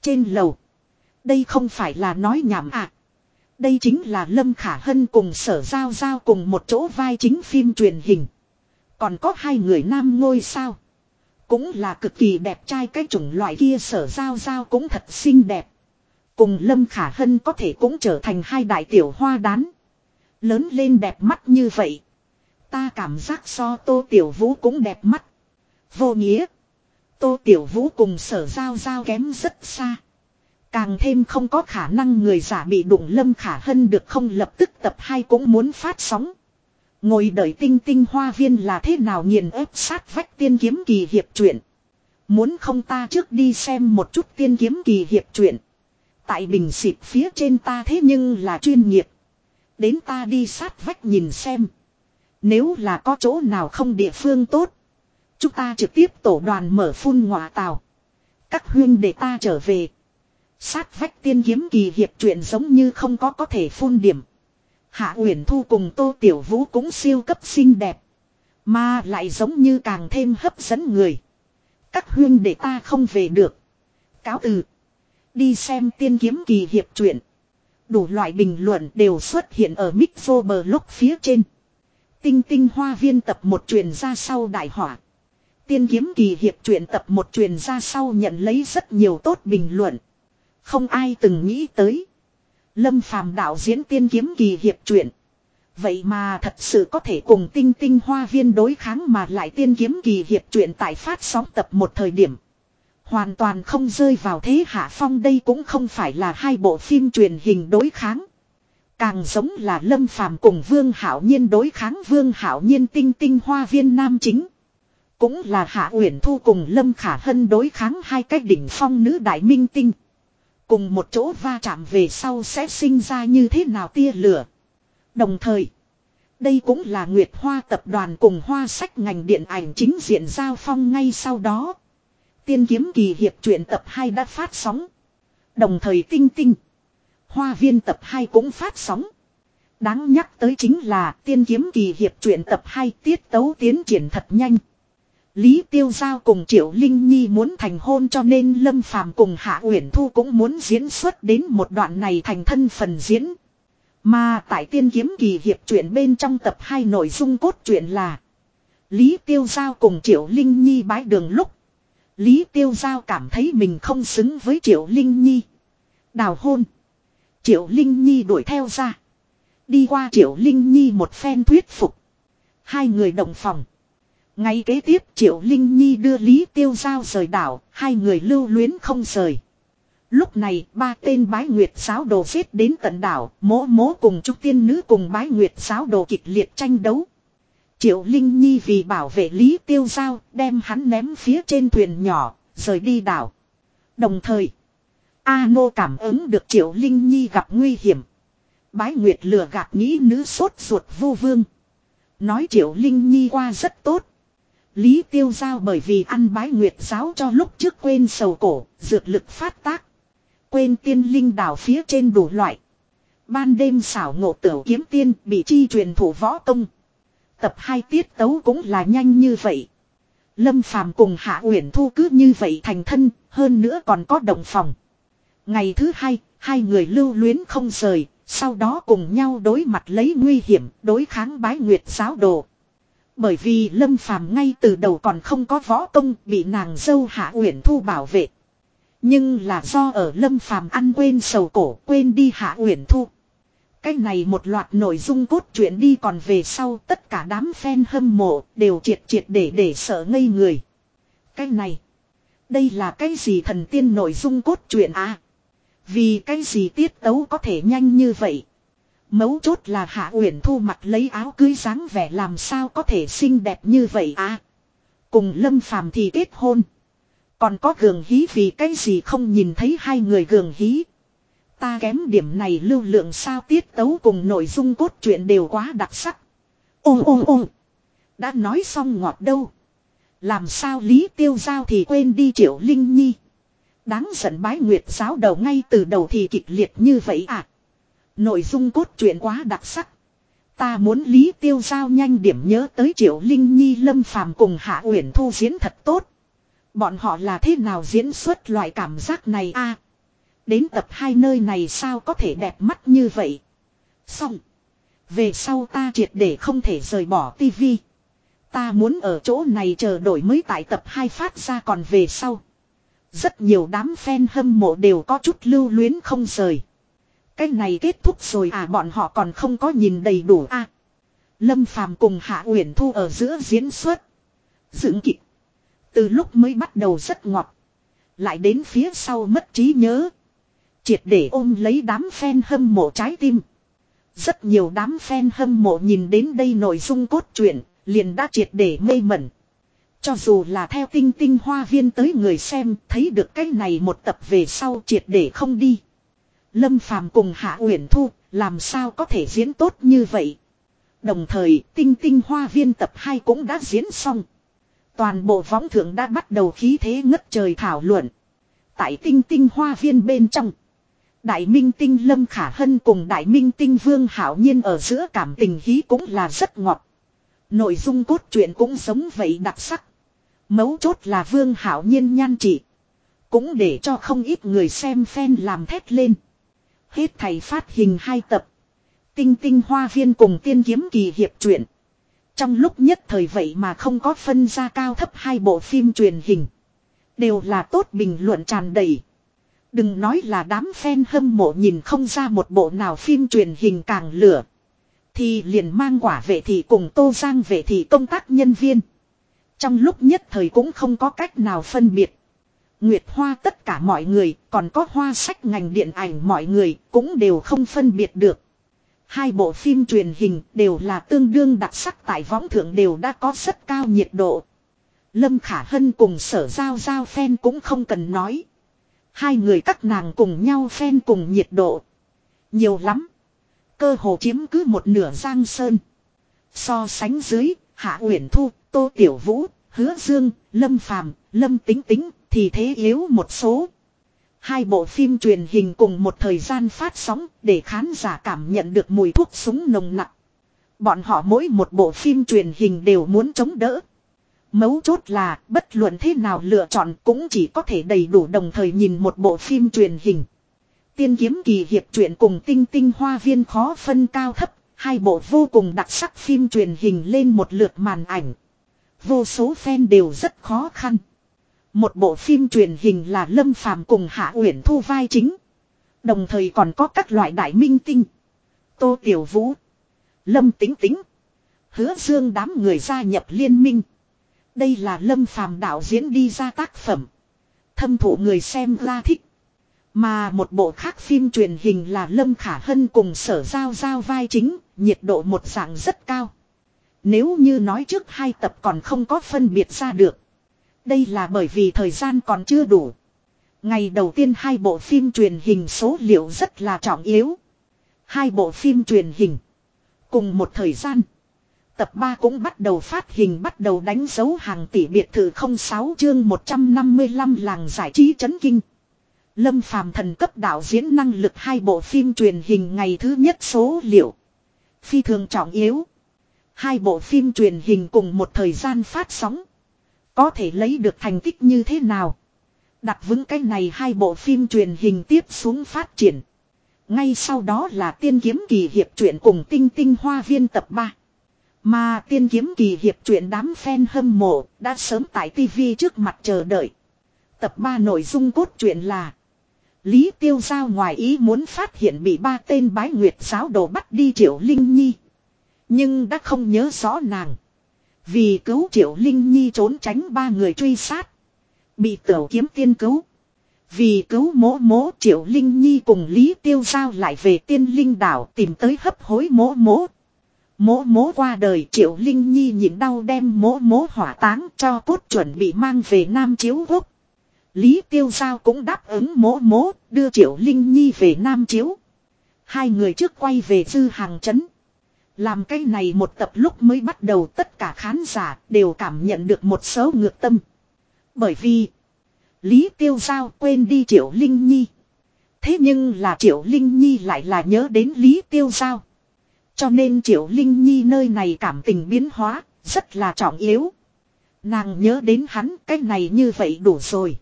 Trên lầu, đây không phải là nói nhảm à. Đây chính là Lâm Khả Hân cùng sở giao giao cùng một chỗ vai chính phim truyền hình. Còn có hai người nam ngôi sao. Cũng là cực kỳ đẹp trai cái chủng loại kia sở giao giao cũng thật xinh đẹp. Cùng Lâm Khả Hân có thể cũng trở thành hai đại tiểu hoa đán. Lớn lên đẹp mắt như vậy. Ta cảm giác so Tô Tiểu Vũ cũng đẹp mắt. Vô nghĩa. Tô Tiểu Vũ cùng sở giao giao kém rất xa. Càng thêm không có khả năng người giả bị đụng Lâm Khả Hân được không lập tức tập 2 cũng muốn phát sóng. Ngồi đợi tinh tinh hoa viên là thế nào nghiền ép sát vách tiên kiếm kỳ hiệp truyện. Muốn không ta trước đi xem một chút tiên kiếm kỳ hiệp truyện. Tại bình xịt phía trên ta thế nhưng là chuyên nghiệp. Đến ta đi sát vách nhìn xem. Nếu là có chỗ nào không địa phương tốt. Chúng ta trực tiếp tổ đoàn mở phun ngọa tàu. Các huyên để ta trở về. Sát vách tiên kiếm kỳ hiệp truyện giống như không có có thể phun điểm. Hạ Uyển Thu cùng Tô Tiểu Vũ cũng siêu cấp xinh đẹp. Mà lại giống như càng thêm hấp dẫn người. Các huyên để ta không về được. Cáo từ. Đi xem tiên kiếm kỳ hiệp truyện. Đủ loại bình luận đều xuất hiện ở Mixo lúc phía trên. Tinh tinh hoa viên tập một truyền ra sau đại hỏa. Tiên kiếm kỳ hiệp truyện tập một truyền ra sau nhận lấy rất nhiều tốt bình luận. Không ai từng nghĩ tới. Lâm phàm đạo diễn tiên kiếm kỳ hiệp truyện. Vậy mà thật sự có thể cùng tinh tinh hoa viên đối kháng mà lại tiên kiếm kỳ hiệp truyện tại phát sóng tập một thời điểm. Hoàn toàn không rơi vào thế hạ phong đây cũng không phải là hai bộ phim truyền hình đối kháng. Càng giống là Lâm Phàm cùng Vương Hảo Nhiên đối kháng Vương Hảo Nhiên tinh tinh hoa viên nam chính. Cũng là Hạ Uyển Thu cùng Lâm Khả Hân đối kháng hai cái đỉnh phong nữ đại minh tinh. Cùng một chỗ va chạm về sau sẽ sinh ra như thế nào tia lửa. Đồng thời, đây cũng là Nguyệt Hoa tập đoàn cùng Hoa sách ngành điện ảnh chính diện giao phong ngay sau đó. Tiên kiếm kỳ hiệp truyện tập 2 đã phát sóng. Đồng thời tinh tinh. Hoa viên tập 2 cũng phát sóng. Đáng nhắc tới chính là tiên kiếm kỳ hiệp truyện tập 2 tiết tấu tiến triển thật nhanh. Lý Tiêu Giao cùng Triệu Linh Nhi muốn thành hôn cho nên Lâm Phàm cùng Hạ Uyển Thu cũng muốn diễn xuất đến một đoạn này thành thân phần diễn. Mà tại tiên kiếm kỳ hiệp truyện bên trong tập 2 nội dung cốt truyện là Lý Tiêu Giao cùng Triệu Linh Nhi bái đường lúc, Lý Tiêu Giao cảm thấy mình không xứng với Triệu Linh Nhi. Đào hôn. Triệu Linh Nhi đuổi theo ra. Đi qua Triệu Linh Nhi một phen thuyết phục. Hai người đồng phòng. Ngay kế tiếp Triệu Linh Nhi đưa Lý Tiêu Giao rời đảo, hai người lưu luyến không rời. Lúc này ba tên bái nguyệt giáo đồ xếp đến tận đảo, mỗ mỗ cùng trúc tiên nữ cùng bái nguyệt giáo đồ kịch liệt tranh đấu. Triệu Linh Nhi vì bảo vệ Lý Tiêu Giao đem hắn ném phía trên thuyền nhỏ, rời đi đảo. Đồng thời, A Nô cảm ứng được Triệu Linh Nhi gặp nguy hiểm. Bái Nguyệt lừa gạt nghĩ nữ sốt ruột vô vương. Nói Triệu Linh Nhi qua rất tốt. Lý Tiêu Giao bởi vì ăn bái Nguyệt giáo cho lúc trước quên sầu cổ, dược lực phát tác. Quên tiên linh đảo phía trên đủ loại. Ban đêm xảo ngộ tiểu kiếm tiên bị chi truyền thủ võ công. Tập hai tiết tấu cũng là nhanh như vậy. Lâm Phàm cùng Hạ Uyển Thu cứ như vậy thành thân, hơn nữa còn có động phòng. Ngày thứ hai, hai người lưu luyến không rời, sau đó cùng nhau đối mặt lấy nguy hiểm, đối kháng bái nguyệt giáo đồ. Bởi vì Lâm Phàm ngay từ đầu còn không có võ công, bị nàng dâu Hạ Uyển Thu bảo vệ. Nhưng là do ở Lâm Phàm ăn quên sầu cổ, quên đi Hạ Uyển Thu. Cái này một loạt nội dung cốt truyện đi còn về sau tất cả đám fan hâm mộ đều triệt triệt để để sợ ngây người. Cái này. Đây là cái gì thần tiên nội dung cốt truyện à? Vì cái gì tiết tấu có thể nhanh như vậy? Mấu chốt là Hạ Uyển Thu mặt lấy áo cưới dáng vẻ làm sao có thể xinh đẹp như vậy à? Cùng Lâm Phàm thì kết hôn. Còn có gường hí vì cái gì không nhìn thấy hai người gường hí. Ta kém điểm này lưu lượng sao tiết tấu cùng nội dung cốt truyện đều quá đặc sắc. Ô ô ô. Đã nói xong ngọt đâu. Làm sao Lý Tiêu Giao thì quên đi Triệu Linh Nhi. Đáng giận bái nguyệt giáo đầu ngay từ đầu thì kịch liệt như vậy à. Nội dung cốt truyện quá đặc sắc. Ta muốn Lý Tiêu Giao nhanh điểm nhớ tới Triệu Linh Nhi Lâm Phàm cùng Hạ Uyển Thu diễn thật tốt. Bọn họ là thế nào diễn xuất loại cảm giác này a? Đến tập hai nơi này sao có thể đẹp mắt như vậy? Xong. Về sau ta triệt để không thể rời bỏ tivi. Ta muốn ở chỗ này chờ đổi mới tại tập hai phát ra còn về sau. Rất nhiều đám fan hâm mộ đều có chút lưu luyến không rời. Cái này kết thúc rồi à bọn họ còn không có nhìn đầy đủ a. À, Lâm Phàm cùng Hạ Uyển Thu ở giữa diễn xuất. Dưỡng kịp. Từ lúc mới bắt đầu rất ngọt. Lại đến phía sau mất trí nhớ. Triệt để ôm lấy đám fan hâm mộ trái tim. Rất nhiều đám fan hâm mộ nhìn đến đây nội dung cốt truyện, liền đã triệt để mê mẩn. Cho dù là theo tinh tinh hoa viên tới người xem, thấy được cái này một tập về sau triệt để không đi. Lâm Phàm cùng Hạ Uyển Thu, làm sao có thể diễn tốt như vậy? Đồng thời, tinh tinh hoa viên tập 2 cũng đã diễn xong. Toàn bộ võng thượng đã bắt đầu khí thế ngất trời thảo luận. Tại tinh tinh hoa viên bên trong. Đại minh tinh Lâm Khả Hân cùng đại minh tinh Vương Hảo Nhiên ở giữa cảm tình hí cũng là rất ngọt. Nội dung cốt truyện cũng giống vậy đặc sắc. Mấu chốt là Vương Hảo Nhiên nhan trị. Cũng để cho không ít người xem fan làm thét lên. Hết thầy phát hình hai tập. Tinh tinh hoa viên cùng tiên kiếm kỳ hiệp truyện. Trong lúc nhất thời vậy mà không có phân ra cao thấp hai bộ phim truyền hình. Đều là tốt bình luận tràn đầy. Đừng nói là đám fan hâm mộ nhìn không ra một bộ nào phim truyền hình càng lửa. Thì liền mang quả vệ thị cùng Tô Giang vệ thị công tác nhân viên. Trong lúc nhất thời cũng không có cách nào phân biệt. Nguyệt Hoa tất cả mọi người, còn có hoa sách ngành điện ảnh mọi người, cũng đều không phân biệt được. Hai bộ phim truyền hình đều là tương đương đặc sắc tại võng thượng đều đã có rất cao nhiệt độ. Lâm Khả Hân cùng sở giao giao phen cũng không cần nói. Hai người các nàng cùng nhau phen cùng nhiệt độ. Nhiều lắm. Cơ hồ chiếm cứ một nửa giang sơn. So sánh dưới, Hạ Uyển Thu, Tô Tiểu Vũ, Hứa Dương, Lâm Phàm, Lâm Tính Tính thì thế yếu một số. Hai bộ phim truyền hình cùng một thời gian phát sóng để khán giả cảm nhận được mùi thuốc súng nồng nặng. Bọn họ mỗi một bộ phim truyền hình đều muốn chống đỡ. Mấu chốt là bất luận thế nào lựa chọn cũng chỉ có thể đầy đủ đồng thời nhìn một bộ phim truyền hình. Tiên kiếm kỳ hiệp truyện cùng tinh tinh hoa viên khó phân cao thấp, hai bộ vô cùng đặc sắc phim truyền hình lên một lượt màn ảnh. Vô số fan đều rất khó khăn. Một bộ phim truyền hình là Lâm Phàm cùng Hạ Uyển Thu vai chính. Đồng thời còn có các loại đại minh tinh. Tô Tiểu Vũ. Lâm Tính Tính. Hứa Dương đám người gia nhập liên minh. Đây là Lâm Phàm đạo diễn đi ra tác phẩm. Thâm thụ người xem ra thích. Mà một bộ khác phim truyền hình là Lâm Khả Hân cùng sở giao giao vai chính, nhiệt độ một dạng rất cao. Nếu như nói trước hai tập còn không có phân biệt ra được. Đây là bởi vì thời gian còn chưa đủ. Ngày đầu tiên hai bộ phim truyền hình số liệu rất là trọng yếu. Hai bộ phim truyền hình. Cùng một thời gian. Tập 3 cũng bắt đầu phát hình, bắt đầu đánh dấu hàng tỷ biệt thự 06 chương 155 làng giải trí chấn kinh. Lâm phàm thần cấp đạo diễn năng lực hai bộ phim truyền hình ngày thứ nhất số liệu. Phi thường trọng yếu. Hai bộ phim truyền hình cùng một thời gian phát sóng. Có thể lấy được thành tích như thế nào? Đặt vững cái này hai bộ phim truyền hình tiếp xuống phát triển. Ngay sau đó là tiên kiếm kỳ hiệp truyện cùng tinh tinh hoa viên tập 3. Mà tiên kiếm kỳ hiệp truyện đám fan hâm mộ đã sớm tại TV trước mặt chờ đợi. Tập 3 nội dung cốt truyện là Lý Tiêu Giao ngoài ý muốn phát hiện bị ba tên bái nguyệt giáo đồ bắt đi Triệu Linh Nhi. Nhưng đã không nhớ rõ nàng. Vì cứu Triệu Linh Nhi trốn tránh ba người truy sát. Bị tiểu kiếm tiên cứu. Vì cứu mỗ mỗ Triệu Linh Nhi cùng Lý Tiêu Giao lại về tiên linh đảo tìm tới hấp hối mỗ mỗ. Mỗ mỗ qua đời Triệu Linh Nhi nhịn đau đem mỗ mỗ hỏa táng cho cốt chuẩn bị mang về Nam Chiếu Quốc. Lý Tiêu Giao cũng đáp ứng mỗ mỗ đưa Triệu Linh Nhi về Nam Chiếu. Hai người trước quay về dư hàng chấn. Làm cái này một tập lúc mới bắt đầu tất cả khán giả đều cảm nhận được một số ngược tâm. Bởi vì Lý Tiêu Giao quên đi Triệu Linh Nhi. Thế nhưng là Triệu Linh Nhi lại là nhớ đến Lý Tiêu Giao. Cho nên Triệu Linh Nhi nơi này cảm tình biến hóa, rất là trọng yếu. Nàng nhớ đến hắn, cái này như vậy đủ rồi.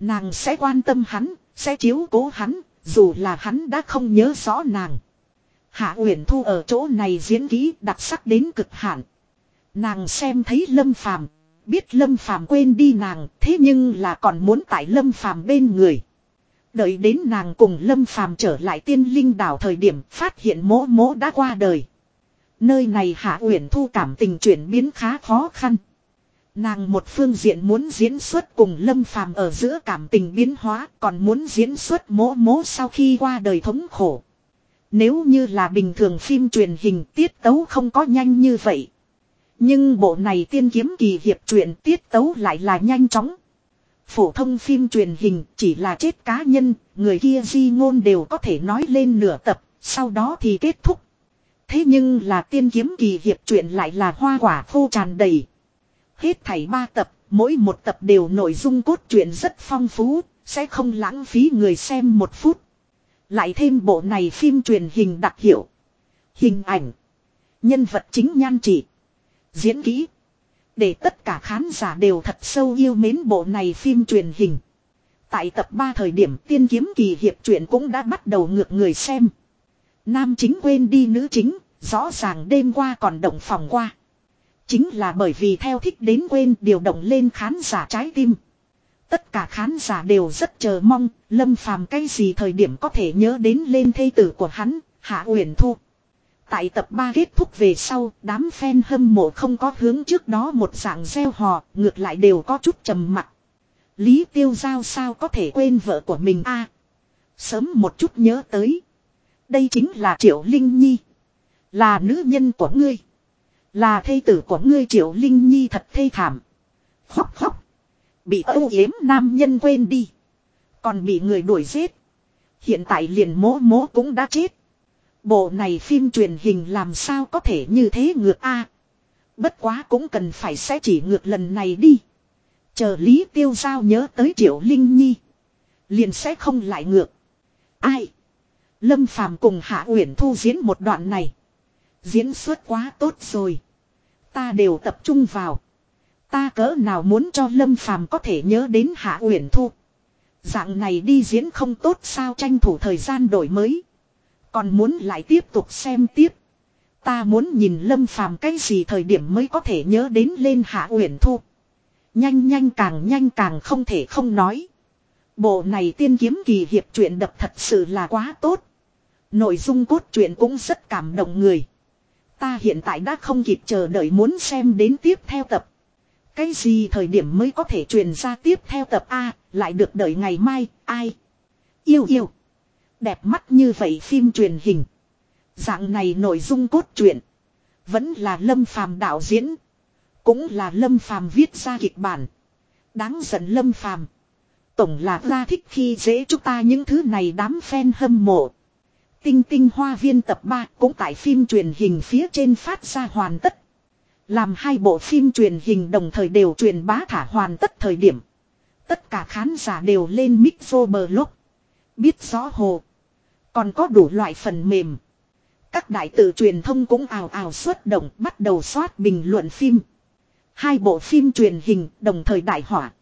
Nàng sẽ quan tâm hắn, sẽ chiếu cố hắn, dù là hắn đã không nhớ rõ nàng. Hạ Uyển Thu ở chỗ này diễn kỹ đặc sắc đến cực hạn. Nàng xem thấy Lâm Phàm, biết Lâm Phàm quên đi nàng, thế nhưng là còn muốn tại Lâm Phàm bên người. Đợi đến nàng cùng Lâm Phàm trở lại Tiên Linh đảo thời điểm phát hiện Mỗ Mỗ đã qua đời. Nơi này Hạ Uyển Thu cảm tình chuyển biến khá khó khăn. Nàng một phương diện muốn diễn xuất cùng Lâm Phàm ở giữa cảm tình biến hóa, còn muốn diễn xuất Mỗ Mỗ sau khi qua đời thống khổ. Nếu như là bình thường phim truyền hình tiết tấu không có nhanh như vậy. Nhưng bộ này tiên kiếm kỳ hiệp truyện tiết tấu lại là nhanh chóng. Phổ thông phim truyền hình chỉ là chết cá nhân, người kia di ngôn đều có thể nói lên nửa tập, sau đó thì kết thúc. Thế nhưng là tiên kiếm kỳ hiệp truyện lại là hoa quả khô tràn đầy. Hết thảy ba tập, mỗi một tập đều nội dung cốt truyện rất phong phú, sẽ không lãng phí người xem một phút. Lại thêm bộ này phim truyền hình đặc hiệu. Hình ảnh. Nhân vật chính nhan trị. Diễn kỹ. Để tất cả khán giả đều thật sâu yêu mến bộ này phim truyền hình. Tại tập 3 thời điểm tiên kiếm kỳ hiệp truyện cũng đã bắt đầu ngược người xem. Nam chính quên đi nữ chính, rõ ràng đêm qua còn động phòng qua. Chính là bởi vì theo thích đến quên điều động lên khán giả trái tim. Tất cả khán giả đều rất chờ mong, Lâm Phàm cái gì thời điểm có thể nhớ đến lên thê tử của hắn, Hạ Uyển Thu. Tại tập 3 kết thúc về sau, đám fan hâm mộ không có hướng trước đó một dạng gieo hò, ngược lại đều có chút trầm mặc. Lý Tiêu Giao sao có thể quên vợ của mình a? sớm một chút nhớ tới. Đây chính là Triệu Linh Nhi. Là nữ nhân của ngươi. Là thê tử của ngươi Triệu Linh Nhi thật thê thảm. Khóc khóc. Bị âu yếm nam nhân quên đi. Còn bị người đuổi giết. Hiện tại liền mố mố cũng đã chết. Bộ này phim truyền hình làm sao có thể như thế ngược a? bất quá cũng cần phải sẽ chỉ ngược lần này đi. Chờ Lý Tiêu Giao nhớ tới Triệu Linh Nhi. Liền sẽ không lại ngược. Ai? Lâm Phàm cùng Hạ Uyển Thu diễn một đoạn này. Diễn xuất quá tốt rồi. Ta đều tập trung vào. Ta cỡ nào muốn cho Lâm Phàm có thể nhớ đến Hạ Uyển Thu. Dạng này đi diễn không tốt sao tranh thủ thời gian đổi mới. Còn muốn lại tiếp tục xem tiếp. Ta muốn nhìn Lâm Phàm cái gì thời điểm mới có thể nhớ đến lên Hạ Uyển Thu. Nhanh nhanh càng nhanh càng không thể không nói. Bộ này tiên kiếm kỳ hiệp truyện đập thật sự là quá tốt. Nội dung cốt truyện cũng rất cảm động người. Ta hiện tại đã không kịp chờ đợi muốn xem đến tiếp theo tập. Cái gì thời điểm mới có thể truyền ra tiếp theo tập A, lại được đợi ngày mai, ai? Yêu yêu. Đẹp mắt như vậy phim truyền hình. Dạng này nội dung cốt truyện. Vẫn là lâm phàm đạo diễn. Cũng là lâm phàm viết ra kịch bản. Đáng giận lâm phàm. tổng là ra thích khi dễ chúng ta những thứ này đám fan hâm mộ. Tinh tinh hoa viên tập 3 cũng tại phim truyền hình phía trên phát ra hoàn tất. Làm hai bộ phim truyền hình đồng thời đều truyền bá thả hoàn tất thời điểm. Tất cả khán giả đều lên micro bờ lúc. Biết rõ hồ. Còn có đủ loại phần mềm. Các đại tử truyền thông cũng ào ào xuất động bắt đầu soát bình luận phim. Hai bộ phim truyền hình đồng thời đại hỏa.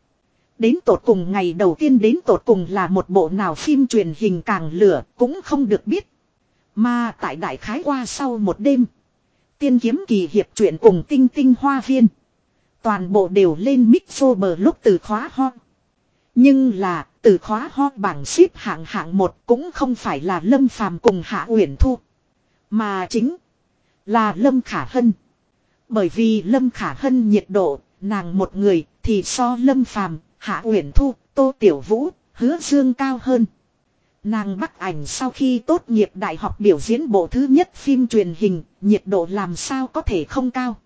Đến tột cùng ngày đầu tiên đến tột cùng là một bộ nào phim truyền hình càng lửa cũng không được biết. Mà tại đại khái qua sau một đêm. Tiên kiếm kỳ hiệp truyện cùng tinh tinh hoa viên. Toàn bộ đều lên mic phô bờ lúc từ khóa ho. Nhưng là từ khóa ho bảng ship hạng hạng một cũng không phải là lâm phàm cùng hạ uyển thu. Mà chính là lâm khả hân. Bởi vì lâm khả hân nhiệt độ, nàng một người thì so lâm phàm, hạ uyển thu, tô tiểu vũ, hứa dương cao hơn. Nàng bắt ảnh sau khi tốt nghiệp đại học biểu diễn bộ thứ nhất phim truyền hình, nhiệt độ làm sao có thể không cao.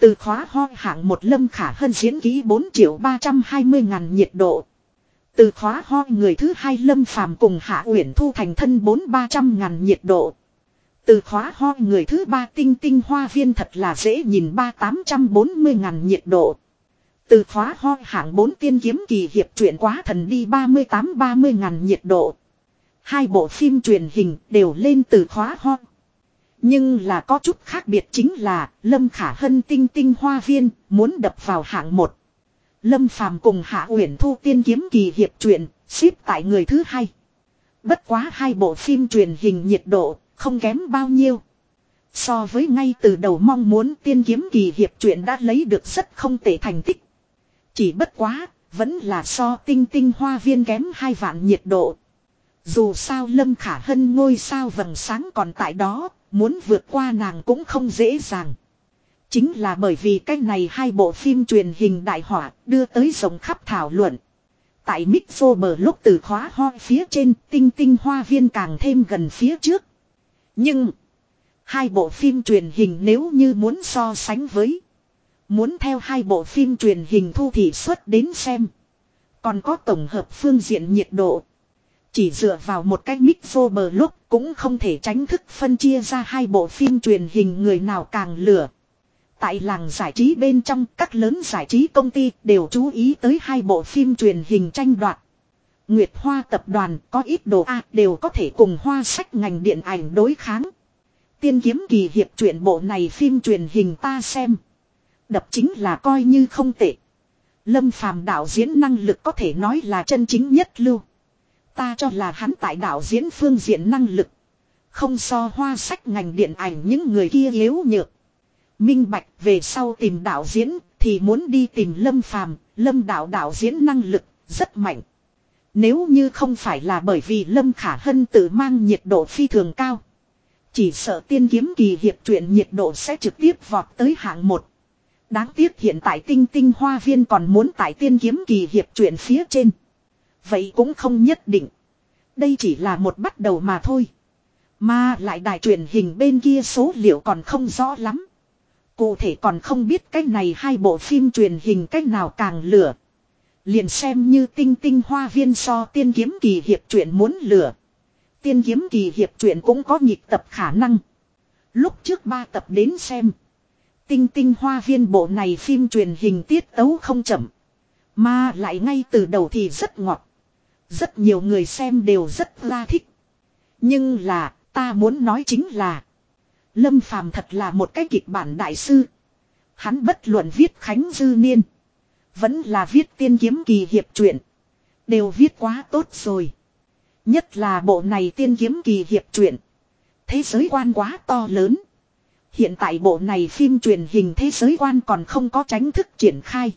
Từ khóa ho hạng một lâm khả hân diễn ký 4 triệu 320 ngàn nhiệt độ. Từ khóa ho người thứ hai lâm phàm cùng hạ uyển thu thành thân 4 300 ngàn nhiệt độ. Từ khóa ho người thứ ba tinh tinh hoa viên thật là dễ nhìn 3 840 ngàn nhiệt độ. Từ khóa ho hạng 4 tiên kiếm kỳ hiệp truyện quá thần đi 38-30 ngàn nhiệt độ. Hai bộ phim truyền hình đều lên từ khóa ho. Nhưng là có chút khác biệt chính là Lâm Khả Hân tinh tinh hoa viên muốn đập vào hạng một. Lâm Phàm cùng Hạ Uyển Thu tiên kiếm kỳ hiệp truyện, xếp tại người thứ hai. Bất quá hai bộ phim truyền hình nhiệt độ, không kém bao nhiêu. So với ngay từ đầu mong muốn tiên kiếm kỳ hiệp truyện đã lấy được rất không tệ thành tích. Chỉ bất quá, vẫn là so tinh tinh hoa viên kém hai vạn nhiệt độ. Dù sao Lâm Khả Hân ngôi sao vầng sáng còn tại đó, muốn vượt qua nàng cũng không dễ dàng. Chính là bởi vì cái này hai bộ phim truyền hình đại họa đưa tới rộng khắp thảo luận. Tại Mixo bờ lúc từ khóa ho phía trên tinh tinh hoa viên càng thêm gần phía trước. Nhưng, hai bộ phim truyền hình nếu như muốn so sánh với, muốn theo hai bộ phim truyền hình thu thị xuất đến xem. Còn có tổng hợp phương diện nhiệt độ. Chỉ dựa vào một cái mic vô bờ lúc cũng không thể tránh thức phân chia ra hai bộ phim truyền hình người nào càng lửa. Tại làng giải trí bên trong, các lớn giải trí công ty đều chú ý tới hai bộ phim truyền hình tranh đoạt. Nguyệt Hoa tập đoàn có ít đồ A đều có thể cùng hoa sách ngành điện ảnh đối kháng. Tiên kiếm kỳ hiệp truyện bộ này phim truyền hình ta xem. Đập chính là coi như không tệ. Lâm phàm đạo diễn năng lực có thể nói là chân chính nhất lưu. Ta cho là hắn tại đạo diễn phương diện năng lực. Không so hoa sách ngành điện ảnh những người kia yếu nhược. Minh bạch về sau tìm đạo diễn thì muốn đi tìm lâm phàm. Lâm đạo đạo diễn năng lực rất mạnh. Nếu như không phải là bởi vì lâm khả hân tự mang nhiệt độ phi thường cao. Chỉ sợ tiên kiếm kỳ hiệp truyện nhiệt độ sẽ trực tiếp vọt tới hạng một. Đáng tiếc hiện tại tinh tinh hoa viên còn muốn tại tiên kiếm kỳ hiệp truyện phía trên. Vậy cũng không nhất định. Đây chỉ là một bắt đầu mà thôi. Mà lại đài truyền hình bên kia số liệu còn không rõ lắm. Cụ thể còn không biết cách này hai bộ phim truyền hình cách nào càng lửa. Liền xem như tinh tinh hoa viên so tiên kiếm kỳ hiệp truyện muốn lửa. Tiên kiếm kỳ hiệp truyện cũng có nhịp tập khả năng. Lúc trước ba tập đến xem. Tinh tinh hoa viên bộ này phim truyền hình tiết tấu không chậm. Mà lại ngay từ đầu thì rất ngọt. Rất nhiều người xem đều rất la thích. Nhưng là, ta muốn nói chính là. Lâm Phàm thật là một cái kịch bản đại sư. Hắn bất luận viết Khánh Dư Niên. Vẫn là viết tiên kiếm kỳ hiệp truyện. Đều viết quá tốt rồi. Nhất là bộ này tiên kiếm kỳ hiệp truyện. Thế giới quan quá to lớn. Hiện tại bộ này phim truyền hình thế giới quan còn không có tránh thức triển khai.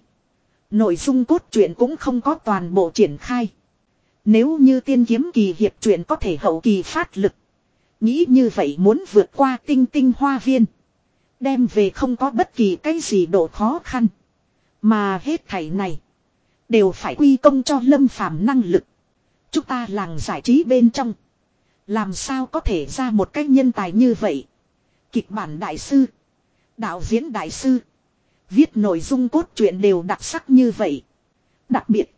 Nội dung cốt truyện cũng không có toàn bộ triển khai. Nếu như tiên kiếm kỳ hiệp truyện có thể hậu kỳ phát lực. Nghĩ như vậy muốn vượt qua tinh tinh hoa viên. Đem về không có bất kỳ cái gì độ khó khăn. Mà hết thảy này. Đều phải quy công cho lâm phàm năng lực. Chúng ta làng giải trí bên trong. Làm sao có thể ra một cách nhân tài như vậy. Kịch bản đại sư. Đạo diễn đại sư. Viết nội dung cốt truyện đều đặc sắc như vậy. Đặc biệt.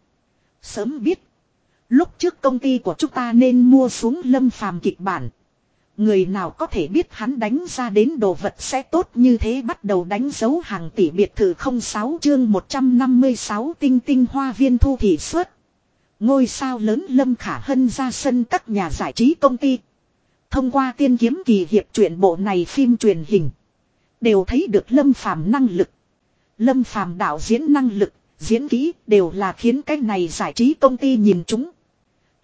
Sớm biết. Lúc trước công ty của chúng ta nên mua xuống lâm phàm kịch bản. Người nào có thể biết hắn đánh ra đến đồ vật sẽ tốt như thế bắt đầu đánh dấu hàng tỷ biệt thự 06 chương 156 tinh tinh hoa viên thu thị suất. Ngôi sao lớn Lâm Khả Hân ra sân các nhà giải trí công ty. Thông qua tiên kiếm kỳ hiệp truyện bộ này phim truyền hình. Đều thấy được Lâm Phàm năng lực. Lâm Phàm đạo diễn năng lực, diễn kỹ đều là khiến cái này giải trí công ty nhìn chúng.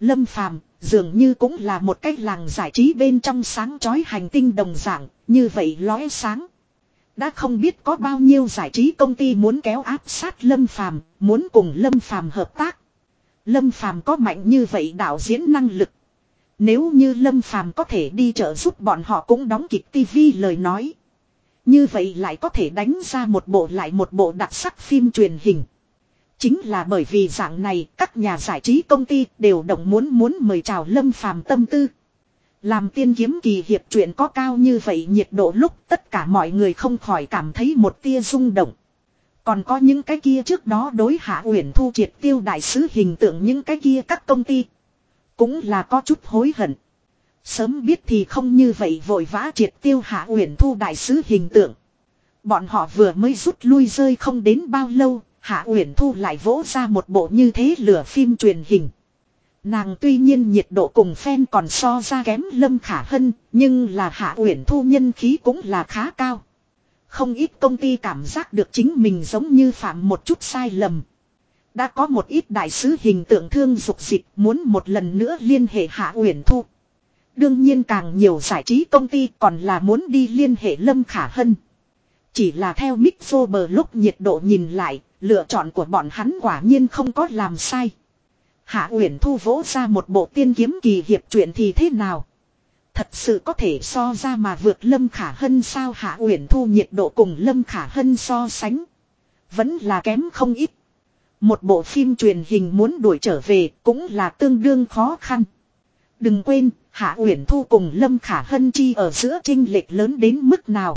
Lâm Phàm dường như cũng là một cái làng giải trí bên trong sáng chói hành tinh đồng dạng, như vậy lóe sáng. Đã không biết có bao nhiêu giải trí công ty muốn kéo áp sát Lâm Phàm, muốn cùng Lâm Phàm hợp tác. Lâm Phàm có mạnh như vậy đạo diễn năng lực. Nếu như Lâm Phàm có thể đi trợ giúp bọn họ cũng đóng kịch TV lời nói. Như vậy lại có thể đánh ra một bộ lại một bộ đặc sắc phim truyền hình. Chính là bởi vì dạng này các nhà giải trí công ty đều động muốn muốn mời chào Lâm Phàm tâm tư. Làm tiên kiếm kỳ hiệp truyện có cao như vậy nhiệt độ lúc tất cả mọi người không khỏi cảm thấy một tia rung động. Còn có những cái kia trước đó đối hạ uyển thu triệt tiêu đại sứ hình tượng những cái kia các công ty. Cũng là có chút hối hận. Sớm biết thì không như vậy vội vã triệt tiêu hạ uyển thu đại sứ hình tượng. Bọn họ vừa mới rút lui rơi không đến bao lâu, hạ uyển thu lại vỗ ra một bộ như thế lửa phim truyền hình. Nàng tuy nhiên nhiệt độ cùng fan còn so ra kém Lâm Khả Hân, nhưng là Hạ Uyển Thu nhân khí cũng là khá cao. Không ít công ty cảm giác được chính mình giống như phạm một chút sai lầm. Đã có một ít đại sứ hình tượng thương dục dịch muốn một lần nữa liên hệ Hạ Uyển Thu. Đương nhiên càng nhiều giải trí công ty còn là muốn đi liên hệ Lâm Khả Hân. Chỉ là theo Mick Sober lúc nhiệt độ nhìn lại, lựa chọn của bọn hắn quả nhiên không có làm sai. Hạ Uyển Thu vỗ ra một bộ tiên kiếm kỳ hiệp truyện thì thế nào? Thật sự có thể so ra mà vượt Lâm Khả Hân sao Hạ Uyển Thu nhiệt độ cùng Lâm Khả Hân so sánh. Vẫn là kém không ít. Một bộ phim truyền hình muốn đuổi trở về cũng là tương đương khó khăn. Đừng quên, Hạ Uyển Thu cùng Lâm Khả Hân chi ở giữa trinh lệch lớn đến mức nào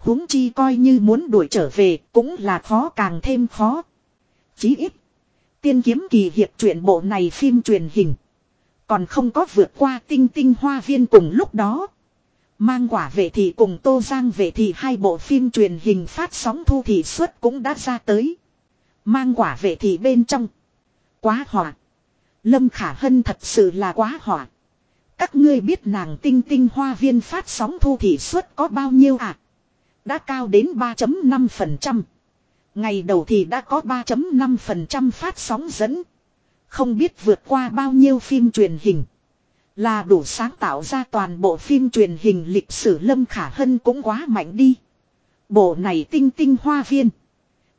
huống chi coi như muốn đuổi trở về cũng là khó càng thêm khó. Chí ít. Tiên kiếm kỳ hiệp truyện bộ này phim truyền hình. Còn không có vượt qua tinh tinh hoa viên cùng lúc đó. Mang quả vệ thị cùng Tô Giang vệ thị hai bộ phim truyền hình phát sóng thu thị suất cũng đã ra tới. Mang quả vệ thị bên trong. Quá hỏa. Lâm Khả Hân thật sự là quá hỏa. Các ngươi biết nàng tinh tinh hoa viên phát sóng thu thị suất có bao nhiêu à? Đã cao đến 3.5%. Ngày đầu thì đã có 3.5% phát sóng dẫn. Không biết vượt qua bao nhiêu phim truyền hình. Là đủ sáng tạo ra toàn bộ phim truyền hình lịch sử Lâm Khả Hân cũng quá mạnh đi. Bộ này tinh tinh hoa viên.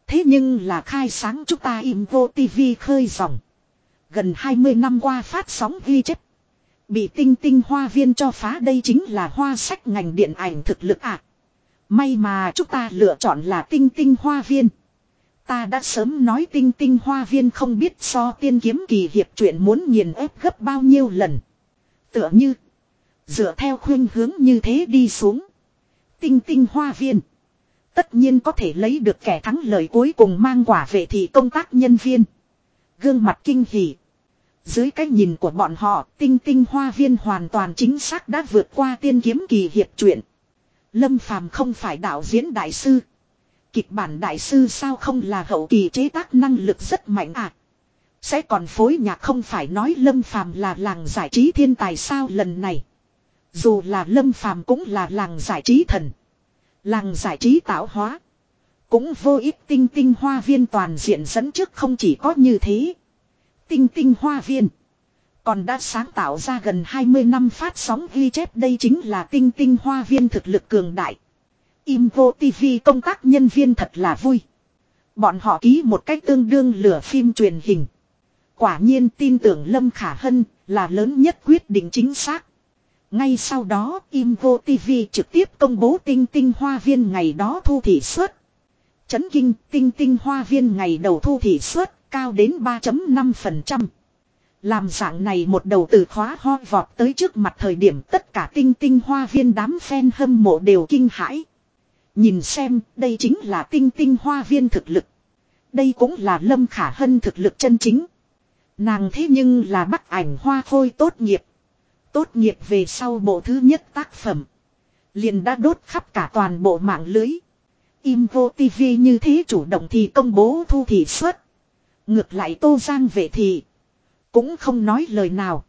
Thế nhưng là khai sáng chúng ta im vô TV khơi dòng. Gần 20 năm qua phát sóng ghi chép. Bị tinh tinh hoa viên cho phá đây chính là hoa sách ngành điện ảnh thực lực ạ. À. May mà chúng ta lựa chọn là tinh tinh hoa viên. Ta đã sớm nói tinh tinh hoa viên không biết so tiên kiếm kỳ hiệp chuyện muốn nghiền ép gấp bao nhiêu lần. Tựa như. Dựa theo khuyên hướng như thế đi xuống. Tinh tinh hoa viên. Tất nhiên có thể lấy được kẻ thắng lợi cuối cùng mang quả về thì công tác nhân viên. Gương mặt kinh hỉ. Dưới cái nhìn của bọn họ, tinh tinh hoa viên hoàn toàn chính xác đã vượt qua tiên kiếm kỳ hiệp truyện. Lâm Phàm không phải đạo diễn đại sư. Kịch bản đại sư sao không là hậu kỳ chế tác năng lực rất mạnh à. Sẽ còn phối nhạc không phải nói Lâm Phàm là làng giải trí thiên tài sao lần này. Dù là Lâm Phàm cũng là làng giải trí thần. Làng giải trí tạo hóa. Cũng vô ích tinh tinh hoa viên toàn diện dẫn trước không chỉ có như thế. Tinh tinh hoa viên. Còn đã sáng tạo ra gần 20 năm phát sóng ghi chép đây chính là tinh tinh hoa viên thực lực cường đại. Imvo TV công tác nhân viên thật là vui. Bọn họ ký một cách tương đương lửa phim truyền hình. Quả nhiên tin tưởng Lâm Khả Hân là lớn nhất quyết định chính xác. Ngay sau đó, Imvo TV trực tiếp công bố tinh tinh hoa viên ngày đó thu thị suất. Chấn kinh, tinh tinh hoa viên ngày đầu thu thị suất cao đến 3.5%. Làm dạng này một đầu từ khóa ho vọt tới trước mặt thời điểm tất cả tinh tinh hoa viên đám fan hâm mộ đều kinh hãi. Nhìn xem, đây chính là tinh tinh hoa viên thực lực. Đây cũng là lâm khả hân thực lực chân chính. Nàng thế nhưng là bắt ảnh hoa khôi tốt nghiệp. Tốt nghiệp về sau bộ thứ nhất tác phẩm. Liền đã đốt khắp cả toàn bộ mạng lưới. Info TV như thế chủ động thì công bố thu thị suất. Ngược lại Tô Giang về thì. Cũng không nói lời nào.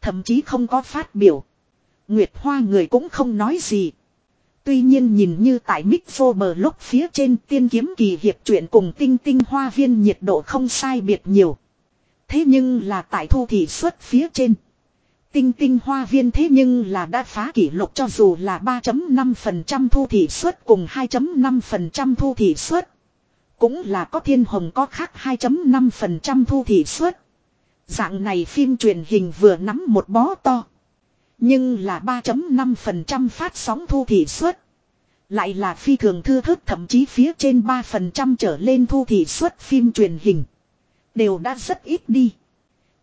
Thậm chí không có phát biểu. Nguyệt Hoa người cũng không nói gì. Tuy nhiên nhìn như tại Mixo bờ lúc phía trên tiên kiếm kỳ hiệp truyện cùng tinh tinh hoa viên nhiệt độ không sai biệt nhiều. Thế nhưng là tại thu thị suất phía trên. Tinh tinh hoa viên thế nhưng là đã phá kỷ lục cho dù là 3.5% thu thị suất cùng 2.5% thu thị suất. Cũng là có thiên hồng có khác 2.5% thu thị suất. Dạng này phim truyền hình vừa nắm một bó to. Nhưng là 3.5% phát sóng thu thị suất. Lại là phi thường thư thức thậm chí phía trên 3% trở lên thu thị suất phim truyền hình. Đều đã rất ít đi.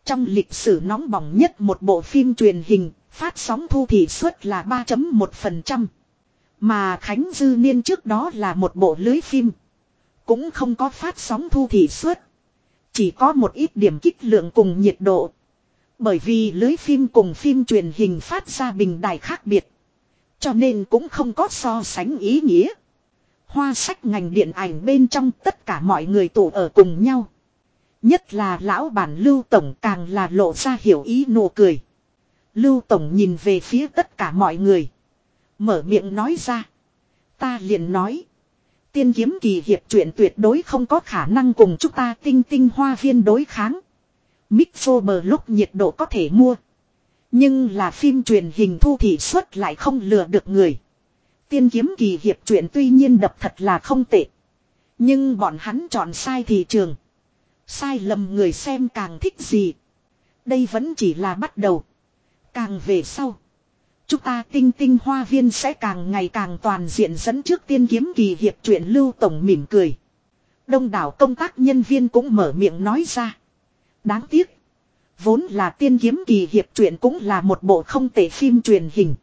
Trong lịch sử nóng bỏng nhất một bộ phim truyền hình, phát sóng thu thị suất là 3.1%. Mà Khánh Dư Niên trước đó là một bộ lưới phim. Cũng không có phát sóng thu thị suất. Chỉ có một ít điểm kích lượng cùng nhiệt độ. Bởi vì lưới phim cùng phim truyền hình phát ra bình đài khác biệt. Cho nên cũng không có so sánh ý nghĩa. Hoa sách ngành điện ảnh bên trong tất cả mọi người tụ ở cùng nhau. Nhất là lão bản Lưu Tổng càng là lộ ra hiểu ý nụ cười. Lưu Tổng nhìn về phía tất cả mọi người. Mở miệng nói ra. Ta liền nói. Tiên kiếm kỳ hiệp truyện tuyệt đối không có khả năng cùng chúng ta tinh tinh hoa viên đối kháng. Mixo bờ lúc nhiệt độ có thể mua. Nhưng là phim truyền hình thu thị suất lại không lừa được người. Tiên kiếm kỳ hiệp truyện tuy nhiên đập thật là không tệ. Nhưng bọn hắn chọn sai thị trường. Sai lầm người xem càng thích gì. Đây vẫn chỉ là bắt đầu. Càng về sau. Chúng ta tinh tinh hoa viên sẽ càng ngày càng toàn diện dẫn trước tiên kiếm kỳ hiệp truyện lưu tổng mỉm cười. Đông đảo công tác nhân viên cũng mở miệng nói ra. Đáng tiếc. Vốn là tiên kiếm kỳ hiệp truyện cũng là một bộ không tệ phim truyền hình.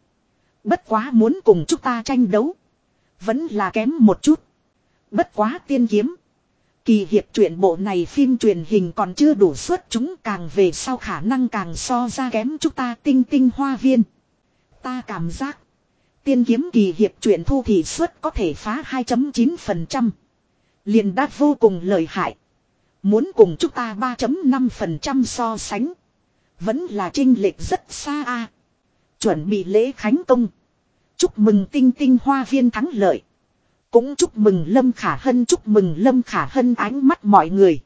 Bất quá muốn cùng chúng ta tranh đấu. Vẫn là kém một chút. Bất quá tiên kiếm. Kỳ hiệp truyện bộ này phim truyền hình còn chưa đủ suất chúng càng về sau khả năng càng so ra kém chúng ta tinh tinh hoa viên. Ta cảm giác. Tiên kiếm kỳ hiệp truyện thu thị suất có thể phá 2.9%. liền đắt vô cùng lợi hại. Muốn cùng chúng ta 3.5% so sánh. Vẫn là trinh lệch rất xa a. Chuẩn bị lễ khánh công. Chúc mừng tinh tinh hoa viên thắng lợi. Cũng chúc mừng Lâm Khả Hân, chúc mừng Lâm Khả Hân ánh mắt mọi người.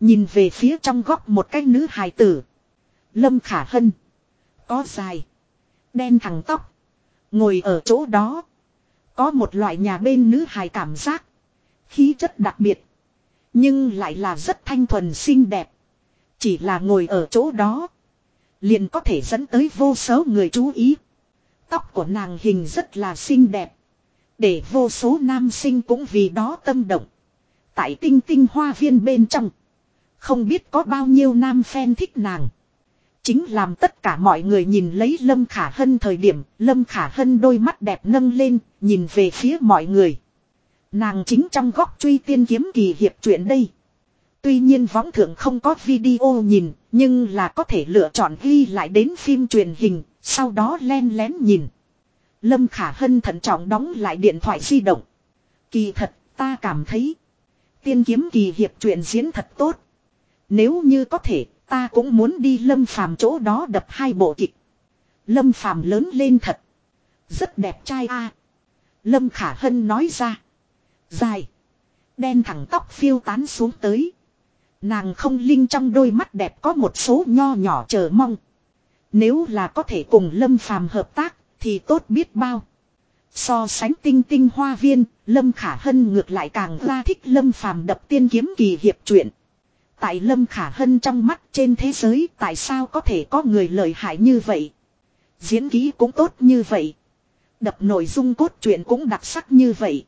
Nhìn về phía trong góc một cái nữ hài tử. Lâm Khả Hân. Có dài. Đen thẳng tóc. Ngồi ở chỗ đó. Có một loại nhà bên nữ hài cảm giác. Khí chất đặc biệt. Nhưng lại là rất thanh thuần xinh đẹp. Chỉ là ngồi ở chỗ đó. Liền có thể dẫn tới vô số người chú ý. Tóc của nàng hình rất là xinh đẹp. Để vô số nam sinh cũng vì đó tâm động. Tại tinh tinh hoa viên bên trong. Không biết có bao nhiêu nam fan thích nàng. Chính làm tất cả mọi người nhìn lấy Lâm Khả Hân thời điểm, Lâm Khả Hân đôi mắt đẹp nâng lên, nhìn về phía mọi người. Nàng chính trong góc truy tiên kiếm kỳ hiệp chuyện đây. Tuy nhiên võng thượng không có video nhìn, nhưng là có thể lựa chọn ghi lại đến phim truyền hình, sau đó len lén nhìn. Lâm Khả Hân thận trọng đóng lại điện thoại di động. Kỳ thật, ta cảm thấy. Tiên kiếm kỳ hiệp chuyện diễn thật tốt. Nếu như có thể, ta cũng muốn đi Lâm Phàm chỗ đó đập hai bộ kịch. Lâm Phàm lớn lên thật. Rất đẹp trai a. Lâm Khả Hân nói ra. Dài. Đen thẳng tóc phiêu tán xuống tới. Nàng không linh trong đôi mắt đẹp có một số nho nhỏ chờ mong. Nếu là có thể cùng Lâm Phàm hợp tác, thì tốt biết bao. So sánh tinh tinh hoa viên, Lâm Khả Hân ngược lại càng ra thích Lâm Phàm đập tiên kiếm kỳ hiệp truyện. Tại Lâm Khả Hân trong mắt trên thế giới, tại sao có thể có người lợi hại như vậy. Diễn ký cũng tốt như vậy. Đập nội dung cốt truyện cũng đặc sắc như vậy.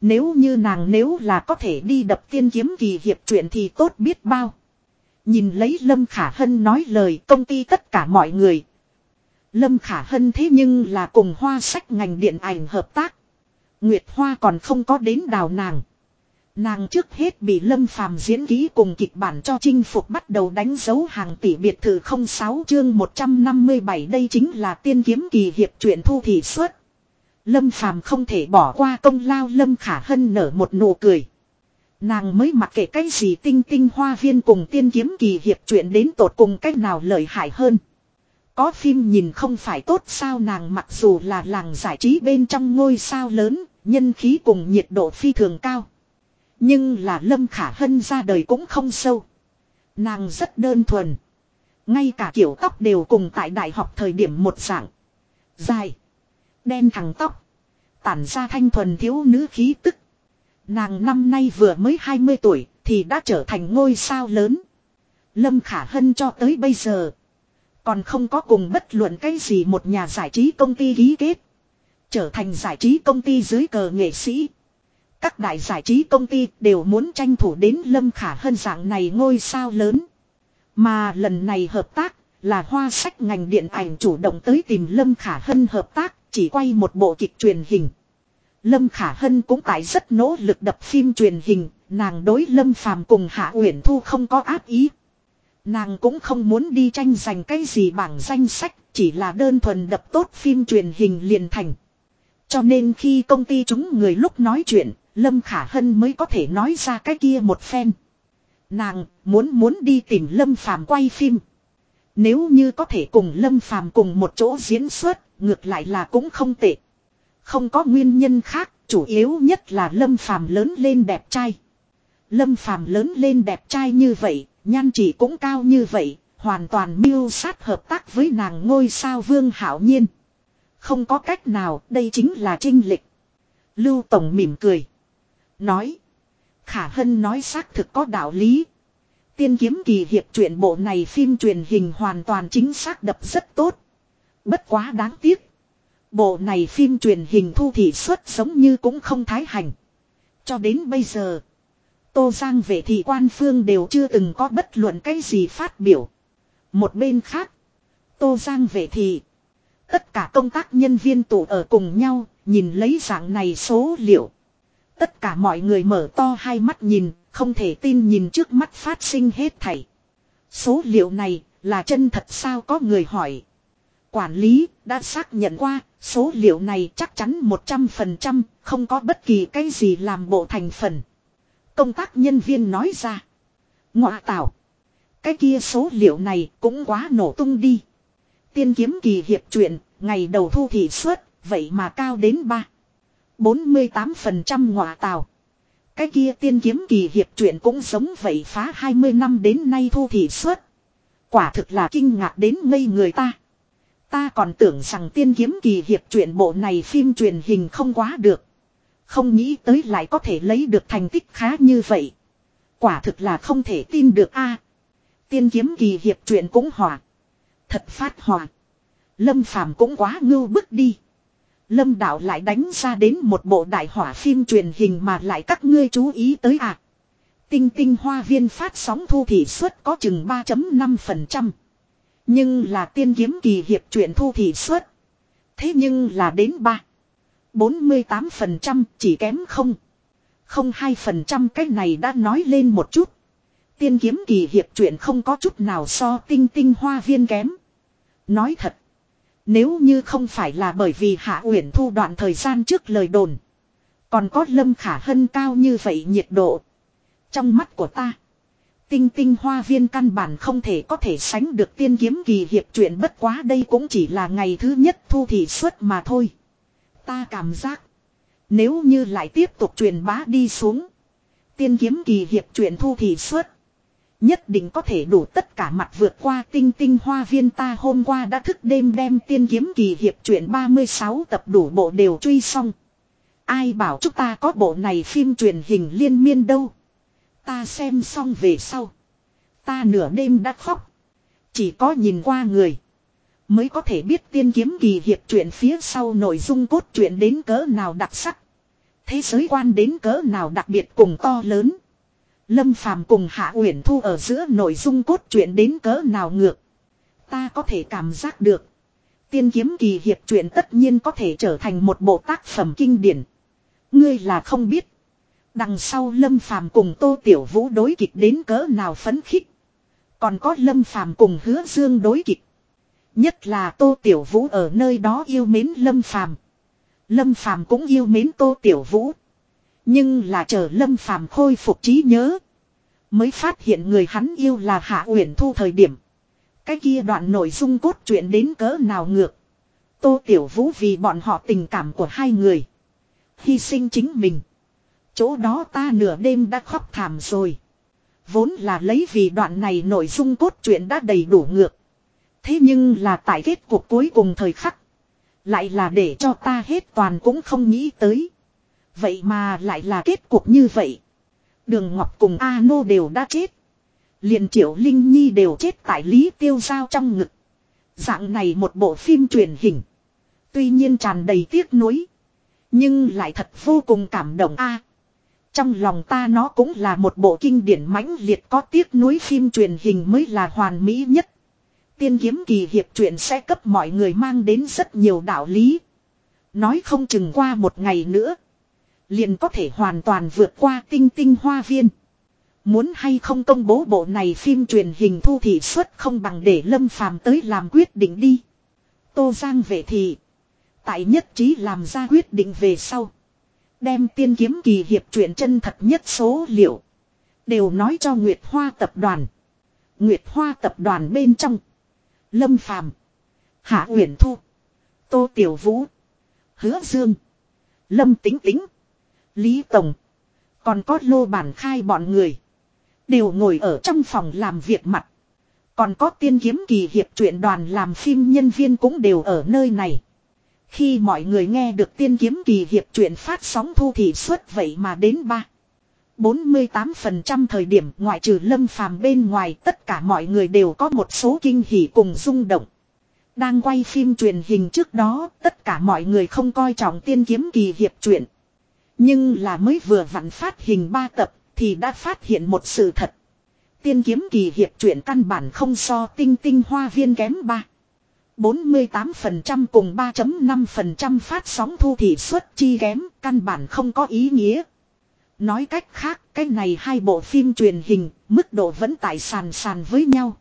Nếu như nàng nếu là có thể đi đập tiên kiếm kỳ hiệp truyện thì tốt biết bao. Nhìn lấy Lâm Khả Hân nói lời, công ty tất cả mọi người Lâm Khả Hân thế nhưng là cùng hoa sách ngành điện ảnh hợp tác. Nguyệt Hoa còn không có đến đào nàng. Nàng trước hết bị Lâm Phàm diễn ký cùng kịch bản cho chinh phục bắt đầu đánh dấu hàng tỷ biệt thự 06 chương 157 đây chính là tiên kiếm kỳ hiệp truyện thu thị suất. Lâm Phàm không thể bỏ qua công lao Lâm Khả Hân nở một nụ cười. Nàng mới mặc kệ cái gì tinh tinh hoa viên cùng tiên kiếm kỳ hiệp truyện đến tột cùng cách nào lợi hại hơn. Có phim nhìn không phải tốt sao nàng mặc dù là làng giải trí bên trong ngôi sao lớn, nhân khí cùng nhiệt độ phi thường cao. Nhưng là Lâm Khả Hân ra đời cũng không sâu. Nàng rất đơn thuần. Ngay cả kiểu tóc đều cùng tại đại học thời điểm một dạng. Dài. Đen thẳng tóc. Tản ra thanh thuần thiếu nữ khí tức. Nàng năm nay vừa mới 20 tuổi thì đã trở thành ngôi sao lớn. Lâm Khả Hân cho tới bây giờ. Còn không có cùng bất luận cái gì một nhà giải trí công ty ký kết. Trở thành giải trí công ty dưới cờ nghệ sĩ. Các đại giải trí công ty đều muốn tranh thủ đến Lâm Khả Hân dạng này ngôi sao lớn. Mà lần này hợp tác là hoa sách ngành điện ảnh chủ động tới tìm Lâm Khả Hân hợp tác chỉ quay một bộ kịch truyền hình. Lâm Khả Hân cũng tại rất nỗ lực đập phim truyền hình, nàng đối Lâm Phàm cùng Hạ Uyển Thu không có áp ý. Nàng cũng không muốn đi tranh giành cái gì bảng danh sách, chỉ là đơn thuần đập tốt phim truyền hình liền thành. Cho nên khi công ty chúng người lúc nói chuyện, Lâm Khả Hân mới có thể nói ra cái kia một phen. Nàng muốn muốn đi tìm Lâm Phàm quay phim. Nếu như có thể cùng Lâm Phàm cùng một chỗ diễn xuất, ngược lại là cũng không tệ. Không có nguyên nhân khác, chủ yếu nhất là Lâm Phàm lớn lên đẹp trai. Lâm Phàm lớn lên đẹp trai như vậy, nhan chỉ cũng cao như vậy, hoàn toàn mưu sát hợp tác với nàng ngôi sao Vương Hảo Nhiên. Không có cách nào, đây chính là trinh lịch. Lưu Tổng mỉm cười. Nói. Khả Hân nói xác thực có đạo lý. Tiên kiếm kỳ hiệp truyện bộ này phim truyền hình hoàn toàn chính xác đập rất tốt. Bất quá đáng tiếc. Bộ này phim truyền hình thu thị suất giống như cũng không thái hành. Cho đến bây giờ. Tô Giang về thị quan phương đều chưa từng có bất luận cái gì phát biểu. Một bên khác. Tô Giang về thị. Tất cả công tác nhân viên tụ ở cùng nhau, nhìn lấy dạng này số liệu. Tất cả mọi người mở to hai mắt nhìn, không thể tin nhìn trước mắt phát sinh hết thảy. Số liệu này là chân thật sao có người hỏi. Quản lý đã xác nhận qua, số liệu này chắc chắn 100%, không có bất kỳ cái gì làm bộ thành phần. Công tác nhân viên nói ra. Ngọa tạo. Cái kia số liệu này cũng quá nổ tung đi. Tiên kiếm kỳ hiệp truyện, ngày đầu thu thị suất, vậy mà cao đến 3. 48% ngọa tào. Cái kia tiên kiếm kỳ hiệp truyện cũng giống vậy phá 20 năm đến nay thu thị suất. Quả thực là kinh ngạc đến ngây người ta. Ta còn tưởng rằng tiên kiếm kỳ hiệp truyện bộ này phim truyền hình không quá được. Không nghĩ tới lại có thể lấy được thành tích khá như vậy. Quả thực là không thể tin được a. tiên kiếm kỳ hiệp truyện cũng hòa. Thật phát hòa. Lâm phàm cũng quá ngưu bức đi. Lâm đạo lại đánh ra đến một bộ đại hỏa phim truyền hình mà lại các ngươi chú ý tới à. Tinh tinh hoa viên phát sóng thu thị suất có chừng 3.5%. Nhưng là tiên kiếm kỳ hiệp truyện thu thị suất. Thế nhưng là đến 3. 48% chỉ kém không. Không 2% cái này đã nói lên một chút. Tiên kiếm kỳ hiệp truyện không có chút nào so tinh tinh hoa viên kém. Nói thật. Nếu như không phải là bởi vì Hạ Uyển Thu đoạn thời gian trước lời đồn. Còn có Lâm Khả Hân cao như vậy nhiệt độ. Trong mắt của ta. Tinh tinh hoa viên căn bản không thể có thể sánh được tiên kiếm kỳ hiệp chuyện bất quá đây cũng chỉ là ngày thứ nhất thu thị suất mà thôi. Ta cảm giác. Nếu như lại tiếp tục truyền bá đi xuống. Tiên kiếm kỳ hiệp chuyện thu thị suất. Nhất định có thể đủ tất cả mặt vượt qua tinh tinh hoa viên ta hôm qua đã thức đêm đem tiên kiếm kỳ hiệp truyện 36 tập đủ bộ đều truy xong. Ai bảo chúng ta có bộ này phim truyền hình liên miên đâu. Ta xem xong về sau. Ta nửa đêm đã khóc. Chỉ có nhìn qua người. Mới có thể biết tiên kiếm kỳ hiệp truyện phía sau nội dung cốt truyện đến cỡ nào đặc sắc. Thế giới quan đến cỡ nào đặc biệt cùng to lớn. Lâm Phàm cùng Hạ Uyển Thu ở giữa nội dung cốt truyện đến cỡ nào ngược. Ta có thể cảm giác được. Tiên kiếm kỳ hiệp truyện tất nhiên có thể trở thành một bộ tác phẩm kinh điển. Ngươi là không biết. Đằng sau Lâm Phàm cùng Tô Tiểu Vũ đối kịch đến cỡ nào phấn khích. Còn có Lâm Phàm cùng Hứa Dương đối kịch. Nhất là Tô Tiểu Vũ ở nơi đó yêu mến Lâm Phàm. Lâm Phàm cũng yêu mến Tô Tiểu Vũ. Nhưng là chờ Lâm Phàm khôi phục trí nhớ, mới phát hiện người hắn yêu là Hạ Uyển Thu thời điểm. Cái kia đoạn nội dung cốt truyện đến cỡ nào ngược. Tô Tiểu Vũ vì bọn họ tình cảm của hai người. Hy sinh chính mình. Chỗ đó ta nửa đêm đã khóc thảm rồi. Vốn là lấy vì đoạn này nội dung cốt truyện đã đầy đủ ngược. Thế nhưng là tại kết cuộc cuối cùng thời khắc. Lại là để cho ta hết toàn cũng không nghĩ tới. Vậy mà lại là kết cục như vậy. Đường Ngọc cùng A Nô đều đã chết. liền Triệu Linh Nhi đều chết tại Lý Tiêu Giao trong ngực. Dạng này một bộ phim truyền hình. Tuy nhiên tràn đầy tiếc nuối. Nhưng lại thật vô cùng cảm động a. trong lòng ta nó cũng là một bộ kinh điển mãnh liệt có tiếc nuối phim truyền hình mới là hoàn mỹ nhất. Tiên kiếm kỳ hiệp truyện sẽ cấp mọi người mang đến rất nhiều đạo lý. Nói không chừng qua một ngày nữa. Liền có thể hoàn toàn vượt qua tinh tinh hoa viên. Muốn hay không công bố bộ này phim truyền hình thu thị suất không bằng để Lâm Phàm tới làm quyết định đi. Tô Giang về thì. Tại nhất trí làm ra quyết định về sau. Đem tiên kiếm kỳ hiệp truyện chân thật nhất số liệu. Đều nói cho Nguyệt Hoa tập đoàn. Nguyệt Hoa tập đoàn bên trong. Lâm Phàm, Hạ Uyển Thu. Tô Tiểu Vũ. Hứa Dương. Lâm Tính Tính. Lý Tổng. Còn có lô bản khai bọn người. Đều ngồi ở trong phòng làm việc mặt. Còn có tiên kiếm kỳ hiệp truyện đoàn làm phim nhân viên cũng đều ở nơi này. Khi mọi người nghe được tiên kiếm kỳ hiệp truyện phát sóng thu thì suất vậy mà đến ba. 48% thời điểm ngoại trừ lâm phàm bên ngoài tất cả mọi người đều có một số kinh hỉ cùng rung động. Đang quay phim truyền hình trước đó, tất cả mọi người không coi trọng tiên kiếm kỳ hiệp truyện. Nhưng là mới vừa vặn phát hình ba tập thì đã phát hiện một sự thật. Tiên kiếm kỳ hiệp truyện căn bản không so tinh tinh hoa viên kém ba. 48% cùng 3.5% phát sóng thu thị suất chi kém, căn bản không có ý nghĩa. Nói cách khác, cái này hai bộ phim truyền hình, mức độ vẫn tại sàn sàn với nhau.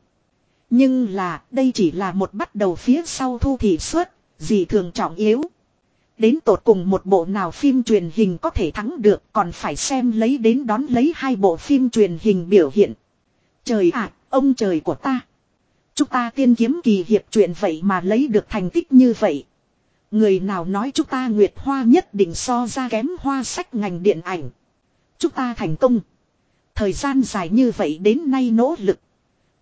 Nhưng là, đây chỉ là một bắt đầu phía sau thu thị suất, gì thường trọng yếu. Đến tột cùng một bộ nào phim truyền hình có thể thắng được còn phải xem lấy đến đón lấy hai bộ phim truyền hình biểu hiện. Trời ạ, ông trời của ta. Chúng ta tiên kiếm kỳ hiệp chuyện vậy mà lấy được thành tích như vậy. Người nào nói chúng ta Nguyệt Hoa nhất định so ra kém hoa sách ngành điện ảnh. Chúng ta thành công. Thời gian dài như vậy đến nay nỗ lực.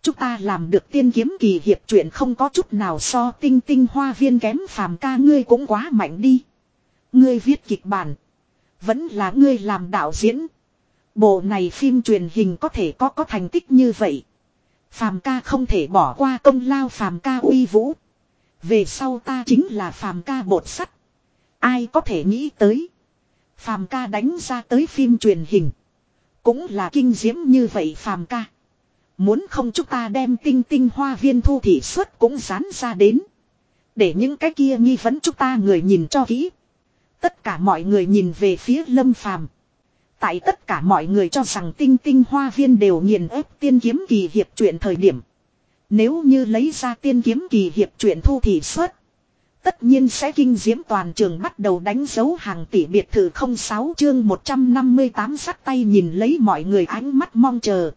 Chúng ta làm được tiên kiếm kỳ hiệp chuyện không có chút nào so tinh tinh hoa viên kém phàm ca ngươi cũng quá mạnh đi. Ngươi viết kịch bản. Vẫn là ngươi làm đạo diễn. Bộ này phim truyền hình có thể có có thành tích như vậy. Phàm ca không thể bỏ qua công lao phàm ca uy vũ. Về sau ta chính là phàm ca bột sắt. Ai có thể nghĩ tới. Phàm ca đánh ra tới phim truyền hình. Cũng là kinh diễm như vậy phàm ca. Muốn không chúng ta đem tinh tinh hoa viên thu thị suất cũng dán ra đến. Để những cái kia nghi vấn chúng ta người nhìn cho kỹ. Tất cả mọi người nhìn về phía lâm phàm. Tại tất cả mọi người cho rằng tinh tinh hoa viên đều nghiền ép tiên kiếm kỳ hiệp truyện thời điểm. Nếu như lấy ra tiên kiếm kỳ hiệp truyện thu thị suất. Tất nhiên sẽ kinh diễm toàn trường bắt đầu đánh dấu hàng tỷ biệt thự 06 chương 158 sắt tay nhìn lấy mọi người ánh mắt mong chờ.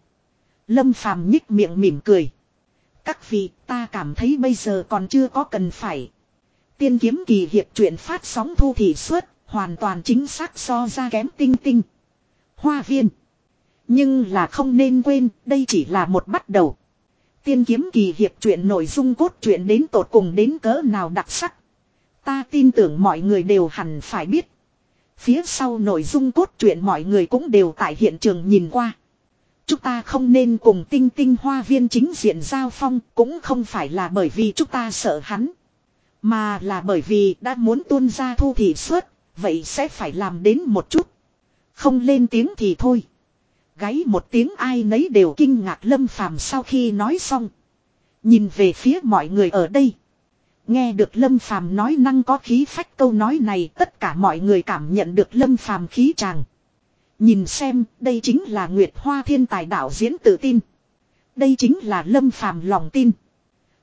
Lâm phàm nhích miệng mỉm cười. Các vị ta cảm thấy bây giờ còn chưa có cần phải. Tiên kiếm kỳ hiệp truyện phát sóng thu thị suất hoàn toàn chính xác so ra kém tinh tinh. Hoa viên. Nhưng là không nên quên, đây chỉ là một bắt đầu. Tiên kiếm kỳ hiệp truyện nội dung cốt truyện đến tột cùng đến cỡ nào đặc sắc. Ta tin tưởng mọi người đều hẳn phải biết. Phía sau nội dung cốt truyện mọi người cũng đều tại hiện trường nhìn qua. Chúng ta không nên cùng tinh tinh hoa viên chính diện giao phong cũng không phải là bởi vì chúng ta sợ hắn. Mà là bởi vì đã muốn tuôn ra thu thị suất, vậy sẽ phải làm đến một chút. Không lên tiếng thì thôi. Gáy một tiếng ai nấy đều kinh ngạc lâm phàm sau khi nói xong. Nhìn về phía mọi người ở đây. Nghe được lâm phàm nói năng có khí phách câu nói này tất cả mọi người cảm nhận được lâm phàm khí tràng. Nhìn xem, đây chính là Nguyệt Hoa thiên tài đạo diễn tự tin. Đây chính là Lâm Phàm lòng tin.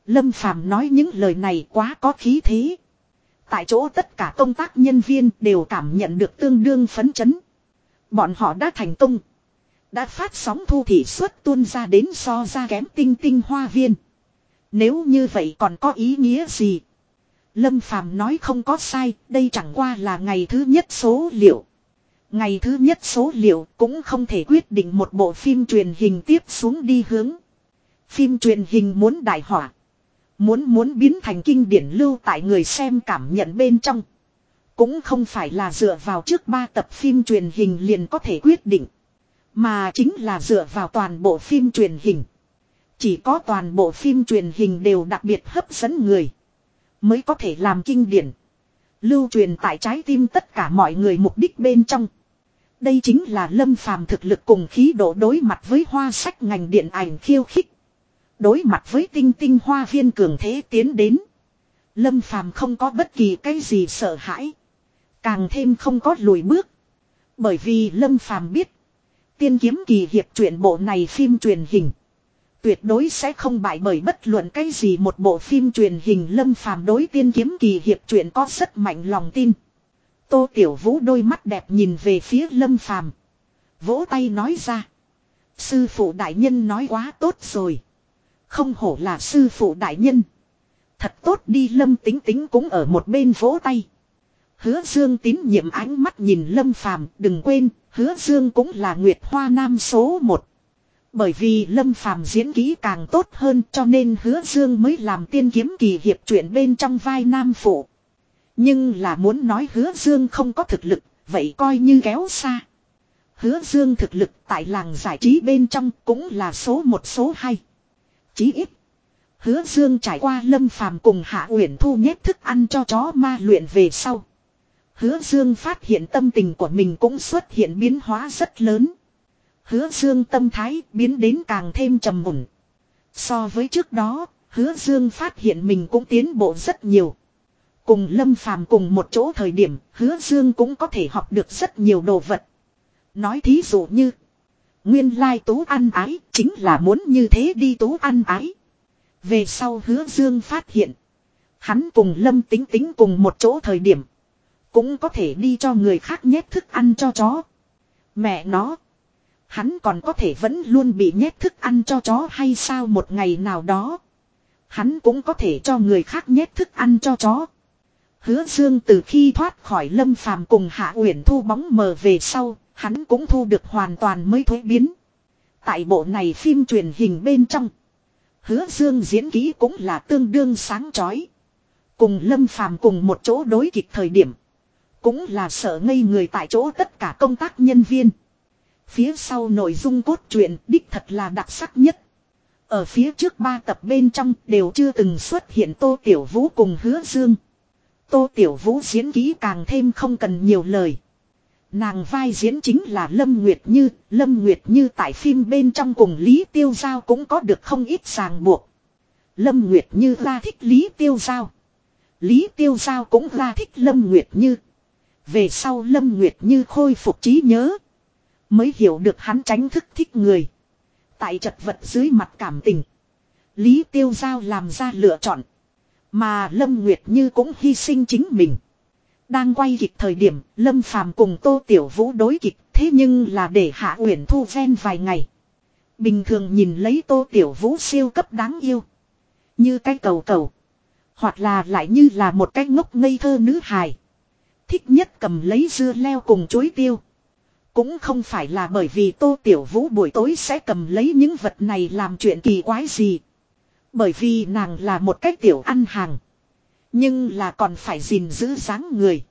Lâm Phàm nói những lời này quá có khí thế. Tại chỗ tất cả công tác nhân viên đều cảm nhận được tương đương phấn chấn. Bọn họ đã thành công. Đã phát sóng thu thị suất tuôn ra đến so ra kém tinh tinh hoa viên. Nếu như vậy còn có ý nghĩa gì? Lâm Phàm nói không có sai, đây chẳng qua là ngày thứ nhất số liệu. Ngày thứ nhất số liệu cũng không thể quyết định một bộ phim truyền hình tiếp xuống đi hướng. Phim truyền hình muốn đại hỏa. Muốn muốn biến thành kinh điển lưu tại người xem cảm nhận bên trong. Cũng không phải là dựa vào trước ba tập phim truyền hình liền có thể quyết định. Mà chính là dựa vào toàn bộ phim truyền hình. Chỉ có toàn bộ phim truyền hình đều đặc biệt hấp dẫn người. Mới có thể làm kinh điển. Lưu truyền tại trái tim tất cả mọi người mục đích bên trong. Đây chính là lâm phàm thực lực cùng khí độ đối mặt với hoa sách ngành điện ảnh khiêu khích. Đối mặt với tinh tinh hoa viên cường thế tiến đến. Lâm phàm không có bất kỳ cái gì sợ hãi. Càng thêm không có lùi bước. Bởi vì Lâm phàm biết. Tiên kiếm kỳ hiệp truyện bộ này phim truyền hình. Tuyệt đối sẽ không bại bởi bất luận cái gì một bộ phim truyền hình lâm phàm đối tiên kiếm kỳ hiệp truyện có rất mạnh lòng tin. Tô Tiểu Vũ đôi mắt đẹp nhìn về phía lâm phàm. Vỗ tay nói ra. Sư phụ đại nhân nói quá tốt rồi. Không hổ là sư phụ đại nhân. Thật tốt đi, lâm tính tính cũng ở một bên vỗ tay. Hứa Dương tín nhiệm ánh mắt nhìn lâm phàm, đừng quên, hứa Dương cũng là Nguyệt Hoa Nam số một. Bởi vì Lâm Phàm diễn kỹ càng tốt hơn cho nên hứa dương mới làm tiên kiếm kỳ hiệp truyện bên trong vai nam phụ. Nhưng là muốn nói hứa dương không có thực lực, vậy coi như kéo xa. Hứa dương thực lực tại làng giải trí bên trong cũng là số một số hai. Chí ít. Hứa dương trải qua lâm phàm cùng hạ uyển thu nhét thức ăn cho chó ma luyện về sau. Hứa dương phát hiện tâm tình của mình cũng xuất hiện biến hóa rất lớn. Hứa Dương tâm thái biến đến càng thêm trầm mùn. So với trước đó, Hứa Dương phát hiện mình cũng tiến bộ rất nhiều. Cùng Lâm Phàm cùng một chỗ thời điểm, Hứa Dương cũng có thể học được rất nhiều đồ vật. Nói thí dụ như, nguyên lai tú ăn ái, chính là muốn như thế đi tú ăn ái. Về sau Hứa Dương phát hiện, hắn cùng Lâm Tính Tính cùng một chỗ thời điểm, cũng có thể đi cho người khác nhét thức ăn cho chó. Mẹ nó, Hắn còn có thể vẫn luôn bị nhét thức ăn cho chó hay sao một ngày nào đó. Hắn cũng có thể cho người khác nhét thức ăn cho chó. Hứa Dương từ khi thoát khỏi lâm phàm cùng hạ uyển thu bóng mờ về sau, hắn cũng thu được hoàn toàn mới thuế biến. Tại bộ này phim truyền hình bên trong. Hứa Dương diễn kỹ cũng là tương đương sáng chói. Cùng lâm phàm cùng một chỗ đối kịch thời điểm. Cũng là sợ ngây người tại chỗ tất cả công tác nhân viên. Phía sau nội dung cốt truyện đích thật là đặc sắc nhất. Ở phía trước ba tập bên trong đều chưa từng xuất hiện Tô Tiểu Vũ cùng Hứa Dương. Tô Tiểu Vũ diễn kỹ càng thêm không cần nhiều lời. Nàng vai diễn chính là Lâm Nguyệt Như, Lâm Nguyệt Như tại phim bên trong cùng Lý Tiêu Giao cũng có được không ít ràng buộc. Lâm Nguyệt Như ra thích Lý Tiêu Giao. Lý Tiêu Giao cũng ra thích Lâm Nguyệt Như. Về sau Lâm Nguyệt Như khôi phục trí nhớ. Mới hiểu được hắn tránh thức thích người. Tại chật vật dưới mặt cảm tình. Lý Tiêu Giao làm ra lựa chọn. Mà Lâm Nguyệt Như cũng hy sinh chính mình. Đang quay kịch thời điểm, Lâm Phàm cùng Tô Tiểu Vũ đối kịch, thế nhưng là để Hạ Uyển Thu ven vài ngày. Bình thường nhìn lấy Tô Tiểu Vũ siêu cấp đáng yêu. Như cái cầu cầu. Hoặc là lại như là một cái ngốc ngây thơ nữ hài. Thích nhất cầm lấy dưa leo cùng chuối tiêu. Cũng không phải là bởi vì Tô Tiểu Vũ buổi tối sẽ cầm lấy những vật này làm chuyện kỳ quái gì. Bởi vì nàng là một cách tiểu ăn hàng. Nhưng là còn phải gìn giữ dáng người.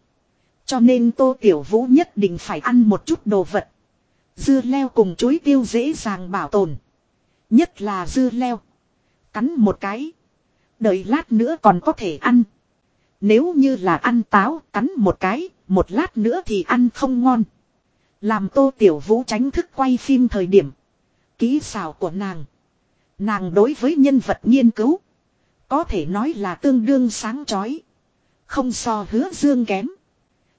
Cho nên Tô Tiểu Vũ nhất định phải ăn một chút đồ vật. Dưa leo cùng chuối tiêu dễ dàng bảo tồn. Nhất là dưa leo. Cắn một cái. Đợi lát nữa còn có thể ăn. Nếu như là ăn táo, cắn một cái, một lát nữa thì ăn không ngon. Làm tô tiểu vũ tránh thức quay phim thời điểm. Ký xào của nàng. Nàng đối với nhân vật nghiên cứu. Có thể nói là tương đương sáng chói. Không so hứa dương kém.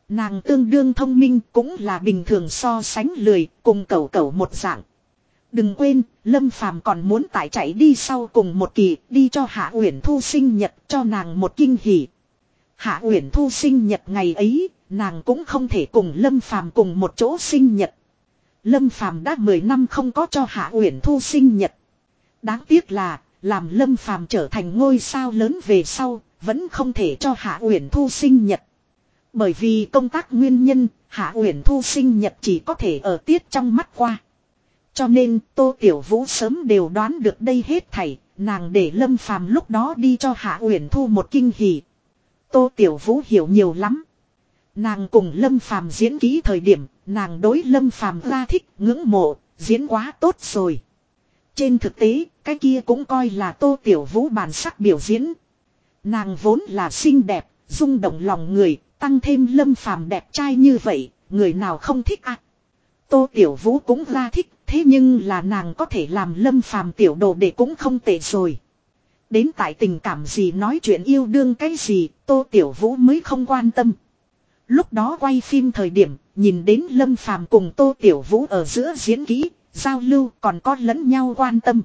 Nàng tương đương thông minh cũng là bình thường so sánh lười cùng cẩu cẩu một dạng. Đừng quên, Lâm Phàm còn muốn tải chạy đi sau cùng một kỳ đi cho Hạ Uyển Thu sinh nhật cho nàng một kinh hỉ. Hạ Uyển Thu sinh nhật ngày ấy, nàng cũng không thể cùng Lâm Phàm cùng một chỗ sinh nhật. Lâm Phàm đã 10 năm không có cho Hạ Uyển Thu sinh nhật. Đáng tiếc là, làm Lâm Phàm trở thành ngôi sao lớn về sau, vẫn không thể cho Hạ Uyển Thu sinh nhật. Bởi vì công tác nguyên nhân, Hạ Uyển Thu sinh nhật chỉ có thể ở tiết trong mắt qua. Cho nên, Tô Tiểu Vũ sớm đều đoán được đây hết thảy, nàng để Lâm Phàm lúc đó đi cho Hạ Uyển Thu một kinh hỉ. Tô Tiểu Vũ hiểu nhiều lắm. Nàng cùng Lâm Phàm diễn ký thời điểm, nàng đối Lâm Phàm ra thích, ngưỡng mộ, diễn quá tốt rồi. Trên thực tế, cái kia cũng coi là Tô Tiểu Vũ bản sắc biểu diễn. Nàng vốn là xinh đẹp, rung động lòng người, tăng thêm Lâm Phàm đẹp trai như vậy, người nào không thích à. Tô Tiểu Vũ cũng ra thích, thế nhưng là nàng có thể làm Lâm Phàm tiểu đồ để cũng không tệ rồi. Đến tại tình cảm gì nói chuyện yêu đương cái gì, Tô Tiểu Vũ mới không quan tâm. Lúc đó quay phim thời điểm, nhìn đến Lâm Phàm cùng Tô Tiểu Vũ ở giữa diễn kỹ, giao lưu còn có lẫn nhau quan tâm.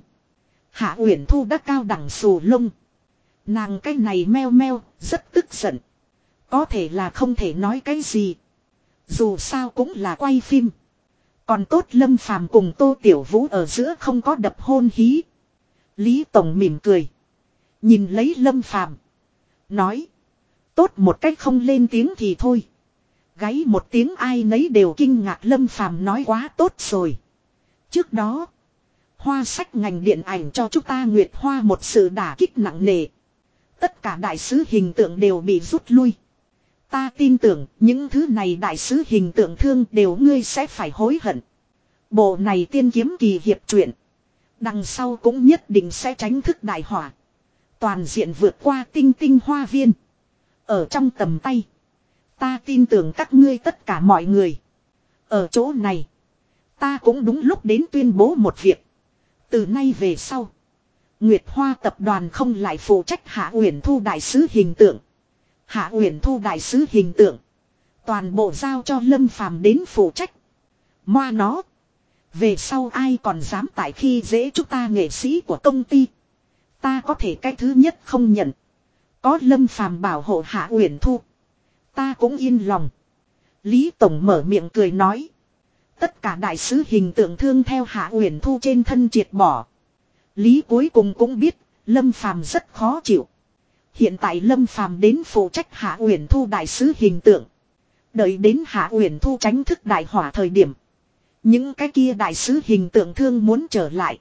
Hạ Uyển Thu đã cao đẳng xù lông. Nàng cái này meo meo, rất tức giận. Có thể là không thể nói cái gì. Dù sao cũng là quay phim. Còn tốt Lâm Phàm cùng Tô Tiểu Vũ ở giữa không có đập hôn hí. Lý Tổng mỉm cười. Nhìn lấy Lâm Phàm Nói. Tốt một cách không lên tiếng thì thôi. Gáy một tiếng ai nấy đều kinh ngạc Lâm Phàm nói quá tốt rồi. Trước đó. Hoa sách ngành điện ảnh cho chúng ta Nguyệt Hoa một sự đả kích nặng nề. Tất cả đại sứ hình tượng đều bị rút lui. Ta tin tưởng những thứ này đại sứ hình tượng thương đều ngươi sẽ phải hối hận. Bộ này tiên kiếm kỳ hiệp truyện. Đằng sau cũng nhất định sẽ tránh thức đại hỏa. Toàn diện vượt qua tinh tinh hoa viên. Ở trong tầm tay. Ta tin tưởng các ngươi tất cả mọi người. Ở chỗ này. Ta cũng đúng lúc đến tuyên bố một việc. Từ nay về sau. Nguyệt Hoa tập đoàn không lại phụ trách Hạ Uyển Thu đại sứ hình tượng. Hạ Uyển Thu đại sứ hình tượng. Toàn bộ giao cho Lâm Phàm đến phụ trách. Moa nó. Về sau ai còn dám tại khi dễ chúng ta nghệ sĩ của công ty. Ta có thể cái thứ nhất không nhận. Có Lâm Phàm bảo hộ Hạ Uyển Thu. Ta cũng yên lòng. Lý Tổng mở miệng cười nói. Tất cả đại sứ hình tượng thương theo Hạ Uyển Thu trên thân triệt bỏ. Lý cuối cùng cũng biết, Lâm Phàm rất khó chịu. Hiện tại Lâm Phàm đến phụ trách Hạ Uyển Thu đại sứ hình tượng. Đợi đến Hạ Uyển Thu tránh thức đại hỏa thời điểm, những cái kia đại sứ hình tượng thương muốn trở lại,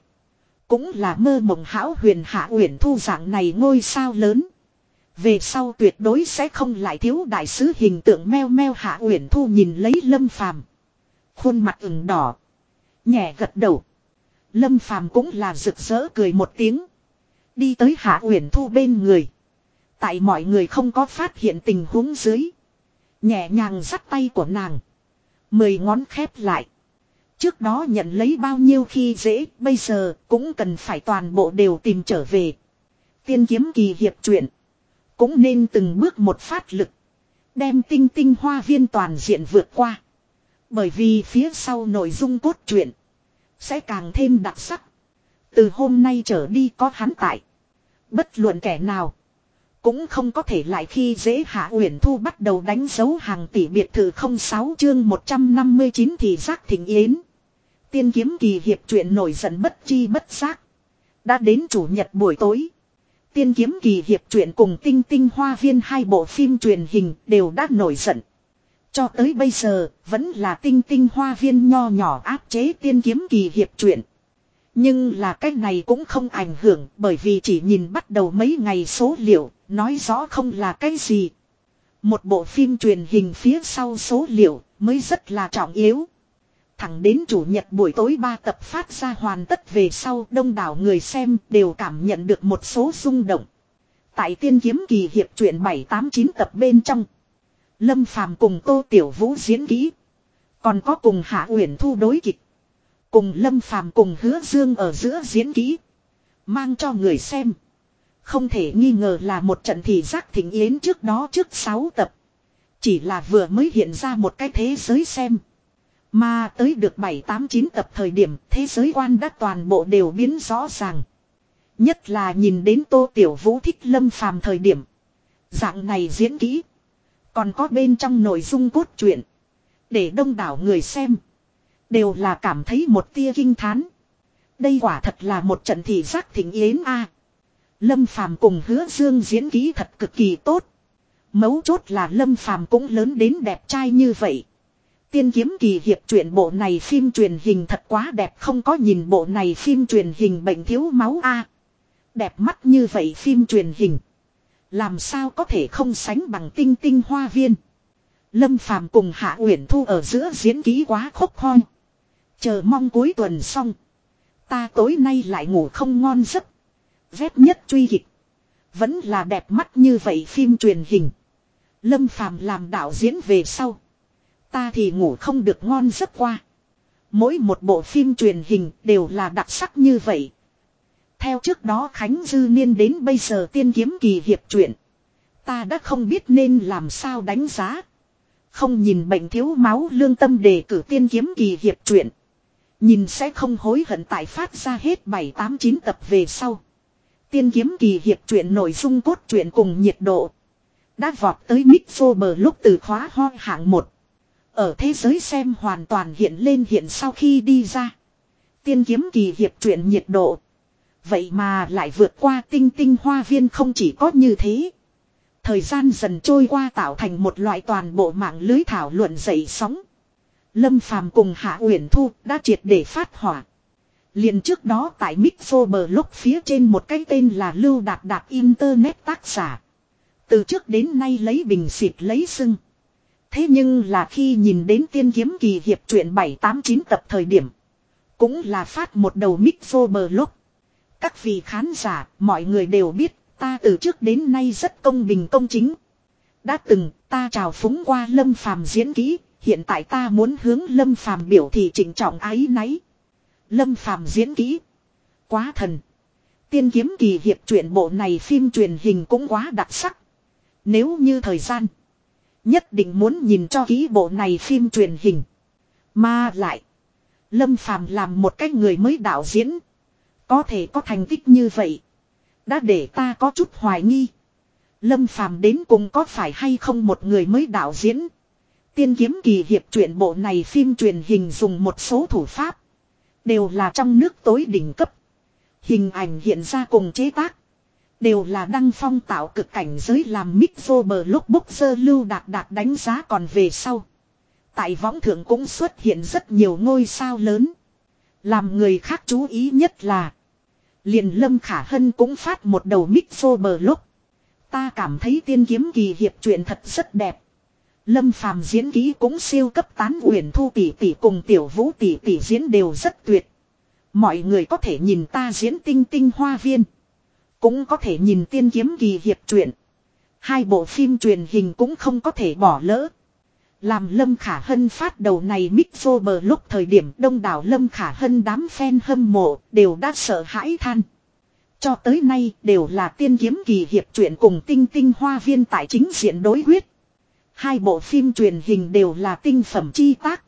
cũng là mơ mộng hão huyền Hạ Uyển Thu dạng này ngôi sao lớn. Về sau tuyệt đối sẽ không lại thiếu đại sứ hình tượng meo meo Hạ Uyển Thu nhìn lấy Lâm Phàm, khuôn mặt ửng đỏ, nhẹ gật đầu. Lâm Phàm cũng là rực rỡ cười một tiếng, đi tới Hạ Uyển Thu bên người. Tại mọi người không có phát hiện tình huống dưới. Nhẹ nhàng dắt tay của nàng. Mười ngón khép lại. Trước đó nhận lấy bao nhiêu khi dễ, bây giờ cũng cần phải toàn bộ đều tìm trở về. Tiên kiếm kỳ hiệp truyện. Cũng nên từng bước một phát lực. Đem tinh tinh hoa viên toàn diện vượt qua. Bởi vì phía sau nội dung cốt truyện. Sẽ càng thêm đặc sắc. Từ hôm nay trở đi có hắn tại. Bất luận kẻ nào. Cũng không có thể lại khi dễ hạ uyển thu bắt đầu đánh dấu hàng tỷ biệt thự 06 chương 159 thì giác thỉnh yến. Tiên kiếm kỳ hiệp chuyện nổi giận bất chi bất giác. Đã đến chủ nhật buổi tối. Tiên kiếm kỳ hiệp truyện cùng tinh tinh hoa viên hai bộ phim truyền hình đều đã nổi giận. Cho tới bây giờ, vẫn là tinh tinh hoa viên nho nhỏ áp chế tiên kiếm kỳ hiệp truyện. Nhưng là cách này cũng không ảnh hưởng bởi vì chỉ nhìn bắt đầu mấy ngày số liệu, nói rõ không là cái gì. Một bộ phim truyền hình phía sau số liệu mới rất là trọng yếu. Thẳng đến chủ nhật buổi tối ba tập phát ra hoàn tất về sau, đông đảo người xem đều cảm nhận được một số rung động. Tại tiên kiếm kỳ hiệp truyện 789 tập bên trong. Lâm Phàm cùng Tô Tiểu Vũ diễn kỹ. Còn có cùng Hạ Uyển Thu đối kịch. Cùng Lâm Phàm cùng Hứa Dương ở giữa diễn kỹ. Mang cho người xem. Không thể nghi ngờ là một trận thị giác thỉnh yến trước đó trước 6 tập. Chỉ là vừa mới hiện ra một cái thế giới xem. Mà tới được 7-8-9 tập thời điểm, thế giới quan đã toàn bộ đều biến rõ ràng. Nhất là nhìn đến Tô Tiểu Vũ thích lâm phàm thời điểm. Dạng này diễn kỹ. Còn có bên trong nội dung cốt truyện. Để đông đảo người xem. Đều là cảm thấy một tia kinh thán. Đây quả thật là một trận thị giác thỉnh yến a. Lâm Phàm cùng hứa dương diễn kỹ thật cực kỳ tốt. Mấu chốt là Lâm Phàm cũng lớn đến đẹp trai như vậy. Tiên kiếm kỳ hiệp truyện bộ này phim truyền hình thật quá đẹp, không có nhìn bộ này phim truyền hình bệnh thiếu máu a. Đẹp mắt như vậy phim truyền hình. Làm sao có thể không sánh bằng tinh tinh hoa viên. Lâm Phàm cùng Hạ Uyển Thu ở giữa diễn ký quá khốc hoi. Chờ mong cuối tuần xong. Ta tối nay lại ngủ không ngon giấc. Vét nhất truy kịch. Vẫn là đẹp mắt như vậy phim truyền hình. Lâm Phàm làm đạo diễn về sau. Ta thì ngủ không được ngon giấc qua. Mỗi một bộ phim truyền hình đều là đặc sắc như vậy. Theo trước đó Khánh Dư Niên đến bây giờ tiên kiếm kỳ hiệp truyện. Ta đã không biết nên làm sao đánh giá. Không nhìn bệnh thiếu máu lương tâm đề cử tiên kiếm kỳ hiệp truyện. Nhìn sẽ không hối hận tại phát ra hết 7-8-9 tập về sau. Tiên kiếm kỳ hiệp truyện nội dung cốt truyện cùng nhiệt độ. Đã vọt tới Mixo bờ lúc từ khóa ho hạng 1. Ở thế giới xem hoàn toàn hiện lên hiện sau khi đi ra. Tiên kiếm kỳ hiệp truyện nhiệt độ. Vậy mà lại vượt qua tinh tinh hoa viên không chỉ có như thế. Thời gian dần trôi qua tạo thành một loại toàn bộ mạng lưới thảo luận dậy sóng. Lâm Phàm cùng Hạ Uyển Thu đã triệt để phát hỏa. liền trước đó tại Mixo bờ lúc phía trên một cái tên là Lưu Đạt Đạt Internet tác giả. Từ trước đến nay lấy bình xịt lấy sưng. Thế nhưng là khi nhìn đến tiên kiếm kỳ hiệp truyện 789 tập thời điểm. Cũng là phát một đầu Mixo bờ lúc. Các vị khán giả, mọi người đều biết, ta từ trước đến nay rất công bình công chính. Đã từng, ta chào phúng qua Lâm Phàm diễn kỹ, hiện tại ta muốn hướng Lâm Phàm biểu thị trịnh trọng ái náy. Lâm Phàm diễn kỹ. Quá thần. Tiên kiếm kỳ hiệp truyện bộ này phim truyền hình cũng quá đặc sắc. Nếu như thời gian. Nhất định muốn nhìn cho kỹ bộ này phim truyền hình. Mà lại. Lâm Phàm làm một cái người mới đạo diễn. Có thể có thành tích như vậy. Đã để ta có chút hoài nghi. Lâm Phàm đến cùng có phải hay không một người mới đạo diễn. Tiên kiếm kỳ hiệp truyện bộ này phim truyền hình dùng một số thủ pháp. Đều là trong nước tối đỉnh cấp. Hình ảnh hiện ra cùng chế tác. Đều là đăng phong tạo cực cảnh giới làm mic vô bờ lúc bốc sơ lưu đạt đạt đánh giá còn về sau. Tại võng thượng cũng xuất hiện rất nhiều ngôi sao lớn. Làm người khác chú ý nhất là. liền lâm khả hân cũng phát một đầu mic vô bờ lúc. Ta cảm thấy tiên kiếm kỳ hiệp truyện thật rất đẹp. Lâm phàm diễn ký cũng siêu cấp tán uyển thu tỷ tỷ cùng tiểu vũ tỷ tỷ diễn đều rất tuyệt. Mọi người có thể nhìn ta diễn tinh tinh hoa viên. Cũng có thể nhìn tiên kiếm kỳ hiệp truyện. Hai bộ phim truyền hình cũng không có thể bỏ lỡ. Làm Lâm Khả Hân phát đầu này mix bờ lúc thời điểm đông đảo Lâm Khả Hân đám fan hâm mộ đều đã sợ hãi than. Cho tới nay đều là tiên kiếm kỳ hiệp truyện cùng tinh tinh hoa viên tại chính diện đối quyết. Hai bộ phim truyền hình đều là tinh phẩm chi tác.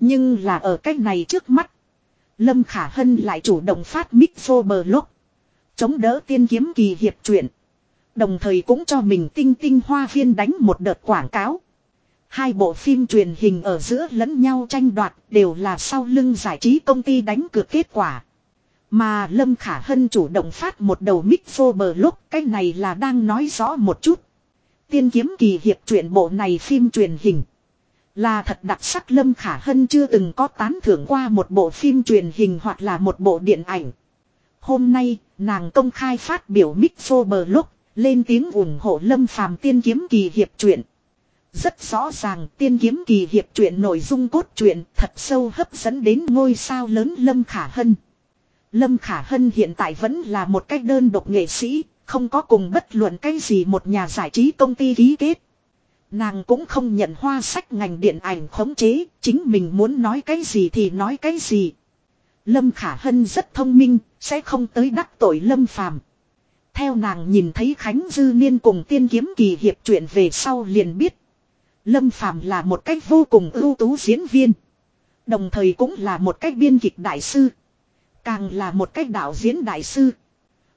Nhưng là ở cách này trước mắt. Lâm Khả Hân lại chủ động phát mix bờ lúc. Chống đỡ tiên kiếm kỳ hiệp truyện. Đồng thời cũng cho mình tinh tinh hoa viên đánh một đợt quảng cáo. Hai bộ phim truyền hình ở giữa lẫn nhau tranh đoạt đều là sau lưng giải trí công ty đánh cược kết quả. Mà Lâm Khả Hân chủ động phát một đầu mic vô bờ lúc cái này là đang nói rõ một chút. Tiên kiếm kỳ hiệp truyện bộ này phim truyền hình. Là thật đặc sắc Lâm Khả Hân chưa từng có tán thưởng qua một bộ phim truyền hình hoặc là một bộ điện ảnh. Hôm nay, nàng công khai phát biểu Mixo bờ lúc, lên tiếng ủng hộ Lâm Phàm tiên kiếm kỳ hiệp truyện. Rất rõ ràng tiên kiếm kỳ hiệp truyện nội dung cốt truyện thật sâu hấp dẫn đến ngôi sao lớn Lâm Khả Hân. Lâm Khả Hân hiện tại vẫn là một cách đơn độc nghệ sĩ, không có cùng bất luận cái gì một nhà giải trí công ty ký kết. Nàng cũng không nhận hoa sách ngành điện ảnh khống chế, chính mình muốn nói cái gì thì nói cái gì. Lâm Khả Hân rất thông minh, sẽ không tới đắc tội Lâm Phàm. Theo nàng nhìn thấy Khánh Dư Niên cùng tiên kiếm kỳ hiệp chuyện về sau liền biết. Lâm Phàm là một cách vô cùng ưu tú diễn viên. Đồng thời cũng là một cách biên kịch đại sư. Càng là một cách đạo diễn đại sư.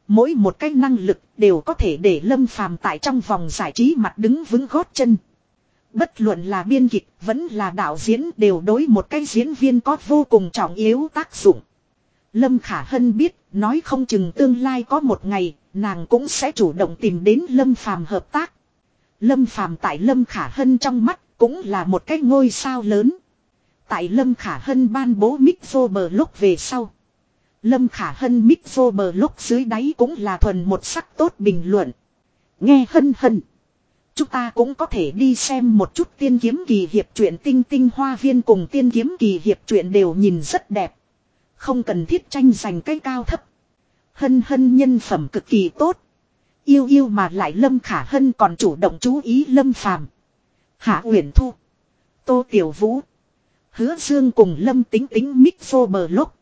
Mỗi một cách năng lực đều có thể để Lâm Phàm tại trong vòng giải trí mặt đứng vững gót chân. Bất luận là biên kịch vẫn là đạo diễn đều đối một cái diễn viên có vô cùng trọng yếu tác dụng. Lâm Khả Hân biết, nói không chừng tương lai có một ngày, nàng cũng sẽ chủ động tìm đến Lâm Phàm hợp tác. Lâm Phàm tại Lâm Khả Hân trong mắt, cũng là một cái ngôi sao lớn. Tại Lâm Khả Hân ban bố Mixo bờ lúc về sau. Lâm Khả Hân Mixo bờ lúc dưới đáy cũng là thuần một sắc tốt bình luận. Nghe hân hân. Chúng ta cũng có thể đi xem một chút tiên kiếm kỳ hiệp truyện tinh tinh hoa viên cùng tiên kiếm kỳ hiệp truyện đều nhìn rất đẹp. Không cần thiết tranh giành cái cao thấp. Hân hân nhân phẩm cực kỳ tốt. Yêu yêu mà lại Lâm Khả Hân còn chủ động chú ý Lâm Phàm Hạ Uyển Thu. Tô Tiểu Vũ. Hứa Dương cùng Lâm Tính Tính mix phô bờ lốc.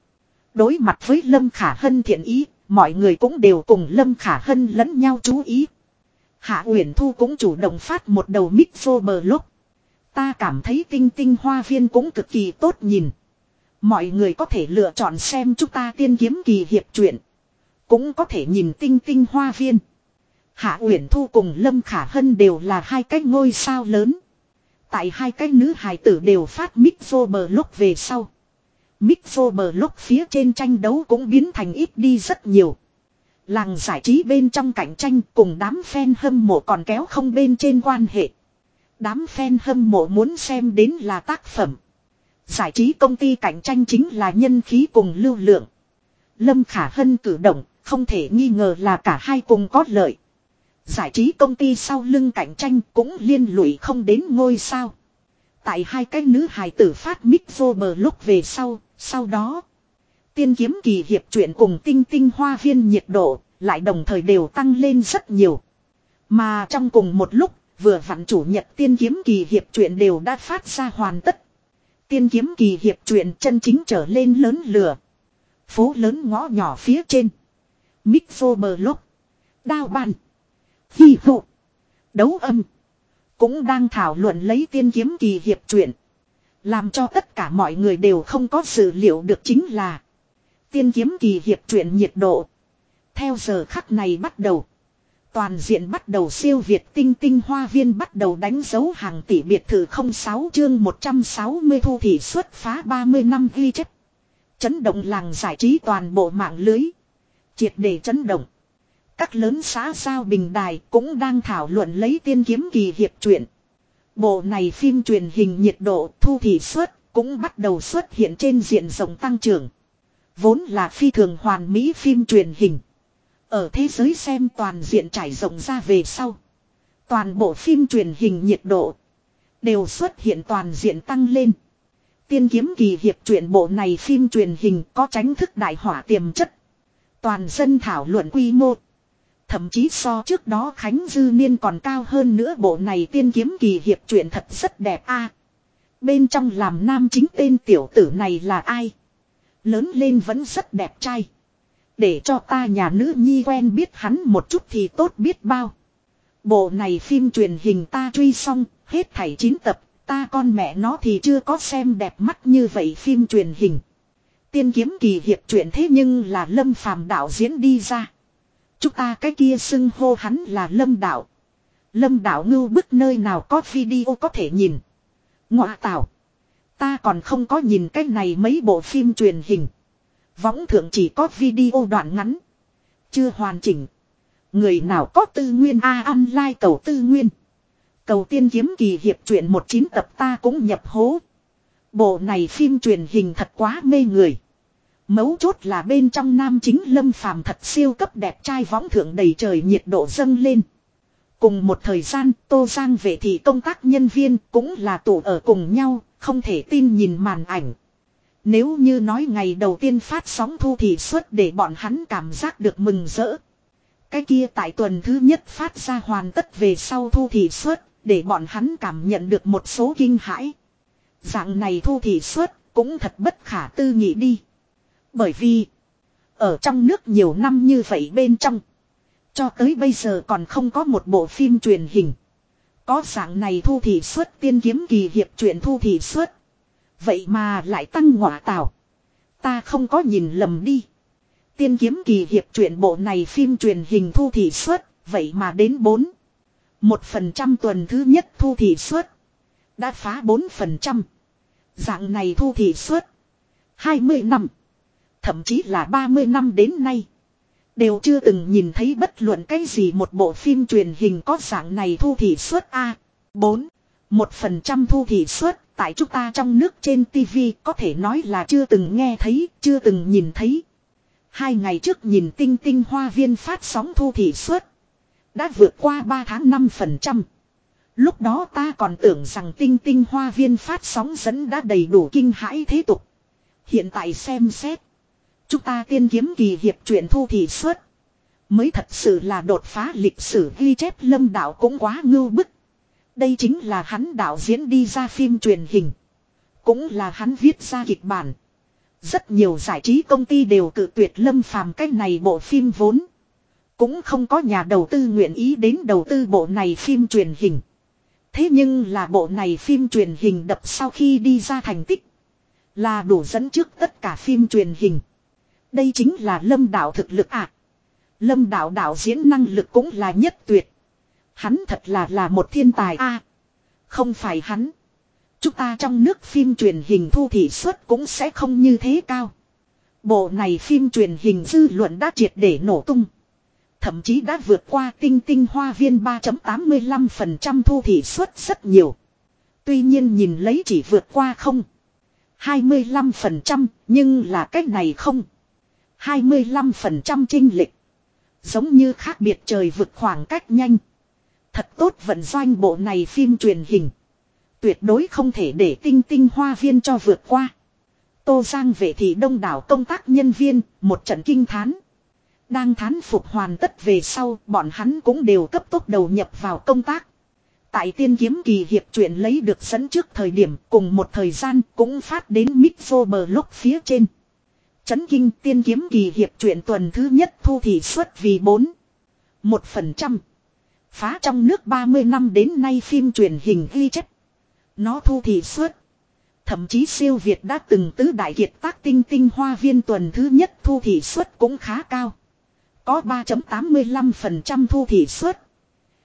Đối mặt với Lâm Khả Hân thiện ý, mọi người cũng đều cùng Lâm Khả Hân lẫn nhau chú ý. Hạ Uyển Thu cũng chủ động phát một đầu mic vô bờ lúc. Ta cảm thấy tinh tinh hoa viên cũng cực kỳ tốt nhìn. Mọi người có thể lựa chọn xem chúng ta tiên kiếm kỳ hiệp truyện. Cũng có thể nhìn tinh tinh hoa viên. Hạ Uyển Thu cùng Lâm Khả Hân đều là hai cái ngôi sao lớn. Tại hai cái nữ hài tử đều phát mic vô bờ lúc về sau. Mic vô bờ lúc phía trên tranh đấu cũng biến thành ít đi rất nhiều. Làng giải trí bên trong cạnh tranh cùng đám fan hâm mộ còn kéo không bên trên quan hệ. Đám fan hâm mộ muốn xem đến là tác phẩm. Giải trí công ty cạnh tranh chính là nhân khí cùng lưu lượng. Lâm Khả Hân cử động, không thể nghi ngờ là cả hai cùng có lợi. Giải trí công ty sau lưng cạnh tranh cũng liên lụy không đến ngôi sao. Tại hai cái nữ hài tử phát mic vô bờ lúc về sau, sau đó. Tiên kiếm kỳ hiệp truyện cùng tinh tinh hoa viên nhiệt độ, lại đồng thời đều tăng lên rất nhiều. Mà trong cùng một lúc, vừa vặn chủ nhật tiên kiếm kỳ hiệp truyện đều đã phát ra hoàn tất. Tiên kiếm kỳ hiệp truyện chân chính trở lên lớn lửa. Phố lớn ngõ nhỏ phía trên. Mixo bờ lốc. Đao bàn. Hi hộ. Đấu âm. Cũng đang thảo luận lấy tiên kiếm kỳ hiệp truyện. Làm cho tất cả mọi người đều không có sự liệu được chính là. Tiên kiếm kỳ hiệp truyện nhiệt độ. Theo giờ khắc này bắt đầu. Toàn diện bắt đầu siêu Việt tinh tinh hoa viên bắt đầu đánh dấu hàng tỷ biệt thự 06 chương 160 thu thị xuất phá 30 năm ghi chất. Chấn động làng giải trí toàn bộ mạng lưới. Triệt để chấn động. Các lớn xã giao bình đài cũng đang thảo luận lấy tiên kiếm kỳ hiệp truyện. Bộ này phim truyền hình nhiệt độ thu thị xuất cũng bắt đầu xuất hiện trên diện rộng tăng trưởng. Vốn là phi thường hoàn mỹ phim truyền hình. Ở thế giới xem toàn diện trải rộng ra về sau. Toàn bộ phim truyền hình nhiệt độ đều xuất hiện toàn diện tăng lên. Tiên kiếm kỳ hiệp truyện bộ này phim truyền hình có tránh thức đại hỏa tiềm chất. Toàn dân thảo luận quy mô. Thậm chí so trước đó Khánh Dư Niên còn cao hơn nữa bộ này tiên kiếm kỳ hiệp truyện thật rất đẹp a. bên trong làm nam chính tên tiểu tử này là ai? Lớn lên vẫn rất đẹp trai. Để cho ta nhà nữ nhi quen biết hắn một chút thì tốt biết bao. Bộ này phim truyền hình ta truy xong, hết thảy 9 tập, ta con mẹ nó thì chưa có xem đẹp mắt như vậy phim truyền hình. Tiên kiếm kỳ hiệp truyện thế nhưng là lâm phàm đạo diễn đi ra. Chúng ta cái kia xưng hô hắn là lâm đạo. Lâm đạo ngưu bức nơi nào có video có thể nhìn. Ngọa tạo. Ta còn không có nhìn cái này mấy bộ phim truyền hình. Võng thượng chỉ có video đoạn ngắn. Chưa hoàn chỉnh. Người nào có tư nguyên A à, online cầu tư nguyên. Cầu tiên kiếm kỳ hiệp truyện một chín tập ta cũng nhập hố. Bộ này phim truyền hình thật quá mê người. Mấu chốt là bên trong nam chính lâm phàm thật siêu cấp đẹp trai võng thượng đầy trời nhiệt độ dâng lên. Cùng một thời gian Tô Giang về thì công tác nhân viên cũng là tụ ở cùng nhau, không thể tin nhìn màn ảnh. Nếu như nói ngày đầu tiên phát sóng thu thì suất để bọn hắn cảm giác được mừng rỡ. Cái kia tại tuần thứ nhất phát ra hoàn tất về sau thu thì suất để bọn hắn cảm nhận được một số kinh hãi. Dạng này thu thì suất cũng thật bất khả tư nghị đi. Bởi vì ở trong nước nhiều năm như vậy bên trong cho tới bây giờ còn không có một bộ phim truyền hình Có dạng này thu thị suất tiên kiếm kỳ hiệp truyện thu thị suất. Vậy mà lại tăng ngọa tạo Ta không có nhìn lầm đi. Tiên kiếm kỳ hiệp truyện bộ này phim truyền hình thu thị suất, vậy mà đến 4. Một phần trăm tuần thứ nhất thu thị suất. Đã phá 4%. Dạng này thu thị suất. 20 năm. Thậm chí là 30 năm đến nay. Đều chưa từng nhìn thấy bất luận cái gì một bộ phim truyền hình có dạng này thu thị suất A. 4. Một phần trăm thu thị suất tại chúng ta trong nước trên TV có thể nói là chưa từng nghe thấy, chưa từng nhìn thấy. Hai ngày trước nhìn tinh tinh hoa viên phát sóng thu thị suất. Đã vượt qua 3 tháng 5%. Lúc đó ta còn tưởng rằng tinh tinh hoa viên phát sóng dẫn đã đầy đủ kinh hãi thế tục. Hiện tại xem xét. Chúng ta tiên kiếm kỳ hiệp truyện thu thị xuất Mới thật sự là đột phá lịch sử ghi chép lâm đạo cũng quá ngưu bức. Đây chính là hắn đạo diễn đi ra phim truyền hình. Cũng là hắn viết ra kịch bản. Rất nhiều giải trí công ty đều cự tuyệt lâm phàm cách này bộ phim vốn. Cũng không có nhà đầu tư nguyện ý đến đầu tư bộ này phim truyền hình. Thế nhưng là bộ này phim truyền hình đập sau khi đi ra thành tích. Là đủ dẫn trước tất cả phim truyền hình. Đây chính là lâm đạo thực lực ạ. À. Lâm đạo đạo diễn năng lực cũng là nhất tuyệt. Hắn thật là là một thiên tài a. À, không phải hắn. Chúng ta trong nước phim truyền hình thu thị suất cũng sẽ không như thế cao. Bộ này phim truyền hình dư luận đã triệt để nổ tung. Thậm chí đã vượt qua tinh tinh hoa viên 3.85% thu thị suất rất nhiều. Tuy nhiên nhìn lấy chỉ vượt qua không. 25% nhưng là cách này không. 25% trinh lịch. Giống như khác biệt trời vượt khoảng cách nhanh. Thật tốt vận doanh bộ này phim truyền hình. Tuyệt đối không thể để tinh tinh hoa viên cho vượt qua. Tô Giang về thị đông đảo công tác nhân viên, một trận kinh thán. Đang thán phục hoàn tất về sau, bọn hắn cũng đều cấp tốc đầu nhập vào công tác. Tại tiên kiếm kỳ hiệp truyện lấy được dẫn trước thời điểm cùng một thời gian cũng phát đến Mixo Blog lúc phía trên. Chấn kinh tiên kiếm kỳ hiệp truyện tuần thứ nhất thu thị suất vì 4. một phần trăm Phá trong nước 30 năm đến nay phim truyền hình ghi chép. Nó thu thị suất. Thậm chí siêu Việt đã từng tứ đại kiệt tác tinh tinh hoa viên tuần thứ nhất thu thị suất cũng khá cao. Có 3.85% thu thị suất.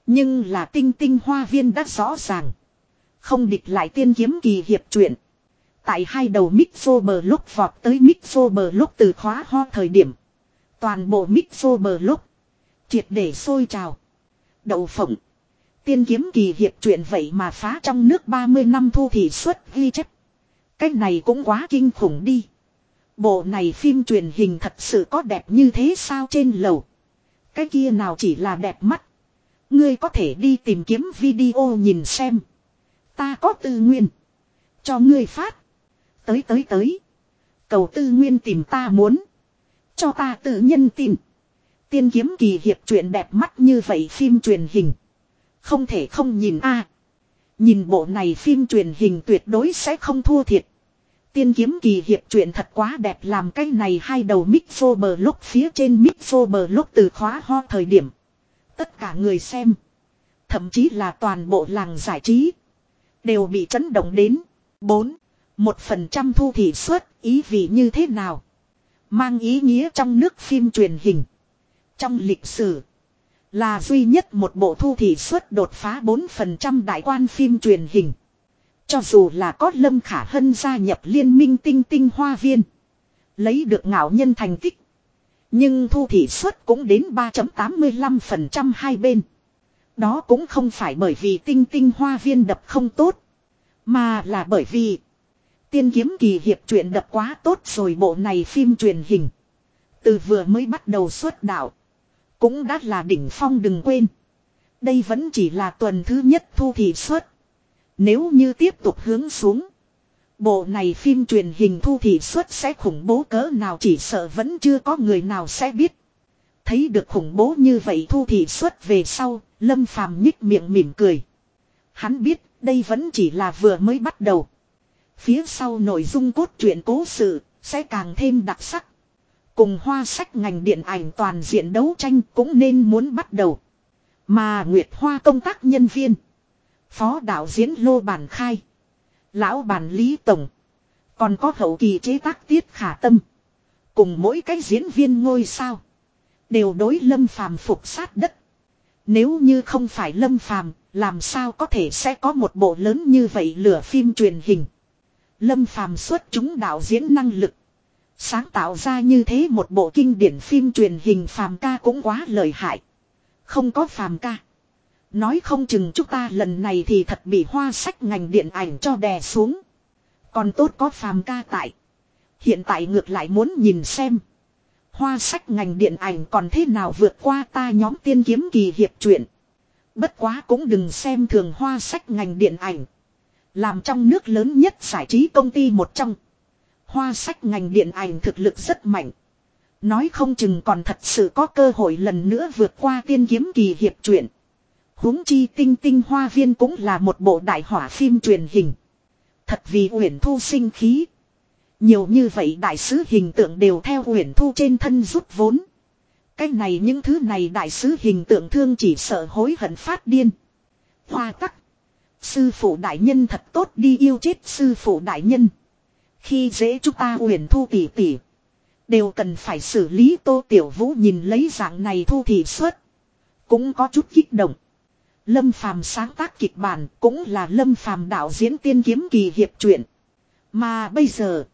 Nhưng là tinh tinh hoa viên đã rõ ràng. Không địch lại tiên kiếm kỳ hiệp truyện. Tại hai đầu Mixo bờ lúc vọt tới Mixo bờ lúc từ khóa ho thời điểm. Toàn bộ Mixo bờ lúc. Triệt để sôi trào. Đậu phộng. Tiên kiếm kỳ hiệp chuyện vậy mà phá trong nước 30 năm thu thì xuất ghi chép. Cái này cũng quá kinh khủng đi. Bộ này phim truyền hình thật sự có đẹp như thế sao trên lầu. Cái kia nào chỉ là đẹp mắt. Ngươi có thể đi tìm kiếm video nhìn xem. Ta có tư nguyên. Cho ngươi phát. Tới tới tới. Cầu tư nguyên tìm ta muốn. Cho ta tự nhân tin. Tiên kiếm kỳ hiệp truyện đẹp mắt như vậy phim truyền hình. Không thể không nhìn a. nhìn bộ này phim truyền hình tuyệt đối sẽ không thua thiệt. Tiên kiếm kỳ hiệp truyện thật quá đẹp làm cái này hai đầu mic bờ lúc phía trên mic bờ lúc từ khóa ho thời điểm. Tất cả người xem. Thậm chí là toàn bộ làng giải trí. Đều bị chấn động đến. 4. Một phần trăm thu thị suất, ý vị như thế nào? Mang ý nghĩa trong nước phim truyền hình. Trong lịch sử. Là duy nhất một bộ thu thị suất đột phá 4% đại quan phim truyền hình. Cho dù là có Lâm Khả Hân gia nhập liên minh tinh tinh hoa viên. Lấy được ngạo nhân thành tích. Nhưng thu thị suất cũng đến 3.85% hai bên. Đó cũng không phải bởi vì tinh tinh hoa viên đập không tốt. Mà là bởi vì tiên kiếm kỳ hiệp truyện đập quá tốt rồi bộ này phim truyền hình. Từ vừa mới bắt đầu xuất đạo. Cũng đã là đỉnh phong đừng quên. Đây vẫn chỉ là tuần thứ nhất thu thị xuất Nếu như tiếp tục hướng xuống. Bộ này phim truyền hình thu thị xuất sẽ khủng bố cỡ nào chỉ sợ vẫn chưa có người nào sẽ biết. Thấy được khủng bố như vậy thu thị xuất về sau, Lâm Phàm nhích miệng mỉm cười. Hắn biết đây vẫn chỉ là vừa mới bắt đầu. Phía sau nội dung cốt truyện cố sự sẽ càng thêm đặc sắc. Cùng hoa sách ngành điện ảnh toàn diện đấu tranh cũng nên muốn bắt đầu. Mà Nguyệt Hoa công tác nhân viên. Phó đạo diễn Lô Bản Khai. Lão bản Lý Tổng. Còn có hậu kỳ chế tác tiết khả tâm. Cùng mỗi cái diễn viên ngôi sao. Đều đối lâm phàm phục sát đất. Nếu như không phải lâm phàm, làm sao có thể sẽ có một bộ lớn như vậy lửa phim truyền hình. Lâm phàm xuất chúng đạo diễn năng lực. Sáng tạo ra như thế một bộ kinh điển phim truyền hình phàm ca cũng quá lợi hại. Không có phàm ca. Nói không chừng chúng ta lần này thì thật bị hoa sách ngành điện ảnh cho đè xuống. Còn tốt có phàm ca tại. Hiện tại ngược lại muốn nhìn xem. Hoa sách ngành điện ảnh còn thế nào vượt qua ta nhóm tiên kiếm kỳ hiệp truyện. Bất quá cũng đừng xem thường hoa sách ngành điện ảnh. Làm trong nước lớn nhất giải trí công ty một trong. Hoa sách ngành điện ảnh thực lực rất mạnh. Nói không chừng còn thật sự có cơ hội lần nữa vượt qua tiên kiếm kỳ hiệp truyện. huống chi tinh tinh hoa viên cũng là một bộ đại hỏa phim truyền hình. Thật vì Uyển Thu sinh khí. Nhiều như vậy đại sứ hình tượng đều theo Uyển Thu trên thân rút vốn. Cái này những thứ này đại sứ hình tượng thương chỉ sợ hối hận phát điên. Hoa tắc. Sư phụ đại nhân thật tốt đi yêu chết sư phụ đại nhân. Khi dễ chúng ta Uyển Thu tỉ tỉ. Đều cần phải xử lý Tô Tiểu Vũ nhìn lấy dạng này thu thị xuất Cũng có chút kích động. Lâm Phàm sáng tác kịch bản cũng là Lâm Phàm đạo diễn tiên kiếm kỳ hiệp truyện. Mà bây giờ,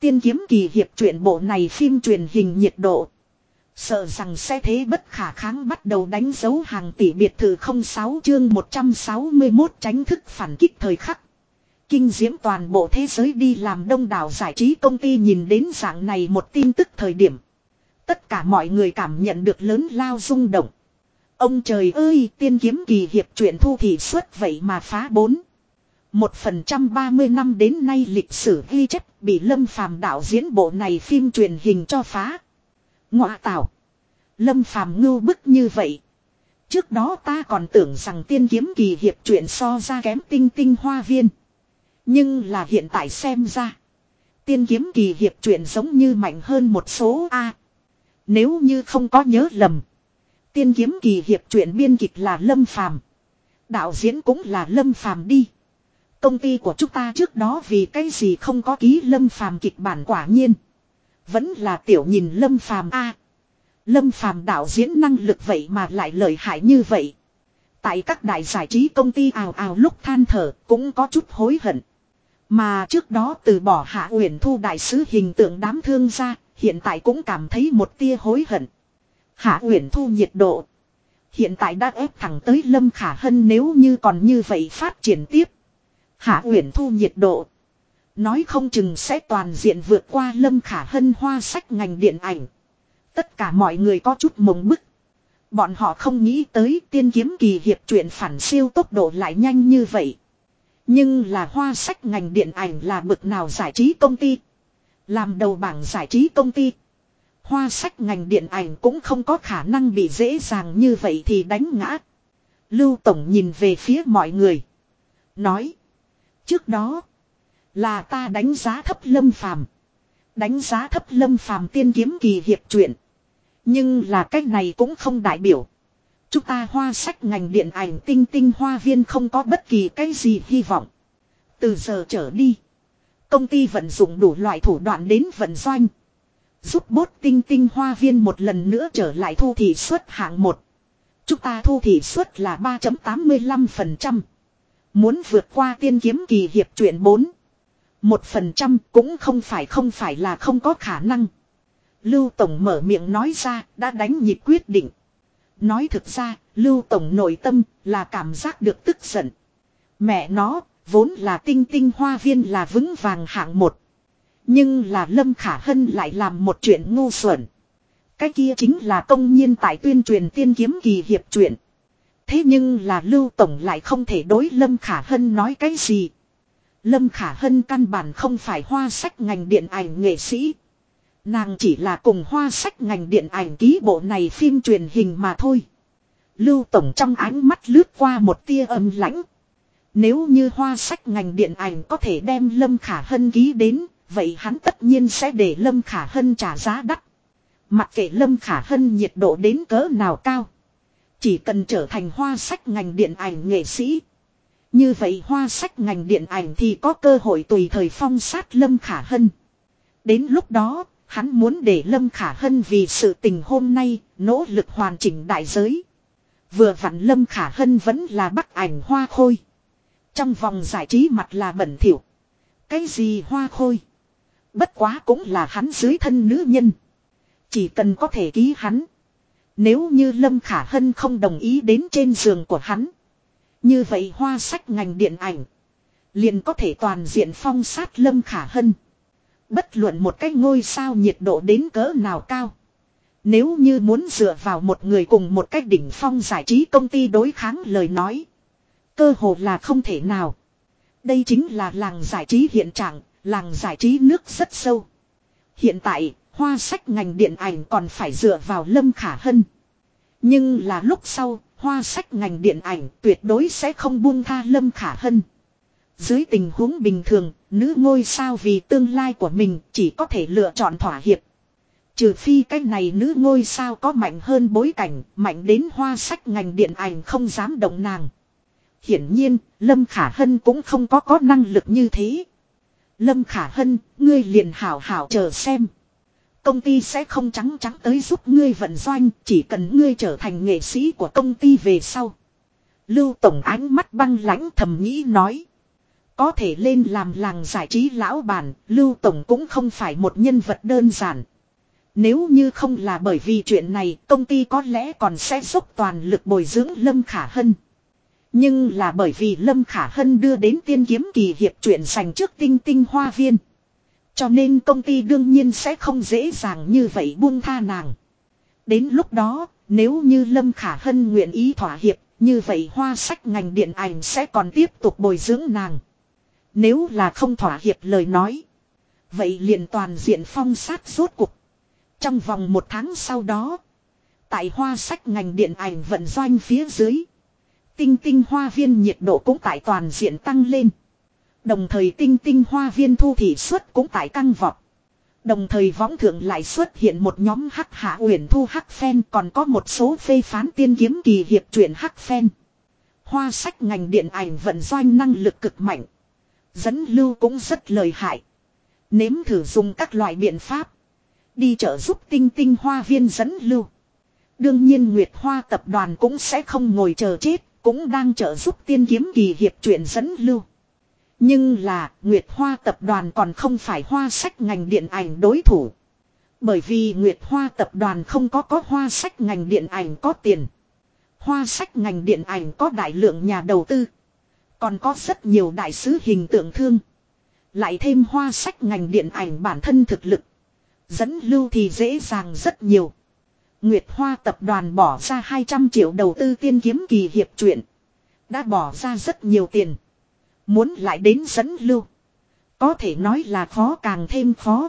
tiên kiếm kỳ hiệp truyện bộ này phim truyền hình nhiệt độ. Sợ rằng sẽ thế bất khả kháng bắt đầu đánh dấu hàng tỷ biệt thự 06 chương 161 tránh thức phản kích thời khắc. Kinh diễm toàn bộ thế giới đi làm đông đảo giải trí công ty nhìn đến dạng này một tin tức thời điểm. Tất cả mọi người cảm nhận được lớn lao rung động. Ông trời ơi, tiên kiếm kỳ hiệp truyện thu thị suất vậy mà phá bốn. Một phần trăm ba mươi năm đến nay lịch sử ghi chép bị lâm phàm đạo diễn bộ này phim truyền hình cho phá. Ngọa tạo. Lâm phàm ngưu bức như vậy. Trước đó ta còn tưởng rằng tiên kiếm kỳ hiệp chuyện so ra kém tinh tinh hoa viên. Nhưng là hiện tại xem ra. Tiên kiếm kỳ hiệp chuyện giống như mạnh hơn một số A. Nếu như không có nhớ lầm. Tiên kiếm kỳ hiệp chuyện biên kịch là Lâm Phàm Đạo diễn cũng là Lâm Phàm đi. Công ty của chúng ta trước đó vì cái gì không có ký Lâm Phàm kịch bản quả nhiên. Vẫn là tiểu nhìn Lâm Phàm A. Lâm Phàm đạo diễn năng lực vậy mà lại lợi hại như vậy. Tại các đại giải trí công ty ào ào lúc than thở cũng có chút hối hận. Mà trước đó từ bỏ hạ uyển thu đại sứ hình tượng đám thương ra, hiện tại cũng cảm thấy một tia hối hận. Hạ uyển thu nhiệt độ. Hiện tại đã ép thẳng tới Lâm Khả Hân nếu như còn như vậy phát triển tiếp. Hạ uyển thu nhiệt độ. Nói không chừng sẽ toàn diện vượt qua Lâm Khả Hân hoa sách ngành điện ảnh. Tất cả mọi người có chút mộng bức. Bọn họ không nghĩ tới tiên kiếm kỳ hiệp truyện phản siêu tốc độ lại nhanh như vậy. Nhưng là hoa sách ngành điện ảnh là bực nào giải trí công ty. Làm đầu bảng giải trí công ty. Hoa sách ngành điện ảnh cũng không có khả năng bị dễ dàng như vậy thì đánh ngã. Lưu Tổng nhìn về phía mọi người. Nói. Trước đó. Là ta đánh giá thấp lâm phàm. Đánh giá thấp lâm phàm tiên kiếm kỳ hiệp truyện. Nhưng là cách này cũng không đại biểu. Chúng ta hoa sách ngành điện ảnh tinh tinh hoa viên không có bất kỳ cái gì hy vọng. Từ giờ trở đi. Công ty vận dụng đủ loại thủ đoạn đến vận doanh. Giúp bốt tinh tinh hoa viên một lần nữa trở lại thu thị suất hạng một. Chúng ta thu thị suất là 3.85%. Muốn vượt qua tiên kiếm kỳ hiệp truyện 4. Một phần trăm cũng không phải không phải là không có khả năng. Lưu Tổng mở miệng nói ra đã đánh nhịp quyết định. Nói thực ra, Lưu Tổng nội tâm là cảm giác được tức giận. Mẹ nó, vốn là tinh tinh hoa viên là vững vàng hạng một. Nhưng là Lâm Khả Hân lại làm một chuyện ngu xuẩn. Cái kia chính là công nhiên tại tuyên truyền tiên kiếm kỳ hiệp truyện. Thế nhưng là Lưu Tổng lại không thể đối Lâm Khả Hân nói cái gì. Lâm Khả Hân căn bản không phải hoa sách ngành điện ảnh nghệ sĩ. Nàng chỉ là cùng hoa sách ngành điện ảnh ký bộ này phim truyền hình mà thôi. Lưu Tổng trong ánh mắt lướt qua một tia âm lãnh. Nếu như hoa sách ngành điện ảnh có thể đem Lâm Khả Hân ký đến, vậy hắn tất nhiên sẽ để Lâm Khả Hân trả giá đắt. Mặc kệ Lâm Khả Hân nhiệt độ đến cỡ nào cao. Chỉ cần trở thành hoa sách ngành điện ảnh nghệ sĩ. Như vậy hoa sách ngành điện ảnh thì có cơ hội tùy thời phong sát Lâm Khả Hân. Đến lúc đó, hắn muốn để Lâm Khả Hân vì sự tình hôm nay, nỗ lực hoàn chỉnh đại giới. Vừa vặn Lâm Khả Hân vẫn là bắc ảnh hoa khôi. Trong vòng giải trí mặt là bẩn thỉu. Cái gì hoa khôi? Bất quá cũng là hắn dưới thân nữ nhân. Chỉ cần có thể ký hắn. Nếu như Lâm Khả Hân không đồng ý đến trên giường của hắn. Như vậy hoa sách ngành điện ảnh. Liền có thể toàn diện phong sát Lâm Khả Hân. Bất luận một cái ngôi sao nhiệt độ đến cỡ nào cao. Nếu như muốn dựa vào một người cùng một cách đỉnh phong giải trí công ty đối kháng lời nói. Cơ hồ là không thể nào. Đây chính là làng giải trí hiện trạng, làng giải trí nước rất sâu. Hiện tại, hoa sách ngành điện ảnh còn phải dựa vào Lâm Khả Hân. Nhưng là lúc sau, hoa sách ngành điện ảnh tuyệt đối sẽ không buông tha Lâm Khả Hân. Dưới tình huống bình thường, nữ ngôi sao vì tương lai của mình chỉ có thể lựa chọn thỏa hiệp. Trừ phi cái này nữ ngôi sao có mạnh hơn bối cảnh, mạnh đến hoa sách ngành điện ảnh không dám động nàng. Hiển nhiên, Lâm Khả Hân cũng không có có năng lực như thế. Lâm Khả Hân, ngươi liền hảo hảo chờ xem. Công ty sẽ không trắng trắng tới giúp ngươi vận doanh, chỉ cần ngươi trở thành nghệ sĩ của công ty về sau. Lưu Tổng ánh mắt băng lãnh thầm nghĩ nói. Có thể lên làm làng giải trí lão bản, Lưu Tổng cũng không phải một nhân vật đơn giản. Nếu như không là bởi vì chuyện này, công ty có lẽ còn sẽ dốc toàn lực bồi dưỡng Lâm Khả Hân. Nhưng là bởi vì Lâm Khả Hân đưa đến tiên kiếm kỳ hiệp chuyện dành trước tinh tinh hoa viên. Cho nên công ty đương nhiên sẽ không dễ dàng như vậy buông tha nàng. Đến lúc đó, nếu như Lâm Khả Hân nguyện ý thỏa hiệp, như vậy hoa sách ngành điện ảnh sẽ còn tiếp tục bồi dưỡng nàng. Nếu là không thỏa hiệp lời nói. Vậy liền toàn diện phong sát rốt cuộc. Trong vòng một tháng sau đó. Tại hoa sách ngành điện ảnh vận doanh phía dưới. Tinh tinh hoa viên nhiệt độ cũng tại toàn diện tăng lên. Đồng thời tinh tinh hoa viên thu thị suất cũng tại căng vọt. Đồng thời võng thượng lại xuất hiện một nhóm hắc hạ uyển thu hắc phen còn có một số phê phán tiên kiếm kỳ hiệp truyện hắc phen. Hoa sách ngành điện ảnh vận doanh năng lực cực mạnh. Dẫn lưu cũng rất lợi hại. Nếm thử dùng các loại biện pháp. Đi trợ giúp tinh tinh hoa viên dẫn lưu. Đương nhiên Nguyệt Hoa tập đoàn cũng sẽ không ngồi chờ chết, cũng đang trợ giúp tiên kiếm kỳ hiệp truyện dẫn lưu. Nhưng là, Nguyệt Hoa tập đoàn còn không phải hoa sách ngành điện ảnh đối thủ. Bởi vì Nguyệt Hoa tập đoàn không có có hoa sách ngành điện ảnh có tiền. Hoa sách ngành điện ảnh có đại lượng nhà đầu tư. Còn có rất nhiều đại sứ hình tượng thương. Lại thêm hoa sách ngành điện ảnh bản thân thực lực. Dẫn lưu thì dễ dàng rất nhiều. Nguyệt Hoa tập đoàn bỏ ra 200 triệu đầu tư tiên kiếm kỳ hiệp truyện. Đã bỏ ra rất nhiều tiền. Muốn lại đến dẫn lưu. Có thể nói là khó càng thêm khó.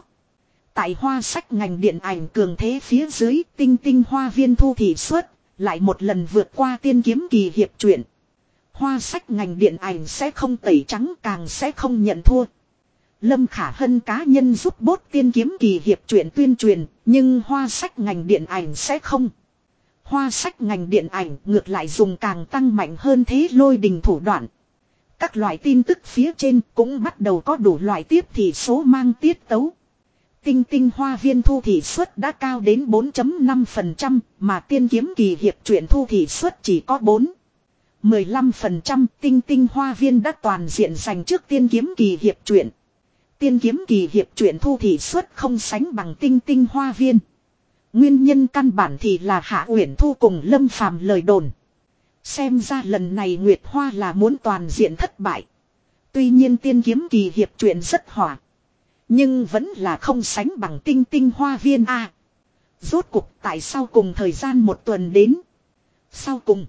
Tại hoa sách ngành điện ảnh cường thế phía dưới tinh tinh hoa viên thu thị xuất lại một lần vượt qua tiên kiếm kỳ hiệp truyện. Hoa sách ngành điện ảnh sẽ không tẩy trắng càng sẽ không nhận thua. Lâm Khả Hân cá nhân giúp bốt tiên kiếm kỳ hiệp truyện tuyên truyền, nhưng hoa sách ngành điện ảnh sẽ không. Hoa sách ngành điện ảnh ngược lại dùng càng tăng mạnh hơn thế lôi đình thủ đoạn. Các loại tin tức phía trên cũng bắt đầu có đủ loại tiếp thị số mang tiết tấu. Tinh tinh hoa viên thu thị suất đã cao đến 4.5% mà tiên kiếm kỳ hiệp truyện thu thị suất chỉ có 4. 15% tinh tinh hoa viên đã toàn diện dành trước tiên kiếm kỳ hiệp truyện. Tiên kiếm kỳ hiệp truyện thu thị suất không sánh bằng tinh tinh hoa viên. Nguyên nhân căn bản thì là Hạ Uyển Thu cùng Lâm Phàm lời đồn. Xem ra lần này Nguyệt Hoa là muốn toàn diện thất bại. Tuy nhiên tiên kiếm kỳ hiệp truyện rất hỏa. Nhưng vẫn là không sánh bằng tinh tinh hoa viên A. rốt cục tại sao cùng thời gian một tuần đến. Sau cùng.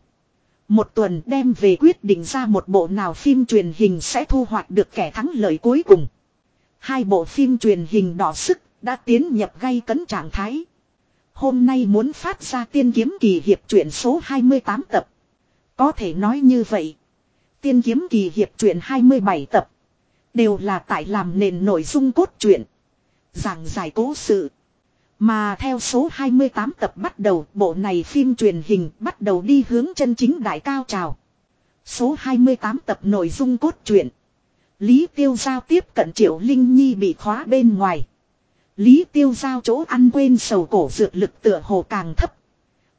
Một tuần đem về quyết định ra một bộ nào phim truyền hình sẽ thu hoạch được kẻ thắng lợi cuối cùng. Hai bộ phim truyền hình đỏ sức đã tiến nhập gây cấn trạng thái. Hôm nay muốn phát ra tiên kiếm kỳ hiệp truyện số 28 tập. Có thể nói như vậy. Tiên kiếm kỳ hiệp truyện 27 tập. Đều là tại làm nền nội dung cốt truyện. Giảng giải cố sự. Mà theo số 28 tập bắt đầu, bộ này phim truyền hình bắt đầu đi hướng chân chính đại cao trào. Số 28 tập nội dung cốt truyện. Lý Tiêu Giao tiếp cận Triệu Linh Nhi bị khóa bên ngoài. Lý Tiêu Giao chỗ ăn quên sầu cổ dược lực tựa hồ càng thấp.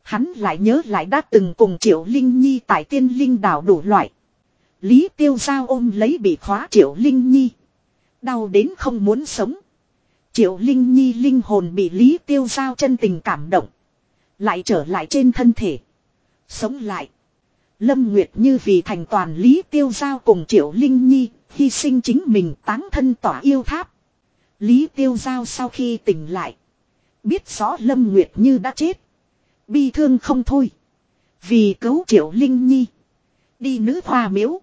Hắn lại nhớ lại đã từng cùng Triệu Linh Nhi tại tiên linh đảo đủ loại. Lý Tiêu Giao ôm lấy bị khóa Triệu Linh Nhi. Đau đến không muốn sống. Triệu Linh Nhi linh hồn bị Lý Tiêu Giao chân tình cảm động. Lại trở lại trên thân thể. Sống lại. Lâm Nguyệt như vì thành toàn Lý Tiêu Giao cùng Triệu Linh Nhi, hy sinh chính mình táng thân tỏa yêu tháp. Lý Tiêu Giao sau khi tỉnh lại. Biết rõ Lâm Nguyệt như đã chết. Bi thương không thôi. Vì cứu Triệu Linh Nhi. Đi nữ hoa miếu.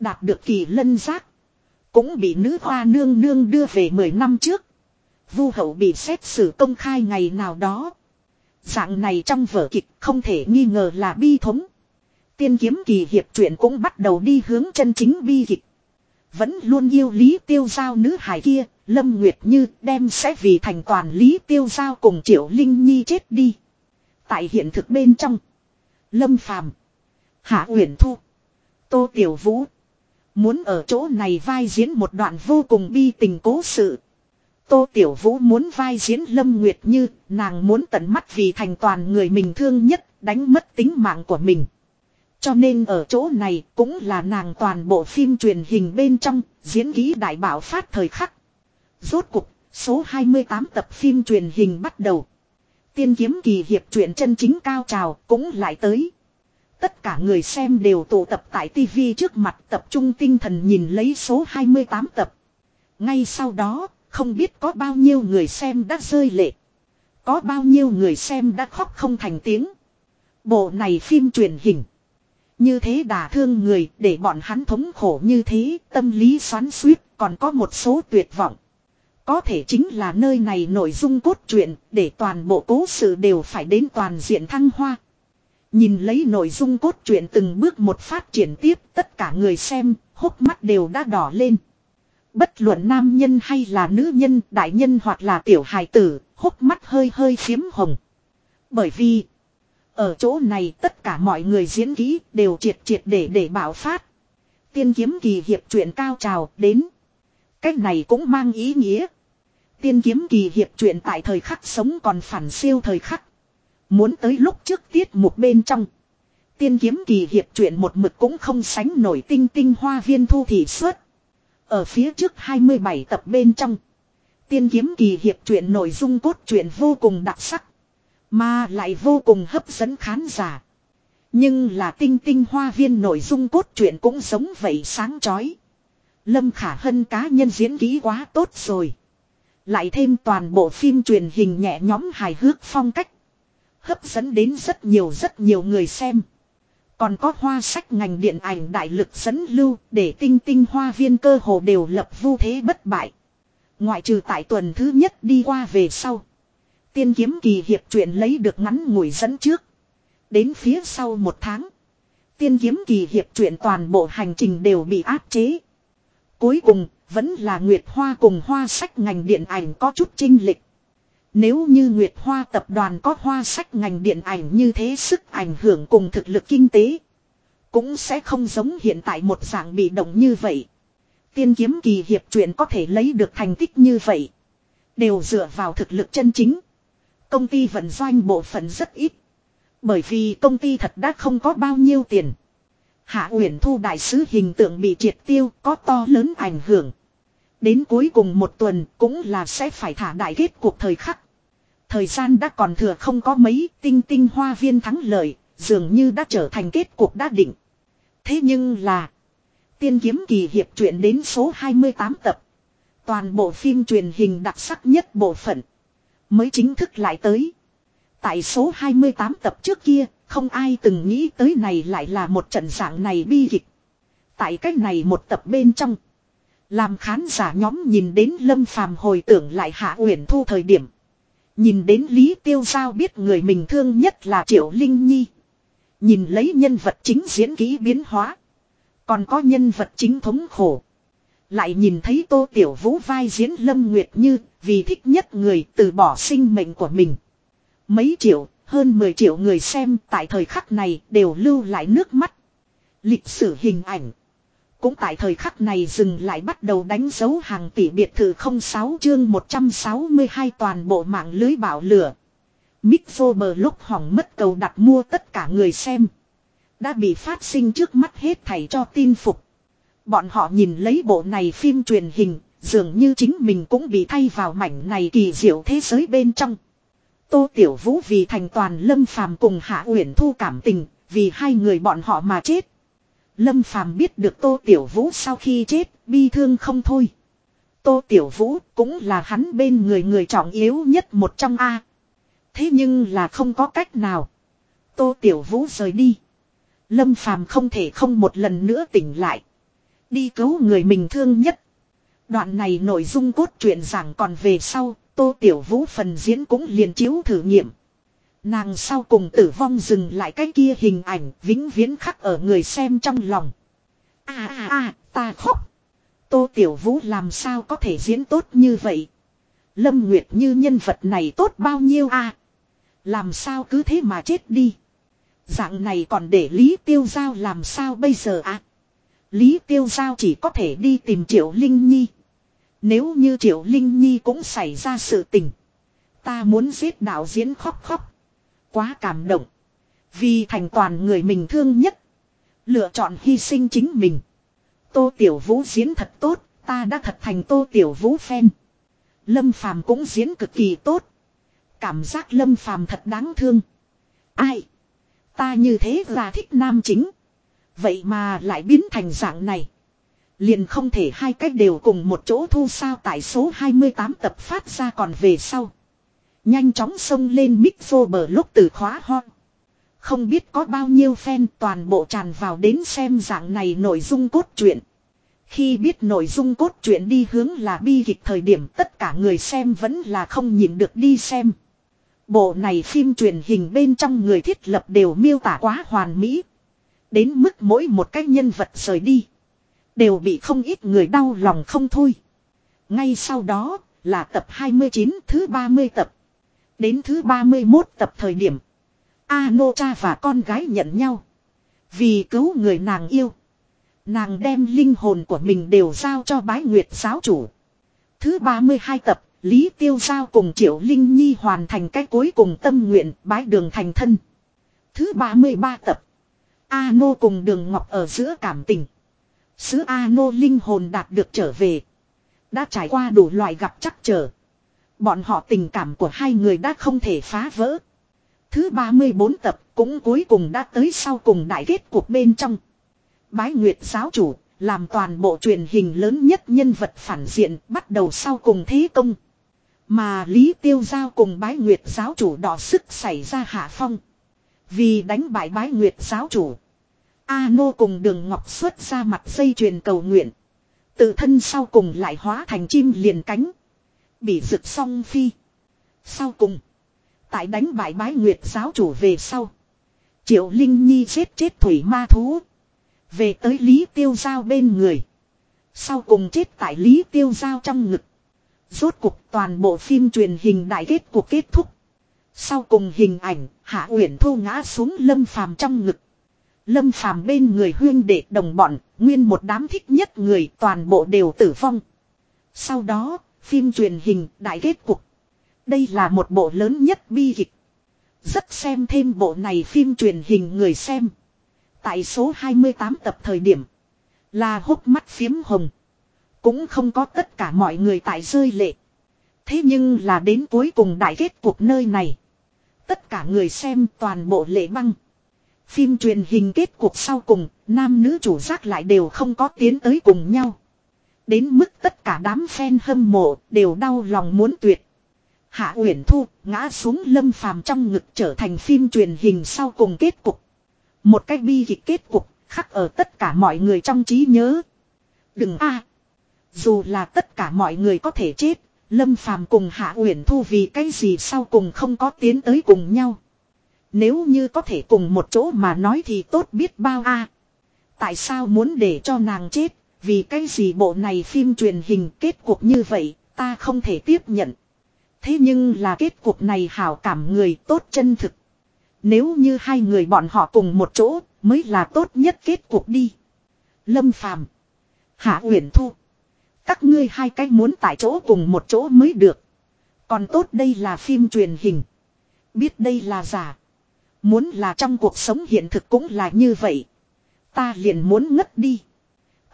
Đạt được kỳ lân giác. Cũng bị nữ hoa nương nương đưa về 10 năm trước. Vu hậu bị xét xử công khai ngày nào đó. Dạng này trong vở kịch không thể nghi ngờ là bi thống. Tiên kiếm kỳ hiệp truyện cũng bắt đầu đi hướng chân chính bi kịch. Vẫn luôn yêu Lý Tiêu Giao nữ hải kia, Lâm Nguyệt Như đem sẽ vì thành toàn Lý Tiêu Giao cùng Triệu Linh Nhi chết đi. Tại hiện thực bên trong, Lâm Phàm Hạ Uyển Thu, Tô Tiểu Vũ, muốn ở chỗ này vai diễn một đoạn vô cùng bi tình cố sự. Tô Tiểu Vũ muốn vai diễn Lâm Nguyệt Như, nàng muốn tận mắt vì thành toàn người mình thương nhất, đánh mất tính mạng của mình. Cho nên ở chỗ này cũng là nàng toàn bộ phim truyền hình bên trong, diễn ký đại bảo phát thời khắc. Rốt cục, số 28 tập phim truyền hình bắt đầu. Tiên kiếm kỳ hiệp truyện chân chính cao trào cũng lại tới. Tất cả người xem đều tụ tập tại TV trước mặt tập trung tinh thần nhìn lấy số 28 tập. Ngay sau đó, không biết có bao nhiêu người xem đã rơi lệ. Có bao nhiêu người xem đã khóc không thành tiếng. Bộ này phim truyền hình. Như thế đả thương người để bọn hắn thống khổ như thế, tâm lý xoắn suýt, còn có một số tuyệt vọng. Có thể chính là nơi này nội dung cốt truyện, để toàn bộ cố sự đều phải đến toàn diện thăng hoa. Nhìn lấy nội dung cốt truyện từng bước một phát triển tiếp, tất cả người xem, hốc mắt đều đã đỏ lên. Bất luận nam nhân hay là nữ nhân, đại nhân hoặc là tiểu hài tử, hốc mắt hơi hơi phiếm hồng. Bởi vì, ở chỗ này tất cả mọi người diễn kỹ đều triệt triệt để để bảo phát. Tiên kiếm kỳ hiệp truyện cao trào đến. Cách này cũng mang ý nghĩa. Tiên kiếm kỳ hiệp truyện tại thời khắc sống còn phản siêu thời khắc. Muốn tới lúc trước tiết một bên trong. Tiên kiếm kỳ hiệp truyện một mực cũng không sánh nổi tinh tinh hoa viên thu thị suất. Ở phía trước 27 tập bên trong. Tiên kiếm kỳ hiệp truyện nội dung cốt truyện vô cùng đặc sắc. Mà lại vô cùng hấp dẫn khán giả. Nhưng là tinh tinh hoa viên nội dung cốt truyện cũng giống vậy sáng chói. Lâm Khả Hân cá nhân diễn kỹ quá tốt rồi. Lại thêm toàn bộ phim truyền hình nhẹ nhóm hài hước phong cách. Hấp dẫn đến rất nhiều rất nhiều người xem. Còn có hoa sách ngành điện ảnh đại lực dẫn lưu để tinh tinh hoa viên cơ hồ đều lập vu thế bất bại. Ngoại trừ tại tuần thứ nhất đi qua về sau. Tiên kiếm kỳ hiệp truyện lấy được ngắn ngủi dẫn trước. Đến phía sau một tháng. Tiên kiếm kỳ hiệp truyện toàn bộ hành trình đều bị áp chế. Cuối cùng, vẫn là Nguyệt Hoa cùng hoa sách ngành điện ảnh có chút trinh lịch. Nếu như Nguyệt Hoa tập đoàn có hoa sách ngành điện ảnh như thế sức ảnh hưởng cùng thực lực kinh tế. Cũng sẽ không giống hiện tại một dạng bị động như vậy. Tiên kiếm kỳ hiệp truyện có thể lấy được thành tích như vậy. Đều dựa vào thực lực chân chính. Công ty vận doanh bộ phận rất ít. Bởi vì công ty thật đã không có bao nhiêu tiền. Hạ Uyển Thu đại sứ hình tượng bị triệt tiêu, có to lớn ảnh hưởng. Đến cuối cùng một tuần cũng là sẽ phải thả đại kết cuộc thời khắc. Thời gian đã còn thừa không có mấy tinh tinh hoa viên thắng lợi, dường như đã trở thành kết cuộc đã định. Thế nhưng là, tiên kiếm kỳ hiệp truyện đến số 28 tập. Toàn bộ phim truyền hình đặc sắc nhất bộ phận. Mới chính thức lại tới. Tại số 28 tập trước kia, không ai từng nghĩ tới này lại là một trận dạng này bi kịch. Tại cách này một tập bên trong. Làm khán giả nhóm nhìn đến Lâm Phàm hồi tưởng lại Hạ Uyển Thu thời điểm. Nhìn đến Lý Tiêu Giao biết người mình thương nhất là Triệu Linh Nhi. Nhìn lấy nhân vật chính diễn kỹ biến hóa. Còn có nhân vật chính thống khổ. Lại nhìn thấy Tô Tiểu Vũ vai diễn Lâm Nguyệt Như vì thích nhất người từ bỏ sinh mệnh của mình. Mấy triệu, hơn 10 triệu người xem tại thời khắc này đều lưu lại nước mắt. Lịch sử hình ảnh. Cũng tại thời khắc này dừng lại bắt đầu đánh dấu hàng tỷ biệt thự 06 chương 162 toàn bộ mạng lưới bảo lửa. Mick bờ lúc hỏng mất cầu đặt mua tất cả người xem. Đã bị phát sinh trước mắt hết thảy cho tin phục. Bọn họ nhìn lấy bộ này phim truyền hình, dường như chính mình cũng bị thay vào mảnh này kỳ diệu thế giới bên trong. Tô Tiểu Vũ vì thành toàn Lâm Phàm cùng Hạ Uyển Thu cảm tình, vì hai người bọn họ mà chết. Lâm Phàm biết được Tô Tiểu Vũ sau khi chết, bi thương không thôi. Tô Tiểu Vũ cũng là hắn bên người người trọng yếu nhất một trong A. Thế nhưng là không có cách nào. Tô Tiểu Vũ rời đi. Lâm Phàm không thể không một lần nữa tỉnh lại. Đi cứu người mình thương nhất. Đoạn này nội dung cốt truyện giảng còn về sau, Tô Tiểu Vũ phần diễn cũng liền chiếu thử nghiệm. Nàng sau cùng tử vong dừng lại cái kia hình ảnh vĩnh viễn khắc ở người xem trong lòng. À à à, ta khóc. Tô Tiểu Vũ làm sao có thể diễn tốt như vậy? Lâm Nguyệt như nhân vật này tốt bao nhiêu a? Làm sao cứ thế mà chết đi? Dạng này còn để Lý Tiêu Giao làm sao bây giờ à? Lý Tiêu Giao chỉ có thể đi tìm Triệu Linh Nhi. Nếu như Triệu Linh Nhi cũng xảy ra sự tình. Ta muốn giết đạo diễn khóc khóc. Quá cảm động. Vì thành toàn người mình thương nhất. Lựa chọn hy sinh chính mình. Tô Tiểu Vũ diễn thật tốt. Ta đã thật thành Tô Tiểu Vũ fan. Lâm Phàm cũng diễn cực kỳ tốt. Cảm giác Lâm Phàm thật đáng thương. Ai? Ta như thế là thích nam chính. Vậy mà lại biến thành dạng này. Liền không thể hai cách đều cùng một chỗ thu sao tại số 28 tập phát ra còn về sau. Nhanh chóng xông lên mic vô bờ lúc từ khóa ho. Không biết có bao nhiêu fan toàn bộ tràn vào đến xem dạng này nội dung cốt truyện. Khi biết nội dung cốt truyện đi hướng là bi kịch thời điểm tất cả người xem vẫn là không nhìn được đi xem. Bộ này phim truyền hình bên trong người thiết lập đều miêu tả quá hoàn mỹ. Đến mức mỗi một cái nhân vật rời đi. Đều bị không ít người đau lòng không thôi. Ngay sau đó là tập 29 thứ 30 tập. Đến thứ 31 tập thời điểm. Ano cha và con gái nhận nhau. Vì cứu người nàng yêu. Nàng đem linh hồn của mình đều giao cho bái nguyệt giáo chủ. Thứ 32 tập, Lý Tiêu Giao cùng Triệu Linh Nhi hoàn thành cái cuối cùng tâm nguyện bái đường thành thân. Thứ 33 tập, A Nô cùng đường Ngọc ở giữa cảm tình. Sứ A Nô linh hồn đạt được trở về. Đã trải qua đủ loại gặp chắc trở. Bọn họ tình cảm của hai người đã không thể phá vỡ. Thứ 34 tập cũng cuối cùng đã tới sau cùng đại kết cuộc bên trong. Bái Nguyệt giáo chủ làm toàn bộ truyền hình lớn nhất nhân vật phản diện bắt đầu sau cùng thế công. Mà Lý Tiêu Giao cùng bái Nguyệt giáo chủ đỏ sức xảy ra hạ phong. Vì đánh bại bái Nguyệt giáo chủ. A Nô cùng đường Ngọc xuất ra mặt dây truyền cầu nguyện. Tự thân sau cùng lại hóa thành chim liền cánh. Bị rực song phi. Sau cùng. Tại đánh bại bái Nguyệt giáo chủ về sau. Triệu Linh Nhi chết chết thủy ma thú. Về tới Lý Tiêu Giao bên người. Sau cùng chết tại Lý Tiêu Giao trong ngực. Rốt cục toàn bộ phim truyền hình đại kết cuộc kết thúc. Sau cùng hình ảnh, Hạ Uyển Thu ngã xuống Lâm Phàm trong ngực. Lâm Phàm bên người huyên đệ đồng bọn, nguyên một đám thích nhất người toàn bộ đều tử vong. Sau đó, phim truyền hình đại kết cục. Đây là một bộ lớn nhất bi kịch. Rất xem thêm bộ này phim truyền hình người xem. Tại số 28 tập thời điểm, là hốc mắt phiếm hồng. Cũng không có tất cả mọi người tại rơi lệ. Thế nhưng là đến cuối cùng đại kết cuộc nơi này. Tất cả người xem toàn bộ lệ băng. Phim truyền hình kết cuộc sau cùng, nam nữ chủ giác lại đều không có tiến tới cùng nhau. Đến mức tất cả đám fan hâm mộ đều đau lòng muốn tuyệt. Hạ Uyển Thu ngã xuống lâm phàm trong ngực trở thành phim truyền hình sau cùng kết cục. Một cách bi kịch kết cục khắc ở tất cả mọi người trong trí nhớ. Đừng a dù là tất cả mọi người có thể chết, Lâm Phàm cùng Hạ Uyển Thu vì cái gì sau cùng không có tiến tới cùng nhau. Nếu như có thể cùng một chỗ mà nói thì tốt biết bao a. Tại sao muốn để cho nàng chết, vì cái gì bộ này phim truyền hình kết cục như vậy, ta không thể tiếp nhận. Thế nhưng là kết cục này hảo cảm người tốt chân thực. Nếu như hai người bọn họ cùng một chỗ, Mới là tốt nhất kết cuộc đi. Lâm Phàm Hạ Uyển Thu. Các ngươi hai cái muốn tại chỗ cùng một chỗ mới được. Còn tốt đây là phim truyền hình. Biết đây là giả. Muốn là trong cuộc sống hiện thực cũng là như vậy. Ta liền muốn ngất đi.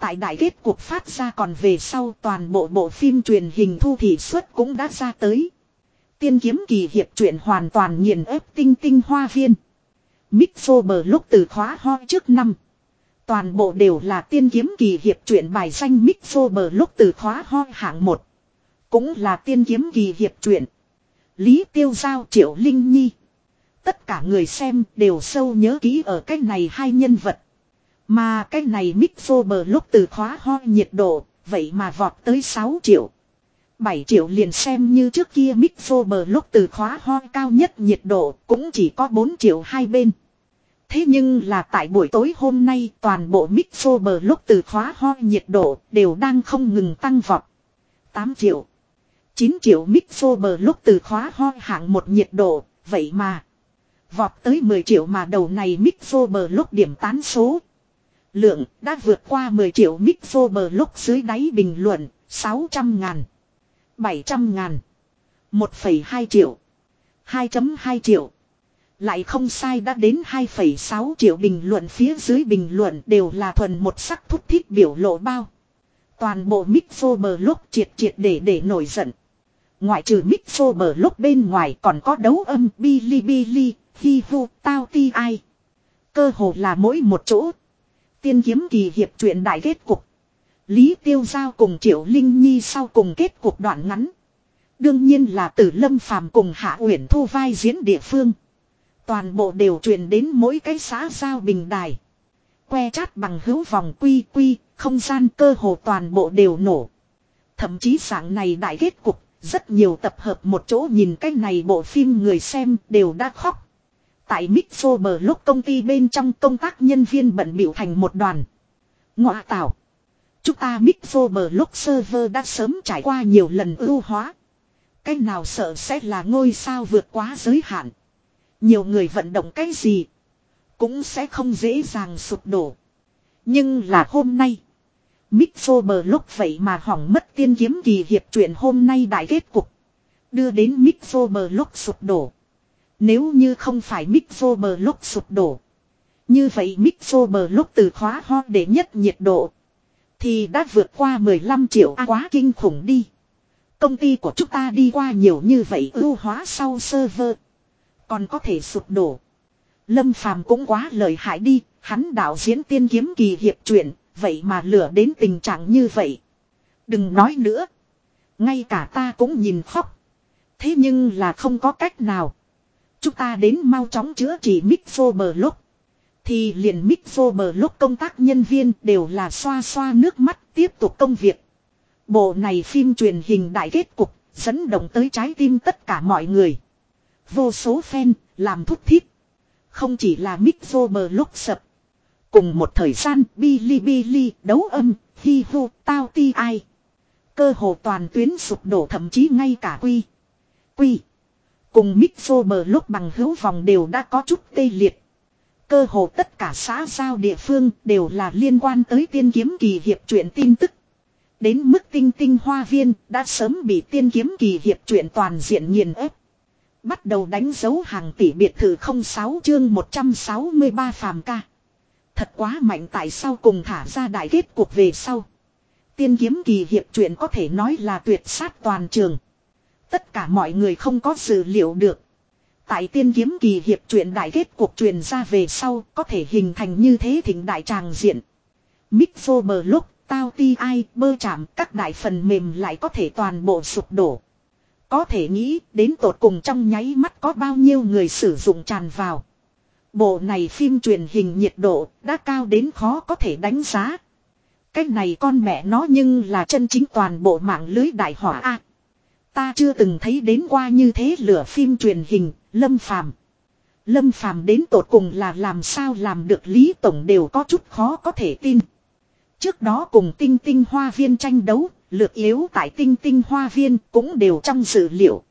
Tại đại kết cuộc phát ra còn về sau toàn bộ bộ phim truyền hình thu thị suất cũng đã ra tới. Tiên kiếm kỳ hiệp truyện hoàn toàn nghiền ép tinh tinh hoa viên. Mixo bờ lúc từ khóa ho trước năm. Toàn bộ đều là tiên kiếm kỳ hiệp truyện bài danh Mixo bờ lúc từ khóa ho hạng một Cũng là tiên kiếm kỳ hiệp truyện. Lý Tiêu Giao, Triệu Linh Nhi. Tất cả người xem đều sâu nhớ kỹ ở cách này hai nhân vật. Mà cái này Mixo bờ lúc từ khóa ho nhiệt độ, vậy mà vọt tới 6 triệu. 7 triệu liền xem như trước kia Mixo bờ lúc từ khóa ho cao nhất nhiệt độ cũng chỉ có 4 triệu hai bên. Thế nhưng là tại buổi tối hôm nay toàn bộ Mixo bờ lúc từ khóa ho nhiệt độ đều đang không ngừng tăng vọt. 8 triệu. 9 triệu Mixo bờ lúc từ khóa ho hạng một nhiệt độ, vậy mà. Vọt tới 10 triệu mà đầu này Mixo bờ lúc điểm tán số. Lượng đã vượt qua 10 triệu mic Mixo bờ lúc dưới đáy bình luận, 600 ngàn. 700 ngàn. 1,2 triệu. 2.2 triệu. Lại không sai đã đến 2,6 triệu bình luận phía dưới bình luận đều là thuần một sắc thúc thiết biểu lộ bao. Toàn bộ Mixo bờ lúc triệt triệt để để nổi giận. Ngoại trừ Mixo bờ lúc bên ngoài còn có đấu âm Bilibili, Hi Hu, Tao Ti Ai. Cơ hồ là mỗi một chỗ. Tiên kiếm kỳ hiệp truyện đại kết cục. Lý Tiêu Giao cùng Triệu Linh Nhi sau cùng kết cục đoạn ngắn. Đương nhiên là từ Lâm Phàm cùng Hạ Uyển Thu vai diễn địa phương. Toàn bộ đều truyền đến mỗi cái xã giao bình đài. Que chát bằng hữu vòng quy quy, không gian cơ hồ toàn bộ đều nổ. Thậm chí sáng này đại kết cục, rất nhiều tập hợp một chỗ nhìn cái này bộ phim người xem đều đã khóc. Tại Mixo bờ lúc công ty bên trong công tác nhân viên bận biểu thành một đoàn. Ngọa tạo. Chúng ta Mixo bờ lúc server đã sớm trải qua nhiều lần ưu hóa. Cái nào sợ sẽ là ngôi sao vượt quá giới hạn. Nhiều người vận động cái gì. Cũng sẽ không dễ dàng sụp đổ. Nhưng là hôm nay. Mixo bờ lúc vậy mà hỏng mất tiên kiếm kỳ hiệp chuyện hôm nay đại kết cục. Đưa đến Mixo bờ lúc sụp đổ. Nếu như không phải Mixo bờ lúc sụp đổ. Như vậy Mixo bờ lúc từ khóa ho để nhất nhiệt độ. Thì đã vượt qua 15 triệu à, quá kinh khủng đi. Công ty của chúng ta đi qua nhiều như vậy ưu hóa sau server. Còn có thể sụp đổ. Lâm Phàm cũng quá lợi hại đi, hắn đạo diễn tiên kiếm kỳ hiệp truyện, vậy mà lửa đến tình trạng như vậy. Đừng nói nữa. Ngay cả ta cũng nhìn khóc. Thế nhưng là không có cách nào. Chúng ta đến mau chóng chữa trị Mixo bờ lốc. Thì liền Mixo bờ lốc công tác nhân viên đều là xoa xoa nước mắt tiếp tục công việc. Bộ này phim truyền hình đại kết cục, dẫn động tới trái tim tất cả mọi người. Vô số fan, làm thúc thiết. Không chỉ là Mixo bờ lốc sập. Cùng một thời gian Bilibili đấu âm, hi hu, tao ti ai. Cơ hồ toàn tuyến sụp đổ thậm chí ngay cả quy. Quy. Cùng Mixo bờ lúc bằng hữu vòng đều đã có chút tê liệt. Cơ hồ tất cả xã giao địa phương đều là liên quan tới tiên kiếm kỳ hiệp truyện tin tức. Đến mức tinh tinh hoa viên đã sớm bị tiên kiếm kỳ hiệp truyện toàn diện nghiền ép. Bắt đầu đánh dấu hàng tỷ biệt thự 06 chương 163 phàm ca. Thật quá mạnh tại sao cùng thả ra đại kết cuộc về sau. Tiên kiếm kỳ hiệp truyện có thể nói là tuyệt sát toàn trường. Tất cả mọi người không có dự liệu được. Tại tiên kiếm kỳ hiệp truyện đại kết cuộc truyền ra về sau có thể hình thành như thế thỉnh đại tràng diện. Mixo bờ lúc, tao ti ai, bơ chạm các đại phần mềm lại có thể toàn bộ sụp đổ. Có thể nghĩ đến tột cùng trong nháy mắt có bao nhiêu người sử dụng tràn vào. Bộ này phim truyền hình nhiệt độ đã cao đến khó có thể đánh giá. Cái này con mẹ nó nhưng là chân chính toàn bộ mạng lưới đại hỏa A. Ta chưa từng thấy đến qua như thế lửa phim truyền hình, Lâm Phàm. Lâm Phàm đến tột cùng là làm sao làm được Lý Tổng đều có chút khó có thể tin. Trước đó cùng tinh tinh hoa viên tranh đấu, lược yếu tại tinh tinh hoa viên cũng đều trong dự liệu.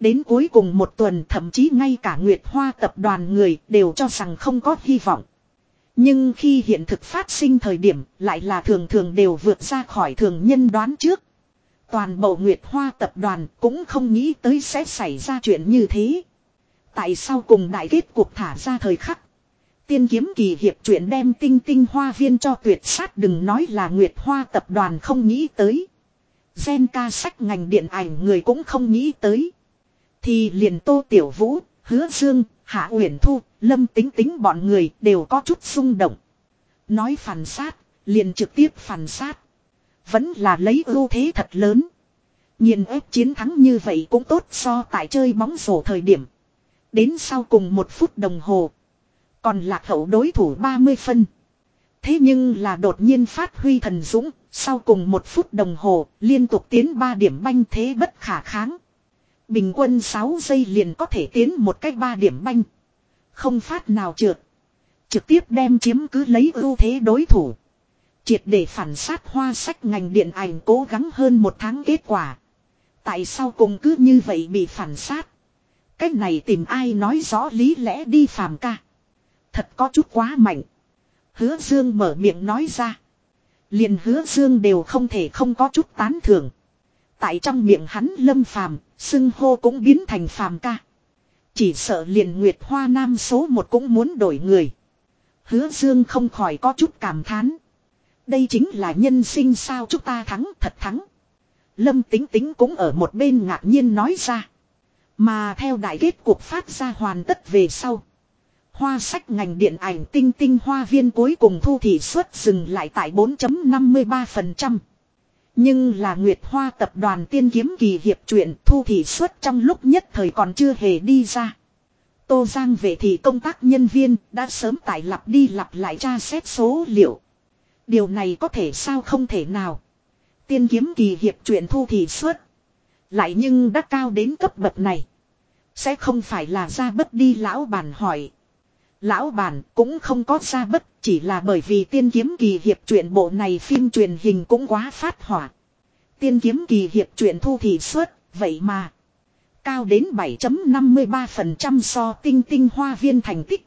Đến cuối cùng một tuần thậm chí ngay cả Nguyệt Hoa tập đoàn người đều cho rằng không có hy vọng. Nhưng khi hiện thực phát sinh thời điểm lại là thường thường đều vượt ra khỏi thường nhân đoán trước. Toàn bộ Nguyệt Hoa tập đoàn cũng không nghĩ tới sẽ xảy ra chuyện như thế. Tại sao cùng đại kết cuộc thả ra thời khắc. Tiên kiếm kỳ hiệp chuyện đem tinh tinh hoa viên cho tuyệt sát đừng nói là Nguyệt Hoa tập đoàn không nghĩ tới. Gen ca sách ngành điện ảnh người cũng không nghĩ tới. Thì liền tô tiểu vũ, hứa dương, hạ uyển thu, lâm tính tính bọn người đều có chút xung động. Nói phản sát, liền trực tiếp phản sát. Vẫn là lấy ưu thế thật lớn. Nhìn ép chiến thắng như vậy cũng tốt so tại chơi bóng rổ thời điểm. Đến sau cùng một phút đồng hồ. Còn lạc hậu đối thủ 30 phân. Thế nhưng là đột nhiên phát huy thần dũng, sau cùng một phút đồng hồ, liên tục tiến 3 điểm banh thế bất khả kháng. Bình quân 6 giây liền có thể tiến một cách 3 điểm banh. Không phát nào trượt. Trực tiếp đem chiếm cứ lấy ưu thế đối thủ. Triệt để phản sát hoa sách ngành điện ảnh cố gắng hơn một tháng kết quả. Tại sao cùng cứ như vậy bị phản sát? Cách này tìm ai nói rõ lý lẽ đi phàm ca. Thật có chút quá mạnh. Hứa Dương mở miệng nói ra. Liền hứa Dương đều không thể không có chút tán thưởng. Tại trong miệng hắn lâm phàm, xưng hô cũng biến thành phàm ca. Chỉ sợ liền Nguyệt Hoa Nam số một cũng muốn đổi người. Hứa Dương không khỏi có chút cảm thán. Đây chính là nhân sinh sao chúng ta thắng, thật thắng. Lâm tính tính cũng ở một bên ngạc nhiên nói ra. Mà theo đại kết cuộc phát ra hoàn tất về sau. Hoa sách ngành điện ảnh tinh tinh hoa viên cuối cùng thu thị suất dừng lại tại 4.53%. Nhưng là Nguyệt Hoa tập đoàn tiên kiếm kỳ hiệp truyện thu thị suất trong lúc nhất thời còn chưa hề đi ra. Tô Giang về thì công tác nhân viên đã sớm tải lặp đi lặp lại tra xét số liệu. Điều này có thể sao không thể nào. Tiên kiếm kỳ hiệp truyện thu thì suất. Lại nhưng đã cao đến cấp bậc này. Sẽ không phải là ra bất đi lão bản hỏi. Lão bản cũng không có ra bất chỉ là bởi vì tiên kiếm kỳ hiệp truyện bộ này phim truyền hình cũng quá phát hỏa. Tiên kiếm kỳ hiệp truyện thu thì suất, vậy mà. Cao đến 7.53% so tinh tinh hoa viên thành tích.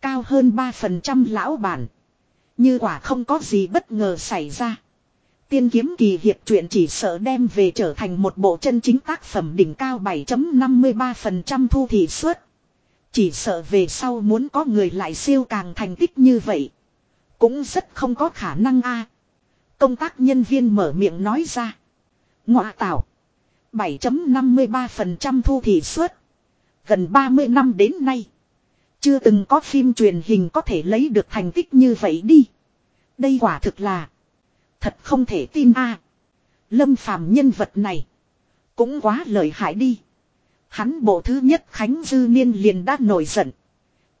Cao hơn 3% lão bản. Như quả không có gì bất ngờ xảy ra. Tiên kiếm kỳ hiệp truyện chỉ sợ đem về trở thành một bộ chân chính tác phẩm đỉnh cao 7.53% thu thị suất. Chỉ sợ về sau muốn có người lại siêu càng thành tích như vậy. Cũng rất không có khả năng a. Công tác nhân viên mở miệng nói ra. Ngọa tạo. 7.53% thu thị suất. Gần 30 năm đến nay. Chưa từng có phim truyền hình có thể lấy được thành tích như vậy đi. Đây quả thực là. Thật không thể tin a. Lâm phàm nhân vật này. Cũng quá lợi hại đi. Hắn bộ thứ nhất Khánh Dư Niên liền đã nổi giận.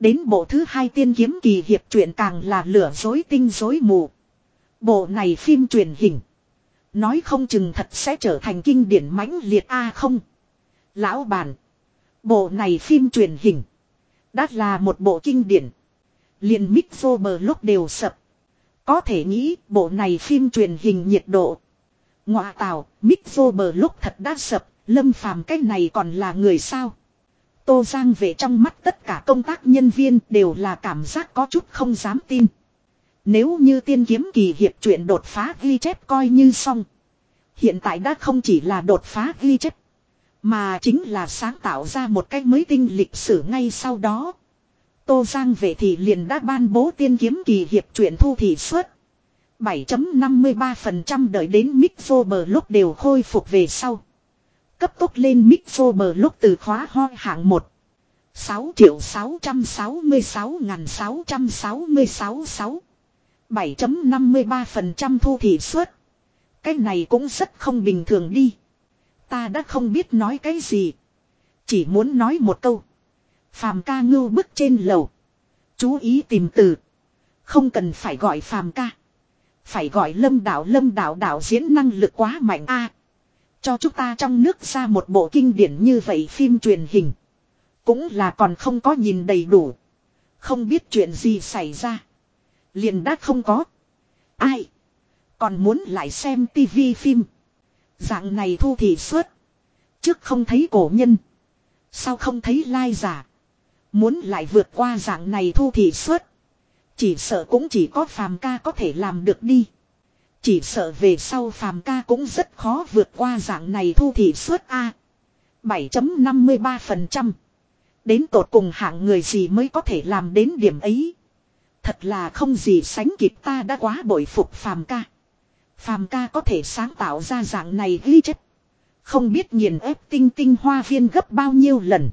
Đến bộ thứ hai tiên kiếm kỳ hiệp truyện càng là lửa dối tinh dối mù. Bộ này phim truyền hình. Nói không chừng thật sẽ trở thành kinh điển mãnh liệt A không. Lão bản. Bộ này phim truyền hình. Đã là một bộ kinh điển. liền mic vô bờ lúc đều sập. Có thể nghĩ bộ này phim truyền hình nhiệt độ. Ngoạ tào, mic vô bờ lúc thật đã sập, lâm phàm cái này còn là người sao. Tô Giang về trong mắt tất cả công tác nhân viên đều là cảm giác có chút không dám tin. Nếu như tiên kiếm kỳ hiệp chuyện đột phá ghi chép coi như xong. Hiện tại đã không chỉ là đột phá ghi chép. Mà chính là sáng tạo ra một cách mới tinh lịch sử ngay sau đó. Tô Giang về thì liền đã ban bố tiên kiếm kỳ hiệp truyện thu thị suất. 7.53% đợi đến Mixo bờ lúc đều khôi phục về sau. Cấp tốc lên Mixo bờ lúc từ khóa ho hạng 1. 6 triệu 666.666 7.53% thu thị suất. Cái này cũng rất không bình thường đi. Ta đã không biết nói cái gì. Chỉ muốn nói một câu. Phàm ca ngưu bức trên lầu. Chú ý tìm từ. Không cần phải gọi phàm ca. Phải gọi lâm đạo lâm đạo đạo diễn năng lực quá mạnh a Cho chúng ta trong nước ra một bộ kinh điển như vậy phim truyền hình. Cũng là còn không có nhìn đầy đủ. Không biết chuyện gì xảy ra. Liền đã không có. Ai. Còn muốn lại xem tivi phim. Dạng này thu thị suất. Trước không thấy cổ nhân. Sao không thấy lai giả. Muốn lại vượt qua dạng này thu thị suất. Chỉ sợ cũng chỉ có phàm ca có thể làm được đi. Chỉ sợ về sau phàm ca cũng rất khó vượt qua dạng này thu thị suất A. 7.53% Đến tột cùng hạng người gì mới có thể làm đến điểm ấy. Thật là không gì sánh kịp ta đã quá bội phục phàm ca. Phàm ca có thể sáng tạo ra dạng này ghi chất. Không biết nghiền ép tinh tinh hoa viên gấp bao nhiêu lần.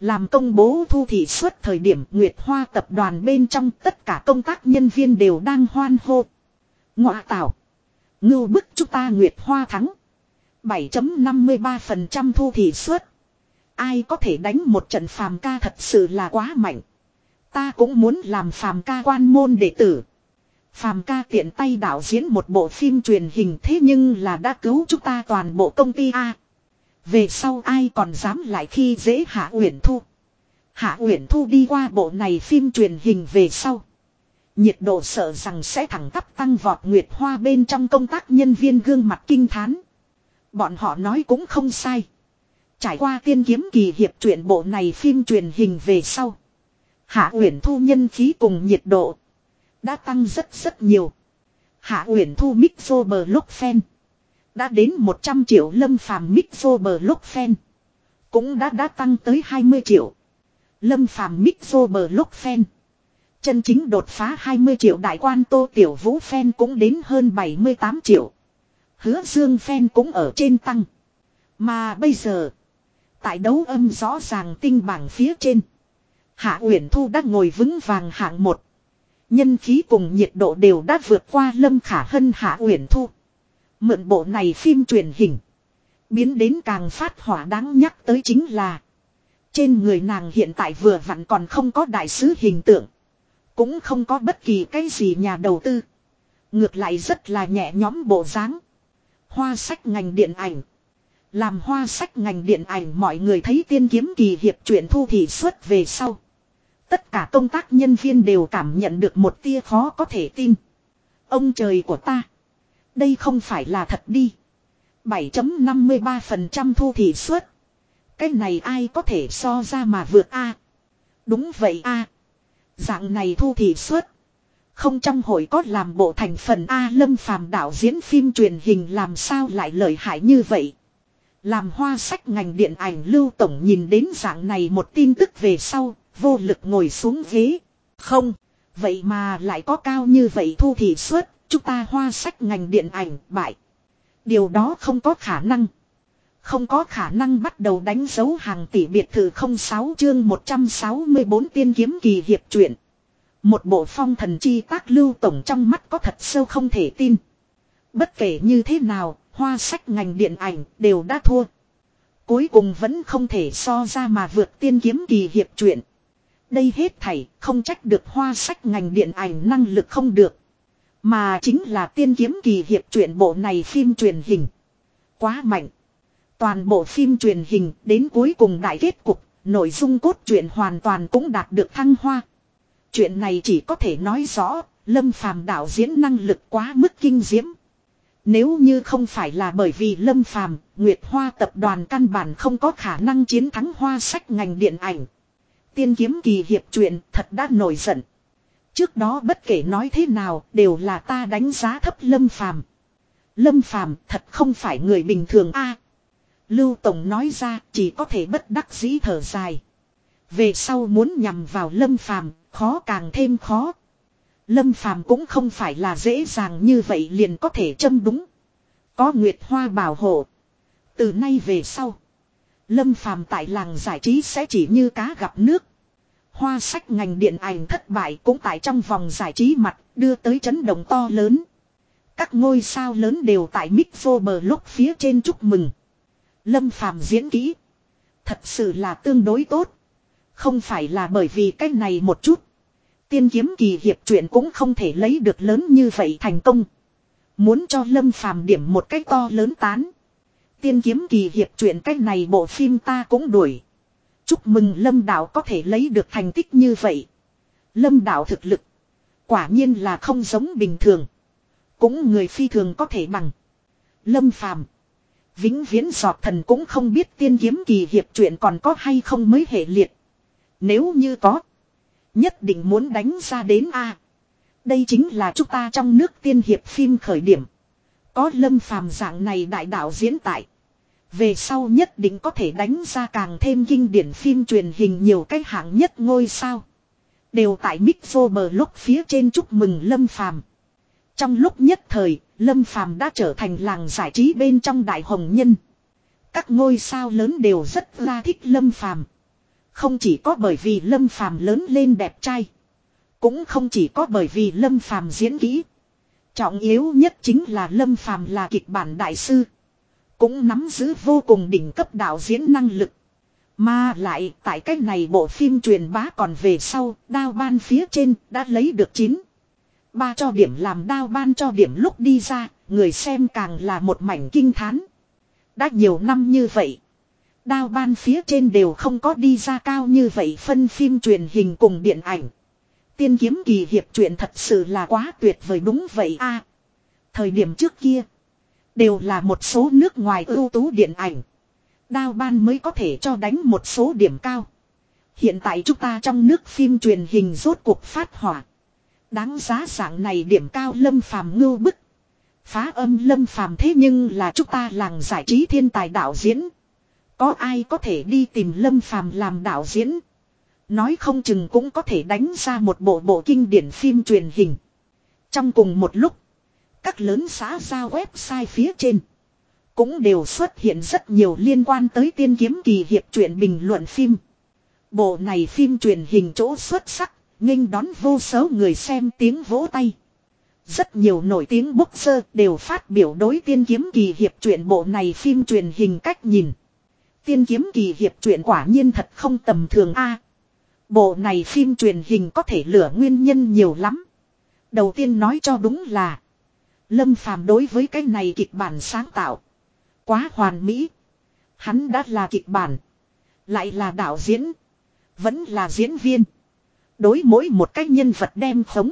Làm công bố thu thị suất thời điểm Nguyệt Hoa tập đoàn bên trong tất cả công tác nhân viên đều đang hoan hô. Ngọa tạo. Ngưu bức chúng ta Nguyệt Hoa thắng. 7.53% thu thị suất. Ai có thể đánh một trận phàm ca thật sự là quá mạnh. Ta cũng muốn làm phàm ca quan môn đệ tử. Phàm ca tiện tay đạo diễn một bộ phim truyền hình thế nhưng là đã cứu chúng ta toàn bộ công ty A. Về sau ai còn dám lại khi dễ Hạ Uyển Thu. Hạ Uyển Thu đi qua bộ này phim truyền hình về sau. Nhiệt độ sợ rằng sẽ thẳng tắp tăng vọt Nguyệt Hoa bên trong công tác nhân viên gương mặt kinh thán. Bọn họ nói cũng không sai. Trải qua tiên kiếm kỳ hiệp truyện bộ này phim truyền hình về sau. Hạ Uyển Thu nhân khí cùng nhiệt độ đã tăng rất rất nhiều. Hạ Uyển Thu Mixo bờ lúc fan đã đến 100 triệu Lâm Phàm Mixo bờ lúc fan cũng đã đã tăng tới 20 triệu. Lâm Phàm Mixo bờ lúc fan chân chính đột phá 20 triệu đại quan Tô Tiểu Vũ fan cũng đến hơn 78 triệu. Hứa Dương fan cũng ở trên tăng. Mà bây giờ, Tại đấu âm rõ ràng tinh bảng phía trên. Hạ Uyển Thu đã ngồi vững vàng hạng một. Nhân khí cùng nhiệt độ đều đã vượt qua Lâm Khả Hân, Hạ Uyển Thu. Mượn bộ này phim truyền hình. Biến đến càng phát hỏa đáng nhắc tới chính là. Trên người nàng hiện tại vừa vặn còn không có đại sứ hình tượng. Cũng không có bất kỳ cái gì nhà đầu tư. Ngược lại rất là nhẹ nhóm bộ dáng. Hoa sách ngành điện ảnh làm hoa sách ngành điện ảnh mọi người thấy tiên kiếm kỳ hiệp truyện thu thị xuất về sau. Tất cả công tác nhân viên đều cảm nhận được một tia khó có thể tin. Ông trời của ta. Đây không phải là thật đi. 7.53% thu thị suất. Cái này ai có thể so ra mà vượt A. Đúng vậy A. Dạng này thu thị suất. Không trong hội có làm bộ thành phần A lâm phàm đạo diễn phim truyền hình làm sao lại lợi hại như vậy. Làm hoa sách ngành điện ảnh Lưu Tổng nhìn đến dạng này một tin tức về sau, vô lực ngồi xuống ghế. Không, vậy mà lại có cao như vậy thu thị suất, chúng ta hoa sách ngành điện ảnh bại. Điều đó không có khả năng. Không có khả năng bắt đầu đánh dấu hàng tỷ biệt thự 06 chương 164 tiên kiếm kỳ hiệp truyện. Một bộ phong thần chi tác lưu tổng trong mắt có thật sâu không thể tin. Bất kể như thế nào, hoa sách ngành điện ảnh đều đã thua. Cuối cùng vẫn không thể so ra mà vượt tiên kiếm kỳ hiệp truyện. Đây hết thảy không trách được hoa sách ngành điện ảnh năng lực không được. Mà chính là tiên kiếm kỳ hiệp truyện bộ này phim truyền hình. Quá mạnh. Toàn bộ phim truyền hình đến cuối cùng đại kết cục, nội dung cốt truyện hoàn toàn cũng đạt được thăng hoa. Chuyện này chỉ có thể nói rõ, Lâm Phàm đạo diễn năng lực quá mức kinh diễm. Nếu như không phải là bởi vì Lâm Phàm, Nguyệt Hoa tập đoàn căn bản không có khả năng chiến thắng hoa sách ngành điện ảnh. Tiên kiếm kỳ hiệp truyện thật đã nổi giận. Trước đó bất kể nói thế nào đều là ta đánh giá thấp Lâm Phàm. Lâm Phàm thật không phải người bình thường a. Lưu Tổng nói ra chỉ có thể bất đắc dĩ thở dài. Về sau muốn nhằm vào Lâm Phàm, khó càng thêm khó. Lâm Phàm cũng không phải là dễ dàng như vậy liền có thể châm đúng. Có Nguyệt Hoa bảo hộ. Từ nay về sau. Lâm Phàm tại làng giải trí sẽ chỉ như cá gặp nước. Hoa sách ngành điện ảnh thất bại cũng tại trong vòng giải trí mặt, đưa tới chấn động to lớn. Các ngôi sao lớn đều tại micro bờ lúc phía trên chúc mừng. Lâm Phàm diễn kỹ. Thật sự là tương đối tốt. Không phải là bởi vì cái này một chút. Tiên kiếm kỳ hiệp truyện cũng không thể lấy được lớn như vậy thành công. Muốn cho Lâm Phàm điểm một cách to lớn tán. Tiên kiếm kỳ hiệp truyện cách này bộ phim ta cũng đuổi. Chúc mừng Lâm Đạo có thể lấy được thành tích như vậy. Lâm Đạo thực lực. Quả nhiên là không giống bình thường. Cũng người phi thường có thể bằng. Lâm Phàm, Vĩnh viễn giọt thần cũng không biết tiên kiếm kỳ hiệp truyện còn có hay không mới hệ liệt. Nếu như có. Nhất định muốn đánh ra đến A. Đây chính là chúng ta trong nước tiên hiệp phim khởi điểm. Có lâm phàm dạng này đại đạo diễn tại. Về sau nhất định có thể đánh ra càng thêm kinh điển phim truyền hình nhiều cái hạng nhất ngôi sao. Đều tại Mixo bờ lúc phía trên chúc mừng Lâm Phàm. Trong lúc nhất thời, Lâm Phàm đã trở thành làng giải trí bên trong đại hồng nhân. Các ngôi sao lớn đều rất ra thích Lâm Phàm. Không chỉ có bởi vì Lâm Phàm lớn lên đẹp trai, cũng không chỉ có bởi vì Lâm Phàm diễn kỹ. Trọng yếu nhất chính là Lâm Phàm là kịch bản đại sư, cũng nắm giữ vô cùng đỉnh cấp đạo diễn năng lực. Mà lại tại cách này bộ phim truyền bá còn về sau, đao ban phía trên đã lấy được 9. Ba cho điểm làm đao ban cho điểm lúc đi ra, người xem càng là một mảnh kinh thán. Đã nhiều năm như vậy. Đao ban phía trên đều không có đi ra cao như vậy phân phim truyền hình cùng điện ảnh. Tiên kiếm kỳ hiệp truyện thật sự là quá tuyệt vời đúng vậy a. thời điểm trước kia. Đều là một số nước ngoài ưu tú điện ảnh. Đao ban mới có thể cho đánh một số điểm cao. Hiện tại chúng ta trong nước phim truyền hình rốt cuộc phát hỏa. Đáng giá dạng này điểm cao lâm phàm ngưu bức. Phá âm lâm phàm thế nhưng là chúng ta làng giải trí thiên tài đạo diễn. Có ai có thể đi tìm lâm phàm làm đạo diễn. Nói không chừng cũng có thể đánh ra một bộ bộ kinh điển phim truyền hình. Trong cùng một lúc. Các lớn xã giao website phía trên. Cũng đều xuất hiện rất nhiều liên quan tới tiên kiếm kỳ hiệp truyện bình luận phim. Bộ này phim truyền hình chỗ xuất sắc, nghênh đón vô số người xem tiếng vỗ tay. Rất nhiều nổi tiếng boxer sơ đều phát biểu đối tiên kiếm kỳ hiệp truyện bộ này phim truyền hình cách nhìn. Tiên kiếm kỳ hiệp truyện quả nhiên thật không tầm thường a. bộ này phim truyền hình có thể lửa nguyên nhân nhiều lắm. Đầu tiên nói cho đúng là Lâm Phàm đối với cái này kịch bản sáng tạo quá hoàn mỹ. Hắn đã là kịch bản. Lại là đạo diễn. Vẫn là diễn viên. Đối mỗi một cách nhân vật đem khống.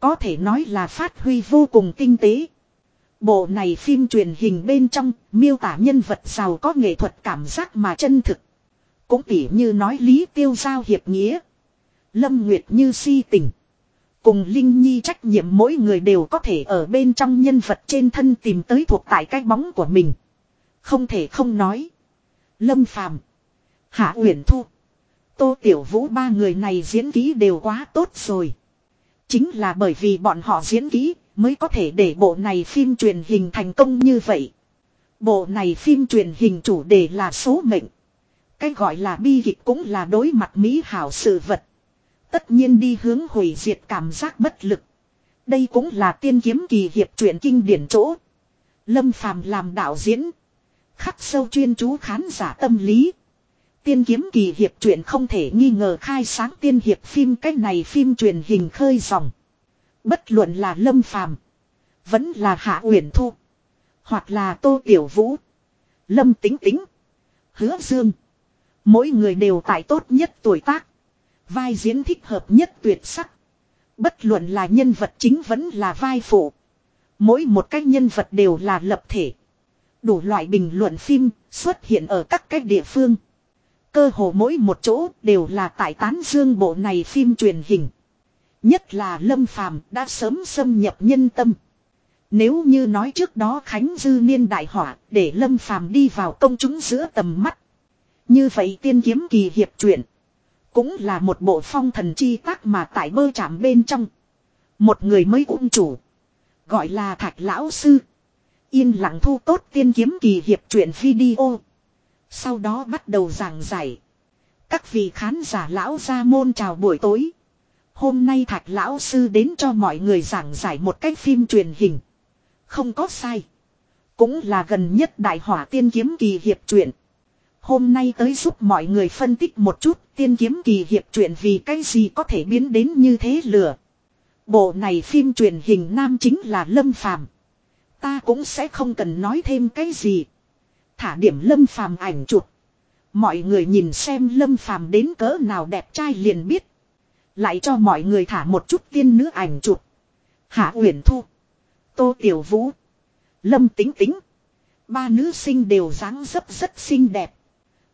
Có thể nói là phát huy vô cùng tinh tế. Bộ này phim truyền hình bên trong, miêu tả nhân vật giàu có nghệ thuật cảm giác mà chân thực. Cũng tỉ như nói lý tiêu giao hiệp nghĩa. Lâm Nguyệt như si tình. Cùng Linh Nhi trách nhiệm mỗi người đều có thể ở bên trong nhân vật trên thân tìm tới thuộc tại cái bóng của mình. Không thể không nói. Lâm Phàm, Hạ Uyển Thu. Tô Tiểu Vũ ba người này diễn ký đều quá tốt rồi. Chính là bởi vì bọn họ diễn ký mới có thể để bộ này phim truyền hình thành công như vậy. Bộ này phim truyền hình chủ đề là số mệnh. Cái gọi là bi kịch cũng là đối mặt mỹ hảo sự vật. Tất nhiên đi hướng hủy diệt cảm giác bất lực. Đây cũng là tiên kiếm kỳ hiệp truyện kinh điển chỗ. Lâm Phàm làm đạo diễn. Khắc sâu chuyên chú khán giả tâm lý. Tiên kiếm kỳ hiệp truyện không thể nghi ngờ khai sáng tiên hiệp phim cách này phim truyền hình khơi dòng. Bất luận là Lâm Phàm, vẫn là Hạ Uyển Thu, hoặc là Tô Tiểu Vũ, Lâm Tính Tính, Hứa Dương, mỗi người đều tại tốt nhất tuổi tác, vai diễn thích hợp nhất tuyệt sắc. Bất luận là nhân vật chính vẫn là vai phụ, mỗi một cái nhân vật đều là lập thể. Đủ loại bình luận phim xuất hiện ở các cách địa phương. Cơ hồ mỗi một chỗ đều là tại tán dương bộ này phim truyền hình. Nhất là Lâm Phàm đã sớm xâm nhập nhân tâm. Nếu như nói trước đó Khánh Dư Niên đại họa để Lâm Phàm đi vào công chúng giữa tầm mắt. Như vậy tiên kiếm kỳ hiệp truyện. Cũng là một bộ phong thần chi tác mà tại bơ chạm bên trong. Một người mới ung chủ. Gọi là Thạch Lão Sư. Yên lặng thu tốt tiên kiếm kỳ hiệp truyện video. Sau đó bắt đầu giảng giải. Các vị khán giả lão ra môn chào buổi tối. Hôm nay thạch lão sư đến cho mọi người giảng giải một cách phim truyền hình. Không có sai. Cũng là gần nhất đại hỏa tiên kiếm kỳ hiệp truyện. Hôm nay tới giúp mọi người phân tích một chút tiên kiếm kỳ hiệp truyện vì cái gì có thể biến đến như thế lửa. Bộ này phim truyền hình nam chính là Lâm Phàm Ta cũng sẽ không cần nói thêm cái gì. Thả điểm lâm phàm ảnh chụp. Mọi người nhìn xem lâm phàm đến cỡ nào đẹp trai liền biết. Lại cho mọi người thả một chút tiên nữ ảnh chụp. Hạ Uyển Thu. Tô Tiểu Vũ. Lâm Tính Tính. Ba nữ sinh đều dáng dấp rất xinh đẹp.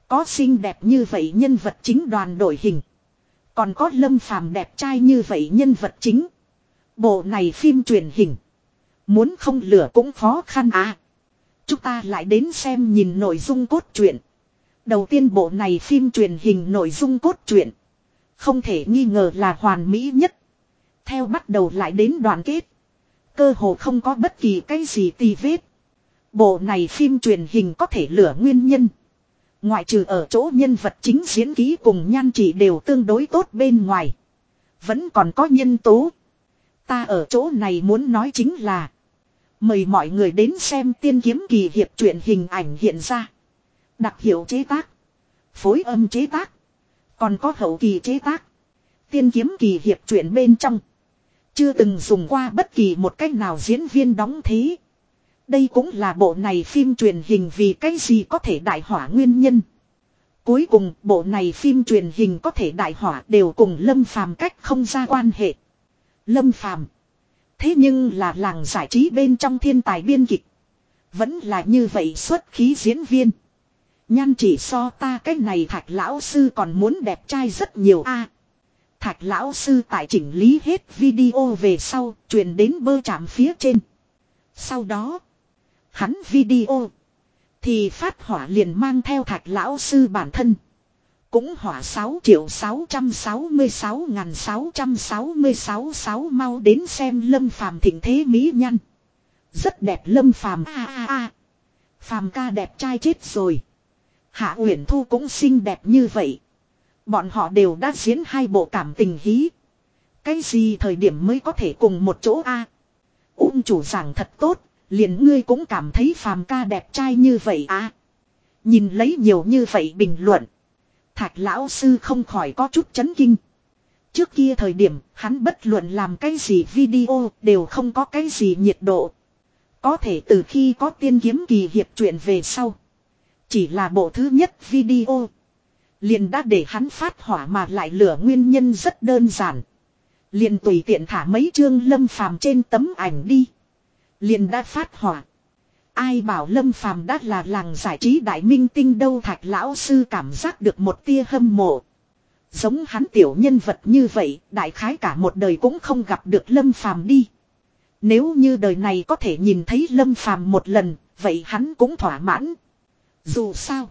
Có xinh đẹp như vậy nhân vật chính đoàn đội hình. Còn có Lâm Phàm đẹp trai như vậy nhân vật chính. Bộ này phim truyền hình. Muốn không lửa cũng khó khăn à. Chúng ta lại đến xem nhìn nội dung cốt truyện. Đầu tiên bộ này phim truyền hình nội dung cốt truyện. Không thể nghi ngờ là hoàn mỹ nhất. Theo bắt đầu lại đến đoàn kết. Cơ hồ không có bất kỳ cái gì tì vết. Bộ này phim truyền hình có thể lửa nguyên nhân. Ngoại trừ ở chỗ nhân vật chính diễn ký cùng nhan chỉ đều tương đối tốt bên ngoài. Vẫn còn có nhân tố. Ta ở chỗ này muốn nói chính là. Mời mọi người đến xem tiên kiếm kỳ hiệp truyện hình ảnh hiện ra. Đặc hiệu chế tác. Phối âm chế tác. Còn có hậu kỳ chế tác. Tiên kiếm kỳ hiệp truyện bên trong. Chưa từng dùng qua bất kỳ một cách nào diễn viên đóng thế. Đây cũng là bộ này phim truyền hình vì cái gì có thể đại hỏa nguyên nhân. Cuối cùng, bộ này phim truyền hình có thể đại hỏa đều cùng Lâm Phàm cách không ra quan hệ. Lâm Phàm Thế nhưng là làng giải trí bên trong thiên tài biên kịch. Vẫn là như vậy xuất khí diễn viên. Nhan chỉ so ta cái này thạch lão sư còn muốn đẹp trai rất nhiều a. thạch lão sư tại chỉnh lý hết video về sau, truyền đến bơ chạm phía trên. Sau đó. Hắn video. Thì phát hỏa liền mang theo thạch lão sư bản thân. Cũng hỏa 6 triệu 666 ngàn 666 sáu mau đến xem lâm phàm thịnh thế mỹ nhân. Rất đẹp lâm phàm a a a. Phàm ca đẹp trai chết rồi. Hạ Uyển Thu cũng xinh đẹp như vậy. Bọn họ đều đã diễn hai bộ cảm tình hí. Cái gì thời điểm mới có thể cùng một chỗ a? À? Ung chủ giảng thật tốt, liền ngươi cũng cảm thấy phàm ca đẹp trai như vậy à? Nhìn lấy nhiều như vậy bình luận. Thạch lão sư không khỏi có chút chấn kinh. Trước kia thời điểm, hắn bất luận làm cái gì video, đều không có cái gì nhiệt độ. Có thể từ khi có tiên kiếm kỳ hiệp chuyện về sau. Chỉ là bộ thứ nhất video. Liền đã để hắn phát hỏa mà lại lửa nguyên nhân rất đơn giản. Liền tùy tiện thả mấy chương lâm phàm trên tấm ảnh đi. Liền đã phát hỏa. Ai bảo lâm phàm đã là làng giải trí đại minh tinh đâu thạch lão sư cảm giác được một tia hâm mộ. Giống hắn tiểu nhân vật như vậy, đại khái cả một đời cũng không gặp được lâm phàm đi. Nếu như đời này có thể nhìn thấy lâm phàm một lần, vậy hắn cũng thỏa mãn. Dù sao,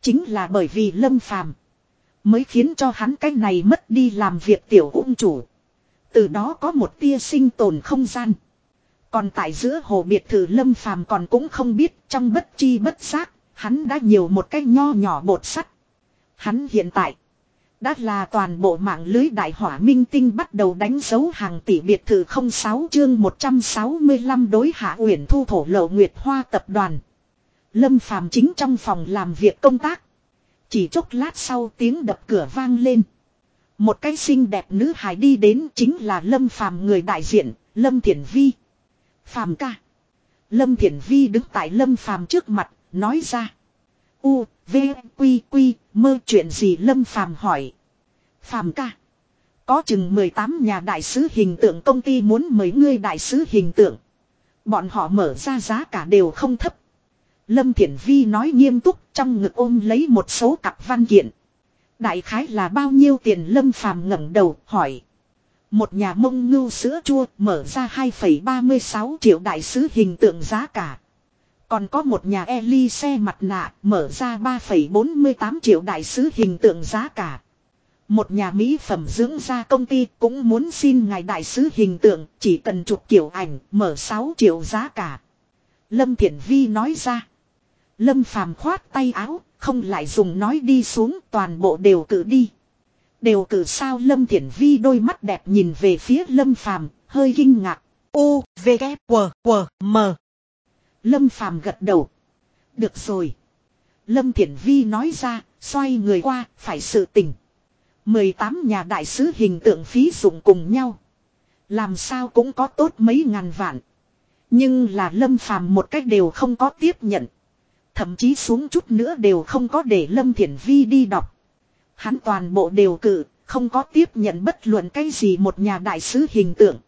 chính là bởi vì lâm phàm mới khiến cho hắn cái này mất đi làm việc tiểu ung chủ. Từ đó có một tia sinh tồn không gian. Còn tại giữa hồ biệt thự lâm phàm còn cũng không biết trong bất chi bất giác, hắn đã nhiều một cái nho nhỏ bột sắt. Hắn hiện tại, đã là toàn bộ mạng lưới đại hỏa minh tinh bắt đầu đánh dấu hàng tỷ biệt thự 06 chương 165 đối hạ uyển thu thổ lộ nguyệt hoa tập đoàn. Lâm phàm chính trong phòng làm việc công tác. Chỉ chốc lát sau tiếng đập cửa vang lên. Một cái xinh đẹp nữ hài đi đến chính là Lâm phàm người đại diện, Lâm Thiển Vi. Phàm ca. Lâm Thiển Vi đứng tại Lâm Phàm trước mặt, nói ra. U, V, Quy, Quy, mơ chuyện gì Lâm Phàm hỏi. Phàm ca. Có chừng 18 nhà đại sứ hình tượng công ty muốn mời ngươi đại sứ hình tượng. Bọn họ mở ra giá cả đều không thấp. Lâm Thiển Vi nói nghiêm túc trong ngực ôm lấy một số cặp văn kiện. Đại khái là bao nhiêu tiền Lâm Phàm ngẩng đầu hỏi. Một nhà mông ngưu sữa chua mở ra 2,36 triệu đại sứ hình tượng giá cả. Còn có một nhà Eli xe mặt nạ mở ra 3,48 triệu đại sứ hình tượng giá cả. Một nhà mỹ phẩm dưỡng da công ty cũng muốn xin ngài đại sứ hình tượng chỉ cần chụp kiểu ảnh mở 6 triệu giá cả. Lâm Thiển Vi nói ra. Lâm Phàm khoát tay áo, không lại dùng nói đi xuống toàn bộ đều cử đi. Đều cử sao Lâm Thiển Vi đôi mắt đẹp nhìn về phía Lâm Phàm hơi kinh ngạc. U, V, K, W, W, M. Lâm Phàm gật đầu. Được rồi. Lâm Thiển Vi nói ra, xoay người qua, phải sự tình. 18 nhà đại sứ hình tượng phí dụng cùng nhau. Làm sao cũng có tốt mấy ngàn vạn. Nhưng là Lâm Phàm một cách đều không có tiếp nhận. Thậm chí xuống chút nữa đều không có để Lâm Thiển Vi đi đọc. Hắn toàn bộ đều cự không có tiếp nhận bất luận cái gì một nhà đại sứ hình tượng.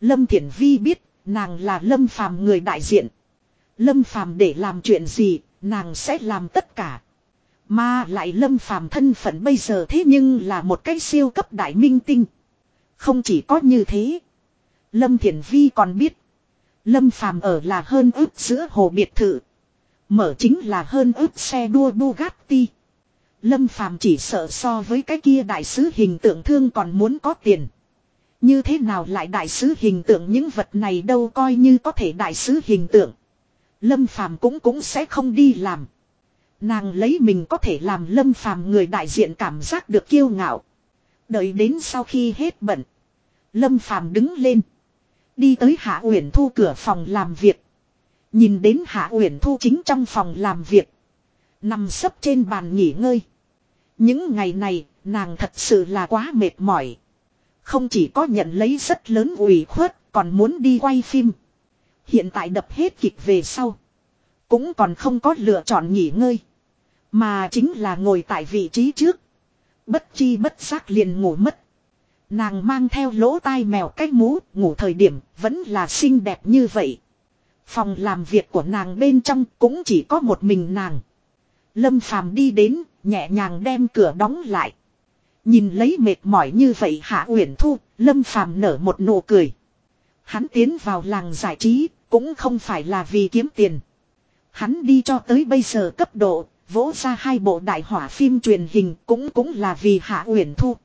Lâm Thiển Vi biết, nàng là Lâm Phàm người đại diện. Lâm Phàm để làm chuyện gì, nàng sẽ làm tất cả. Mà lại lâm phàm thân phận bây giờ thế nhưng là một cái siêu cấp đại minh tinh. Không chỉ có như thế. Lâm Thiển Vi còn biết. Lâm phàm ở là hơn ước giữa hồ biệt thự. Mở chính là hơn ước xe đua Bugatti. Lâm phàm chỉ sợ so với cái kia đại sứ hình tượng thương còn muốn có tiền. Như thế nào lại đại sứ hình tượng những vật này đâu coi như có thể đại sứ hình tượng. Lâm phàm cũng cũng sẽ không đi làm. Nàng lấy mình có thể làm lâm phàm người đại diện cảm giác được kiêu ngạo. Đợi đến sau khi hết bận. Lâm phàm đứng lên. Đi tới Hạ Uyển Thu cửa phòng làm việc. Nhìn đến Hạ Uyển Thu chính trong phòng làm việc. Nằm sấp trên bàn nghỉ ngơi. Những ngày này, nàng thật sự là quá mệt mỏi. Không chỉ có nhận lấy rất lớn ủy khuất, còn muốn đi quay phim. Hiện tại đập hết kịch về sau. Cũng còn không có lựa chọn nghỉ ngơi. Mà chính là ngồi tại vị trí trước. Bất chi bất giác liền ngủ mất. Nàng mang theo lỗ tai mèo cách mũ, ngủ thời điểm vẫn là xinh đẹp như vậy. Phòng làm việc của nàng bên trong cũng chỉ có một mình nàng. Lâm Phàm đi đến, nhẹ nhàng đem cửa đóng lại. Nhìn lấy mệt mỏi như vậy Hạ Uyển Thu, Lâm Phàm nở một nụ cười. Hắn tiến vào làng giải trí, cũng không phải là vì kiếm tiền. Hắn đi cho tới bây giờ cấp độ, vỗ ra hai bộ đại hỏa phim truyền hình cũng cũng là vì Hạ Uyển Thu.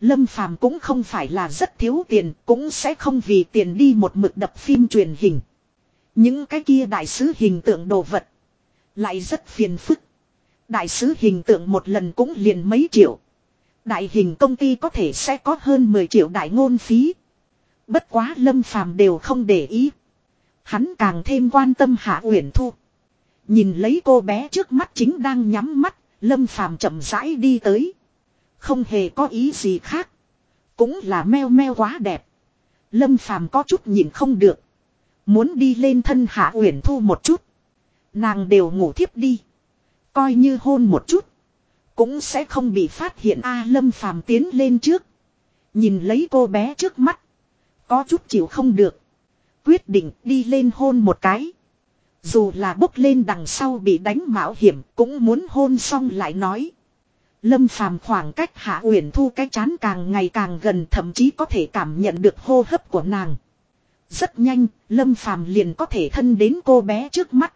Lâm Phàm cũng không phải là rất thiếu tiền, cũng sẽ không vì tiền đi một mực đập phim truyền hình. Những cái kia đại sứ hình tượng đồ vật lại rất phiền phức. Đại sứ hình tượng một lần cũng liền mấy triệu. Đại hình công ty có thể sẽ có hơn 10 triệu đại ngôn phí. Bất quá Lâm Phàm đều không để ý. Hắn càng thêm quan tâm Hạ Uyển Thu. Nhìn lấy cô bé trước mắt chính đang nhắm mắt, Lâm Phàm chậm rãi đi tới. Không hề có ý gì khác. Cũng là meo meo quá đẹp. Lâm Phàm có chút nhìn không được. Muốn đi lên thân Hạ Uyển Thu một chút. Nàng đều ngủ thiếp đi. Coi như hôn một chút. Cũng sẽ không bị phát hiện A Lâm Phàm tiến lên trước. Nhìn lấy cô bé trước mắt. Có chút chịu không được. Quyết định đi lên hôn một cái. Dù là bốc lên đằng sau bị đánh mạo hiểm cũng muốn hôn xong lại nói. Lâm phàm khoảng cách hạ uyển thu cái chán càng ngày càng gần thậm chí có thể cảm nhận được hô hấp của nàng. Rất nhanh, Lâm phàm liền có thể thân đến cô bé trước mắt.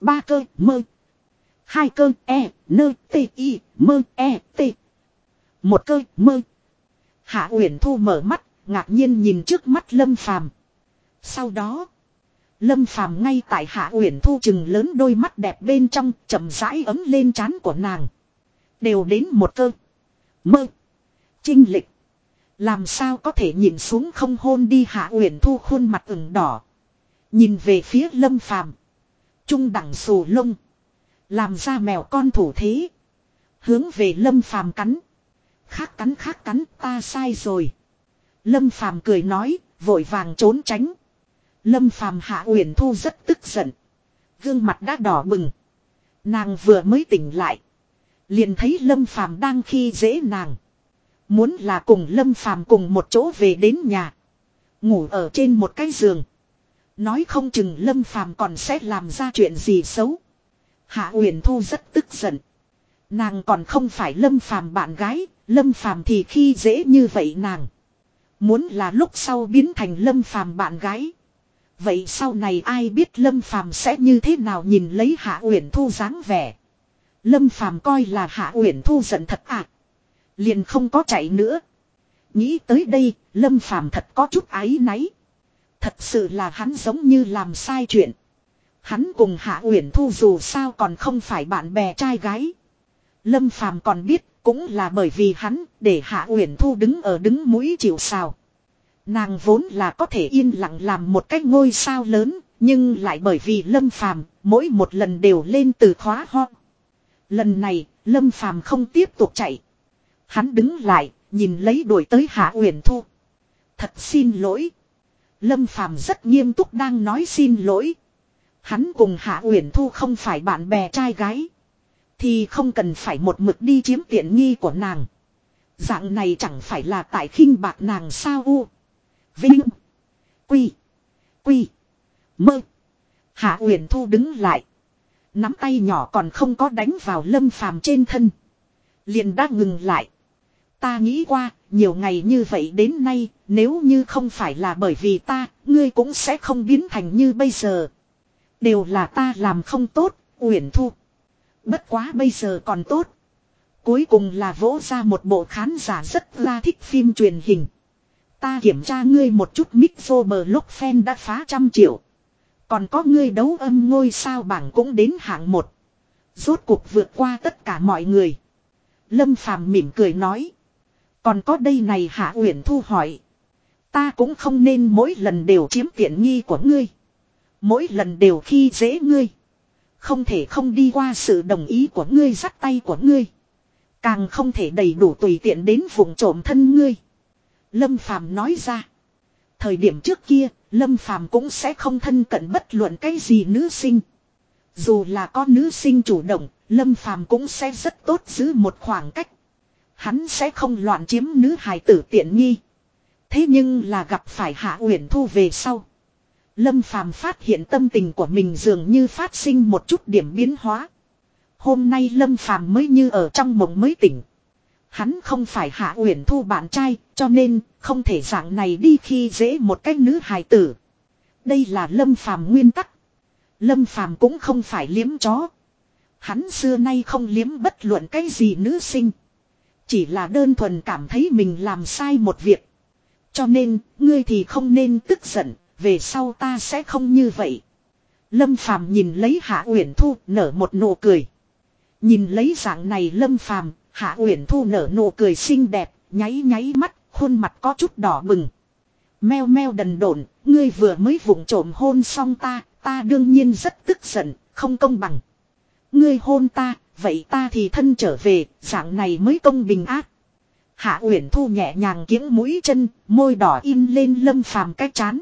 Ba cơ mơ. Hai cơ e, nơ, t, i, mơ, e, t. Một cơ mơ. Hạ uyển thu mở mắt, ngạc nhiên nhìn trước mắt Lâm phàm. Sau đó, Lâm Phàm ngay tại Hạ Uyển Thu chừng lớn đôi mắt đẹp bên trong, chậm rãi ấm lên trán của nàng. Đều đến một cơ. Mơ. Trinh lịch. Làm sao có thể nhìn xuống không hôn đi Hạ Uyển Thu khuôn mặt ửng đỏ. Nhìn về phía Lâm Phàm Trung đẳng sù lông. Làm ra mèo con thủ thế. Hướng về Lâm Phàm cắn. Khác cắn khác cắn ta sai rồi. Lâm Phàm cười nói, vội vàng trốn tránh. Lâm Phàm Hạ Uyển Thu rất tức giận. Gương mặt đã đỏ bừng. Nàng vừa mới tỉnh lại. Liền thấy Lâm Phàm đang khi dễ nàng. Muốn là cùng Lâm Phàm cùng một chỗ về đến nhà. Ngủ ở trên một cái giường. Nói không chừng Lâm Phàm còn sẽ làm ra chuyện gì xấu. Hạ Uyển Thu rất tức giận. Nàng còn không phải Lâm Phàm bạn gái, Lâm Phàm thì khi dễ như vậy nàng. Muốn là lúc sau biến thành Lâm Phàm bạn gái. Vậy sau này ai biết Lâm Phàm sẽ như thế nào nhìn lấy Hạ Uyển Thu dáng vẻ. Lâm Phàm coi là Hạ Uyển Thu giận thật à. Liền không có chạy nữa. Nghĩ tới đây, Lâm Phàm thật có chút áy náy. Thật sự là hắn giống như làm sai chuyện. Hắn cùng Hạ Uyển Thu dù sao còn không phải bạn bè trai gái. Lâm Phàm còn biết, cũng là bởi vì hắn, để Hạ Uyển Thu đứng ở đứng mũi chịu sào. Nàng vốn là có thể yên lặng làm một cái ngôi sao lớn, nhưng lại bởi vì Lâm Phàm, mỗi một lần đều lên từ khóa ho. Lần này, Lâm Phàm không tiếp tục chạy. Hắn đứng lại, nhìn lấy đuổi tới Hạ Uyển Thu. Thật xin lỗi. Lâm Phàm rất nghiêm túc đang nói xin lỗi. Hắn cùng Hạ Uyển Thu không phải bạn bè trai gái. Thì không cần phải một mực đi chiếm tiện nghi của nàng. Dạng này chẳng phải là tại khinh bạc nàng sao u. Vinh. Quy. Quy. Mơ. Hạ Uyển Thu đứng lại. Nắm tay nhỏ còn không có đánh vào lâm phàm trên thân. Liền đã ngừng lại. Ta nghĩ qua, nhiều ngày như vậy đến nay, nếu như không phải là bởi vì ta, ngươi cũng sẽ không biến thành như bây giờ. Đều là ta làm không tốt, Uyển Thu. Bất quá bây giờ còn tốt. Cuối cùng là vỗ ra một bộ khán giả rất la thích phim truyền hình. Ta kiểm tra ngươi một chút mixo bờ lúc fan đã phá trăm triệu. Còn có ngươi đấu âm ngôi sao bảng cũng đến hạng một. Rốt cuộc vượt qua tất cả mọi người. Lâm Phàm mỉm cười nói. Còn có đây này Hạ Uyển Thu hỏi. Ta cũng không nên mỗi lần đều chiếm tiện nghi của ngươi. Mỗi lần đều khi dễ ngươi. Không thể không đi qua sự đồng ý của ngươi dắt tay của ngươi. Càng không thể đầy đủ tùy tiện đến vùng trộm thân ngươi. Lâm Phàm nói ra. Thời điểm trước kia, Lâm Phàm cũng sẽ không thân cận bất luận cái gì nữ sinh. Dù là có nữ sinh chủ động, Lâm Phàm cũng sẽ rất tốt giữ một khoảng cách. Hắn sẽ không loạn chiếm nữ hài tử tiện nghi. Thế nhưng là gặp phải Hạ Uyển Thu về sau. Lâm Phàm phát hiện tâm tình của mình dường như phát sinh một chút điểm biến hóa. Hôm nay Lâm Phàm mới như ở trong mộng mới tỉnh. Hắn không phải Hạ Uyển Thu bạn trai, cho nên không thể dạng này đi khi dễ một cách nữ hài tử. Đây là Lâm Phàm nguyên tắc. Lâm Phàm cũng không phải liếm chó. Hắn xưa nay không liếm bất luận cái gì nữ sinh. Chỉ là đơn thuần cảm thấy mình làm sai một việc. Cho nên, ngươi thì không nên tức giận, về sau ta sẽ không như vậy. Lâm Phàm nhìn lấy Hạ Uyển Thu nở một nụ cười. Nhìn lấy dạng này Lâm Phàm, Hạ Uyển Thu nở nụ cười xinh đẹp, nháy nháy mắt, khuôn mặt có chút đỏ bừng. Meo meo đần độn, ngươi vừa mới vụng trộm hôn xong ta, ta đương nhiên rất tức giận, không công bằng. Ngươi hôn ta, vậy ta thì thân trở về, dạng này mới công bình ác. Hạ Uyển Thu nhẹ nhàng kiếng mũi chân, môi đỏ in lên Lâm Phàm cái chán.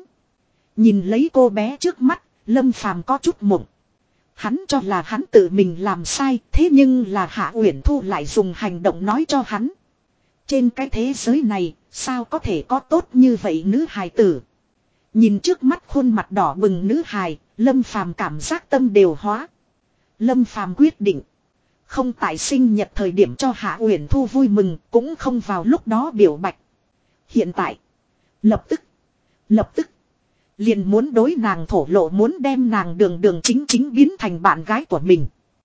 Nhìn lấy cô bé trước mắt, Lâm Phàm có chút mộng. Hắn cho là hắn tự mình làm sai, thế nhưng là Hạ Uyển Thu lại dùng hành động nói cho hắn. Trên cái thế giới này, sao có thể có tốt như vậy nữ hài tử. Nhìn trước mắt khuôn mặt đỏ bừng nữ hài, Lâm Phàm cảm giác tâm đều hóa. Lâm Phàm quyết định. Không tại sinh nhật thời điểm cho Hạ Uyển Thu vui mừng, cũng không vào lúc đó biểu bạch. Hiện tại, lập tức, lập tức, liền muốn đối nàng thổ lộ, muốn đem nàng đường đường chính chính biến thành bạn gái của mình.